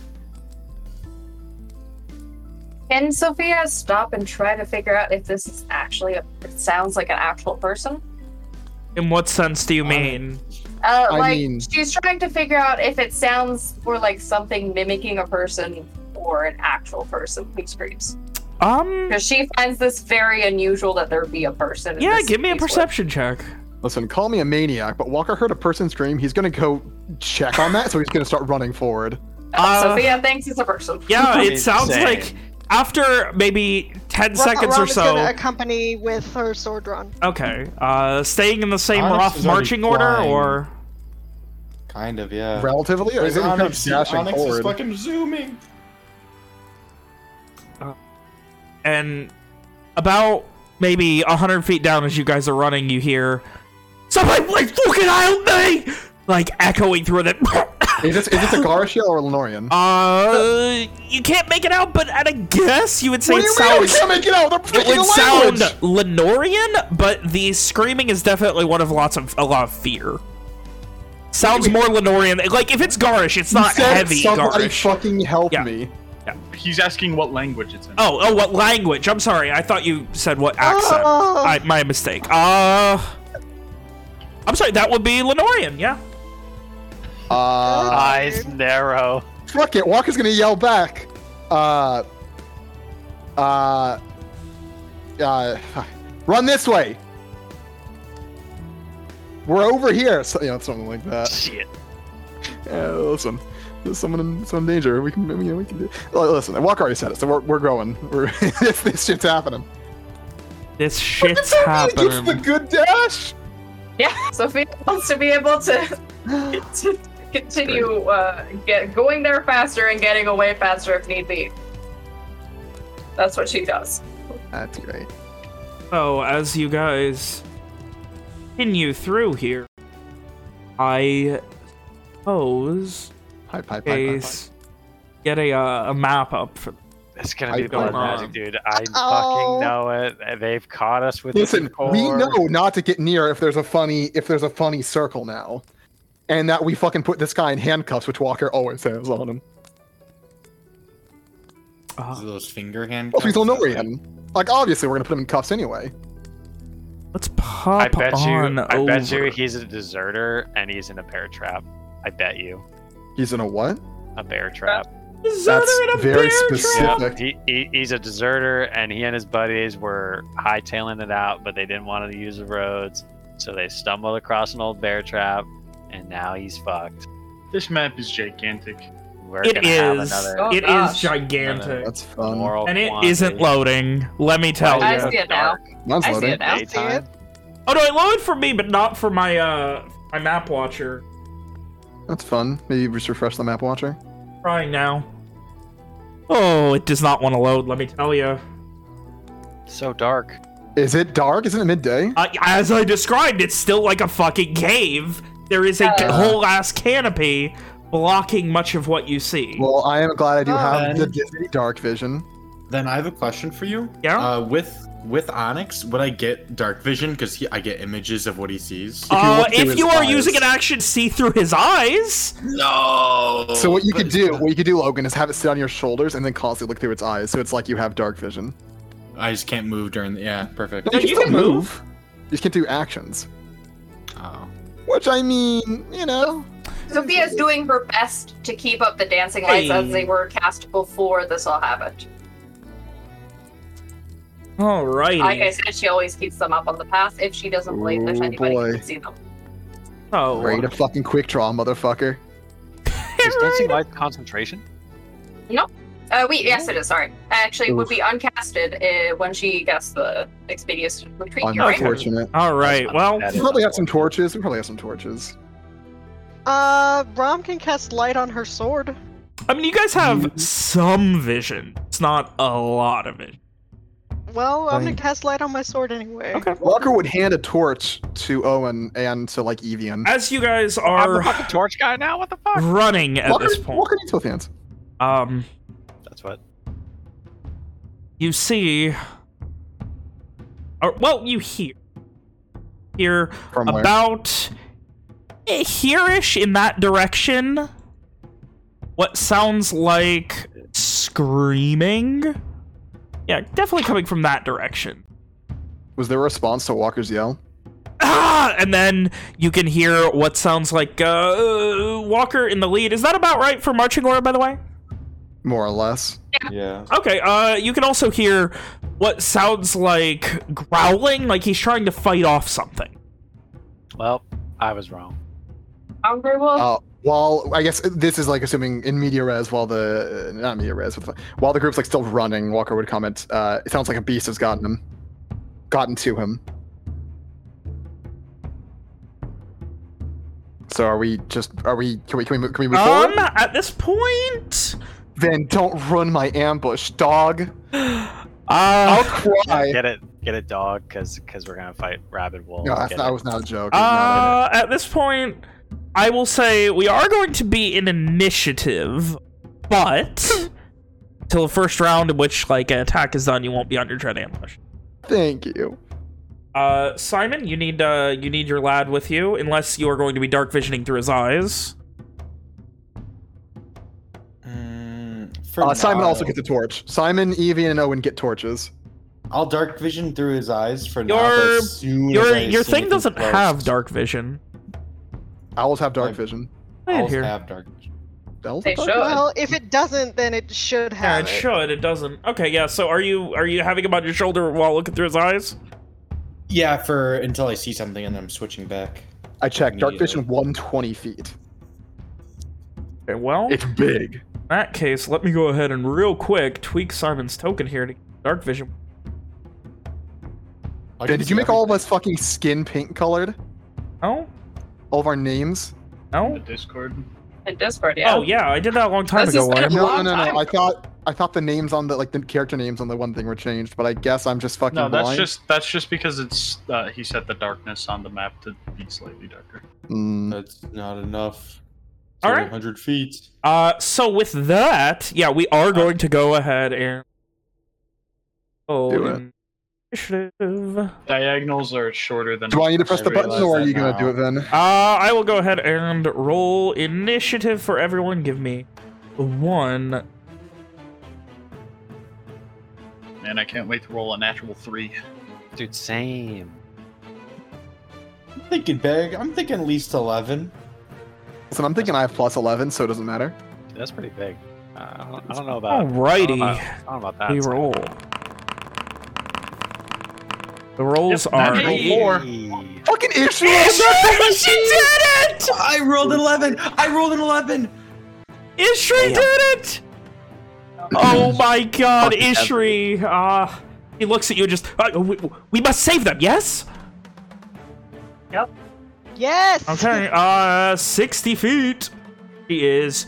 Can Sophia stop and try to figure out if this is actually a, it sounds like an actual person? In what sense do you Um, mean? Uh, I like mean- she's trying to figure out if it sounds more like something mimicking a person or an actual person who screams. Um, Because she finds this very unusual that there be a person. in yeah, this give me a piece with- perception check. Listen, call me a maniac, but Walker heard a person scream. He's gonna go check on that, so he's gonna start running forward. Uh, Sophia thinks it's a person. Yeah, it sounds Insane. like after maybe 10 seconds or Rom is gonna so. accompany with her sword drawn. Okay, uh, staying in the same Onyx rough marching order, or Kind of, yeah. Relatively, or is it kind of Onyx, dashing Onyx is fucking zooming. and about maybe 100 feet down as you guys are running, you hear somebody like fucking help me! Like echoing through the. Is this is this a Garish or a Lenorian? uh, you can't make it out, but at a guess, you would say what do it you mean? We sounds. can't make it out. They're It would sound. Lenorian, but the screaming is definitely one of lots of a lot of fear. Sounds more Lenorian. Like if it's Garish, it's not said heavy Somebody Garish. fucking help Yeah. me. He's asking what language it's in. Oh, oh, what language? I'm sorry. I thought you said what accent. Oh. I, my mistake. Uh, I'm sorry. That would be Lenorian. Yeah. Uh, Eyes narrow. fuck it. Walker's gonna yell back. Uh, uh, uh, run this way. We're over here. So, you know, something like that. Shit. Yeah, listen. There's someone in some danger. We can, you know, we can do. Listen, Walker already said it, so we're, we're going. We're this, this shit's happening. This shit's happening. It's the good dash. Yeah, Sophia wants to be able to, to continue uh, get going there faster and getting away faster if need be. That's what she does. That's great. So as you guys continue through here, I suppose Pipe, pipe, pipe, pipe, pipe. get a uh, a map up for. It's gonna be blood don't- magic, dude. I Oh. fucking know it. They've caught us with it Listen, before. we know not to get near if there's a funny if there's a funny circle now, and that we fucking put this guy in handcuffs, which Walker always has on him. Uh, Those finger hand. Well, he's cuffs? Lenorian. Like obviously we're gonna put him in cuffs anyway. let's pop I bet you. on I bet you he's a deserter and he's in a bear trap. I bet you He's in a what? a bear trap. Deserter That's in a very bear trap. specific. He, he, he's a deserter, and he and his buddies were hightailing it out, but they didn't want to use the roads, so they stumbled across an old bear trap, and now he's fucked. This map is gigantic. We're It gonna have is. another Oh, It is gigantic. That's fun. And it quandary. isn't loading. Let me tell I you. see it now. Mine's I see loading. it now. Daytime. Oh no, it loaded for me, but not for my uh my map watcher. That's fun. Maybe just refresh the map watcher. Trying now. Oh, it does not want to load. Let me tell you. So dark. Is it dark? Isn't it midday? Uh, as I described, it's still like a fucking cave. There is a Yeah. whole ass canopy blocking much of what you see. Well, I am glad I do Oh, have man. the Disney dark vision. Then I have a question for you. Yeah? Uh, with with Onyx, would I get dark vision because I get images of what he sees? you uh, look through if you are eyes. using an action see through his eyes, No. So what you could do, what you could do, Logan, is have it sit on your shoulders and then constantly look through its eyes, so it's like you have dark vision. I just can't move during the. Yeah, perfect. No, you still can move. You just can't do actions. Which I mean, you know, Sophia's doing her best to keep up the dancing lights Hey. as they were cast before this all happened. All right. Like I said, she always keeps them up on the path if she doesn't believe there's Oh, anybody boy. who can see them. oh, ready to fucking quick draw, motherfucker. Is dancing light concentration? Uh, we yes, it is. Sorry, actually, it would be uncasted uh, when she gets the expeditious retreat. You're right. Unfortunate. All right. Well, We probably have some torches. We probably have some torches. Uh, Rom can cast light on her sword. I mean, you guys have some vision. It's not a lot of it. Well, I'm gonna cast light on my sword anyway. Okay. Walker would hand a torch to Owen and to like Evian. As you guys are. I'm the are fucking torch guy now. What the fuck? running at Walker, this point, Walker needs both hands. um, That's what. you see, or well, you hear, hear From about eh, here-ish in that direction. What sounds like screaming? Yeah, definitely coming from that direction. Was there a response to Walker's yell? Ah! And then you can hear what sounds like uh, Walker in the lead. Is that about right for marching order, by the way? More or less. Yeah. Okay, uh, you can also hear what sounds like growling, like he's trying to fight off something. Well, I was wrong. Hungry wolf. Uh, while I guess this is like assuming in media res, while the uh, not media res, but while the group's like still running, Walker would comment. Uh, it sounds like a beast has gotten him, gotten to him. So are we just are we can we can we move, can we move Um, forward? at this point, Then don't run my ambush, dog. uh, I'll cry. Get it, get it, dog, because because we're gonna fight rabid wolves. No, that's not, that was not a joke. It not uh, at this point, I will say we are going to be in initiative, but till the first round in which like an attack is done, you won't be under dread ambush. Thank you. Uh, Simon, you need uh, you need your lad with you, unless you are going to be dark visioning through his eyes. Uh, Simon now, also gets a torch. Simon, Evie, and Owen get torches. I'll dark vision through his eyes for now. Your- but as soon as Your I your see thing doesn't close, have dark vision. Owls have dark Like- vision. Say it Owls here. have dark vision. Owls They have dark should. Well, if it doesn't, then it should Yeah, have it should. It doesn't. Okay, yeah. So are you are you having him on your shoulder while looking through his eyes? Yeah, for until I see something and I'm switching back. I checked. Dark vision 120 feet. Okay, well, It's big. In that case, let me go ahead and real quick tweak Simon's token here to dark vision. I did you make all of us fucking skin pink colored? Oh, All of our names? The no. Discord. In Discord, yeah. Oh yeah, I did that a long time This ago. has been William. a No, no, long no, time no. I thought I thought the names on the like the character names on the one thing were changed, but I guess I'm just fucking No, that's blind. just that's just because it's uh, he set the darkness on the map to be slightly darker. Mm. That's not enough. All All right. right. 100 feet. Uh, so with that, yeah, we are going to go ahead and oh, Do it. initiative. Diagonals are shorter than. Do I need to press the button, or are you gonna do it then? Uh, I will go ahead and roll initiative for everyone. Give me one. Man, I can't wait to roll a natural three. Dude, same. I'm thinking big. I'm thinking at least 11. Listen, I'm thinking I have plus 11, so it doesn't matter. Dude, that's pretty big. Uh, I, don't, I don't know about. I don't know Alrighty. about, I don't know about that. We roll. The rolls Yep, are. natural eight- four. Fucking issue. Ishri, she did it! I rolled an 11. I rolled an 11. Ishri did it! Oh my god, Ishri. Uh, he looks at you just. Uh, we, we must save them, yes? Yes. Okay, uh, 60 feet. He is.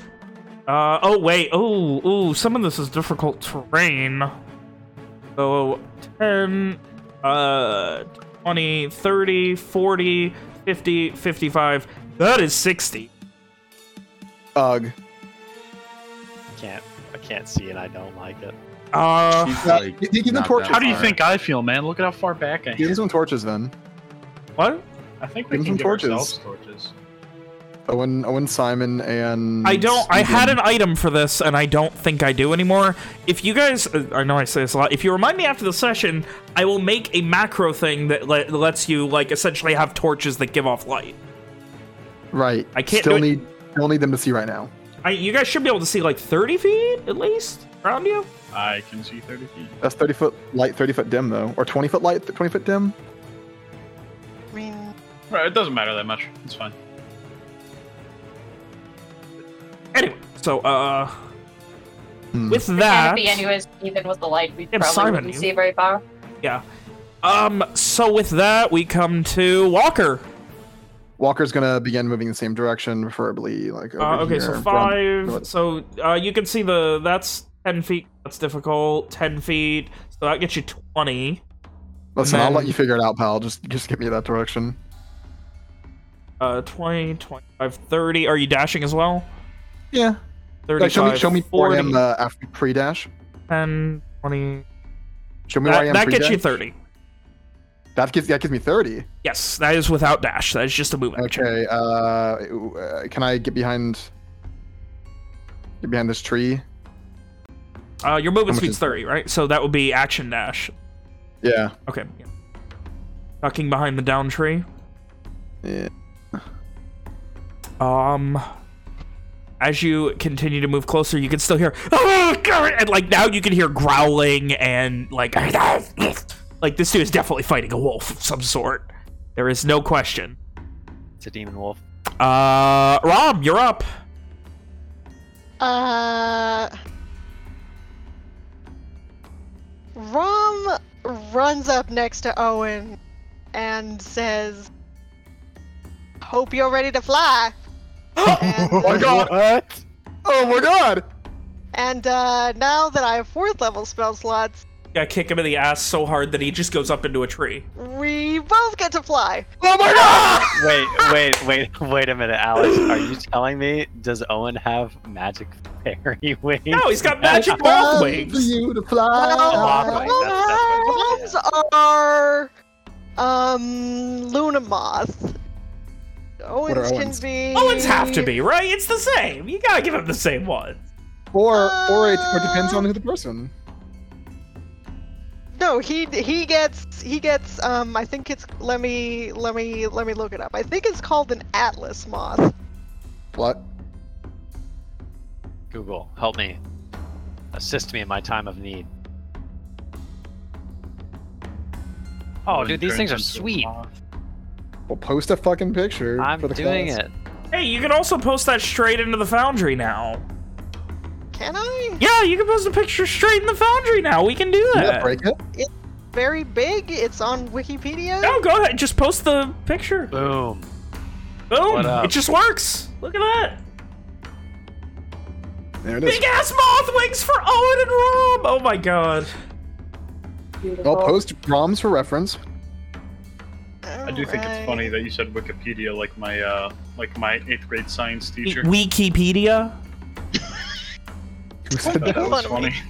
Uh, oh, wait. Oh, oh. some of this is difficult terrain. So, 10, uh, 20, 30, 40, 50, 55. That is 60. Ugh. I can't. I can't see it. I don't like it. Uh, She's like, you- you can not torch- that How do you think I feel, man? Look at how far back I am. Give him some torches then. what? I think we Give can give some torches. ourselves torches. Owen, Owen, Simon, and I don't. I had an item for this, and I don't think I do anymore. If you guys, uh, I know I say this a lot. If you remind me after the session, I will make a macro thing that let, lets you like essentially have torches that give off light. Right. I can't Still need. Still need them to see right now. I, you guys should be able to see like 30 feet at least around you. I can see 30 feet. That's 30 foot light, 30 foot dim though, or 20 foot light, 20 foot dim. I mean, Right, it doesn't matter that much. It's fine. Anyway, so uh, Hmm. with Canopy, that, anyways, even with the light, we Yeah, probably Simon, wouldn't you- see very far. yeah. Um, so with that, we come to Walker. Walker's gonna begin moving the same direction, preferably like. Over Uh, okay, so five. from- So uh, you can see the that's ten feet. That's difficult. Ten feet. So that gets you twenty. Listen, I'll let you figure it out, pal. Just, just get me that direction. Uh, 20, 25, 30. Are you dashing as well? Yeah. 35, Like, show me, show me where I 40, am uh, after pre-dash. 10, 20. Show me where I That, am that gets you 30. That gives that gives me 30. Yes, that is without dash. That is just a move action. Okay. Uh, uh, can I get behind? Get behind this tree. Uh, your movement speed's is- 30, right? So that would be action dash. Yeah. Okay. Yeah. Ducking behind the down tree. Yeah. Um, as you continue to move closer, you can still hear, oh, God! and like now you can hear growling and like, like this dude is definitely fighting a wolf of some sort. There is no question. It's a demon wolf. Uh, Rom, you're up. uh, Rom runs up next to Owen and says, "Hope you're ready to fly." And, Oh my god! What? Oh my god! and uh, now that I have fourth level spell slots, Yeah, kick him in the ass so hard that he just goes up into a tree. we both get to fly. Oh my god! Wait, wait, wait, wait a minute, Alex. Are you telling me does Owen have magic fairy wings? No, he's got magic moth For wings. you to fly. Mothwing, that's- that's what it Owen's are um Luna Moth. Owens, are can be. Owens have to be, right? It's the same. You gotta give him the same one. Or or it, or it depends on who the person. No, he he gets he gets um I think it's let me let me let me look it up. I think it's called an Atlas moth. What? Google, help me. Assist me in my time of need. Oh, dude, these things are turns into a sweet. moth. Well, post a fucking picture. I'm for the doing class. it. Hey, you can also post that straight into the Foundry now. Can I? Yeah, you can post a picture straight in the Foundry now. We can do that. that break it? It's very big. It's on Wikipedia. No, go ahead. Just post the picture. Boom. Boom. What up? It just works. Look at that. There it is. Big ass moth wings for Owen and Rom. Oh my god. Beautiful. I'll post ROMs for reference. I do think it's funny that you said Wikipedia like my uh like my eighth grade science teacher. Wikipedia. Who said That that? was Funny. funny.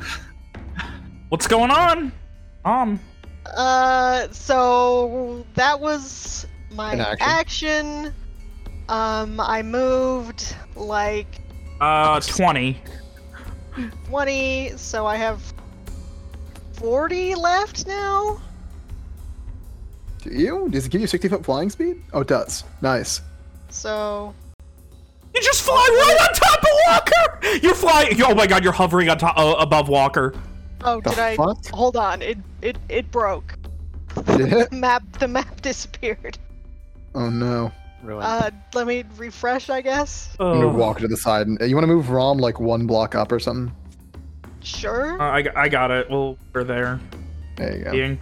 What's going on? Um. Uh, so that was my action. action. Um, I moved like Uh, 20. 20, so I have 40 left now. Do you? Does it give you 60 foot flying speed? Oh, it does. Nice. So You just fly right on top of Walker! You're flying. Oh my god, you're hovering on top uh, above Walker. Oh, The did I? fuck? Hold on. It it it broke. Did it? The map the map disappeared. Oh no. Ruined. Uh, let me refresh, I guess. I'm gonna Oh. walk to the side. And, you want to move Rom like one block up or something? Sure. Uh, I, I got it. Well, we're there. There you go. Being.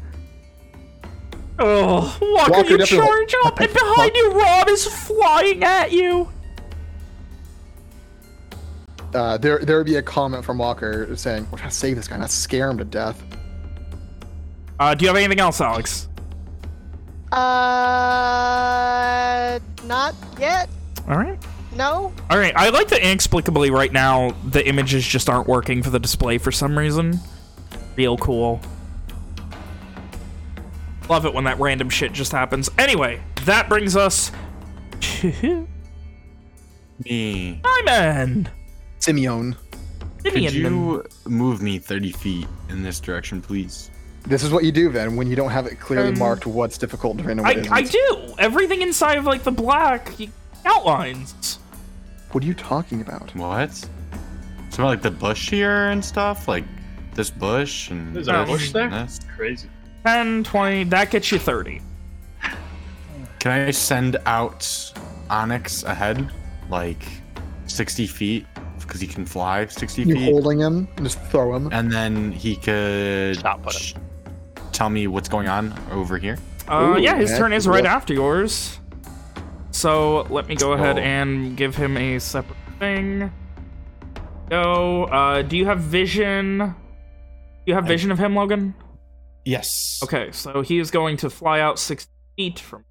Oh, Walker, Walker you definitely- charge up, and behind you, Rom is flying at you. Uh, there, there would be a comment from Walker saying, "We're trying to save this guy, not scare him to death." Uh, do you have anything else, Alex? Uh, not yet. All right. No. All right. I like that inexplicably right now the images just aren't working for the display for some reason. Real cool. Love it when that random shit just happens. Anyway, that brings us to Me. Simon. Simeon, Could you move me 30 feet in this direction, please? this is what you do then when you don't have it clearly Um, marked what's difficult terrain and what I, isn't. I do. Everything inside of like the black outlines. What are you talking about? What? Something like the bush here and stuff? Like this bush and There's a bush there? That's? Crazy. 10, 20, that gets you 30. Can I send out Onyx ahead? Like 60 feet? Because he can fly 60 You feet. holding him and just throw him. And then he could Stop put him. sh- tell me what's going on over here. Uh, Ooh, yeah, his turn is right after yours. So let me go ahead Oh. and give him a separate thing. Go. Uh, do you have vision? Do You have vision of him, Logan? Yes. Okay, so he is going to fly out six feet from.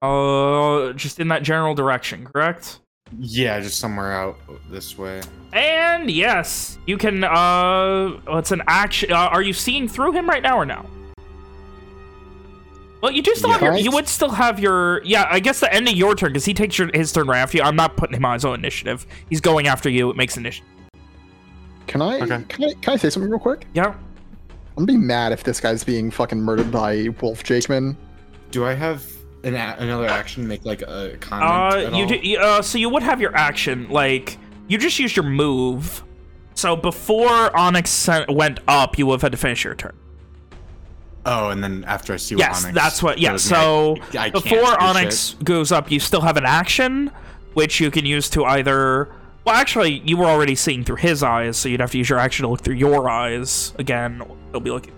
Uh, just in that general direction, correct? Yeah, just somewhere out this way. And yes, you can. Uh, what's an action? Uh, are you seeing through him right now or no? Well, you do still have your. You would still have your. Yeah, I guess the end of your turn because he takes your, his turn right after you. I'm not putting him on his own initiative. He's going after you. It makes initiative. Can I, Okay. can I? Can I say something real quick? Yeah. I'm gonna be mad if this guy's being fucking murdered by Wolf Jakeman. Do I have an a- another action? Make like a comment? Uh, at you all? do. Uh, so you would have your action. Like you just used your move. So before Onyx sent, went up, you would have had to finish your turn. Oh, and then after I see what Yes, Onyx that's what. Yeah. shows me, So I- I before Onyx shit. goes up, you still have an action, which you can use to either. Well, actually, you were already seeing through his eyes, so you'd have to use your action to look through your eyes again. They'll be looking.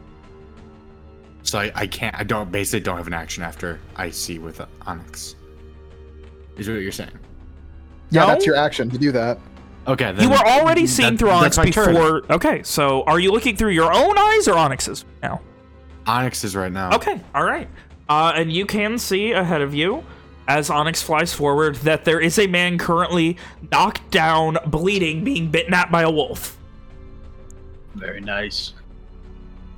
So I, I can't. I don't basically don't have an action after I see with Onyx. Is what you're saying? Yeah, No? that's your action to do that. Okay. Then, you were already seeing that- through Onyx that's my turn. before. Okay, so are you looking through your own eyes or Onyx's now? Onyx's right now. Okay, all right. Uh, and you can see ahead of you, as Onyx flies forward, that there is a man currently knocked down, bleeding, being bitten at by a wolf. Very nice.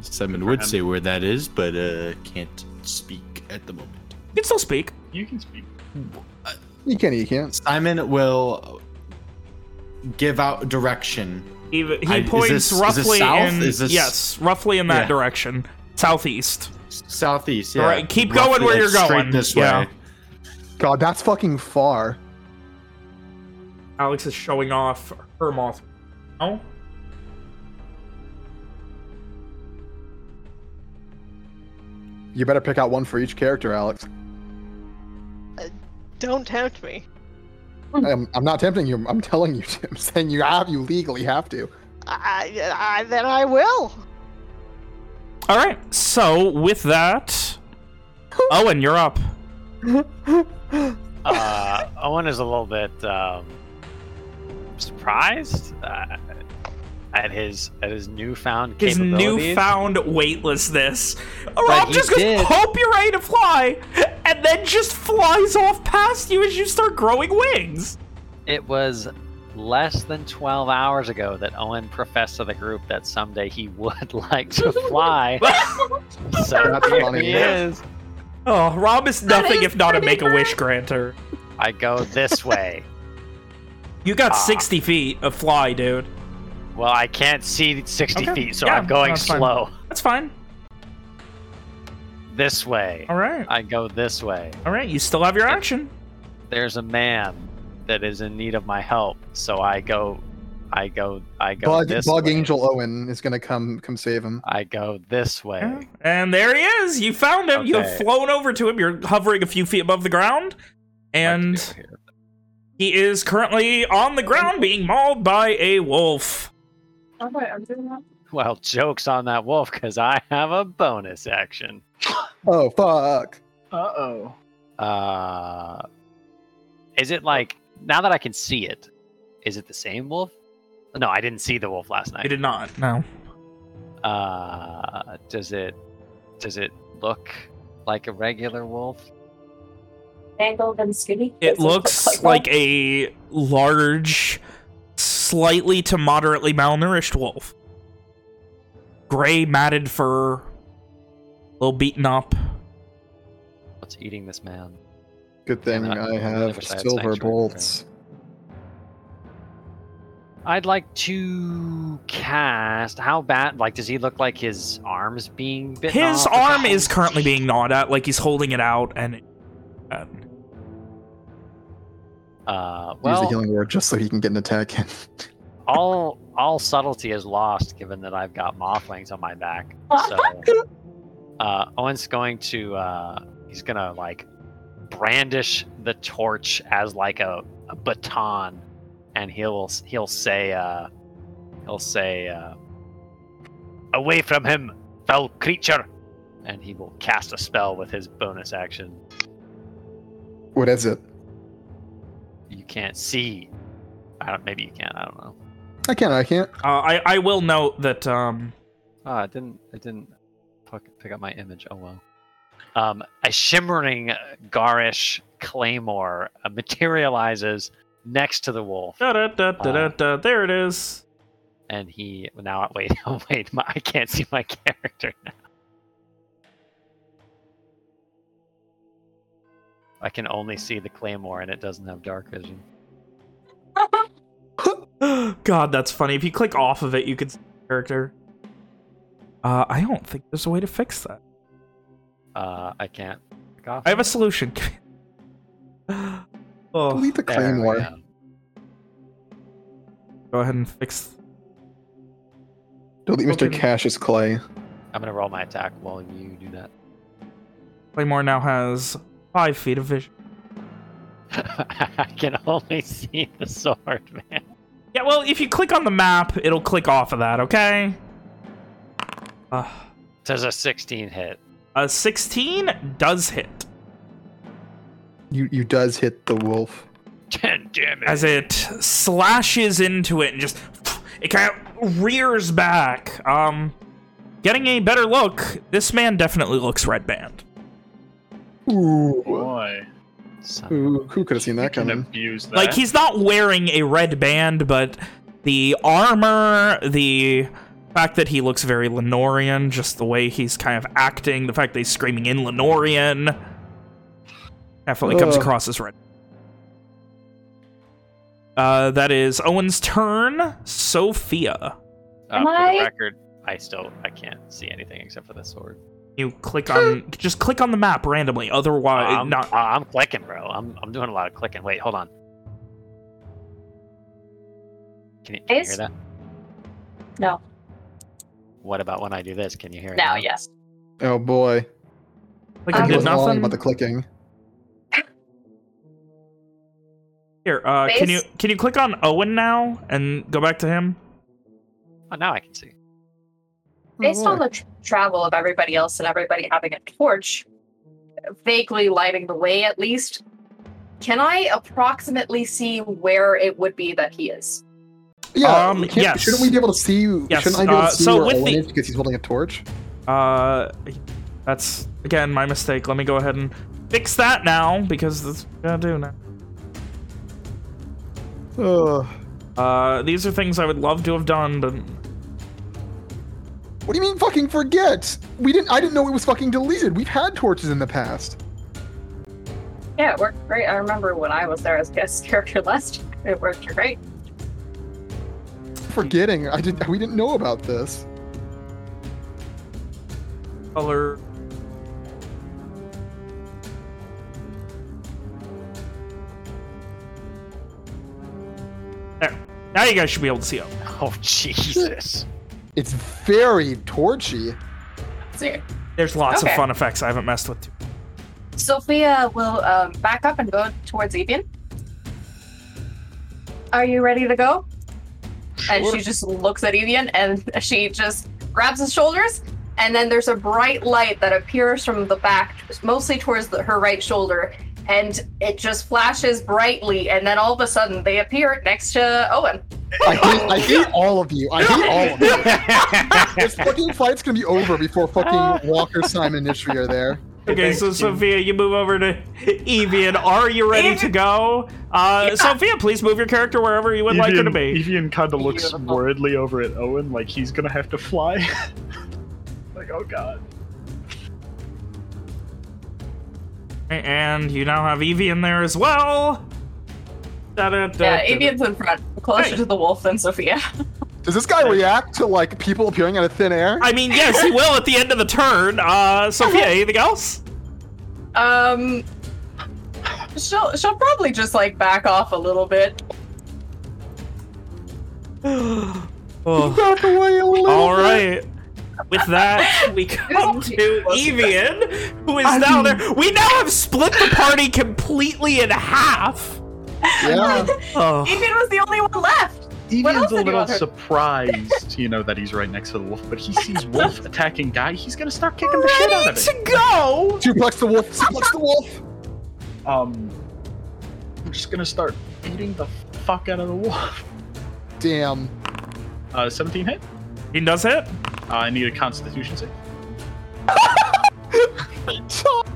Simon would say where that is, but uh, can't speak at the moment. You can still speak. You can speak. You can, you can't. Simon will give out direction. He, he I- is points this- is this roughly south? in Is this- yes, roughly in that Yeah. direction, southeast. Southeast, yeah. All right, keep Roughly, going where like, you're going. straight going. This Yeah. Way. God, that's fucking far. Alex is showing off her moth. Oh, You better pick out one for each character, Alex. Uh, don't tempt me. Hmm. I'm, I'm not tempting you. I'm telling you. I'm saying you have. You legally have to. I, I then I will. all right. So with that, Owen, you're up. Uh, Owen is a little bit um, surprised uh, at his at his newfound His capabilities. newfound weightlessness. Rom just goes, did- "Hope you're ready to fly," and then just flies off past you as you start growing wings. It was less than 12 hours ago that Owen professed to the group that someday he would like to fly. so That's here funny. he is. Oh, Rom is nothing is if not a Make-A-Wish granter. I go this way. You got Ah. 60 feet of fly, dude. Well, I can't see 60 Okay, feet, so yeah, I'm going that's fine. slow. That's fine. This way. All right. I go this way. All right. You still have your action. there's a man that is in need of my help, so I go, I go, I go Bug, this Bug way. Angel Owen is gonna come come save him. I go this way. And there he is. You found him. You have flown over to him. You're hovering a few feet above the ground. And he is currently on the ground being mauled by a wolf. Oh, wait, I'm doing that. Well, jokes on that wolf, because I have a bonus action. Oh fuck! Uh oh. Uh, is it like now that I can see it? Is it the same wolf? No, I didn't see the wolf last He night. did not. No. Uh, does it does it look like a regular wolf? Mangled and skinny. It Does looks look like a large, slightly to moderately malnourished wolf. Gray, matted fur, a little beaten up. What's eating this man? Good thing I I have wish I had silver sanctuary for bolts. I'd like to cast. How bad? Like, does he look like his arms being bitten His off? arm is currently being gnawed at, like he's holding it out, and uh, Uh, Use the healing word just so he can get an attack in. all all subtlety is lost given that I've got mothwings on my back. So, uh, Owen's going to uh, he's gonna like brandish the torch as like a, a baton, and he'll he'll say uh, he'll say uh, away from him, foul creature, and he will cast a spell with his bonus action. What is it? You can't see. I don't. Maybe you can. I don't know. I can't. I can't. uh, I I will note that um, Ah, it didn't. It didn't pick up my image. Oh well. Um, a shimmering garish claymore uh, materializes next to the wolf, da, da, da, da, da, da, there it is. and he now wait. Oh wait, my, I can't see my character now. I can only see the claymore, and it doesn't have dark vision. God, that's funny. If you click off of it, you could see the character. Uh, I don't think there's a way to fix that. Uh, I can't. I have a solution. Oh, Delete the There we claymore. go. go ahead and fix. Delete Mr. Okay. Cassius Clay. I'm gonna roll my attack while you do that. Claymore now has five feet of vision. I can only see the sword, man. Yeah, well, if you click on the map, it'll click off of that. Okay. Uh, Does a 16 hit? a 16 does hit You you does hit the wolf. 10 damage. as it slashes into it and just it kind of rears back. Um, getting a better look. This man definitely looks red band. Ooh. Boy, Son Who, who could have seen that can coming? abuse that. Like he's not wearing a red band, but the armor, the fact that he looks very Lenorian, just the way he's kind of acting, the fact that he's screaming in Lenorian, definitely comes across as red. Uh, that is Owen's turn. Sophia, Uh, Am for I- the record, I still I can't see anything except for the sword. you click on just click on the map randomly. Otherwise, I'm, not. uh, I'm clicking, bro. I'm I'm doing a lot of clicking. Wait, hold on. Can you, can you hear that? No. What about when I do this? Can you hear it? Now, now? yes. Oh boy. Like Um, I I did nothing. about the clicking. Here, uh, can you can you click on Owen now and go back to him? Oh, now I can see. Based Oh, on the tr- travel of everybody else and everybody having a torch, vaguely lighting the way at least, can I approximately see where it would be that he is? Yeah. Um, yes. Shouldn't we be able to see? Yes, Shouldn't I be able uh, to see so where with Owen the- is because he's holding a torch? Uh, that's again my mistake. Let me go ahead and fix that now because that's what I gotta do now. Ugh. Uh, these are things I would love to have done, but What do you mean fucking forget? We didn't. I didn't know it was fucking deleted. We've had torches in the past. Yeah, it worked great. I remember when I was there as guest character last year. It worked great. Forgetting. I didn't. We didn't know about this. color. Now you guys should be able to see up. Oh Jesus! It's very torchy. See, There's lots Okay. of fun effects I haven't messed with. Too. Sophia will um, back up and go towards Evian. Are you ready to go? And she just looks at Evian and she just grabs his shoulders. And then there's a bright light that appears from the back, mostly towards the, her right shoulder. And it just flashes brightly. And then all of a sudden, they appear next to Owen. I hate, I hate all of you. I hate all of you. This fucking fight's gonna be over before fucking Walker, Simon, and Ishri are there. Okay, so Sophia, you move over to Evian. Are you ready to go? Uh, Sophia, please move your character wherever you would like her to be. Evian kind of looks worriedly over at Owen, like he's gonna have to fly. like, oh god. And you now have Evie in there as well. Da-da-da-da. Yeah, Evian's in front, closer Hey. to the wolf than Sophia. Does this guy react to like people appearing out of thin air? I mean, yes, he will at the end of the turn. Uh, Sophia, anything else? Um, she'll she'll probably just like back off a little bit. Oh. Back away a little All bit. right. With that, we come to Evian, who is now there. We now have split the party completely in half. Yeah. Oh. Evian was the only one left. Evian's a little surprised, you know, that he's right next to the wolf, but he sees Wolf attacking Guy, he's gonna start kicking the shit out of Ready to go. Suplex the wolf. Suplex the wolf. Um, I'm just gonna start beating the fuck out of the wolf. Damn. Uh, 17 hit. He does hit. Uh, I need a Constitution save.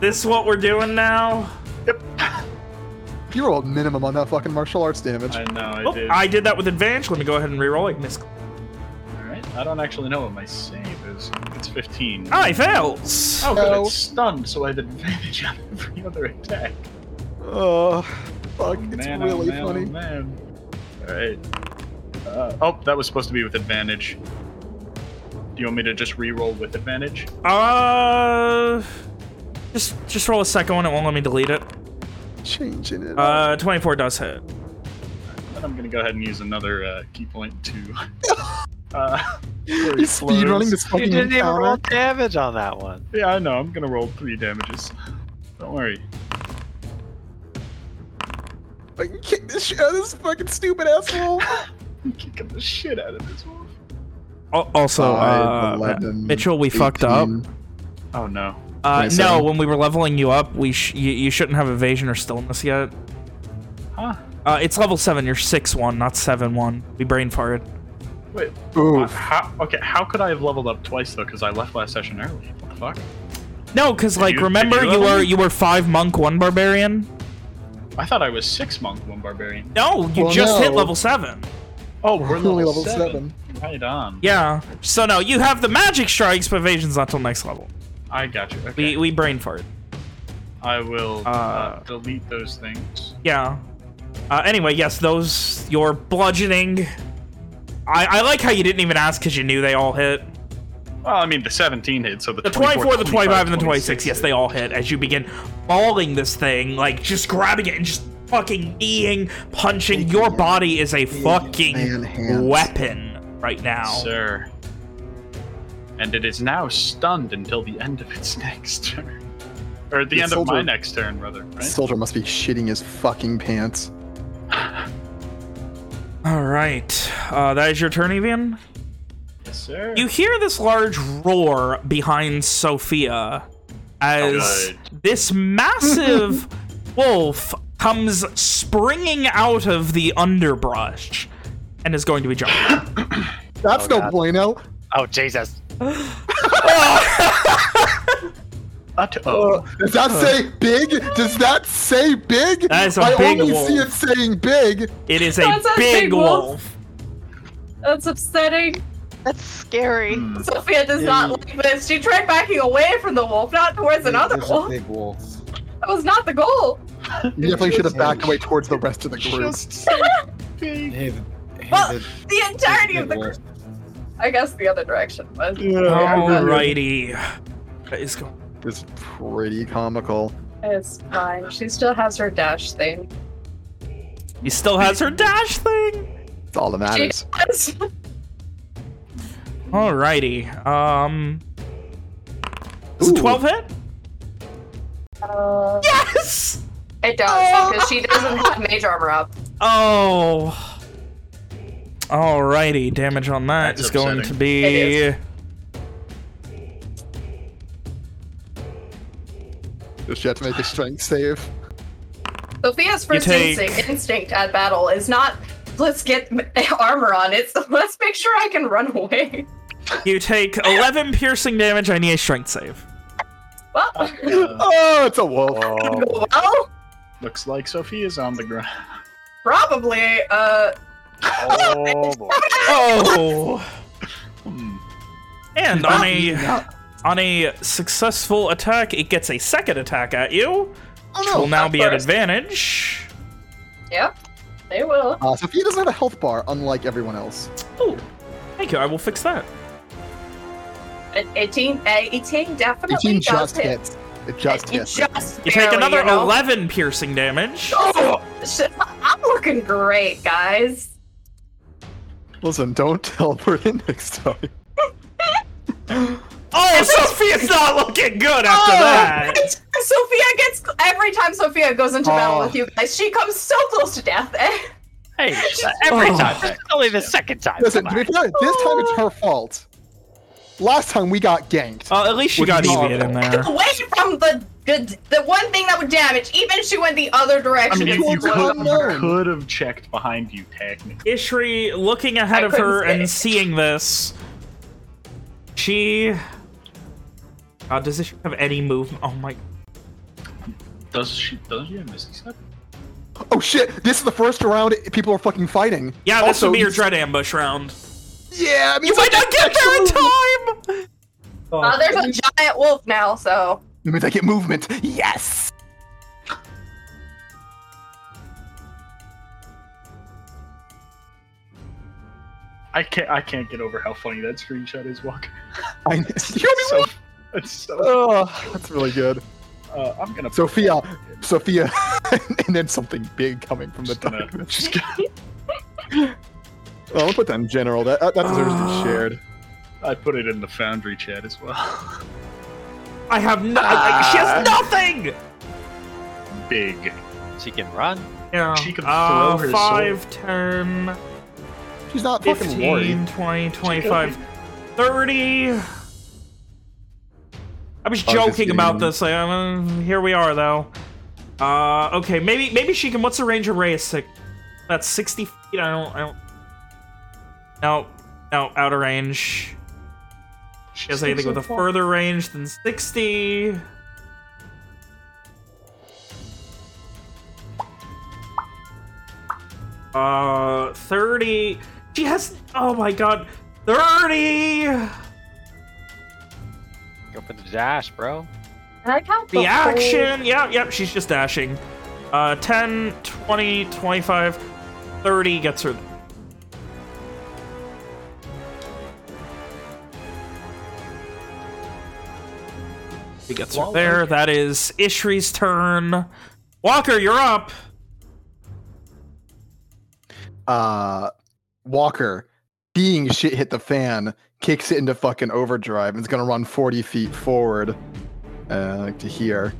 This is what we're doing now. Yep. You rolled minimum on that fucking martial arts damage. I know I Oh, did. I did that with advantage. Let me go ahead and reroll. it. Miss. All right. I don't actually know what my save is. It's 15. Ah, he fails. Oh, good. No. It's stunned, so I have advantage on every other attack. Oh, fuck. It's man, really oh, man, funny. Oh, man. All right. Uh, oh, that was supposed to be with advantage. Do you want me to just re-roll with advantage? Uh, just just roll a second one. It won't let me delete it. Changing it. Uh, 24 does hit. Then I'm gonna go ahead and use another uh, ki point to. uh, where He's speed running flows. this You didn't even roll damage on that one. Yeah, I know. I'm gonna roll three damages. Don't worry. Fucking kick this shit out of this fucking stupid asshole. I'm kicking the shit out of this wolf. Al- Also, uh, 11, Mitchell, we fucked up. Oh no. Uh, no, when we were leveling you up, we sh you, you shouldn't have evasion or stillness yet. Huh? Uh, it's level seven. You're six one, not seven one. We brain farted. Wait. Oof. uh, How? Okay. How could I have leveled up twice though? Because I left last session early. What the fuck? No, because like you- remember you you, were you were five monk, one barbarian. I thought I was six monk, one barbarian. No, you Well, just hit level seven. Oh, We're we're only level, level seven. Right on. Yeah. So no, you have the magic strikes, but evasion's not till next level. I got you. Okay. We we brain farted. I will uh, Uh, delete those things. Yeah. Uh, anyway, yes, those your bludgeoning. I, I like how you didn't even ask because you knew they all hit. Well, I mean, the 17 hit, so the, The 24, the 25, and the 26, 26 yes, they all hit as you begin mauling this thing, like just grabbing it and just fucking kneeing, punching. Your body is a man fucking weapon right now. Sir. And it is now stunned until the end of its next turn. Or at the The end of my next turn, rather, right? Soldier must be shitting his fucking pants. All right. Uh, that is your turn, Evian? yes, sir. You hear this large roar behind Sophia as Good. this massive wolf comes springing out of the underbrush and is going to be jumping. That's Oh, no God. bueno. Oh Jesus! Ut- oh. Does that say big? Does that say big? That is a I big only wolf. see it saying big. It is a That's a big big wolf. wolf. That's upsetting. That's scary. Hmm. Sophia does not like this. She tried backing away from the wolf, not towards another There's a wolf. big wolf. That was not the goal. You definitely should have backed away towards the rest of the group. Just so big. Hey, the, hey, Well, the, The entirety of the wolf. I guess the other direction, but Alrighty. That is go- It's pretty comical. it's fine. She still has her dash thing. He still has her dash thing. It's all that matters. Yes. Alrighty. Um. Does a 12 hit? Uh, Yes! it does because she doesn't have mage armor up. Oh. Alrighty. Damage on that That's is going to be. It Does she have to make a strength save? Sophia's first take- instinct, instinct at battle is not let's get m- armor on. It's let's make sure I can run away. You take 11 piercing damage. I need a strength save. Well, Uh, Oh, it's a wolf. well, looks like Sophia's on the ground. probably. Uh, Oh boy. Oh. Hmm. And on a on a successful attack, it gets a second attack at you. Oh Which will now not be at advantage. yep, they will. Uh, Sophia doesn't have a health bar, unlike everyone else. Oh, thank you. I will fix that. An 18, uh, 18 definitely 18 does just hit. hits. It just It hits. just You take another you know? 11 piercing damage. Oh, I'm looking great, guys. Listen, don't teleport in next time. Oh, Sophia's not looking good after Oh, that. Sophia gets every time Sophia goes into battle Oh. with you guys, she comes so close to death. Hey, every Oh. time. It's only the second time. Listen, Come to on. be fair, this time it's her fault. Last time we got ganked. Oh, at least she What got is Evian in there. Away from the, the the one thing that would damage, even if she went the other I direction. mean, you, you still could- would- could, could have checked behind you, technically. Ishri, looking ahead I of her and say. seeing this, she. God, does this have any movement? Oh my. Does she? Does she have Misty Step? Oh shit! This is the first round people are fucking fighting. Yeah, this Also, would be your dread ambush round. Yeah, I mean, You might not get there in time! Uh, there's a giant wolf now, so It means I get movement. Yes. I can't. I can't get over how funny that screenshot is, Walker. I, you It's hear me? so, it's so. Oh, that's really good. Uh, I'm gonna. Sophia, Sophia, and then something big coming from the Just gonna- darkness. Just gonna- Oh, I'll put that in general. That that deserves to be shared. I put it in the Foundry chat as well. I have no. I- I- she has nothing! Big. She can run. Yeah. She can uh, throw her 5, 10, She's not fucking worried. 15, 20, 25, 30. I was joking about getting- this. Like, uh, here we are, though. Uh, okay, maybe maybe she can. What's the range of Ray? Is six? That's 60 feet. I don't. I don't. No, no, out of range. She has anything with a further range than 60. Uh, 30. She has. Oh my god. 30! Go for the dash, bro. Can I count The whole- action. Yeah, yep, she's just dashing. Uh, 10, 20, 25, 30 gets her. He gets her there. That is Ishri's turn. Walker, you're up. Uh, Walker, being shit hit the fan, kicks it into fucking overdrive and is gonna run 40 feet forward. Uh, like to here.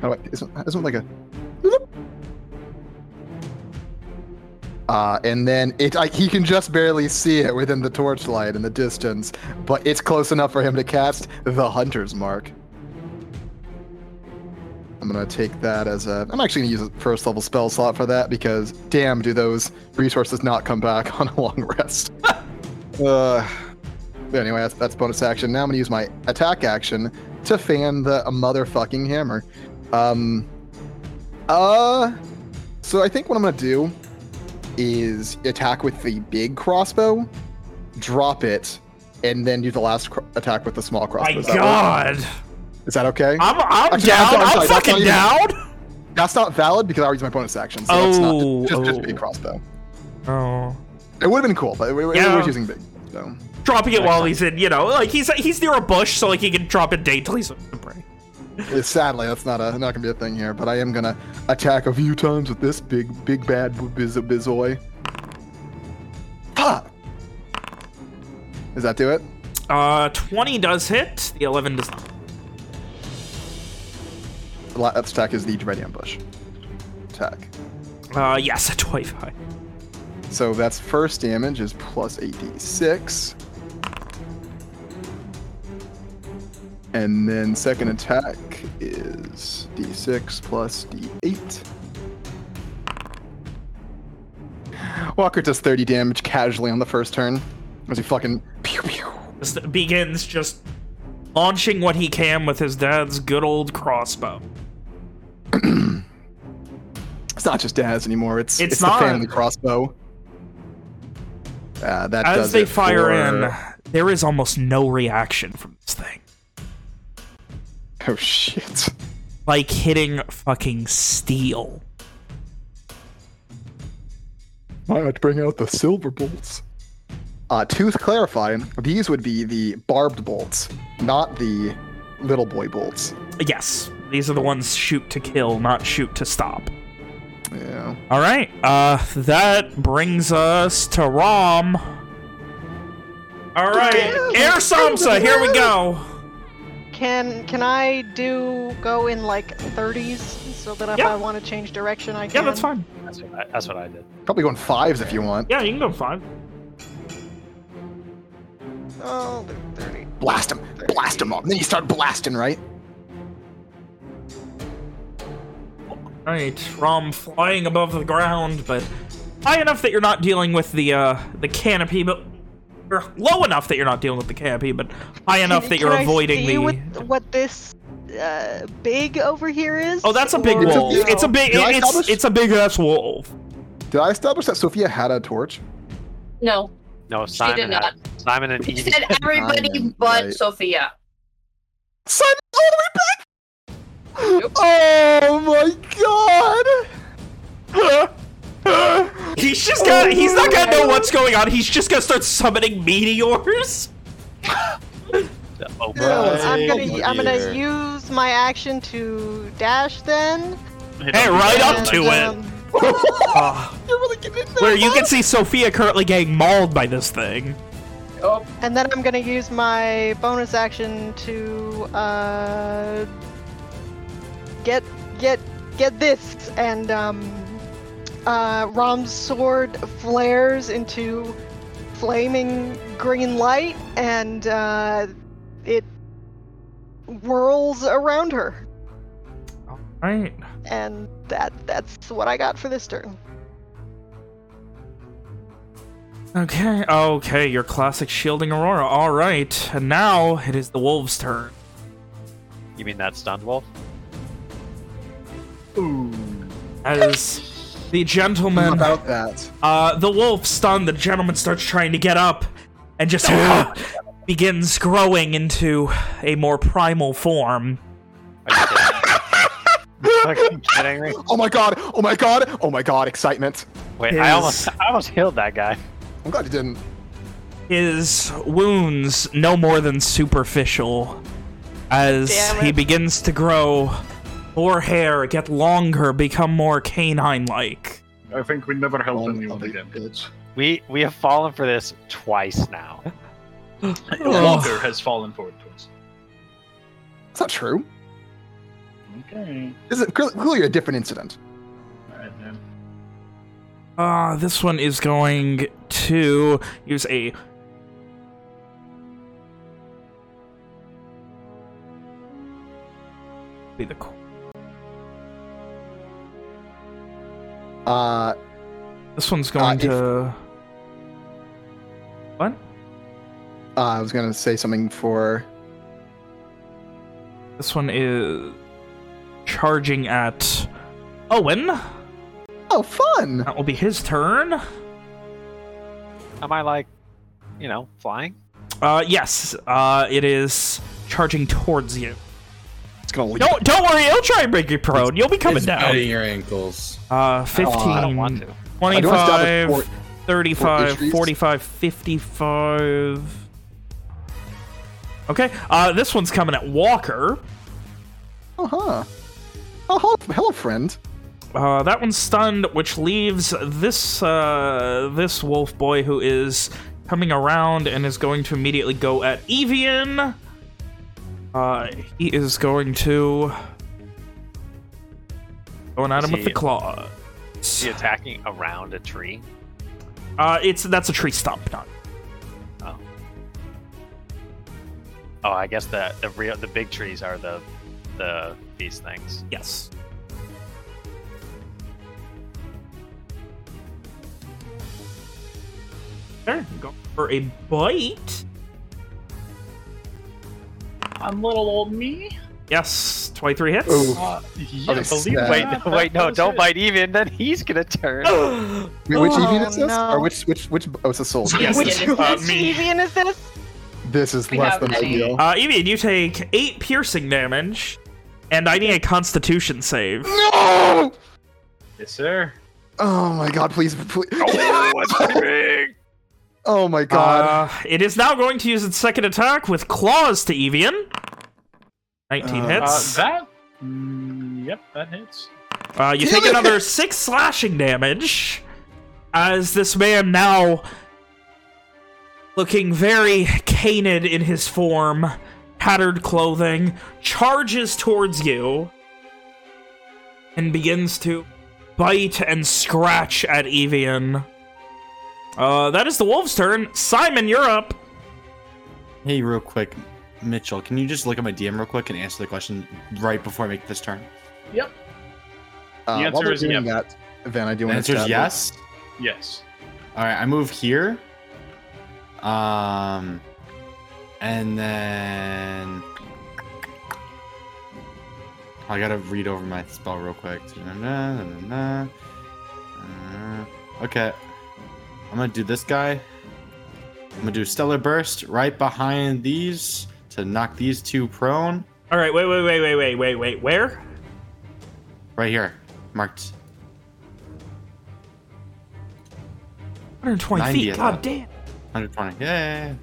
How do I, isn't, isn't like a. Uh, and then it, I, he can just barely see it within the torchlight in the distance, but it's close enough for him to cast the Hunter's Mark. I'm gonna take that as a. I'm actually gonna use a first level spell slot for that because damn, do those resources not come back on a long rest. uh, but anyway, that's, that's bonus action. Now I'm gonna use my attack action to fan the a motherfucking hammer. Um. Uh. So I think what I'm gonna do is attack with the big crossbow, drop it, and then do the last cr- attack with the small crossbow. My work? Is that okay? I'm, I'm Actually, down. I'm, sorry, that's fucking even- down. That's not valid because I already used my bonus action. So that's Oh, not just, just oh. big crossbow. Oh. It would have been cool, but we, we, Yeah. using big. So Dropping it while he's in, you know, like he's he's near a bush, so like he can drop it daintily. So pray. Yeah, sadly, that's not a not gonna be a thing here. But I am gonna attack a few times with this big big bad biz- bizoy. Does that do it? Uh, 20 does hit. The 11 does not. Last attack is the Dread Ambush attack. Uh, yes, a 25. So that's first damage is plus 8d6. And then second attack is d6 plus d8. Walker does 30 damage casually on the first turn. As he fucking pew pew. Just begins just launching what he can with his dad's good old crossbow. It's not just Daz anymore. It's It's it's, not. the family crossbow. Uh, that As they fire for- in, there is almost no reaction from this thing. Oh shit! Like hitting fucking steel. Why not bring out the silver bolts? Uh, to clarify, these would be the barbed bolts, not the little boy bolts. Yes, these are the ones shoot to kill, not shoot to stop. Yeah. All right, uh, that brings us to Rom. All right, Air Samsa, here we go. Can can I do go in like 30s so that if Yeah. I want to change direction I can? Yeah, that's fine. That's what I, that's what I did. Probably going fives if you want. Yeah, you can go five. Oh, 30. Blast him, blast him up. And then you start blasting, right? Right, Rom flying above the ground, but high enough that you're not dealing with the uh, the canopy, but or low enough that you're not dealing with the canopy, but high enough Can- that you're can I avoiding see the. What, what this uh, big over here is? Oh, that's a big Or- wolf. It's a big. Did I It's it's a big ass wolf. Did I establish that Sophia had a torch? No, No, Simon she Simon did had- not. Simon and He Edie. said everybody Simon, but right. Sophia. Simon, all the way back! Oh my god! He's just got. He's not gonna know what's going on. He's just gonna start summoning meteors. Oh, So I'm gonna Right I'm gonna use my action to dash then. Hey, right up to it. um, Ah, You're really getting in there. where you can see Sophia currently getting mauled by this thing. And then I'm gonna use my bonus action to uh, get get get this, and um, uh, Rom's sword flares into flaming green light, and uh, it whirls around her, All right. and that that's what I got for this turn. Okay. Okay. Your classic shielding aurora. All right. And now it is the wolf's turn. You mean that stunned wolf? As the gentleman, about that. uh, the wolf stunned, the gentleman starts trying to get up and just begins growing into a more primal form. Are you kidding me? Fucking kidding me? Oh my god! Oh my god! Oh my god! Excitement! Wait, His- I almost I almost healed that guy. I'm glad you didn't. His wounds no more than superficial as he begins to grow more hair, get longer, become more canine-like. I think we never helped Son anyone of a again. bitch. We we have fallen for this twice now. Walker has fallen for it twice. Is that true. Okay. This is clearly- clearly a different incident. Alright, man. Uh, this one is going to use a... Be the Uh, This one's going Uh, if- to... What? uh, I was gonna say something for. This one is charging at Owen. Oh, fun! That will be his turn. Am I like, you know, flying? Uh, yes. Uh, it is charging towards you. It's gonna leap. Don't don't worry. It'll try and break you prone. You'll be coming it's down. biting your ankles. Uh, 15, I don't want to. I want to 25, for- 35, entries. 45, 55. Okay, uh, this one's coming at Walker. Uh huh. Oh, hello, hello, friend. Uh, that one's stunned, which leaves this uh, this wolf boy who is coming around and is going to immediately go at Evian. Uh, he is going to going at Is him with the he- claws. Is he attacking around a tree? Uh, it's that's a tree stump, not. Oh, I guess the the real the big trees are the the these things. Yes. There, go for a bite. I'm little old me. Yes, 23 hits. Ooh. Uh, yes, snap. yeah, Wait, that- wait, no, don't it. bite even. Then he's gonna turn. Wait, which Oh, Evian is this? no. Or which which which? Oh, it's a soul. Yes. Which, Uh, which me. Evian is this? This is We less have than many. ideal. Uh, Evian, you take 8 piercing damage, and I need a constitution save. No! Yes, sir. Oh my god, please, please. Oh, it's pretty big. Oh my god. Uh, it is now going to use its second attack with claws to Evian. 19 Uh, Uh, hits. that. Mm, yep, that hits. Uh, you Damn take it! another six slashing damage as this man now looking very canid in his form, tattered clothing, charges towards you and begins to bite and scratch at Evian. Uh, that is the wolf's turn. Simon, you're up. Hey, real quick, Mitchell, can you just look at my DM real quick and answer the question right before I make this turn? Yep. Uh, the answer is doing yep. that, Van, I do The want answer to is yes. Yes. All right, I move here. Um, and then I gotta read over my spell real quick. Uh, Okay, I'm gonna do this guy. I'm gonna do stellar burst right behind these to knock these two prone. All right, wait, wait, wait, wait, wait, wait, wait. Where? Right here, marked. 120 feet. God damn. 120. Yeah.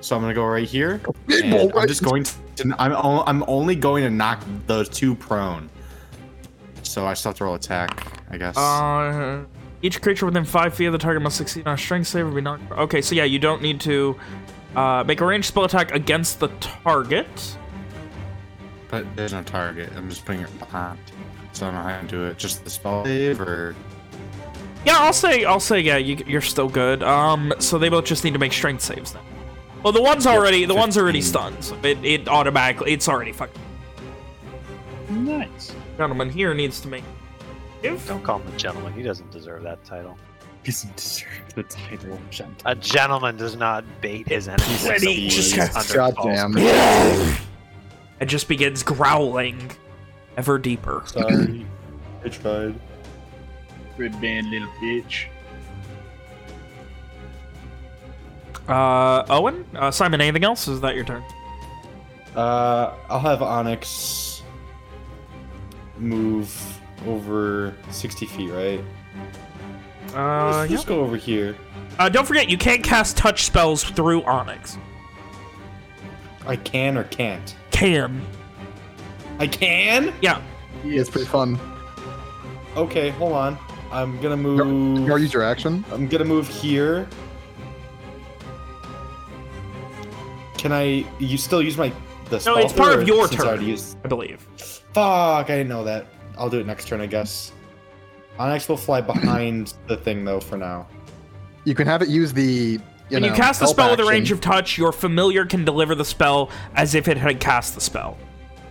So I'm gonna go right here. And boy. I'm just going to. I'm. o- I'm only going to knock those two prone. So I still have to roll attack, I guess. Uh, each creature within five feet of the target must succeed on a strength save or be knocked. Okay, so yeah, you don't need to uh, make a ranged spell attack against the target. but there's no target. I'm just putting it behind. So I don't know how to do it. Just the spell save or. Yeah, I'll say, I'll say, yeah, you, you're still good. Um, so they both just need to make strength saves then. Well, the one's already, the one's already 15. stunned. So it, it automatically, it's already fucking. Nice. Gentleman here needs to make. If Don't call him a gentleman. He doesn't deserve that title. Doesn't deserve the title. Gentleman. A gentleman does not bait his enemies. When he except just when goes, under God false damn. pretense. it just begins growling ever deeper. Sorry. I tried. Red band little bitch. Uh, Owen, uh, Simon, anything else? Is that your turn? Uh, I'll have Onyx move over 60 feet, right? Uh, let's, yeah. let's go over here. Uh, don't forget, you can't cast touch spells through Onyx. I can or can't? Can. I can? Yeah. Yeah, It's pretty fun. Okay, hold on. I'm gonna move. Or use your action. I'm gonna move here. Can I? You still use my the No, spell it's part of your since I turn, used- I believe. Fuck! I didn't know that. I'll do it next turn, I guess. Onyx will fly behind the thing though for now. You can have it use the. You when know, you cast the help spell with a range of touch, your familiar can deliver the spell as if it had cast the spell.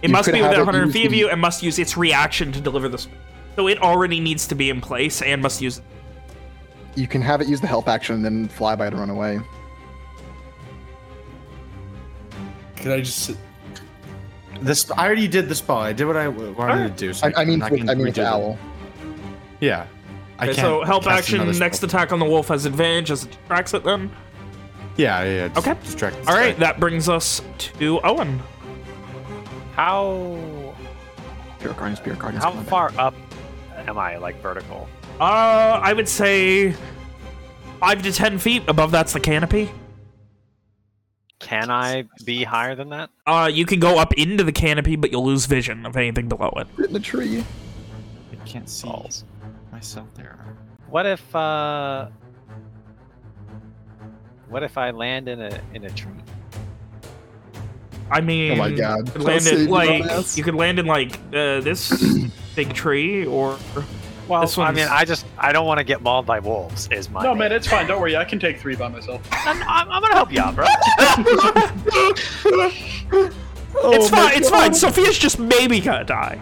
It You must be within 100 feet of you and must use its reaction to deliver the spell. So it already needs to be in place and must use You can have it use the help action and then fly by to run away. Can I just? This I already did the spell. I did what I wanted Alright. to do. So I, I mean, not with, I mean, with redo it. owl. Yeah. I Okay, can't so help action, next attack on the wolf has advantage as it distracts it then. Yeah, yeah. yeah Okay. Distract All right, guy. that brings us to Owen. How Spirit Guardian, Spirit Guardian. how far up am I? Like vertical? Uh, I would say five to ten feet above. That's the canopy. Can I be higher than that? Uh, you can go up into the canopy, but you'll lose vision of anything below it. In the tree. I can't see Balls. myself there. What if uh What if I land in a in a tree? I mean, Oh my God. you could land say in like you could land in like uh, this big tree or Well, This I mean, I just I don't want to get mauled by wolves. Is my No, main- man, it's fine. Don't worry. I can take three by myself. I'm, I'm, I'm gonna help you out, bro. Oh it's my fine. It's fine. Sophia's just maybe gonna die.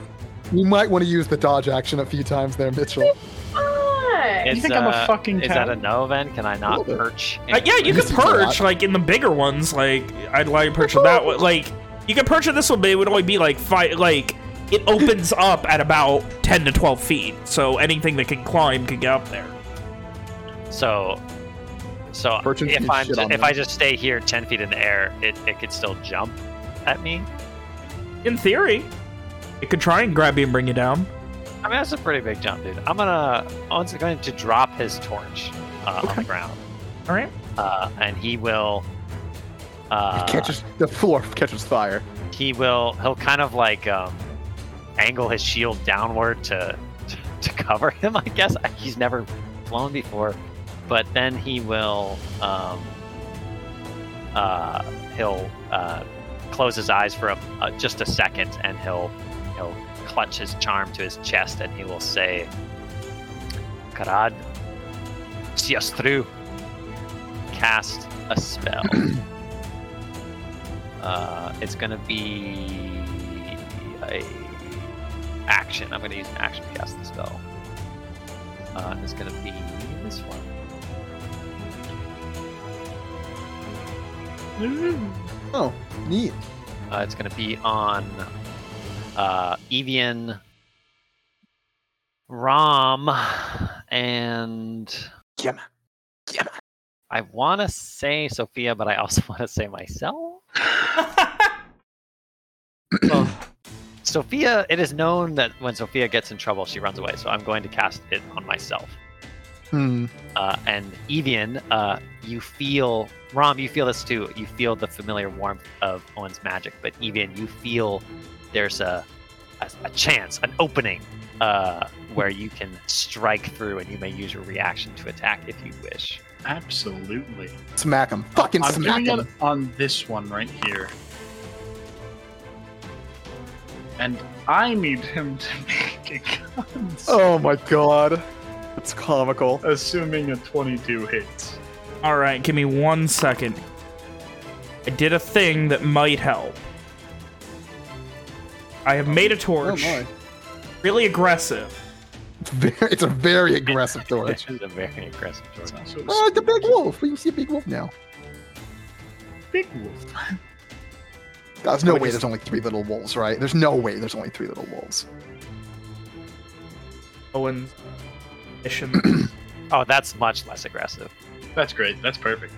You might want to use the dodge action a few times there, Mitchell. Why? Is, think I'm a uh, fucking Is that a no? Then can I not perch? Uh, yeah, you This could is a lot. perch like in the bigger ones. Like I'd let you perch in that one. Like you can perch in this one, but it would only be like five. Like it opens up at about ten to twelve feet, so anything that can climb can get up there. So, so Perching if I'm shit ju- on if them. I just stay here ten feet in the air, it, it could still jump at me. In theory, it could try and grab you and bring you down. I mean, that's a pretty big jump, dude. I'm gonna Owen's going to drop his torch uh, on the ground, All right. uh, and he will. Uh, It catches the floor catches fire. he will he'll kind of like um, angle his shield downward to to cover him. I guess he's never flown before, but then he will um, uh, he'll uh, close his eyes for a, uh, just a second, and he'll he'll clutch his charm to his chest, and he will say, "Karad, see us through." Cast a spell. Uh, it's gonna be a action. I'm gonna use an action to cast the spell. Uh, it's gonna be this one. Oh, neat. Uh, it's gonna be on uh, Evian, Rom, and Yeah, yeah. I want to say Sophia, but I also want to say myself. Sophia, it is known that when Sophia gets in trouble, she runs away. So I'm going to cast it on myself. Hmm. Uh, and Evian, uh, you feel Rom, you feel this too. You feel the familiar warmth of Owen's magic, but Evian, you feel there's a a, a chance, an opening, uh, where you can strike through, and you may use your reaction to attack if you wish. Absolutely. Smack him. Fucking I'm smack him. on this one right here. And I need him to make a con Oh my god. It's comical. assuming a 22 hits. All right, give me one second. I did a thing that might help. I have made a Oh torch. my. really aggressive. It's, very, it's a very aggressive torch. it's is a very aggressive torch. choice. also a Oh, the big wolf. We can see a big wolf now. big wolf. There's no way there's only three little wolves, right? There's no way there's only three little wolves. Owen's mission. Oh, that's much less aggressive. That's great. That's perfect.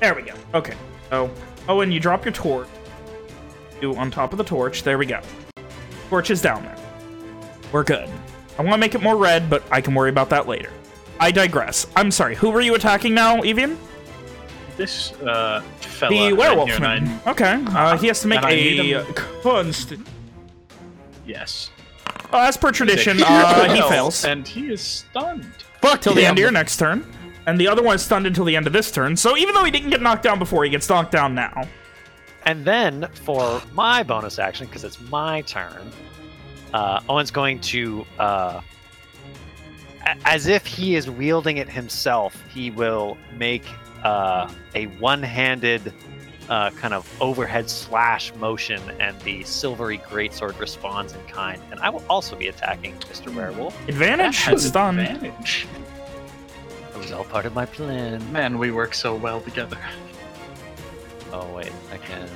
there we go. Okay. So, Owen, you drop your torch. You on top of the torch. There we go. Torch is down there. We're good. I want to make it more red, but I can worry about that later. I digress. I'm sorry. Who were you attacking now, Evian? This uh, fella. The werewolf here, and I- man. Okay. Uh, he has to make And I need a him- constant. Yes. Uh, as per tradition, uh, he fails And he is stunned. Fuck till the end of your next turn. And the other one is stunned until the end of this turn. So even though he didn't get knocked down before, he gets knocked down now. And then for my bonus action, because it's my turn, uh, Owen's going to, uh, a- as if he is wielding it himself, he will make uh, a one-handed uh, kind of overhead slash motion, and the silvery greatsword responds in kind. And I will also be attacking Mr. Werewolf. Advantage? That has It's stunned. advantage. It was all part of my plan. Man, we work so well together. Oh wait, I can.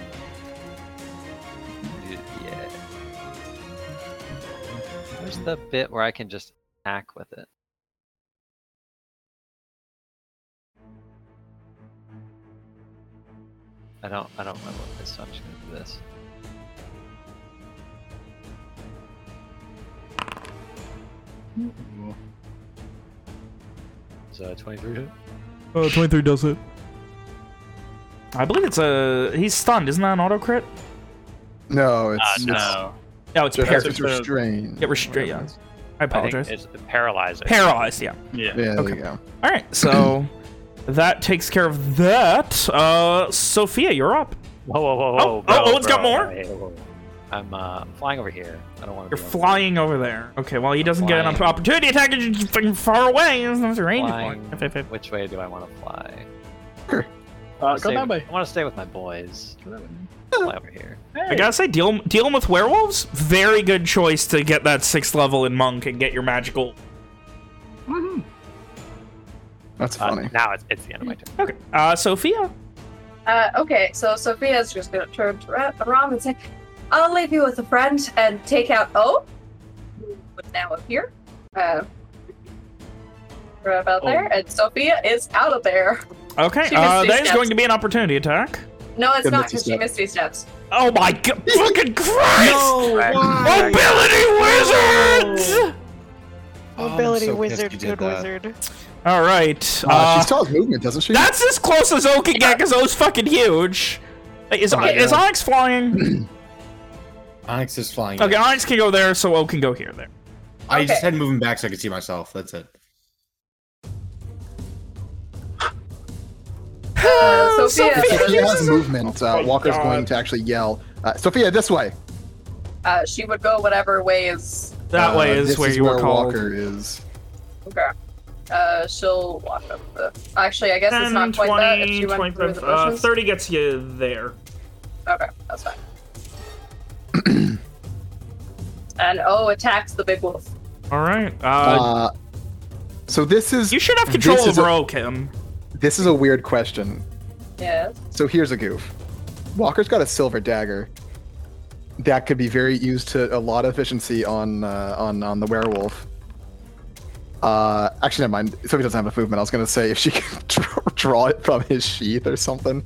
Yeah. Where's the bit where I can just attack with it? I don't. I don't remember what this. So I'm just gonna do this. Is So 23 hit. Uh, 23 does it. I believe it's a... He's stunned. Isn't that an auto crit? No, it's, Uh, it's no. No, it's Just par- it's restrained. yeah, restrained. Yeah. I I think apologize. it's paralyzing. Paralyzed, yeah. Yeah. Yeah, there Okay. you go. All right, so that takes care of that. Uh, Sophia, you're up. Whoa, whoa, whoa, Oh, whoa. oh, bro, Owen's got more? Hey, whoa, whoa. I'm, uh, flying over here. I don't want to You're flying over there. Okay, well, he doesn't get an Flying. opportunity attack. You're fucking far away. There's a range Flying. Which way do I want to fly? Uh, I wanna go stay- that way. I want to stay with my boys. Go that way. Fly over here. I gotta say, deal, dealing with werewolves, very good choice to get that sixth level in monk and get your magical. That's Uh, funny. now it's, it's the end of my turn. Okay, uh, Sophia. Uh, okay, so Sophia's just gonna turn to Ra- and say, I'll leave you with a friend and take out O, who would now appear. Uh, right about Oh. there, and Sophia is out of there. Okay, She uh, misty that is going to be an opportunity attack. No, it's Good not misty because she step. misty steps. Oh my god! Fucking Christ! Drag- Ability wizards! Oh, Mobility so wizard, good wizard. All right. Uh, Uh, she still has movement, doesn't she? that's as close as O can get because O's fucking huge. Is, Oh my is God. Onyx flying? Onyx is flying. Okay, Onyx can go there, so O can go here. There. I just Okay. had moving back so I could see myself. That's it. Uh, Sophia, Sophia has movement. Uh, Oh Walker's God. going to actually yell, uh, Sophia, this way. uh, she would go whatever way is That Uh, way is this where is you where were called. Walker is. okay. Uh, she'll walk up the. Actually, I guess it's not quite that. If 20, she went through the uh, bushes. 30 gets you there. Okay, that's fine. and oh, attacks the big wolf. All right. Uh, Uh, so this is you should have control over a- O, Kim. this is a weird question. Yes. So here's a goof. Walker's got a silver dagger. That could be very used to a lot of efficiency on uh, on on the werewolf. Uh, actually, never mind. Sophie doesn't have a movement. I was gonna say if she can draw, draw it from his sheath or something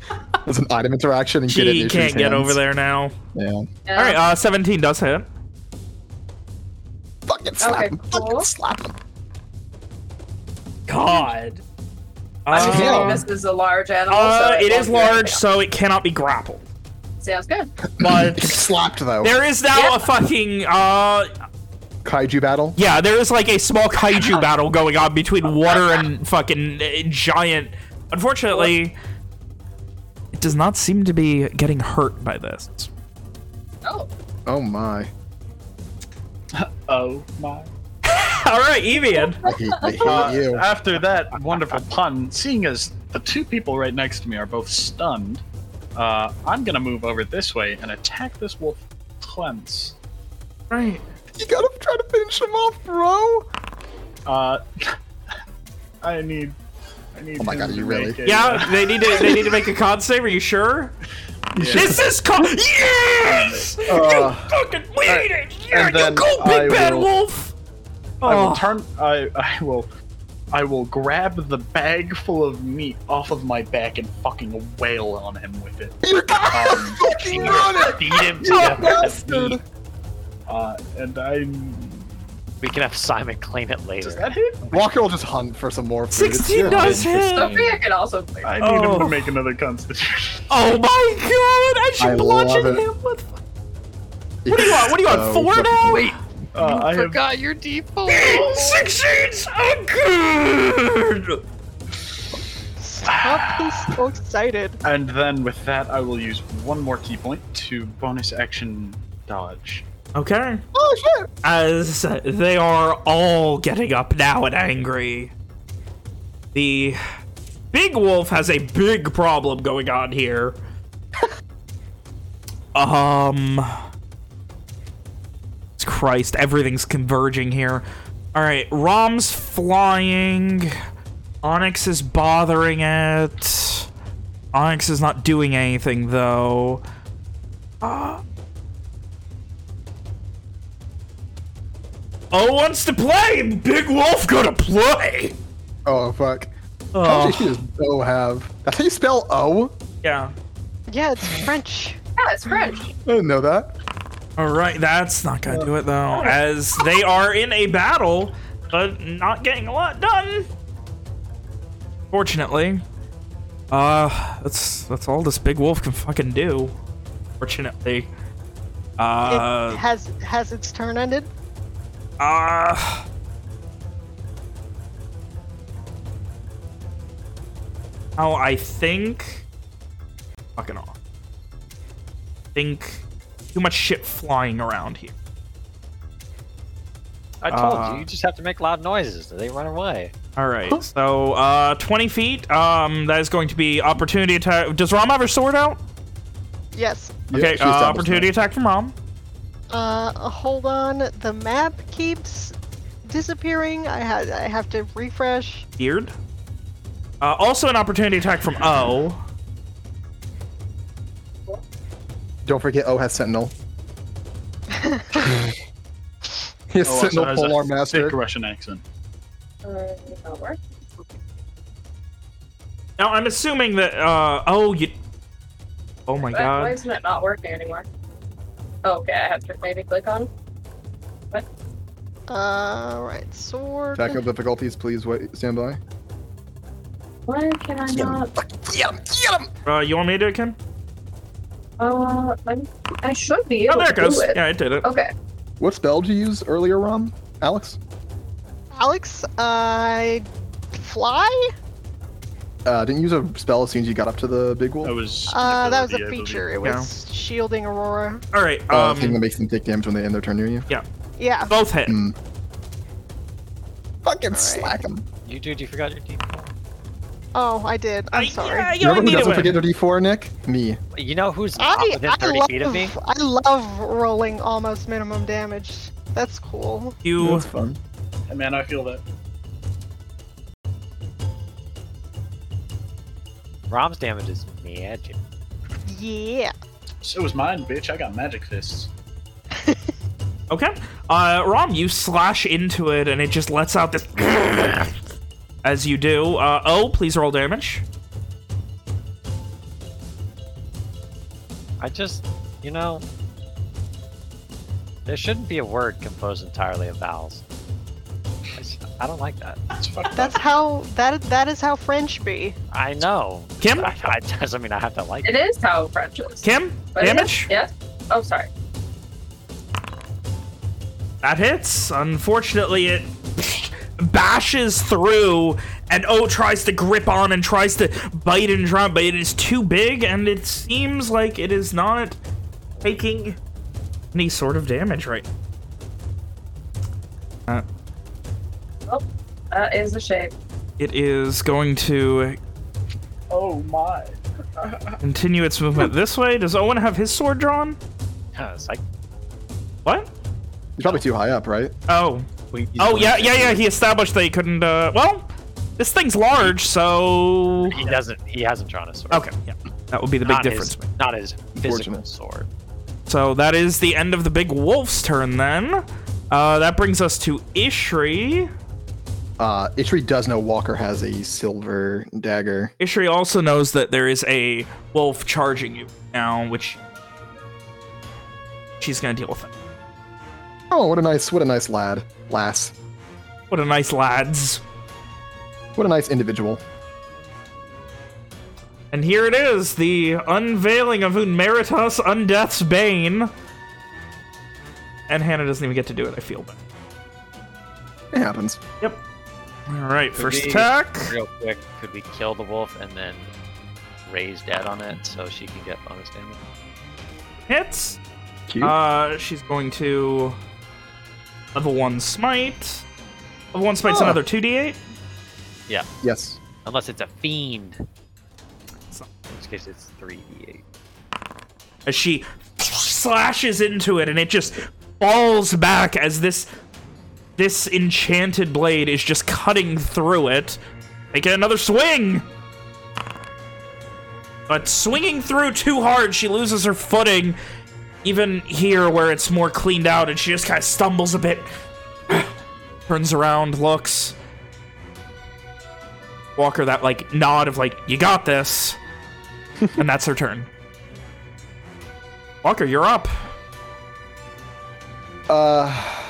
as an item interaction and get it She in can't get hands. over there now. Yeah. Yeah. All right. Uh, 17 does hit. Fucking slap Okay, him. cool. Fucking slap him. God. I'm Uh, assuming this is a large animal. uh, so it won't is do large, so it cannot be grappled. Sounds good. But Slapped though. there is now Yeah. a fucking uh Kaiju battle. yeah, there is like a small kaiju battle going on between water and fucking uh, giant. Unfortunately, it does not seem to be getting hurt by this. Oh, Oh my. Oh my. All right, Evian. I hate, I hate Uh, you. After that wonderful pun, seeing as the two people right next to me are both stunned, uh, I'm gonna move over this way and attack this wolf cleanse. Right. You gotta try to finish him off, bro. Uh, I need. I need. Oh my God, to you really? make a, Yeah, they need to they need to make a con save. Are you sure? This is con. Yes. you Uh, fucking we need it. Yeah, you then go, I big bad will- wolf. I will Oh. turn. I I will. I will grab the bag full of meat off of my back and fucking wail on him with it. you gotta Um, fucking run it. Feed him to You death Uh, and I'm. We can have Simon claim it later. Does that hit? Walker will just hunt for some more food. 16 good. does hit. Sophia can also play. I need him Oh. to make another Constitution. Oh my god! I should I bludgeon love it. him with. What do you want? What do you want? So Four fucking- now? Wait, Uh, I have. forgot your default. Sixteens are good. Stop being so excited. And then with that, I will use one more ki point to bonus action dodge. Okay. Oh shit! As they are all getting up now and angry. The big wolf has a big problem going on here. um. Christ, everything's converging here. All right, Rom's flying. Onyx is bothering it. Onyx is not doing anything though. Uh, Oh wants to play. Big Wolf gonna play. Oh fuck. How Oh, much does O have? That's how you spell O? yeah. Yeah, it's French. Yeah, it's French. I didn't know that. All right, that's not gonna do it though, as they are in a battle, but not getting a lot done. Fortunately, uh, that's that's all this big wolf can fucking do. Fortunately, Uh, it has has its turn ended. Uh, oh, I think. Fucking off. Think too much shit flying around here. I told Uh, you, you just have to make loud noises. They run away. All right, so uh, 20 feet. Um, that is going to be opportunity attack. Does Rom have her sword out? Yes. Okay, she uh, opportunity attack from Rom. Uh, hold on. The map keeps disappearing. I had I have to refresh. Beard. Uh, also an opportunity attack from O. Don't forget, O has Sentinel. He has Oh, also Sentinel has a Polearm thick Master. Russian accent. Uh. Now I'm assuming that. Uh, oh, you. Oh my god. Why isn't it not working anymore? Oh, okay, I have to maybe click on. What? Uh, right. Sword. Technical difficulties, please wait. Stand by. Why can I not? Uh, you want me to do it, Ken? Uh, I'm, I should be Oh, there it to goes. do it. Yeah, I did it. Okay. What spell did you use earlier, Rom? Alex? Alex, I fly. Uh, didn't use a spell as soon as you got up to the big wolf? That was. Uh, that was a ability, I believe. feature. It Yeah. was shielding Aurora. All right. Uh, thing that Um, makes them take damage when they end their turn near you. Yeah. Yeah. Both hit. Mm. Fucking Alright. slack them. You dude, you forgot your D4. Oh, I did. I'm Uh, sorry. Yeah, you You only remember who doesn't forget their D4, Nick? Me. You know who's not I, within I 30 love feet of me? I love rolling almost minimum damage. That's cool. You. That's fun. Hey, man, I feel that. Rom's damage is magic. Yeah. So is mine, bitch. I got magic fists. Okay. Uh, Rom, you slash into it, and it just lets out this. As you do. Uh, oh, please roll damage. I just, you know, there shouldn't be a word composed entirely of vowels. I s- I don't like that. That's up. how that that is how French be. I know. Kim? I, I doesn't mean I have to like It it. is how French is. Kim, But damage. Yes. Oh, sorry. That hits. Unfortunately, it bashes through, and O tries to grip on and tries to bite and drop, but it is too big, and it seems like it is not taking any sort of damage right uh, That is a shame. It is going to Oh my. continue its movement this way. Does Owen have his sword drawn? Yeah, it's like What? He's probably too high up, right? Oh. Oh, yeah, yeah, yeah. He established that he couldn't, uh, well, this thing's large, so... he doesn't. He hasn't drawn a sword. Okay, yeah. That would be the big difference. His, not his physical sword. So that is the end of the big wolf's turn then. Uh, that brings us to Ishri. Uh, Ishri does know Walker has a silver dagger. Ishri also knows that there is a wolf charging you now, which she's gonna deal with it. Oh, what a nice, what a nice lad, lass. What a nice lads. What a nice individual. And here it is, the unveiling of Unmeritus Undeath's Bane. And Hannah doesn't even get to do it, I feel bad. It happens. Yep. Alright, Could first we- attack. Real quick, could we kill the wolf and then raise dead on it so she can get bonus damage? Hits. Cute. Uh, she's going to level one smite. Level one smite's Oh. another 2d8. Yeah. yes. Unless it's a fiend. So- In which case it's 3d8. As she slashes into it and it just falls back as this this enchanted blade is just cutting through it. Make it another swing! But swinging through too hard, she loses her footing. Even here, where it's more cleaned out, and she just kind of stumbles a bit. Turns around, looks. Walker that, like, nod of, like, you got this. and that's her turn. Walker, you're up. Uh.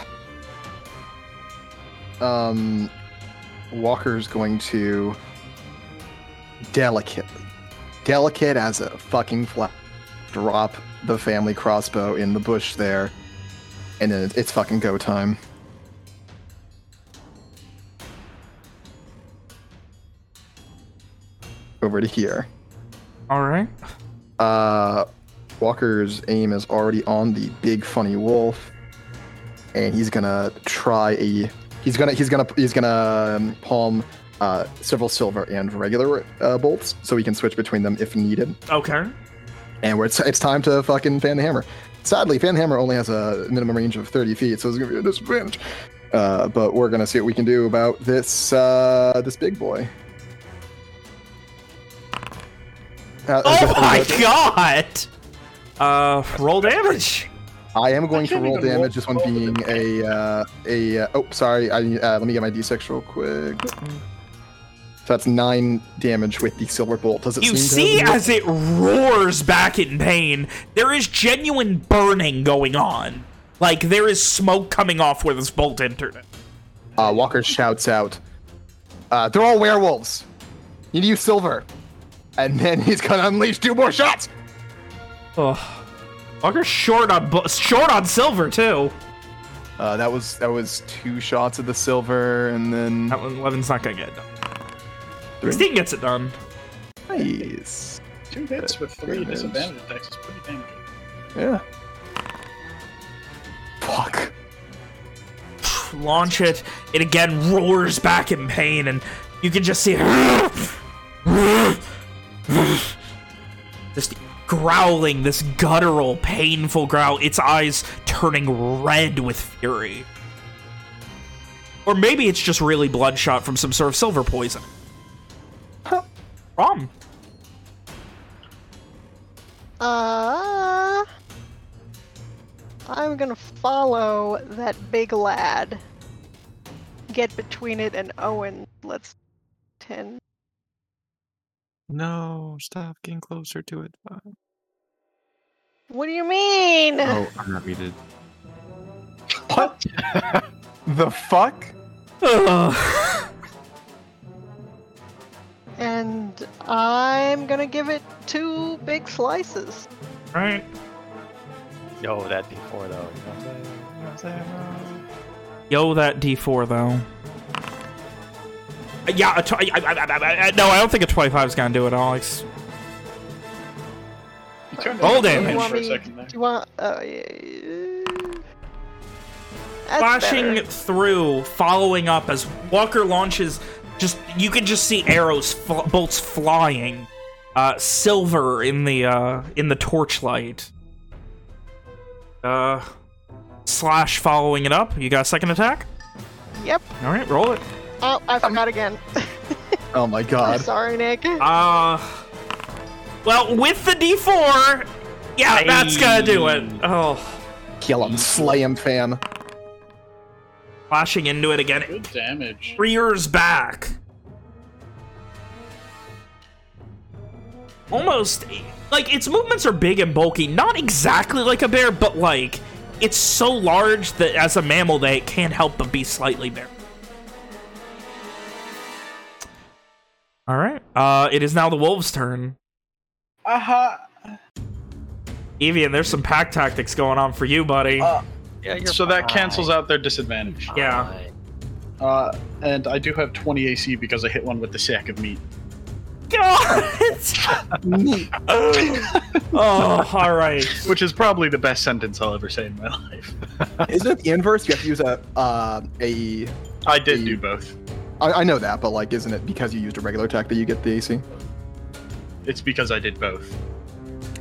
Um. Walker's going to delicately, delicate as a fucking fly, drop the family crossbow in the bush there, and then it's fucking go time. Over to here. All right. Uh, Walker's aim is already on the big funny wolf, and he's gonna try a. He's gonna he's gonna he's gonna um, palm uh, several silver and regular uh, bolts, so he can switch between them if needed. Okay. And where it's it's time to fucking fan the hammer. Sadly, fan hammer only has a minimum range of 30 feet, so it's gonna be a disadvantage. Uh, but we're gonna see what we can do about this uh, this big boy. Uh, Oh my god! Uh, roll damage. I am going to roll even roll damage. This one being a uh, a uh, oh sorry. I uh, let me get my d6 real quick. So that's nine damage with the silver bolt. Does it You seem see to have as it roars back in pain, there is genuine burning going on. Like, there is smoke coming off where this bolt entered it. uh, Walker shouts out, uh, "They're all werewolves. You need to use silver." And then he's gonna unleash two more shots. Ugh. Walker's short on short on silver too. Uh, that was that was two shots of the silver, and then That one, Levin's not gonna get it done. Three. Steen gets it done. nice. Two hits with three Damage. disadvantage attacks is pretty damn good. Yeah. Fuck. Launch it. It again roars back in pain, and you can just see just growling this guttural, painful growl. Its eyes turning red with fury. Or maybe it's just really bloodshot from some sort of silver poison. Rom. Uh, I'm gonna follow that big lad. Get between it and Owen. Let's ten. No, stop getting closer to it. Uh, What do you mean? Oh, I'm not muted. What? the fuck? Ugh. And I'm gonna give it two big slices. right. Yo, that D4 though. You know what I'm saying? You know what I'm saying? Yo, that D4 though. Yeah, a tw- I, I, I, I, I- no, I don't think a 25 is gonna do it, Alex. You Roll damage. Do you want for me? Do you want? Uh, Flashing better. through, following up as Walker launches, just you can just see arrows, fl bolts flying, uh, silver in the uh, in the torchlight. Uh, slash following it up. You got a second attack? Yep. All right, roll it. Oh, I forgot again. Oh my god. Sorry, Nick. Uh, well, with the D4, yeah, that's gonna do it. Oh, Kill him, slay him, fam. flashing into it again. Good damage. rears back. Almost, like, its movements are big and bulky. Not exactly like a bear, but, like, it's so large that as a mammal, that it can't help but be slightly bear. All right. Uh, it is now the wolves' turn. Uh-huh. Evian, there's some pack tactics going on for you, buddy. Uh, Yeah, you're so that cancels out their disadvantage. Yeah. Uh, and I do have 20 AC because I hit one with the sack of meat. God! oh, all right. Which is probably the best sentence I'll ever say in my life. Isn't it the inverse? You have to use a uh, a. I did The- do both. I, I know that, but like, isn't it because you used a regular attack that you get the AC? It's because I did both.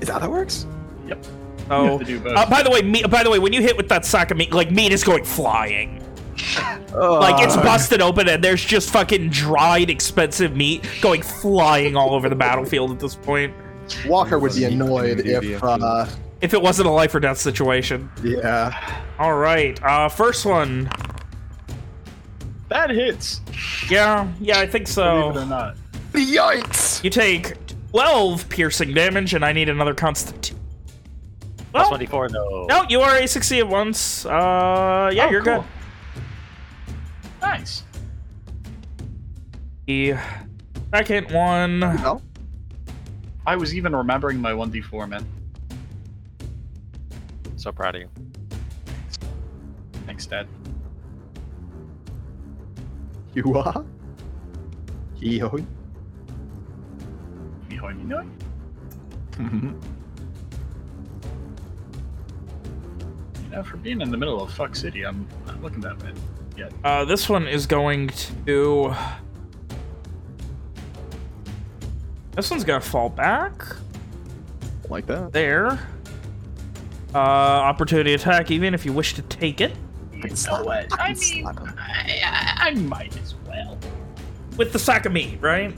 Is that how that works? Yep. Oh. have to do both. Uh, by the way, meat, by the way, when you hit with that sack of meat, like meat is going flying. Like it's Uh, busted open and there's just fucking dried, expensive meat going flying all over the battlefield at this point. Walker would be annoyed if. Uh, If it wasn't a life or death situation. yeah. All right, uh, first one. that hits. Yeah, yeah, I think so. Believe it or so. not. Yikes! You take 12 piercing damage, and I need another constant. Plus Well, 1d4 though. no, you are a succeed at once. Uh, yeah, Oh, you're cool. good. Nice. The second one. No. I was even remembering my 1d4, man. so proud of you. Thanks, Dad. You are? Yo. Mihoy, mihoy. Mhm. You know, for being in the middle of fuck city, I'm not looking that bad yet. Uh, this one is going to... This one's gonna fall back. Like that. There. Uh, opportunity attack, even if you wish to take it. You know what? I mean, I, I, I might as well. With the sack of meat, right?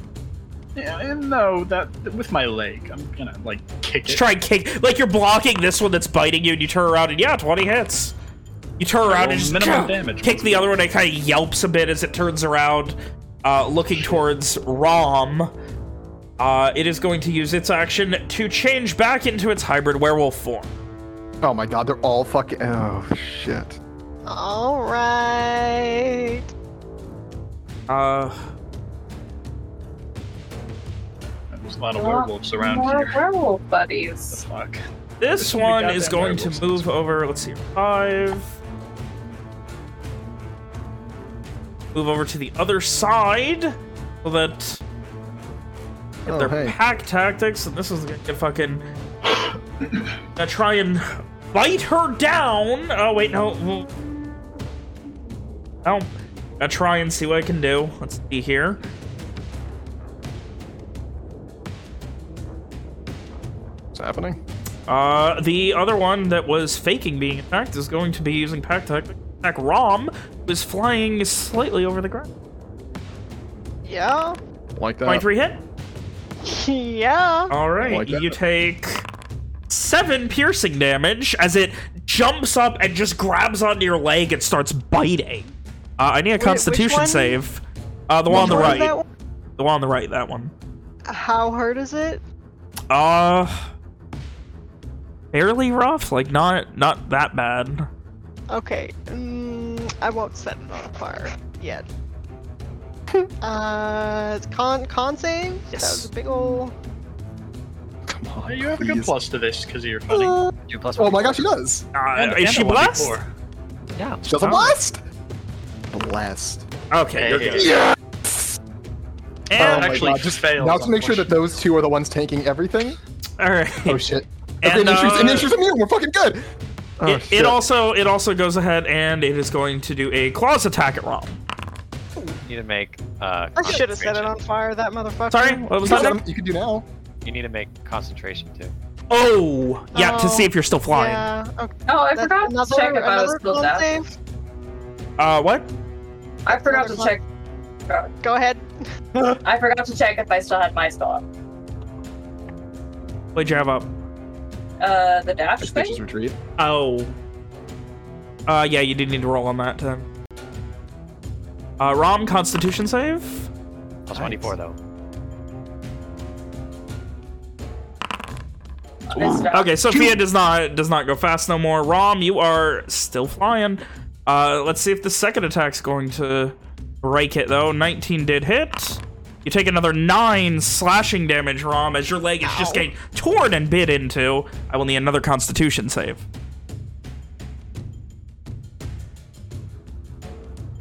Yeah, and no, that with my leg, I'm gonna like kick Just it. try and kick. Like you're blocking this one that's biting you, and you turn around, and yeah, 20 hits. You turn around and just minimum damage. kick the other one, it kind of yelps a bit as it turns around, uh, looking towards Rom. Uh, it is going to use its action to change back into its hybrid werewolf form. Oh my god, they're all fucking. Oh shit. All right. Uh, There's a lot of More- werewolves around More here. werewolf The buddies. fuck. this We one is going to move over. Let's see, five. Move over to the other side so that Oh, their hey. pack tactics, and this is gonna get fucking. gonna try and bite her down. Oh wait, no. well- No, gonna try and see what I can do. Let's see here. What's happening? Uh, the other one that was faking being attacked is going to be using pack tactic. Attack Rom, who is flying slightly over the ground. Yeah. Like that. 23 hit. Yeah. All right, Like you take seven piercing damage as it jumps up and just grabs onto your leg and starts biting. Uh, I need a which Constitution save. Uh, the one on the one right. that one? The one on the right. That one. How hard is it? Uh, fairly rough. Like not not that bad. Okay. Mm, I won't set it on fire yet. uh, it's con con save. That was a big ole. Come on. Hey, you have a good plus to this because of your funny. Uh, Two plus Oh one. my gosh, she does. Uh, And- is and she a 1d4. blessed? Yeah. She does a Oh. blast. Blessed. Okay, you're Hey. good. Yeah. And oh my actually god. Just failed. now to make sure that those two are the ones tanking everything. all right. Oh shit. And, Okay, and Nishu's, uh, and Nishu's immune. We're fucking good. Oh, it, it also it also goes ahead and it is going to do a claws attack at Rom. You need to make. Uh, I should have set it on fire. That motherfucker. Sorry, what was you, that? can, you can do now. You need to make concentration too. Oh, yeah, to Oh, see if you're still flying. Yeah. Okay. Oh, I That's forgot to another, check if I was still con Uh, what? I forgot to Another check. Go ahead. I forgot to check if I still had my spell up. What'd you have up? Uh, the dash Suspicious thing. retreat. Oh. Uh, yeah, you did need to roll on that time. Uh, Rom, Constitution save. Plus 24 though. Okay, Sophia does not does not go fast no more. Rom, you are still flying. Uh, let's see if the second attack's going to break it though. 19 did hit. You take another nine slashing damage, Rom, as your leg is just getting torn and bit into. I will need another Constitution save.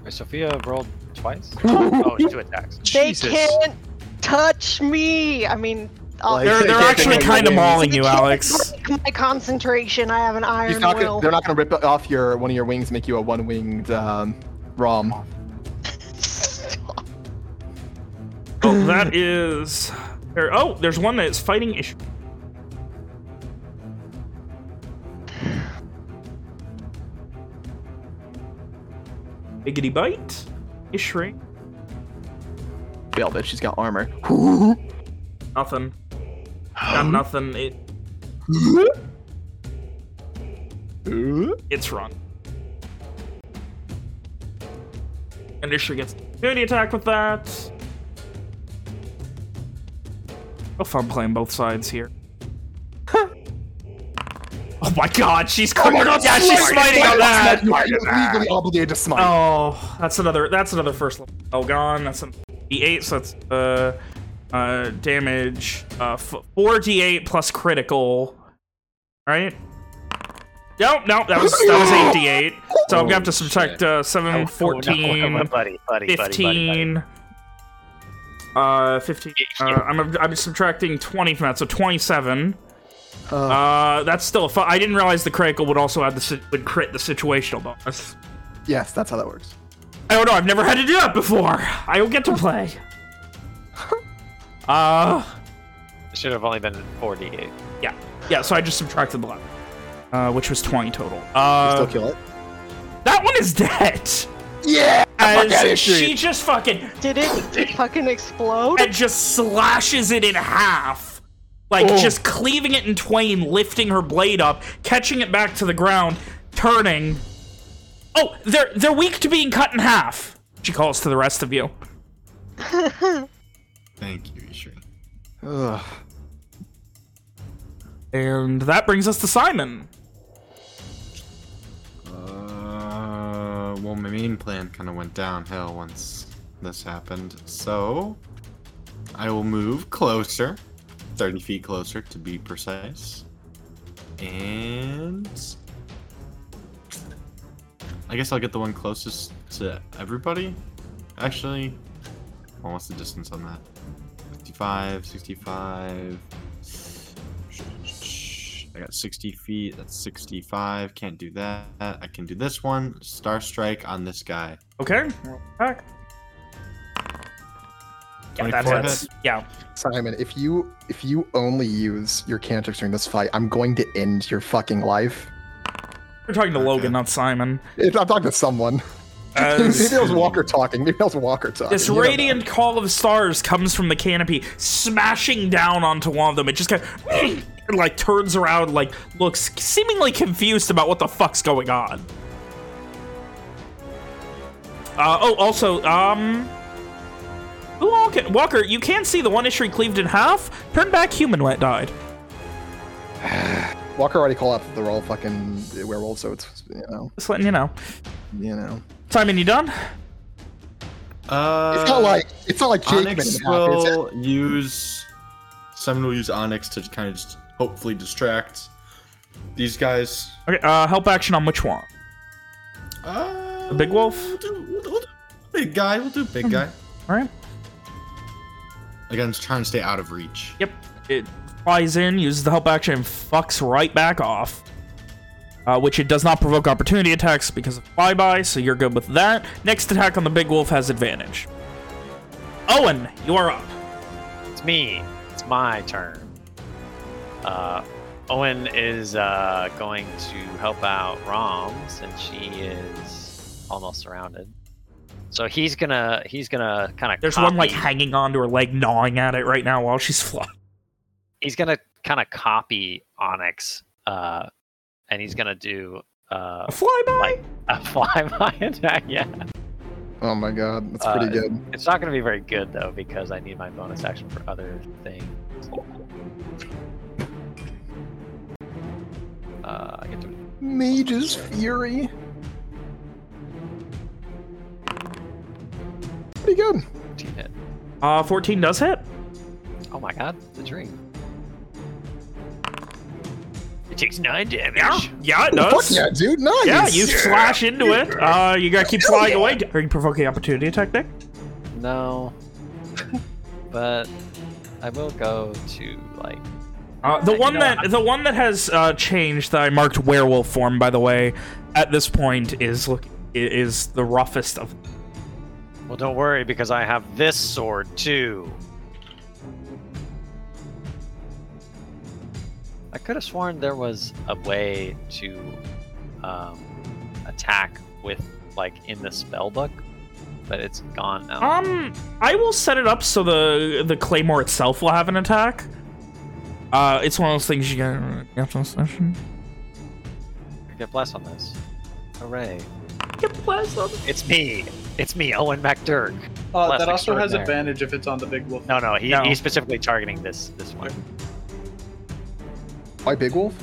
Wait, Sophia rolled twice. oh, it's two attacks. They Jesus. can't touch me. I mean, Like, They're They they're actually kind of mauling you, Alex. My concentration. I have an iron not will. gonna, they're not going to rip off your one of your wings, and make you a one-winged um, rom. Oh, that is. There, oh, there's one that's fighting issue. Biggity bite. Ishri. Failed it. She's got armor. Nothing. Got nothing. It, it's run. And Ishri gets opportunity attack with that. Oh, fun playing both sides here. oh my god, she's Oh my god, yeah, she's smiting on that. You are legally obligated to smite. Oh, that's another. That's another first level. Oh, gone. That's an d8. So that's uh, uh, damage. Uh, four d8 plus critical. Right. No, no, that was that was 88. So I'm gonna have to Oh, subtract shit. uh, 7, Oh, no, 14, buddy, buddy, buddy, buddy, buddy. 15. Uh, 15. Uh, I'm, I'm subtracting 20 from that, so 27. Uh, uh that's still a I didn't realize the critical would also add the si- would crit the situational bonus. Yes, that's how that works. I don't know. I've never had to do that before. I don't get to play. uh, It should have only been 48. yeah, yeah. So I just subtracted 11, uh, which was 20 total. You Uh, still kill it. that one is dead. Yeah. Fuck outta here, As she just fucking Did it fucking explode? and just slashes it in half. Like, Oh. just cleaving it in twain, lifting her blade up, catching it back to the ground, turning. Oh, they're they're weak to being cut in half. She calls to the rest of you. Thank you, Ishri. Ugh. And that brings us to Simon. Well, my main plan kind of went downhill once this happened. So, I will move closer, 30 feet closer to be precise. And I guess I'll get the one closest to everybody. Actually, well, what's the distance on that? 65, 65. I got 60 feet. That's 65. Can't do that. I can do this one. Star Strike on this guy. Okay. Back. Yeah, that 24 hits. hit? Yeah. Simon, if you if you only use your cantrips during this fight, I'm going to end your fucking life. We're talking to Logan, not Simon. If I'm talking to someone. As- Maybe that was Walker talking. Maybe that was Walker talking. This You know. radiant call of stars comes from the canopy, smashing down onto one of them. It just kind of like turns around, like looks seemingly confused about what the fuck's going on. Uh, oh, also, um, who all Walker, you can see the one issue cleaved in half. Turn back, human wet died. Walker already called out that they're all fucking werewolves, so it's you know, Just letting you know. you know. Simon, you done? Uh, It's not like it's not like Jake Onyx made it happen. It's- will use. Simon will use Onyx to kind of just hopefully distract these guys. Okay, uh, help action on which one? Uh, The big wolf? We'll do, we'll do- we'll do big guy. We'll do big guy. All right. Again, just trying to stay out of reach. Yep. It flies in, uses the help action, and fucks right back off. Uh, which it does not provoke opportunity attacks because of flyby, so you're good with that. Next attack on the big wolf has advantage. Owen, you are up. It's me. It's my turn. Uh, Owen is uh, going to help out Rom since she is almost surrounded. So he's gonna he's gonna kind of There's one like hanging onto her leg, gnawing at it right now while she's flying. He's gonna kind of copy Onyx, uh, and he's gonna do uh, A flyby. like a flyby attack. Yeah, Oh my god, that's pretty Uh, good. it's not gonna be very good though because I need my bonus action for other things. Uh, I get to Mage's Fury. Pretty good. 14 hit. Uh, 14 does hit. Oh my god, the dream. It takes nine damage. Yeah, yeah, it Fuck yeah, dude. Nice. Yeah, you slash into it. Uh, you gotta keep flying away. Are you provoking opportunity attack, Nick? No. but I will go to like Uh, the You one know, that the one that has uh, changed that I marked werewolf form, by the way, at this point is look is the roughest of. Well, don't worry because I have this sword too. I could have sworn there was a way to um, attack with like in the spell book, but it's gone now. Um, I will set it up so the the claymore itself will have an attack. Uh, it's one of those things you get after the session. Get blessed on this. Hooray! Get blessed on. It's me. It's me, Owen MacDurk. Uh, that also has advantage if it's on the big wolf. No, no, he, No. he's specifically targeting this this one. Why Big Wolf?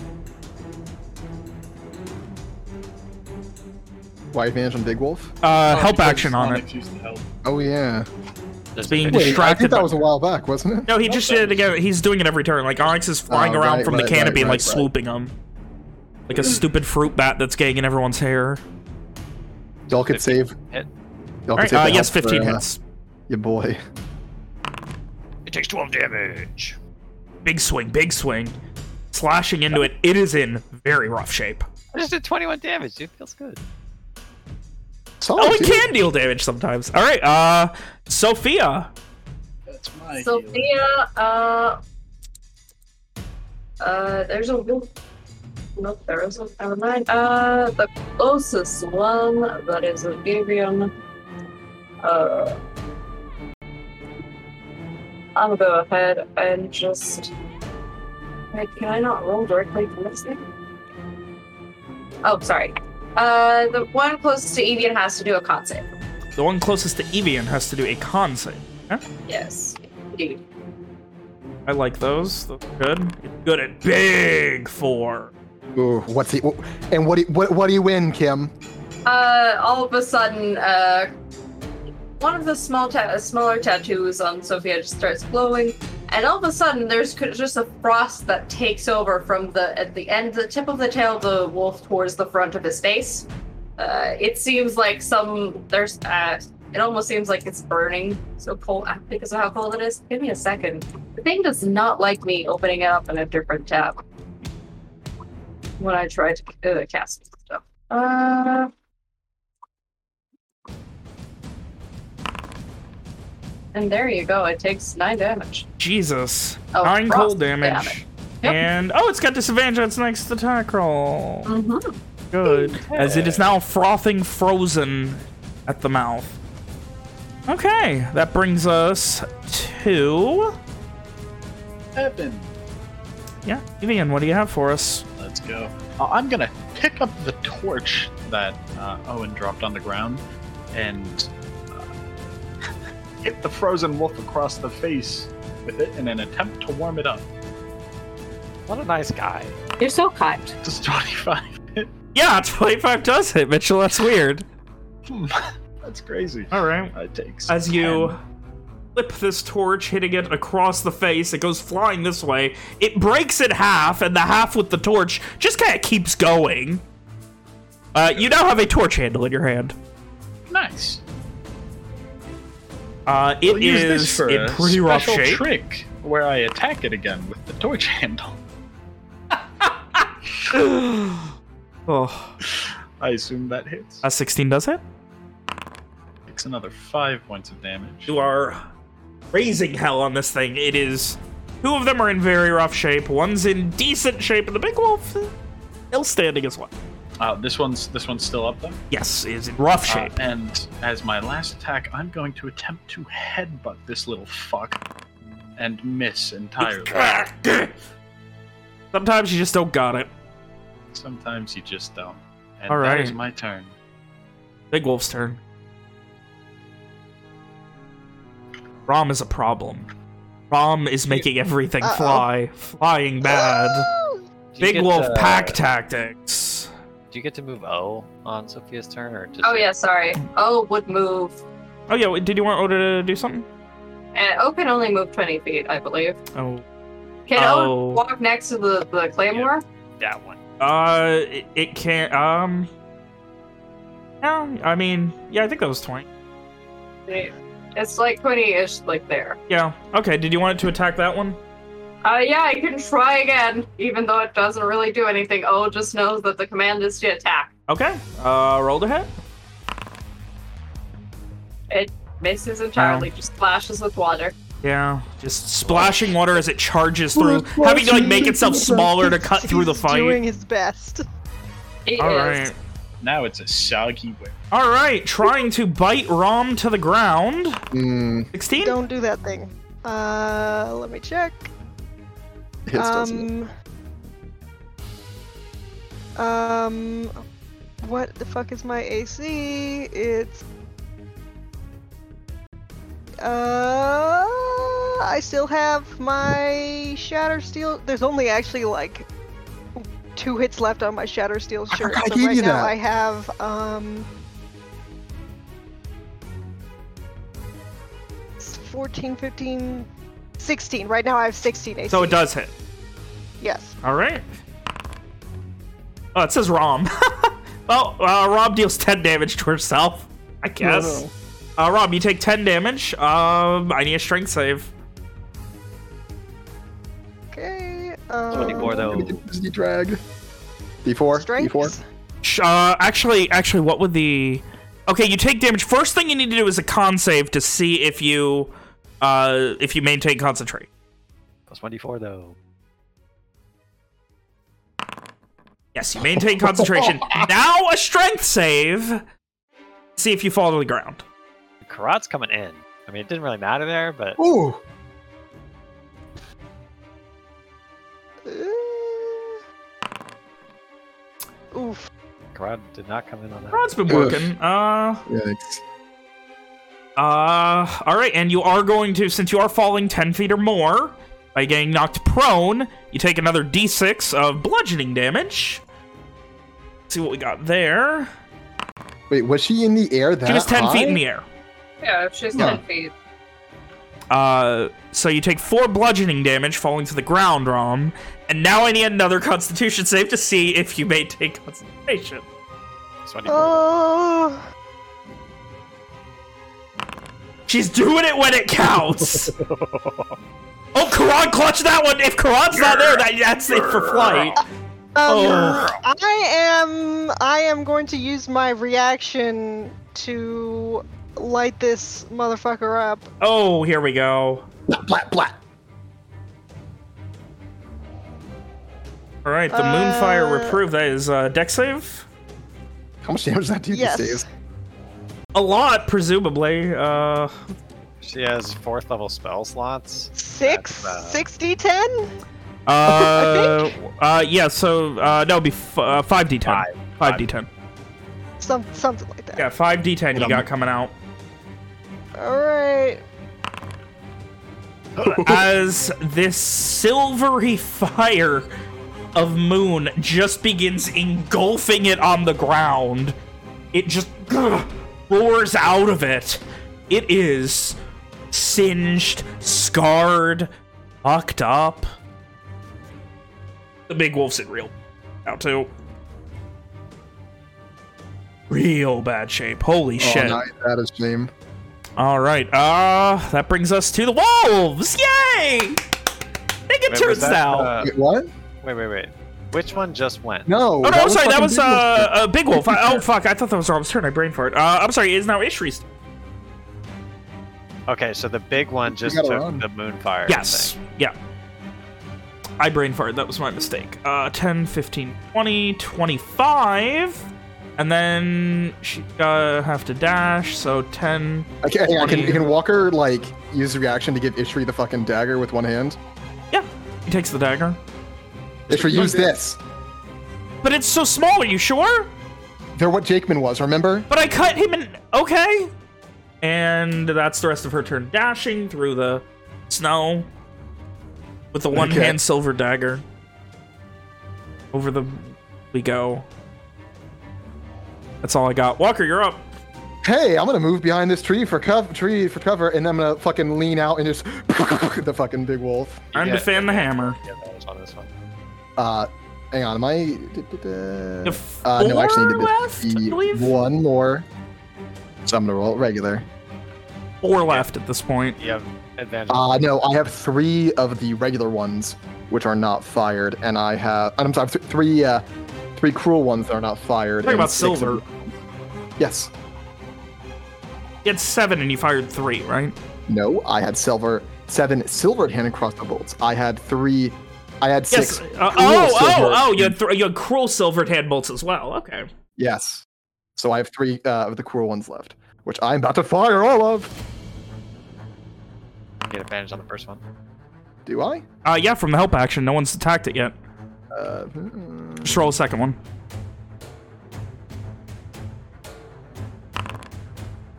Why advantage on Big Wolf? Uh, Oh, help action on it. help. Oh yeah. There's being a- Wait, I distracted think that by- was a while back, wasn't it? No, he just did it again. He's doing it every turn. Like Onyx is flying Oh, around right, from the canopy right, and like right, right. swooping him. Like a stupid fruit bat that's getting in everyone's hair. Y'all could save. hit. Y'all All right, could save uh, yes, health for, 15 uh, hits. Your boy. It takes 12 damage. Big swing, big swing. Slashing into it. It is in very rough shape. I just did 21 damage, dude. Feels good. Solid, Oh, it dude. can deal damage sometimes. All right, uh, Sophia. That's my healer. Sophia, uh, uh, there's a real. Nope, there isn't. Never mind. Uh, the closest one that is a Devian. Uh, I'll go ahead and just. Wait, can I not roll directly from this thing? Oh, sorry. Uh, the one closest to Evian has to do a con save. The one closest to Evian has to do a con save. Huh? Yes, indeed. I like those. Those are good. It's good at big four. Ooh, what's he? And what? Do you, what? What do you win, Kim? Uh, all of a sudden, uh, one of the small ta- smaller tattoos on Sophia just starts glowing, and all of a sudden, there's just a frost that takes over from the at the end, the tip of the tail of the wolf towards the front of his face. Uh, it seems like some there's uh, it almost seems like it's burning so cold because of how cold it is. Give me a second. The thing does not like me opening it up in a different tab when I try to uh, cast stuff. Uh. And there you go. It takes nine damage. Jesus. Oh, Nine cold damage. damage. Yep. And, oh, it's got disadvantage on its next attack roll. Mm-hmm. Good. As it is now frothing frozen at the mouth. Okay, that brings us to... Evan. Yeah, Evian, what do you have for us? Let's go. Uh, I'm gonna pick up the torch that uh, Owen dropped on the ground and hit the frozen wolf across the face with it in an attempt to warm it up. What a nice guy. You're so kind. Does 25 hit? Yeah, 25 does hit, Mitchell. That's weird. Hmm, That's crazy. All right. It takes As you flip this torch, hitting it across the face, it goes flying this way. It breaks in half, and the half with the torch just kind of keeps going. Uh, you now have a torch handle in your hand. Nice. Uh, it We'll use this for in a pretty rough shape. trick where I attack it again with the torch handle. oh, I assume that hits. a 16 does hit. Takes another five points of damage. You are raising hell on this thing. It is. Two of them are in very rough shape. One's in decent shape, and the big wolf still standing as well. Uh, this one's this one's still up though. Yes, is in rough Uh, shape. and as my last attack, I'm going to attempt to headbutt this little fuck and miss entirely. Sometimes you just don't got it. Sometimes you just don't. And All that is my turn. Big Wolf's turn. Rom is a problem. Rom is making everything Uh-oh. fly. Flying bad. Big Wolf to- pack tactics. Do you get to move O on Sophia's turn, or just Oh yeah, sorry. O would move. Oh, yeah, did you want Oda to do something? And O can only move 20 feet, I believe. Oh. Can Oh. O walk next to the, the claymore? that one? Uh, it, it can't, um... Yeah, I mean, yeah, I think that was 20. It's like 20-ish, like there. Yeah, okay, did you want it to attack that one? Uh, yeah, I can try again, even though it doesn't really do anything. O just knows that the command is to attack. Okay, uh, roll to hit. It misses entirely, just splashes with water. Yeah, just splashing water as it charges through, having to like make itself smaller to cut through the He's fight. doing his best. It All is. right, Now it's a soggy whip. all right, trying to bite Rom to the ground. Mm, Sixteen. Don't do that thing. Uh, let me check. Hits? Um. Um. What the fuck is my AC? It's. Uh. I still have my Shatter Steel. There's only actually like two hits left on my Shatter Steel shirt. forgot I So gave right you now that. I have um. s- 14, 15, 16. Right now I have 16 AC. So it does hit. Yes. All right. Oh, it says Rom. well, uh, Rob deals 10 damage to herself, I guess. no. Uh, Rob, you take 10 damage. Um, I need a strength save. Okay. Um, 24 though. Gonna get Disney drag. D4. Strength. D4. Uh, actually, actually, what would the... Okay, you take damage. First thing you need to do is a con save to see if you, uh, if you maintain concentrate. Plus 1d4 though. Yes, you maintain concentration. now a strength save. See if you fall to the ground. Karat's coming in. I mean, it didn't really matter there, but Ooh. Uh, oof. Karat did not come in on that. Rod's been Ugh. working. Uh, Yikes. Uh, all right, and you are going to, since you are falling 10 feet or more, by getting knocked prone, you take another d6 of bludgeoning damage. see what we got there. Wait, was she in the air that She was 10 feet in the air. Yeah, she's Yeah. 10 feet. Uh, so you take four bludgeoning damage falling to the ground, Rom. And now I need another constitution save to see if you maintain concentration. Plus 1d4. Oh. She's doing it when it counts. oh, Karan clutch that one. If Karan's not there, that, that's it for flight. Um, Oh. I am I am going to use my reaction to light this motherfucker up. Oh, here we go. Blat, blat, blat. All right, the Moonfire Uh, Reprove. That is uh, dex save. How much damage does that do Yes. these days? A lot, presumably. Uh, She has fourth level spell slots. Six, That's, uh, six d10. uh, uh, yeah. So uh, no, it'd be f- uh, five d10. Five. Five d10. Some something like that. Yeah, five d10. You got coming out All right. as this silvery fire of moon just begins engulfing it on the ground. It just roars out of it. It is singed, scarred, fucked up. The big wolf's in real now too. Real bad shape. Holy shit. Oh, nice. That is shame. All right. Uh, that brings us to the wolves. Yay! They get Wait, turns was that, now. uh, Wait, what? wait, wait, wait. Which one just went? No. Oh no, I'm sorry. That fucking was Big Wolf. uh, uh Big Wolf. I, oh fuck, I thought that was Rob's turn. I brain fart. Uh, I'm sorry. It is now Ishri's. Okay, so the big one just took run. the moonfire. Yes. thing. Yeah. I brain farted. That was my mistake. Uh, 10, 15, 20, 25. And then she uh, have to dash, so 10. I can, hang on, can, can Walker like use reaction to give Ishri the fucking dagger with one hand? Yeah, he takes the dagger. Ishri, use this. But it's so small, are you sure? They're what Jakeman was, remember? But I cut him in. Okay. And that's the rest of her turn. Dashing through the snow with the one Okay. hand silver dagger. Over the. We go. That's all I got. Walker, you're up. Hey, I'm gonna move behind this tree for cover, tree for cover, and I'm gonna fucking lean out and just the fucking big wolf. Time to Yeah, fan the hammer. Yeah, Uh, hang on, am I? If Uh, no, actually, four need left, I to be believe? one more. So I'm gonna roll regular. Four left at this point. You have advantage. Uh, no, I have three of the regular ones, which are not fired, and I have. I'm sorry, th- three, uh, three cruel ones that are not fired. Talking about six of- silver. Yes. You had seven and you fired three, right? No, I had silver, seven silvered hand and crossbow bolts. I had three. I had Yes. six. Uh, oh, oh, oh! You had, th- you had cruel silvered hand bolts as well. Okay. Yes. So I have three uh, of the cruel ones left, which I'm about to fire all of. You get advantage on the first one. Do I? Uh, yeah, from the help action, no one's attacked it yet. Uh, hmm. Just roll a second one.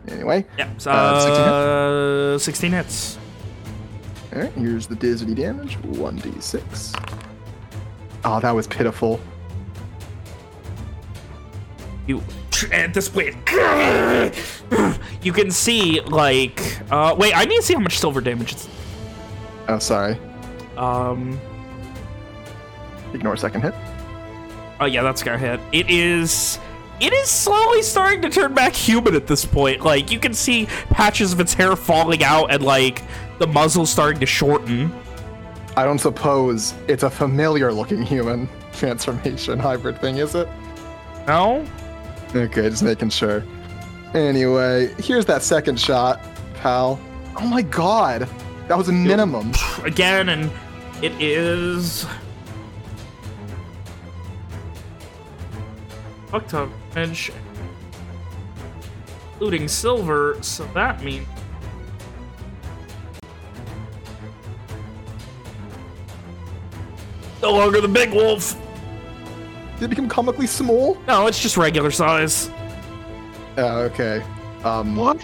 anyway, Yeah. Uh, 16 Uh, 16 hits. All right. Here's the Disney damage. One d6. Oh, that was pitiful. You at this point, you can see like. Uh, wait, I need to see how much silver damage it's. Oh, sorry. Um, Ignore second hit. Oh, yeah, that's gonna hit. It is... It is slowly starting to turn back human at this point. Like, you can see patches of its hair falling out and, like, the muzzle starting to shorten. I don't suppose it's a familiar looking human transformation hybrid thing, is it? No? Okay, just making sure. Anyway, here's that second shot, pal. Oh my god. That was a minimum. Again, and it is... Fuck ton. Including silver, so that means... No longer the big wolf! Did it become comically small? No, it's just regular size. Oh, okay. Um, What?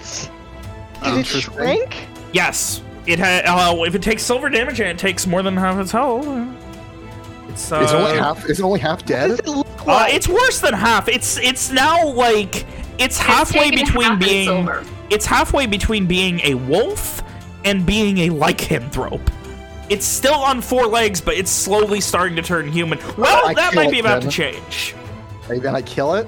Did it shrink? Yes. It ha uh, if it takes silver damage and it takes more than half its health. It's uh, is it only half? Is it only half dead? it look uh, it's worse than half. It's it's now like it's halfway taken between half being it's halfway between being a wolf and being a lycanthrope. It's still on four legs, but it's slowly starting to turn human. Well, oh, I that might be about then. to change. Are you gonna kill it.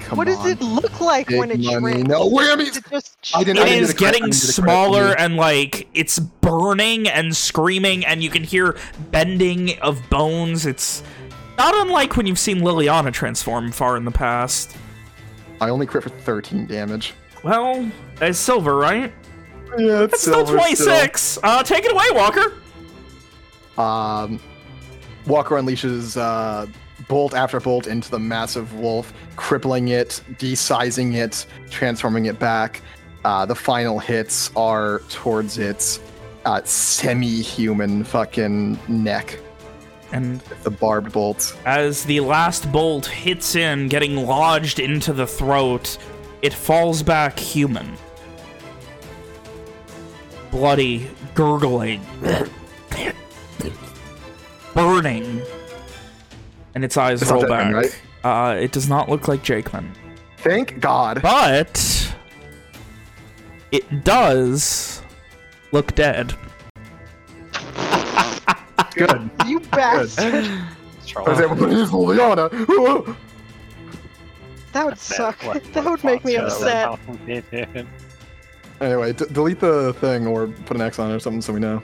Come what does it look like Big when it shrinks? No, whammies! Is it just I didn't- I didn't is do the correct- I getting didn't do the correct smaller and like it's burning and screaming, and you can hear bending of bones. It's not unlike when you've seen Liliana transform far in the past. I only crit for 13 damage. Well, it's silver, right? Yeah, it's It's still 26. Uh, take it away, Walker. Um, Walker unleashes uh, bolt after bolt into the massive wolf, crippling it, desizing it, transforming it back. Uh, the final hits are towards its uh, semi-human fucking neck. And The barbed bolts. as the last bolt hits in, getting lodged into the throat, it falls back human. Bloody, gurgling, burning, and its eyes It's not roll Jakeman, back. Uh, it does not look like Jakeman. Thank God. But it does look dead. Good. You bastard. I was able to use Liliana. That would suck. that would make me upset. Anyway, d- delete the thing or put an X on it or something so we know.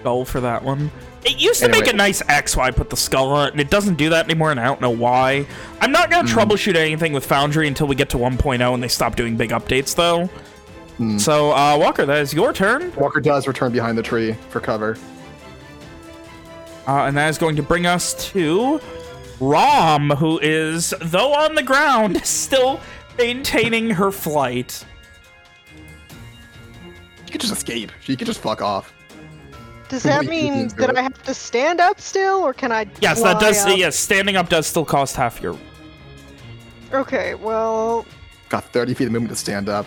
Skull for that one. It used to make a nice X when I put the skull on it, and it doesn't do that anymore, and I don't know why. I'm not going to troubleshoot anything with Foundry until we get to 1.0 and they stop doing big updates, though. Hmm. So, uh, Walker, that is your turn. Walker does return behind the tree for cover. Uh, and that is going to bring us to Rom, who is, though on the ground, still maintaining her flight. She could just escape. She could just fuck off. Does that We- we mean that it. I have to stand up still, or can I? Yes, that does. up? Yes, standing up does still cost half your. Okay, well, Got 30 feet of movement to stand up.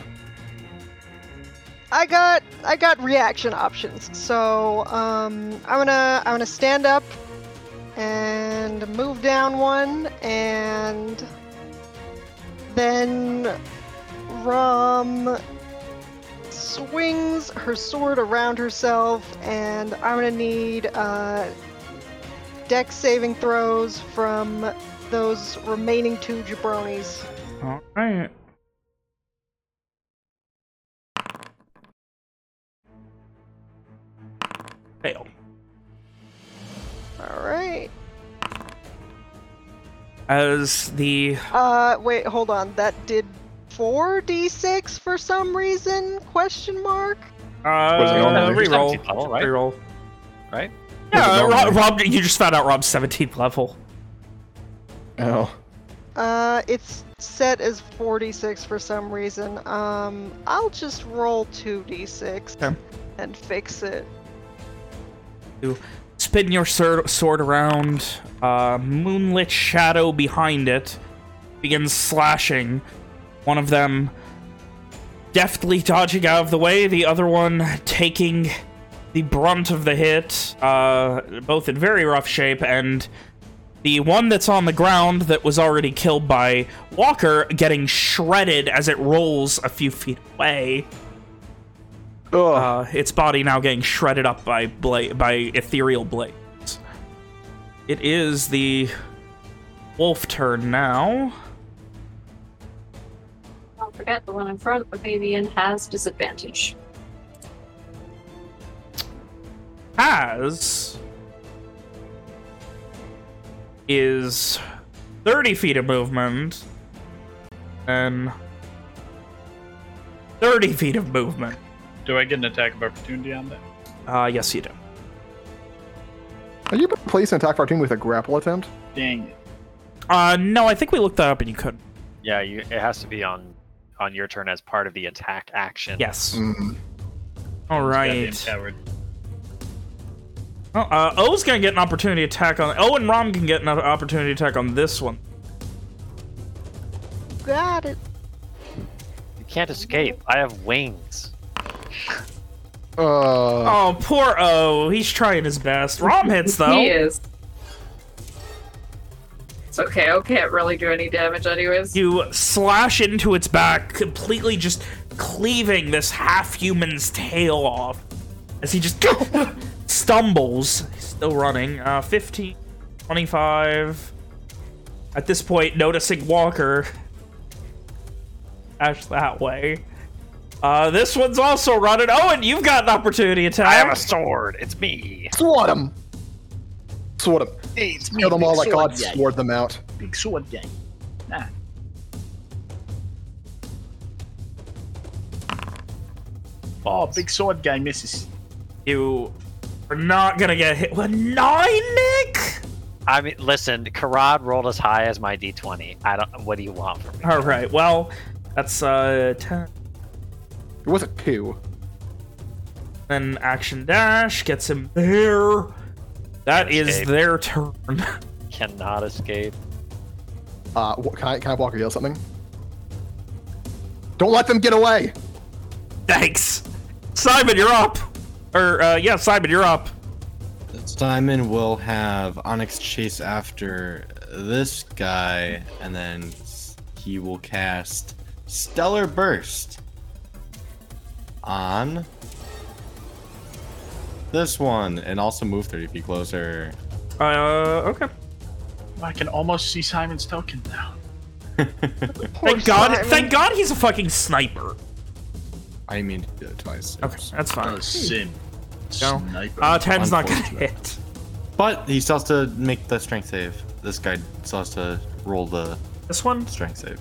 I got I got reaction options. So um, I'm gonna I'm gonna stand up and move down one, and then Rom swings her sword around herself, and I'm gonna need uh, dex saving throws from those remaining two jabronis. All right. Fail. All right. As the Uh, wait, hold on. That did four d6 for some reason? Question mark. uh, Was it on there? reroll, level, right? reroll. Right? Yeah, uh, Rob. Rob, you just found out Rob's 17th level. Oh. Uh, it's set as 4d6 for some reason. Um, I'll just roll 2d6 Okay. and fix it. Spin your sword, around. Uh, moonlit shadow behind it begins slashing. One of them deftly dodging out of the way, the other one taking the brunt of the hit, uh, both in very rough shape, and the one that's on the ground that was already killed by Walker getting shredded as it rolls a few feet away. Ugh. Uh, its body now getting shredded up by bla by ethereal blades. it is the wolf turn now. Don't forget the one in front of Fabian has disadvantage. Has is 30 feet of movement and 30 feet of movement. Do I get an attack of opportunity on that? Uh, yes, you do. Are you replacing attack of opportunity with a grapple attempt? Dang it. Uh, no, I think we looked that up and you couldn't. Yeah, you, it has to be on on your turn as part of the attack action. Yes. Mm. All Goddamn right. Well, uh, O's gonna get an opportunity attack on. O and Rom can get an opportunity attack on this one. Got it. You can't escape. I have wings. Uh, Oh, poor O. He's trying his best. Rom hits though. He is. It's okay. I can't really do any damage, anyways. You slash into its back, completely just cleaving this half-human's tail off as he just stumbles. He's still running. Uh, 15, 25. At this point, noticing Walker dash that way. Uh, this one's also running. Oh, and you've got an opportunity attack. I have a sword. It's me. swat him! Swat him. Hey, it's me, Kill them big all like sword God guy. sword them out. Big sword gang. Nah. Oh, big sword guy misses. You are not gonna get hit with nine, Nick. I mean, listen, Karad rolled as high as my d20. I don't. What do you want from me? All right. Well, that's uh 10. It was a two. Then action dash gets him there. That is Escape. their turn. Cannot escape. Uh, wh- can I can I walk or yell something? Don't let them get away. Thanks. Simon, you're up. Or uh yeah, Simon, you're up. Simon will have Onyx chase after this guy, and then he will cast Stellar Burst on this one, and also move 30 feet closer. Uh okay. I can almost see Simon's token now. Thank God Simon. thank God he's a fucking sniper. I mean, do it twice. Okay, that's fine. Oh, sin. Go. Sniper. Uh 10's not gonna hit. But he still has to make the strength save. This guy still has to roll the This one? strength save.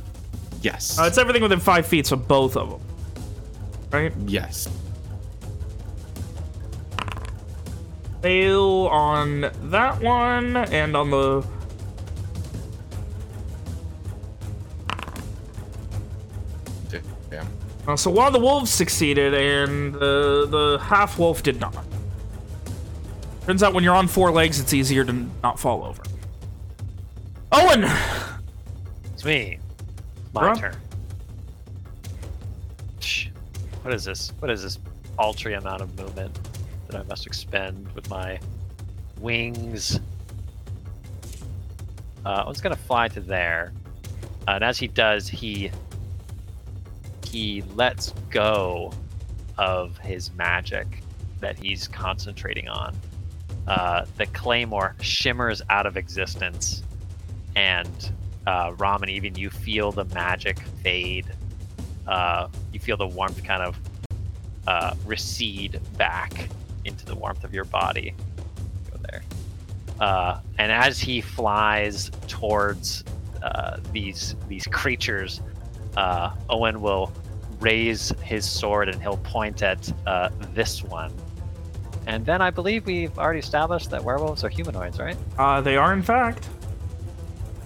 Yes. Uh, it's everything within five feet, so both of them. Right? yes. Fail on that one, and on the Damn. Uh, so one of the wolves succeeded, and the the half wolf did not. Turns out when you're on four legs, it's easier to not fall over. Owen, It's me. My Rob? turn. What is this? What is this paltry amount of movement that I must expend with my wings? Uh, was gonna fly to there, uh, and as he does, he he lets go of his magic that he's concentrating on. Uh, the claymore shimmers out of existence, and uh, Ramen, even you feel the magic fade. Uh, you feel the warmth kind of uh, recede back into the warmth of your body. Go there. Uh, and as he flies towards uh, these these creatures, uh, Owen will raise his sword and he'll point at uh, this one. And then I believe we've already established that werewolves are humanoids, right? uh, they are in fact.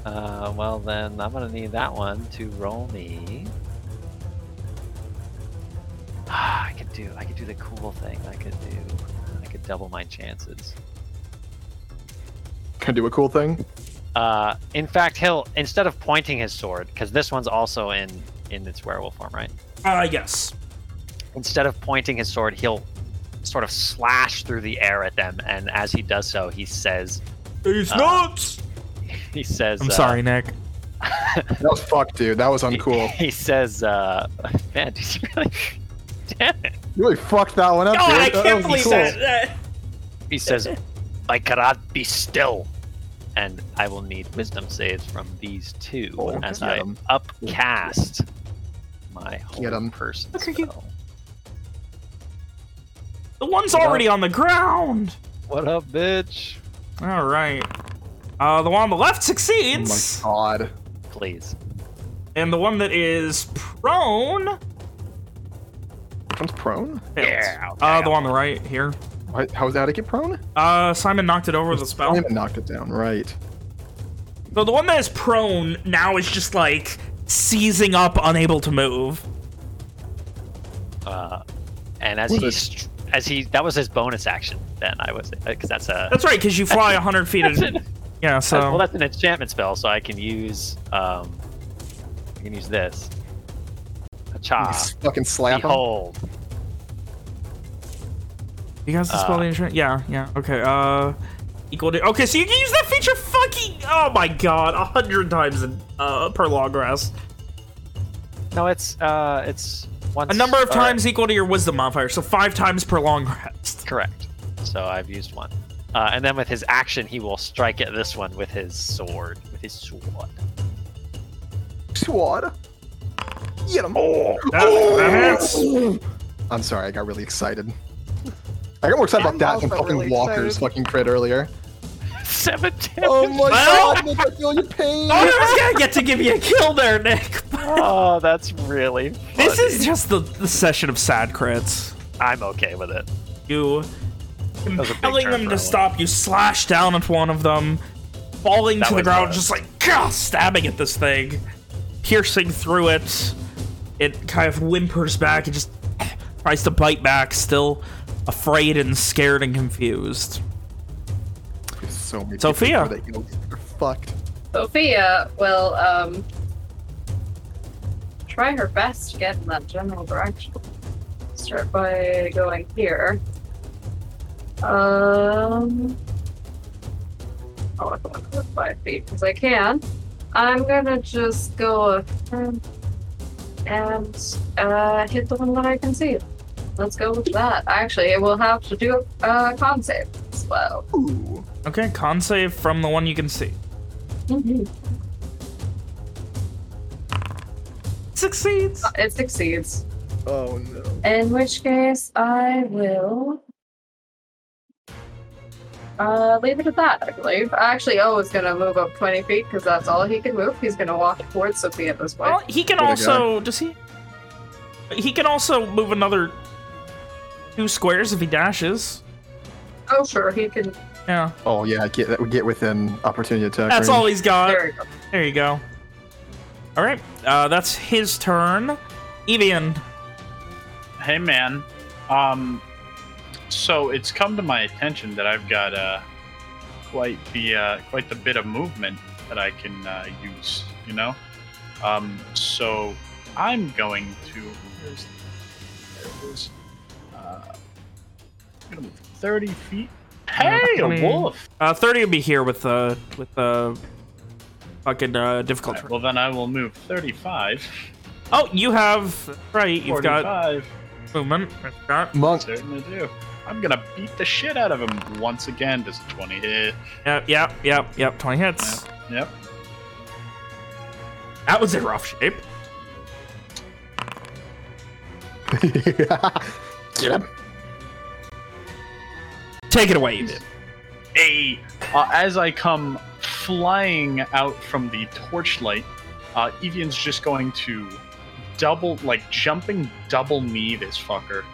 Uh, well then I'm gonna need that one to roll me. Ah, I could do I could do the cool thing. I could do I could double my chances. Can I do a cool thing? Uh, in fact, he'll instead of pointing his sword, because this one's also in in its werewolf form, right? Uh, yes. Instead of pointing his sword, he'll sort of slash through the air at them, and as he does so, he says, He's Uh, nuts. he says, I'm uh, sorry, Nick. That was fucked, dude. That was uncool. He says, uh, man, did you really? Damn it. You really fucked that one up, God, dude. I That can't believe cool. that. He says, I cannot be still. and I will need wisdom saves from these two Oh, as I I 'em. upcast my Get 'em. hold person spell. The one's already on the ground. What up, bitch? All right. Uh, the one on the left Oh succeeds, my god. Please. and the one that is prone Which one's prone? fails. Yeah, okay, uh, the one on the right here. Why, how's that to get prone? Uh, Simon knocked it over with a spell. haven't knocked it down, right. So the one that is prone now is just like seizing up, unable to move. Uh, and as Was he as he that was his bonus action. Then I was because that's a That's right, because you fly 100 feet. That's an- yeah, so well that's an enchantment spell, so I can use um I can use this. A cha. Fucking slap him. Behold. you guys dispel uh, the insurance. Yeah, yeah. Okay. Uh, equal to. Okay, so you can use that feature. Fucking. Oh my god, a hundred times in, uh, per long rest. No, it's uh it's once A number of or- times equal to your wisdom modifier, so five times per long rest. Correct. So I've used one. Uh, and then with his action, he will strike at this one with his sword. With his sword. Swat. Get him. Oh, that, that hits. I'm sorry, I got really excited. I got more excited I'm about that than fucking really Walker's excited. fucking crit earlier. Seven damage. Oh my god, Nick, I feel your pain. Oh, I was gonna get to give you a kill there, Nick. Oh, that's really. This is just the, the session of sad crits. I'm okay with it. You was compelling them to Owen. stop. You slash down at one of them, falling That to the ground, uh, just like gah, stabbing at this thing, piercing through it. It kind of whimpers back and just tries to bite back, still afraid and scared and confused. So many Sophia. people that, you know, are fucked. Sophia will um try her best to get in that general direction. Start by going here. Um. Oh, I want to go five feet because I can. I'm gonna just go ahead and uh, hit the one that I can see. Let's go with that. Actually, I will have to do a uh, con save as well. Ooh. Okay, con save from the one you can see. Mhm. Succeeds. It succeeds. Oh no. In which case, I will uh, leave it at that, I believe. Actually, O is going to move up 20 feet because that's all he can move. He's going to walk towards Sophia this way. Well, he can Way to also. Does he? He can also move another two squares if he dashes. Oh, sure, he can. Yeah, Oh yeah, get that would get within opportunity attack. that's range. all he's got. There you go. There you go. All right, uh, that's his turn. Evian. Hey man, um, so it's come to my attention that I've got uh, quite the uh, quite the bit of movement that I can uh, use. You know, um, so I'm going to. Where's, there it is. Uh, I'm gonna move 30 feet. Hey, a wolf! Uh, thirty will be here with uh with uh fucking uh difficult. Alright, well then I will move 35. Oh, you have right. You've got 45. movement. Got monk. Certainly do. I'm gonna beat the shit out of him once again. Does 20 hit? Yep, yep, yep, yep. Twenty hits. Yep. That was in rough shape. Get him. Take it away, Evian. Hey, uh, as I come flying out from the torchlight, uh, Evian's just going to double, like jumping double knee this fucker.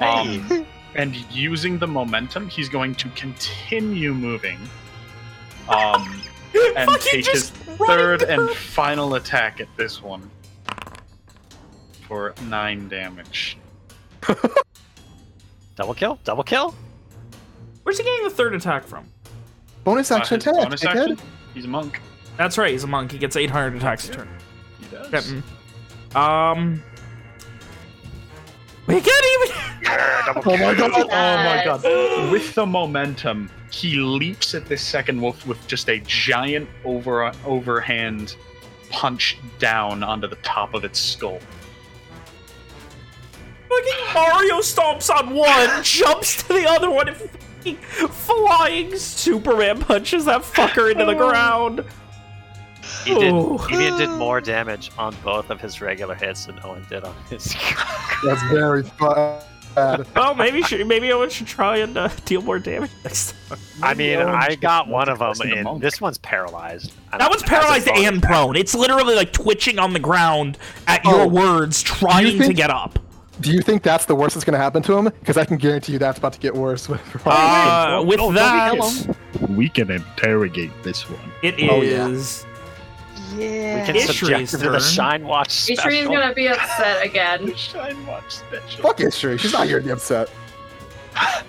Um, and using the momentum, he's going to continue moving. Um, and take his third the and final attack at this one for nine damage. Double kill? Double kill? Where's he getting the third attack from? Bonus Uh, action his attack. bonus dickhead. action? He's a monk. That's right. He's a monk. He gets 800 attacks a turn. He does. Um. We get even. Oh my god. Oh my god. With the momentum, he leaps at this second wolf with just a giant over overhand punch down onto the top of its skull. Fucking Mario stomps on one, jumps to the other one, and Flying Superman punches that fucker into the oh. ground. He did. Oh. Evian did more damage on both of his regular hits than Owen did on his. That's very bad. Well, maybe should, maybe Owen should try and uh, deal more damage next time. I mean, Owen I got one of them, and Monk. this one's paralyzed. And That one's paralyzed and prone. It's literally like twitching on the ground at your Oh. words, trying to think- get up. Do you think that's the worst that's going to happen to him? Because I can guarantee you that's about to get worse. Uh, with don't- don't that, We can interrogate this one. It is. Oh, yeah. Is. Yeah. We can Ishri's subject him to the. Shine Watch special. Ishri's gonna be upset again. Shine Watch special. Fuck Ishri. She's not here to be upset.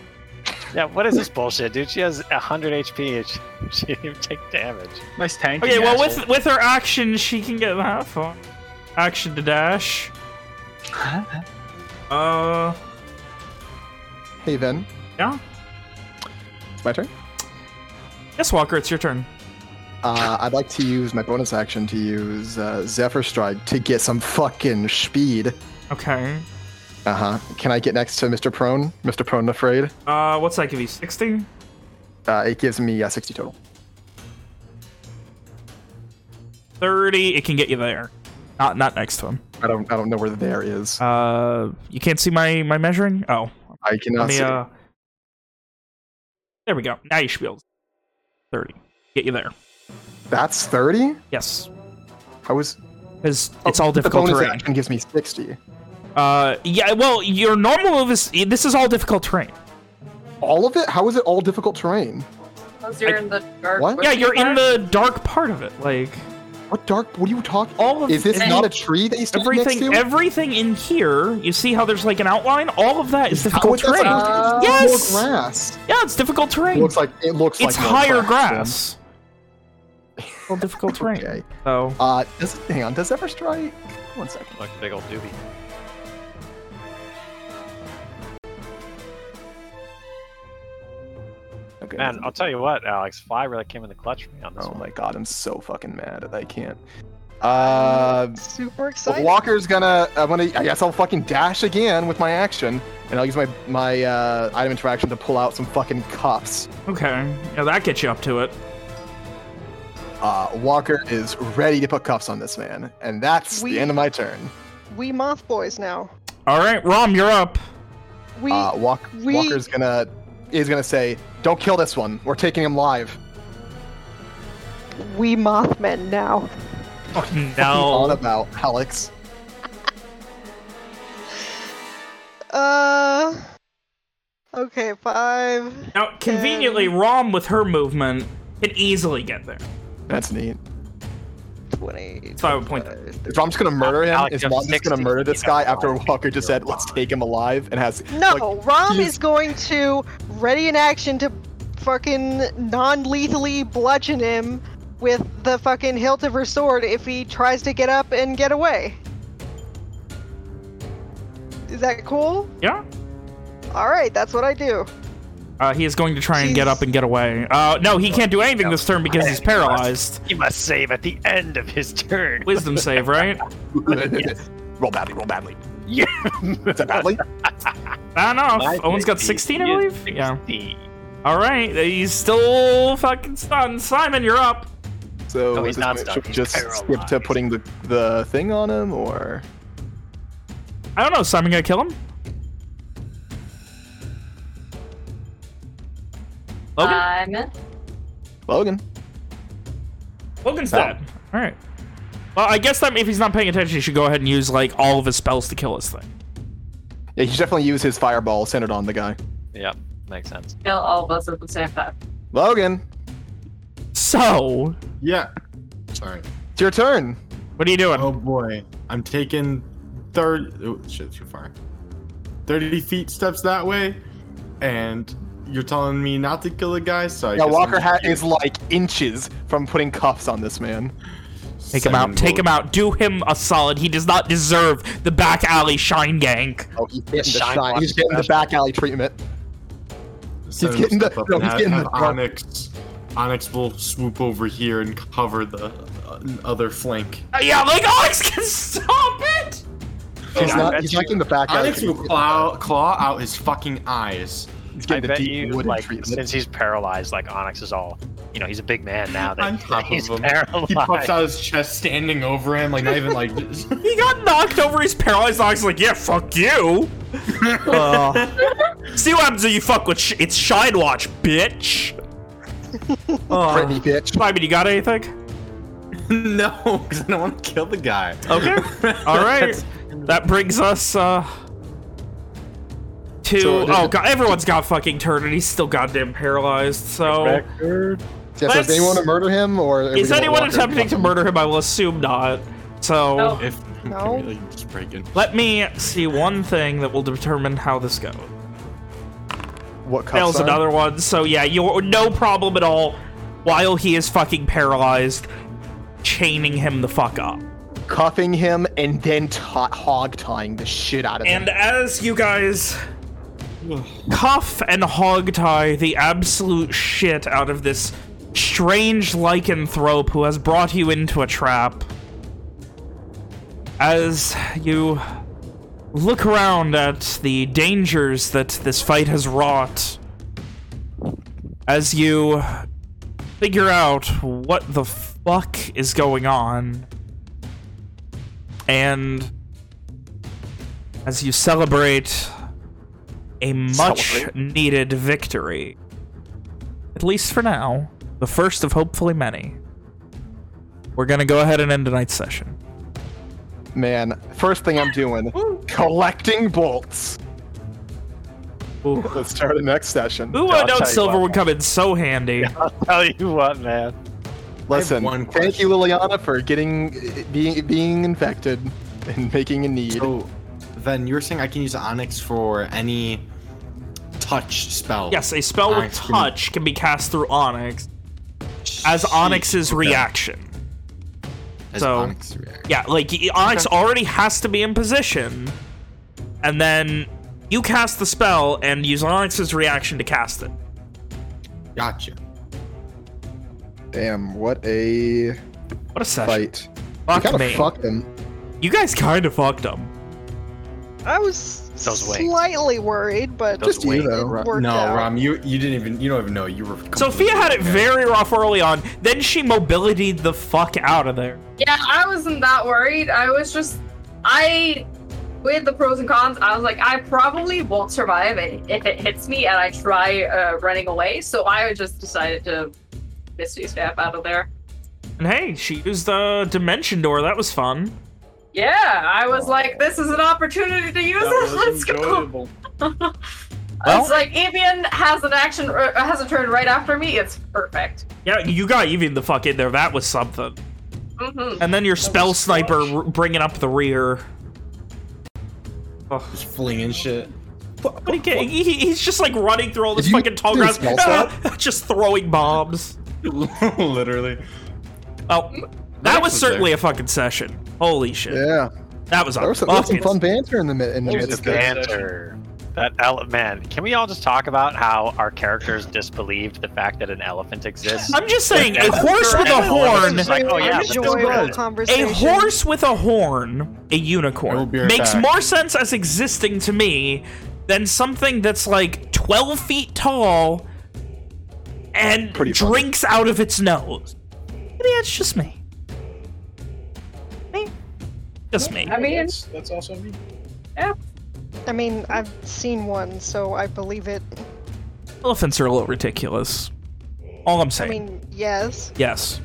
Yeah, what is this bullshit, dude? She has 100 HP and she, she didn't even take damage. Nice tank. Okay, well, with with her action, she can get that far. Action to dash. Uh, Hey, Ven. yeah. It's my turn. Yes, Walker, it's your turn. Uh, I'd like to use my bonus action to use uh, Zephyr Strike to get some fucking speed. Okay. Uh huh. Can I get next to Mr. Prone? Mr. Prone Afraid? Uh, what's that give you? 60? Uh, it gives me uh, 60 total. 30, it can get you there. Not not next to him. I don't. I don't know where the there is. Uh, you can't see my my measuring? Oh, I cannot me see. uh. There we go. Now you should be able. to- 30. Get you there. That's 30. Yes. How was? Because it's Oh, all the difficult bonus terrain. action gives me 60. Uh, yeah. Well, your normal move is this is all difficult terrain. All of it? How is it all difficult terrain? Because you're I- in the dark. What? Yeah, you're in part. the dark part of it. Like What dark? What are you talking? all of Is this every- not a tree that you stand everything? next to? Everything in here, you see how there's like an outline. All of that is difficult is terrain. supposed to be Yes! more grass? Yeah, it's difficult terrain. It looks like it looks it's like higher grass, grass. Well, difficult terrain. Okay. So Uh, does hang on? Does Zephyr Strike? One second. Like a big old doobie. Okay. Man, I'll tell you what, Alex. Fly really came in the clutch for me on this Oh one. my god, I'm so fucking mad that I can't. Uh, Super excited. Walker's gonna. I'm gonna. I guess I'll fucking dash again with my action, and I'll use my my uh, item interaction to pull out some fucking cuffs. okay, yeah, that gets you up to it. Uh, Walker is ready to put cuffs on this man, and that's We- the end of my turn. We moth boys now. All right, Rom, you're up. We uh, Walk, we- Walker's gonna is gonna say, "Don't kill this one. We're taking him live." we mothmen now. Fucking on No. about Alex. Uh. Okay, five. Now, conveniently, Rom with her movement can easily get there. That's neat. 20. So I would point that. If I'm just gonna murder him, Alex, is you Mom just gonna murder this guy after. Walker just said, "Let's take him alive," and has No, like, Rom he's- is going to ready in action to fucking non-lethally bludgeon him with the fucking hilt of her sword if he tries to get up and get away. Is that cool? Yeah. All right, that's what I do. Uh, he is going to try and get up and get away. Uh, no, he can't do anything this turn because he's paralyzed. He must save at the end of his turn. Wisdom save, right? roll badly, roll badly. Yeah. Is that badly? Bad enough. My Owen's got 16, I is believe? Yeah. All right, he's still fucking stunned. Simon, you're up. So No, is he's not gonna- should he's just skip to putting the the thing on him, or I don't know. Is Simon gonna kill him? Logan? Uh, I'm Logan? Logan's no. dead. All right. Well, I guess that if he's not paying attention, he should go ahead and use like all of his spells to kill this thing. Yeah, he should definitely use his fireball centered on the guy. Yep, makes sense. kill all of us at the same time. Logan, So, Yeah. Sorry. it's your turn. what are you doing? Oh boy. I'm taking third. Oh shit, too far. Thirty feet steps that way, and you're telling me not to kill a guy. So I Yeah, Walker hat is like inches from putting cuffs on this man. Take him out. Simon Take him out. Do him a solid. He does not deserve the back alley shine gank. Oh, he's getting the Shine shine. He's getting the back alley treatment. Simon getting the- step up no, and he's have- getting have the. Onyx. Onyx will swoop over here and cover the uh, other flank. Uh, yeah, like Onyx can stop it. He's I not. bet He's not getting the back alley. Onyx will treatment. claw, claw out his fucking eyes He's I the bet deep you, wooden like, treatment. since he's paralyzed, like Onyx is all, you know, he's a big man now that, On that top he's of him. paralyzed. He pops out his chest, standing over him, like not even like. He got knocked over. He's paralyzed. Onyx is like, yeah, fuck you. Uh, see what happens when you fuck with sh it's Shine Watch, bitch. Uh, Brittany, bitch. I mean, you got anything? no, because I don't want to kill the guy. Okay. All right. That brings us uh to So, oh god, everyone's got fucking turn and he's still goddamn paralyzed. So Yeah, so Let's- is anyone to murder him, or is anyone attempting to murder him? I will assume not. So No. If No. really just breaking. let me see one thing that will determine how this goes. What Fails cuffs are? another one. So yeah, you no problem at all. While he is fucking paralyzed, chaining him the fuck up. cuffing him and then hog tying the shit out of And him. And as you guys cuff and hog tie the absolute shit out of this strange lycanthrope who has brought you into a trap, as you look around at the dangers that this fight has wrought, as you figure out what the fuck is going on, and as you celebrate a much needed victory. At least for now, the first of hopefully many. We're gonna go ahead and end tonight's session. Man, first thing I'm doing, collecting bolts. Ooh, Let's start the next session. Ooh I'll I know silver what. would come in so handy. I'll tell you what, man. Listen, one thank you, Liliana, for getting being being infected and making a need. So then you were saying I can use Onyx for any touch spell. Yes, a spell with Onyx can- touch can be cast through Onyx as Sheesh, Onyx's okay. reaction. As so- Onyx reaction. Yeah, like y- Onyx already has to be in position, and then you cast the spell and use Onyx's reaction to cast it. Gotcha. Damn, what a What a session. fight. Fuck we kind me. of fucked him. You guys kind of fucked them. I was Those wings. slightly worried, but Those Just you, wings. though. it Ro- worked No, out. Rom, you you didn't even you don't even know you were. Sophia had it very rough early on. Then she mobilitied the fuck out of there. Yeah, I wasn't that worried. I was just, I, with the pros and cons, I was like, I probably won't survive it if it hits me and I try uh, running away. So I just decided to Misty Step out of there. And hey, she used the dimension door. That was fun. Yeah, I was like, this is an opportunity to use That it. was Let's go. Well- it's like Evian has an action, uh, has a turn right after me. It's perfect. Yeah, you got Evian the fuck in there. That was something. hmm And then your spell sniper r- bringing up the rear. Oh. Just flinging shit. But he can't- he- he's just like running through all this Did you fucking tall grass, spell just throwing bombs. Literally. Oh, that was was certainly there. a fucking session. Holy shit. Yeah, That was a there was some, there was some fun banter in the mi- in the midst. a of it. Banter. That ele- man, can we all just talk about how our characters disbelieved the fact that an elephant exists? I'm just saying, a horse with a horn, like, oh yeah, but enjoyable that's good. a horse with a horn, a unicorn, right makes back. more sense as existing to me than something that's like 12 feet tall and drinks out of its nose. Maybe it's just me. Me? Just me. I mean, That's, that's also me. Yeah. I mean, I've seen one, so I believe it. Elephants are a little ridiculous. All I'm saying. I mean, yes. yes.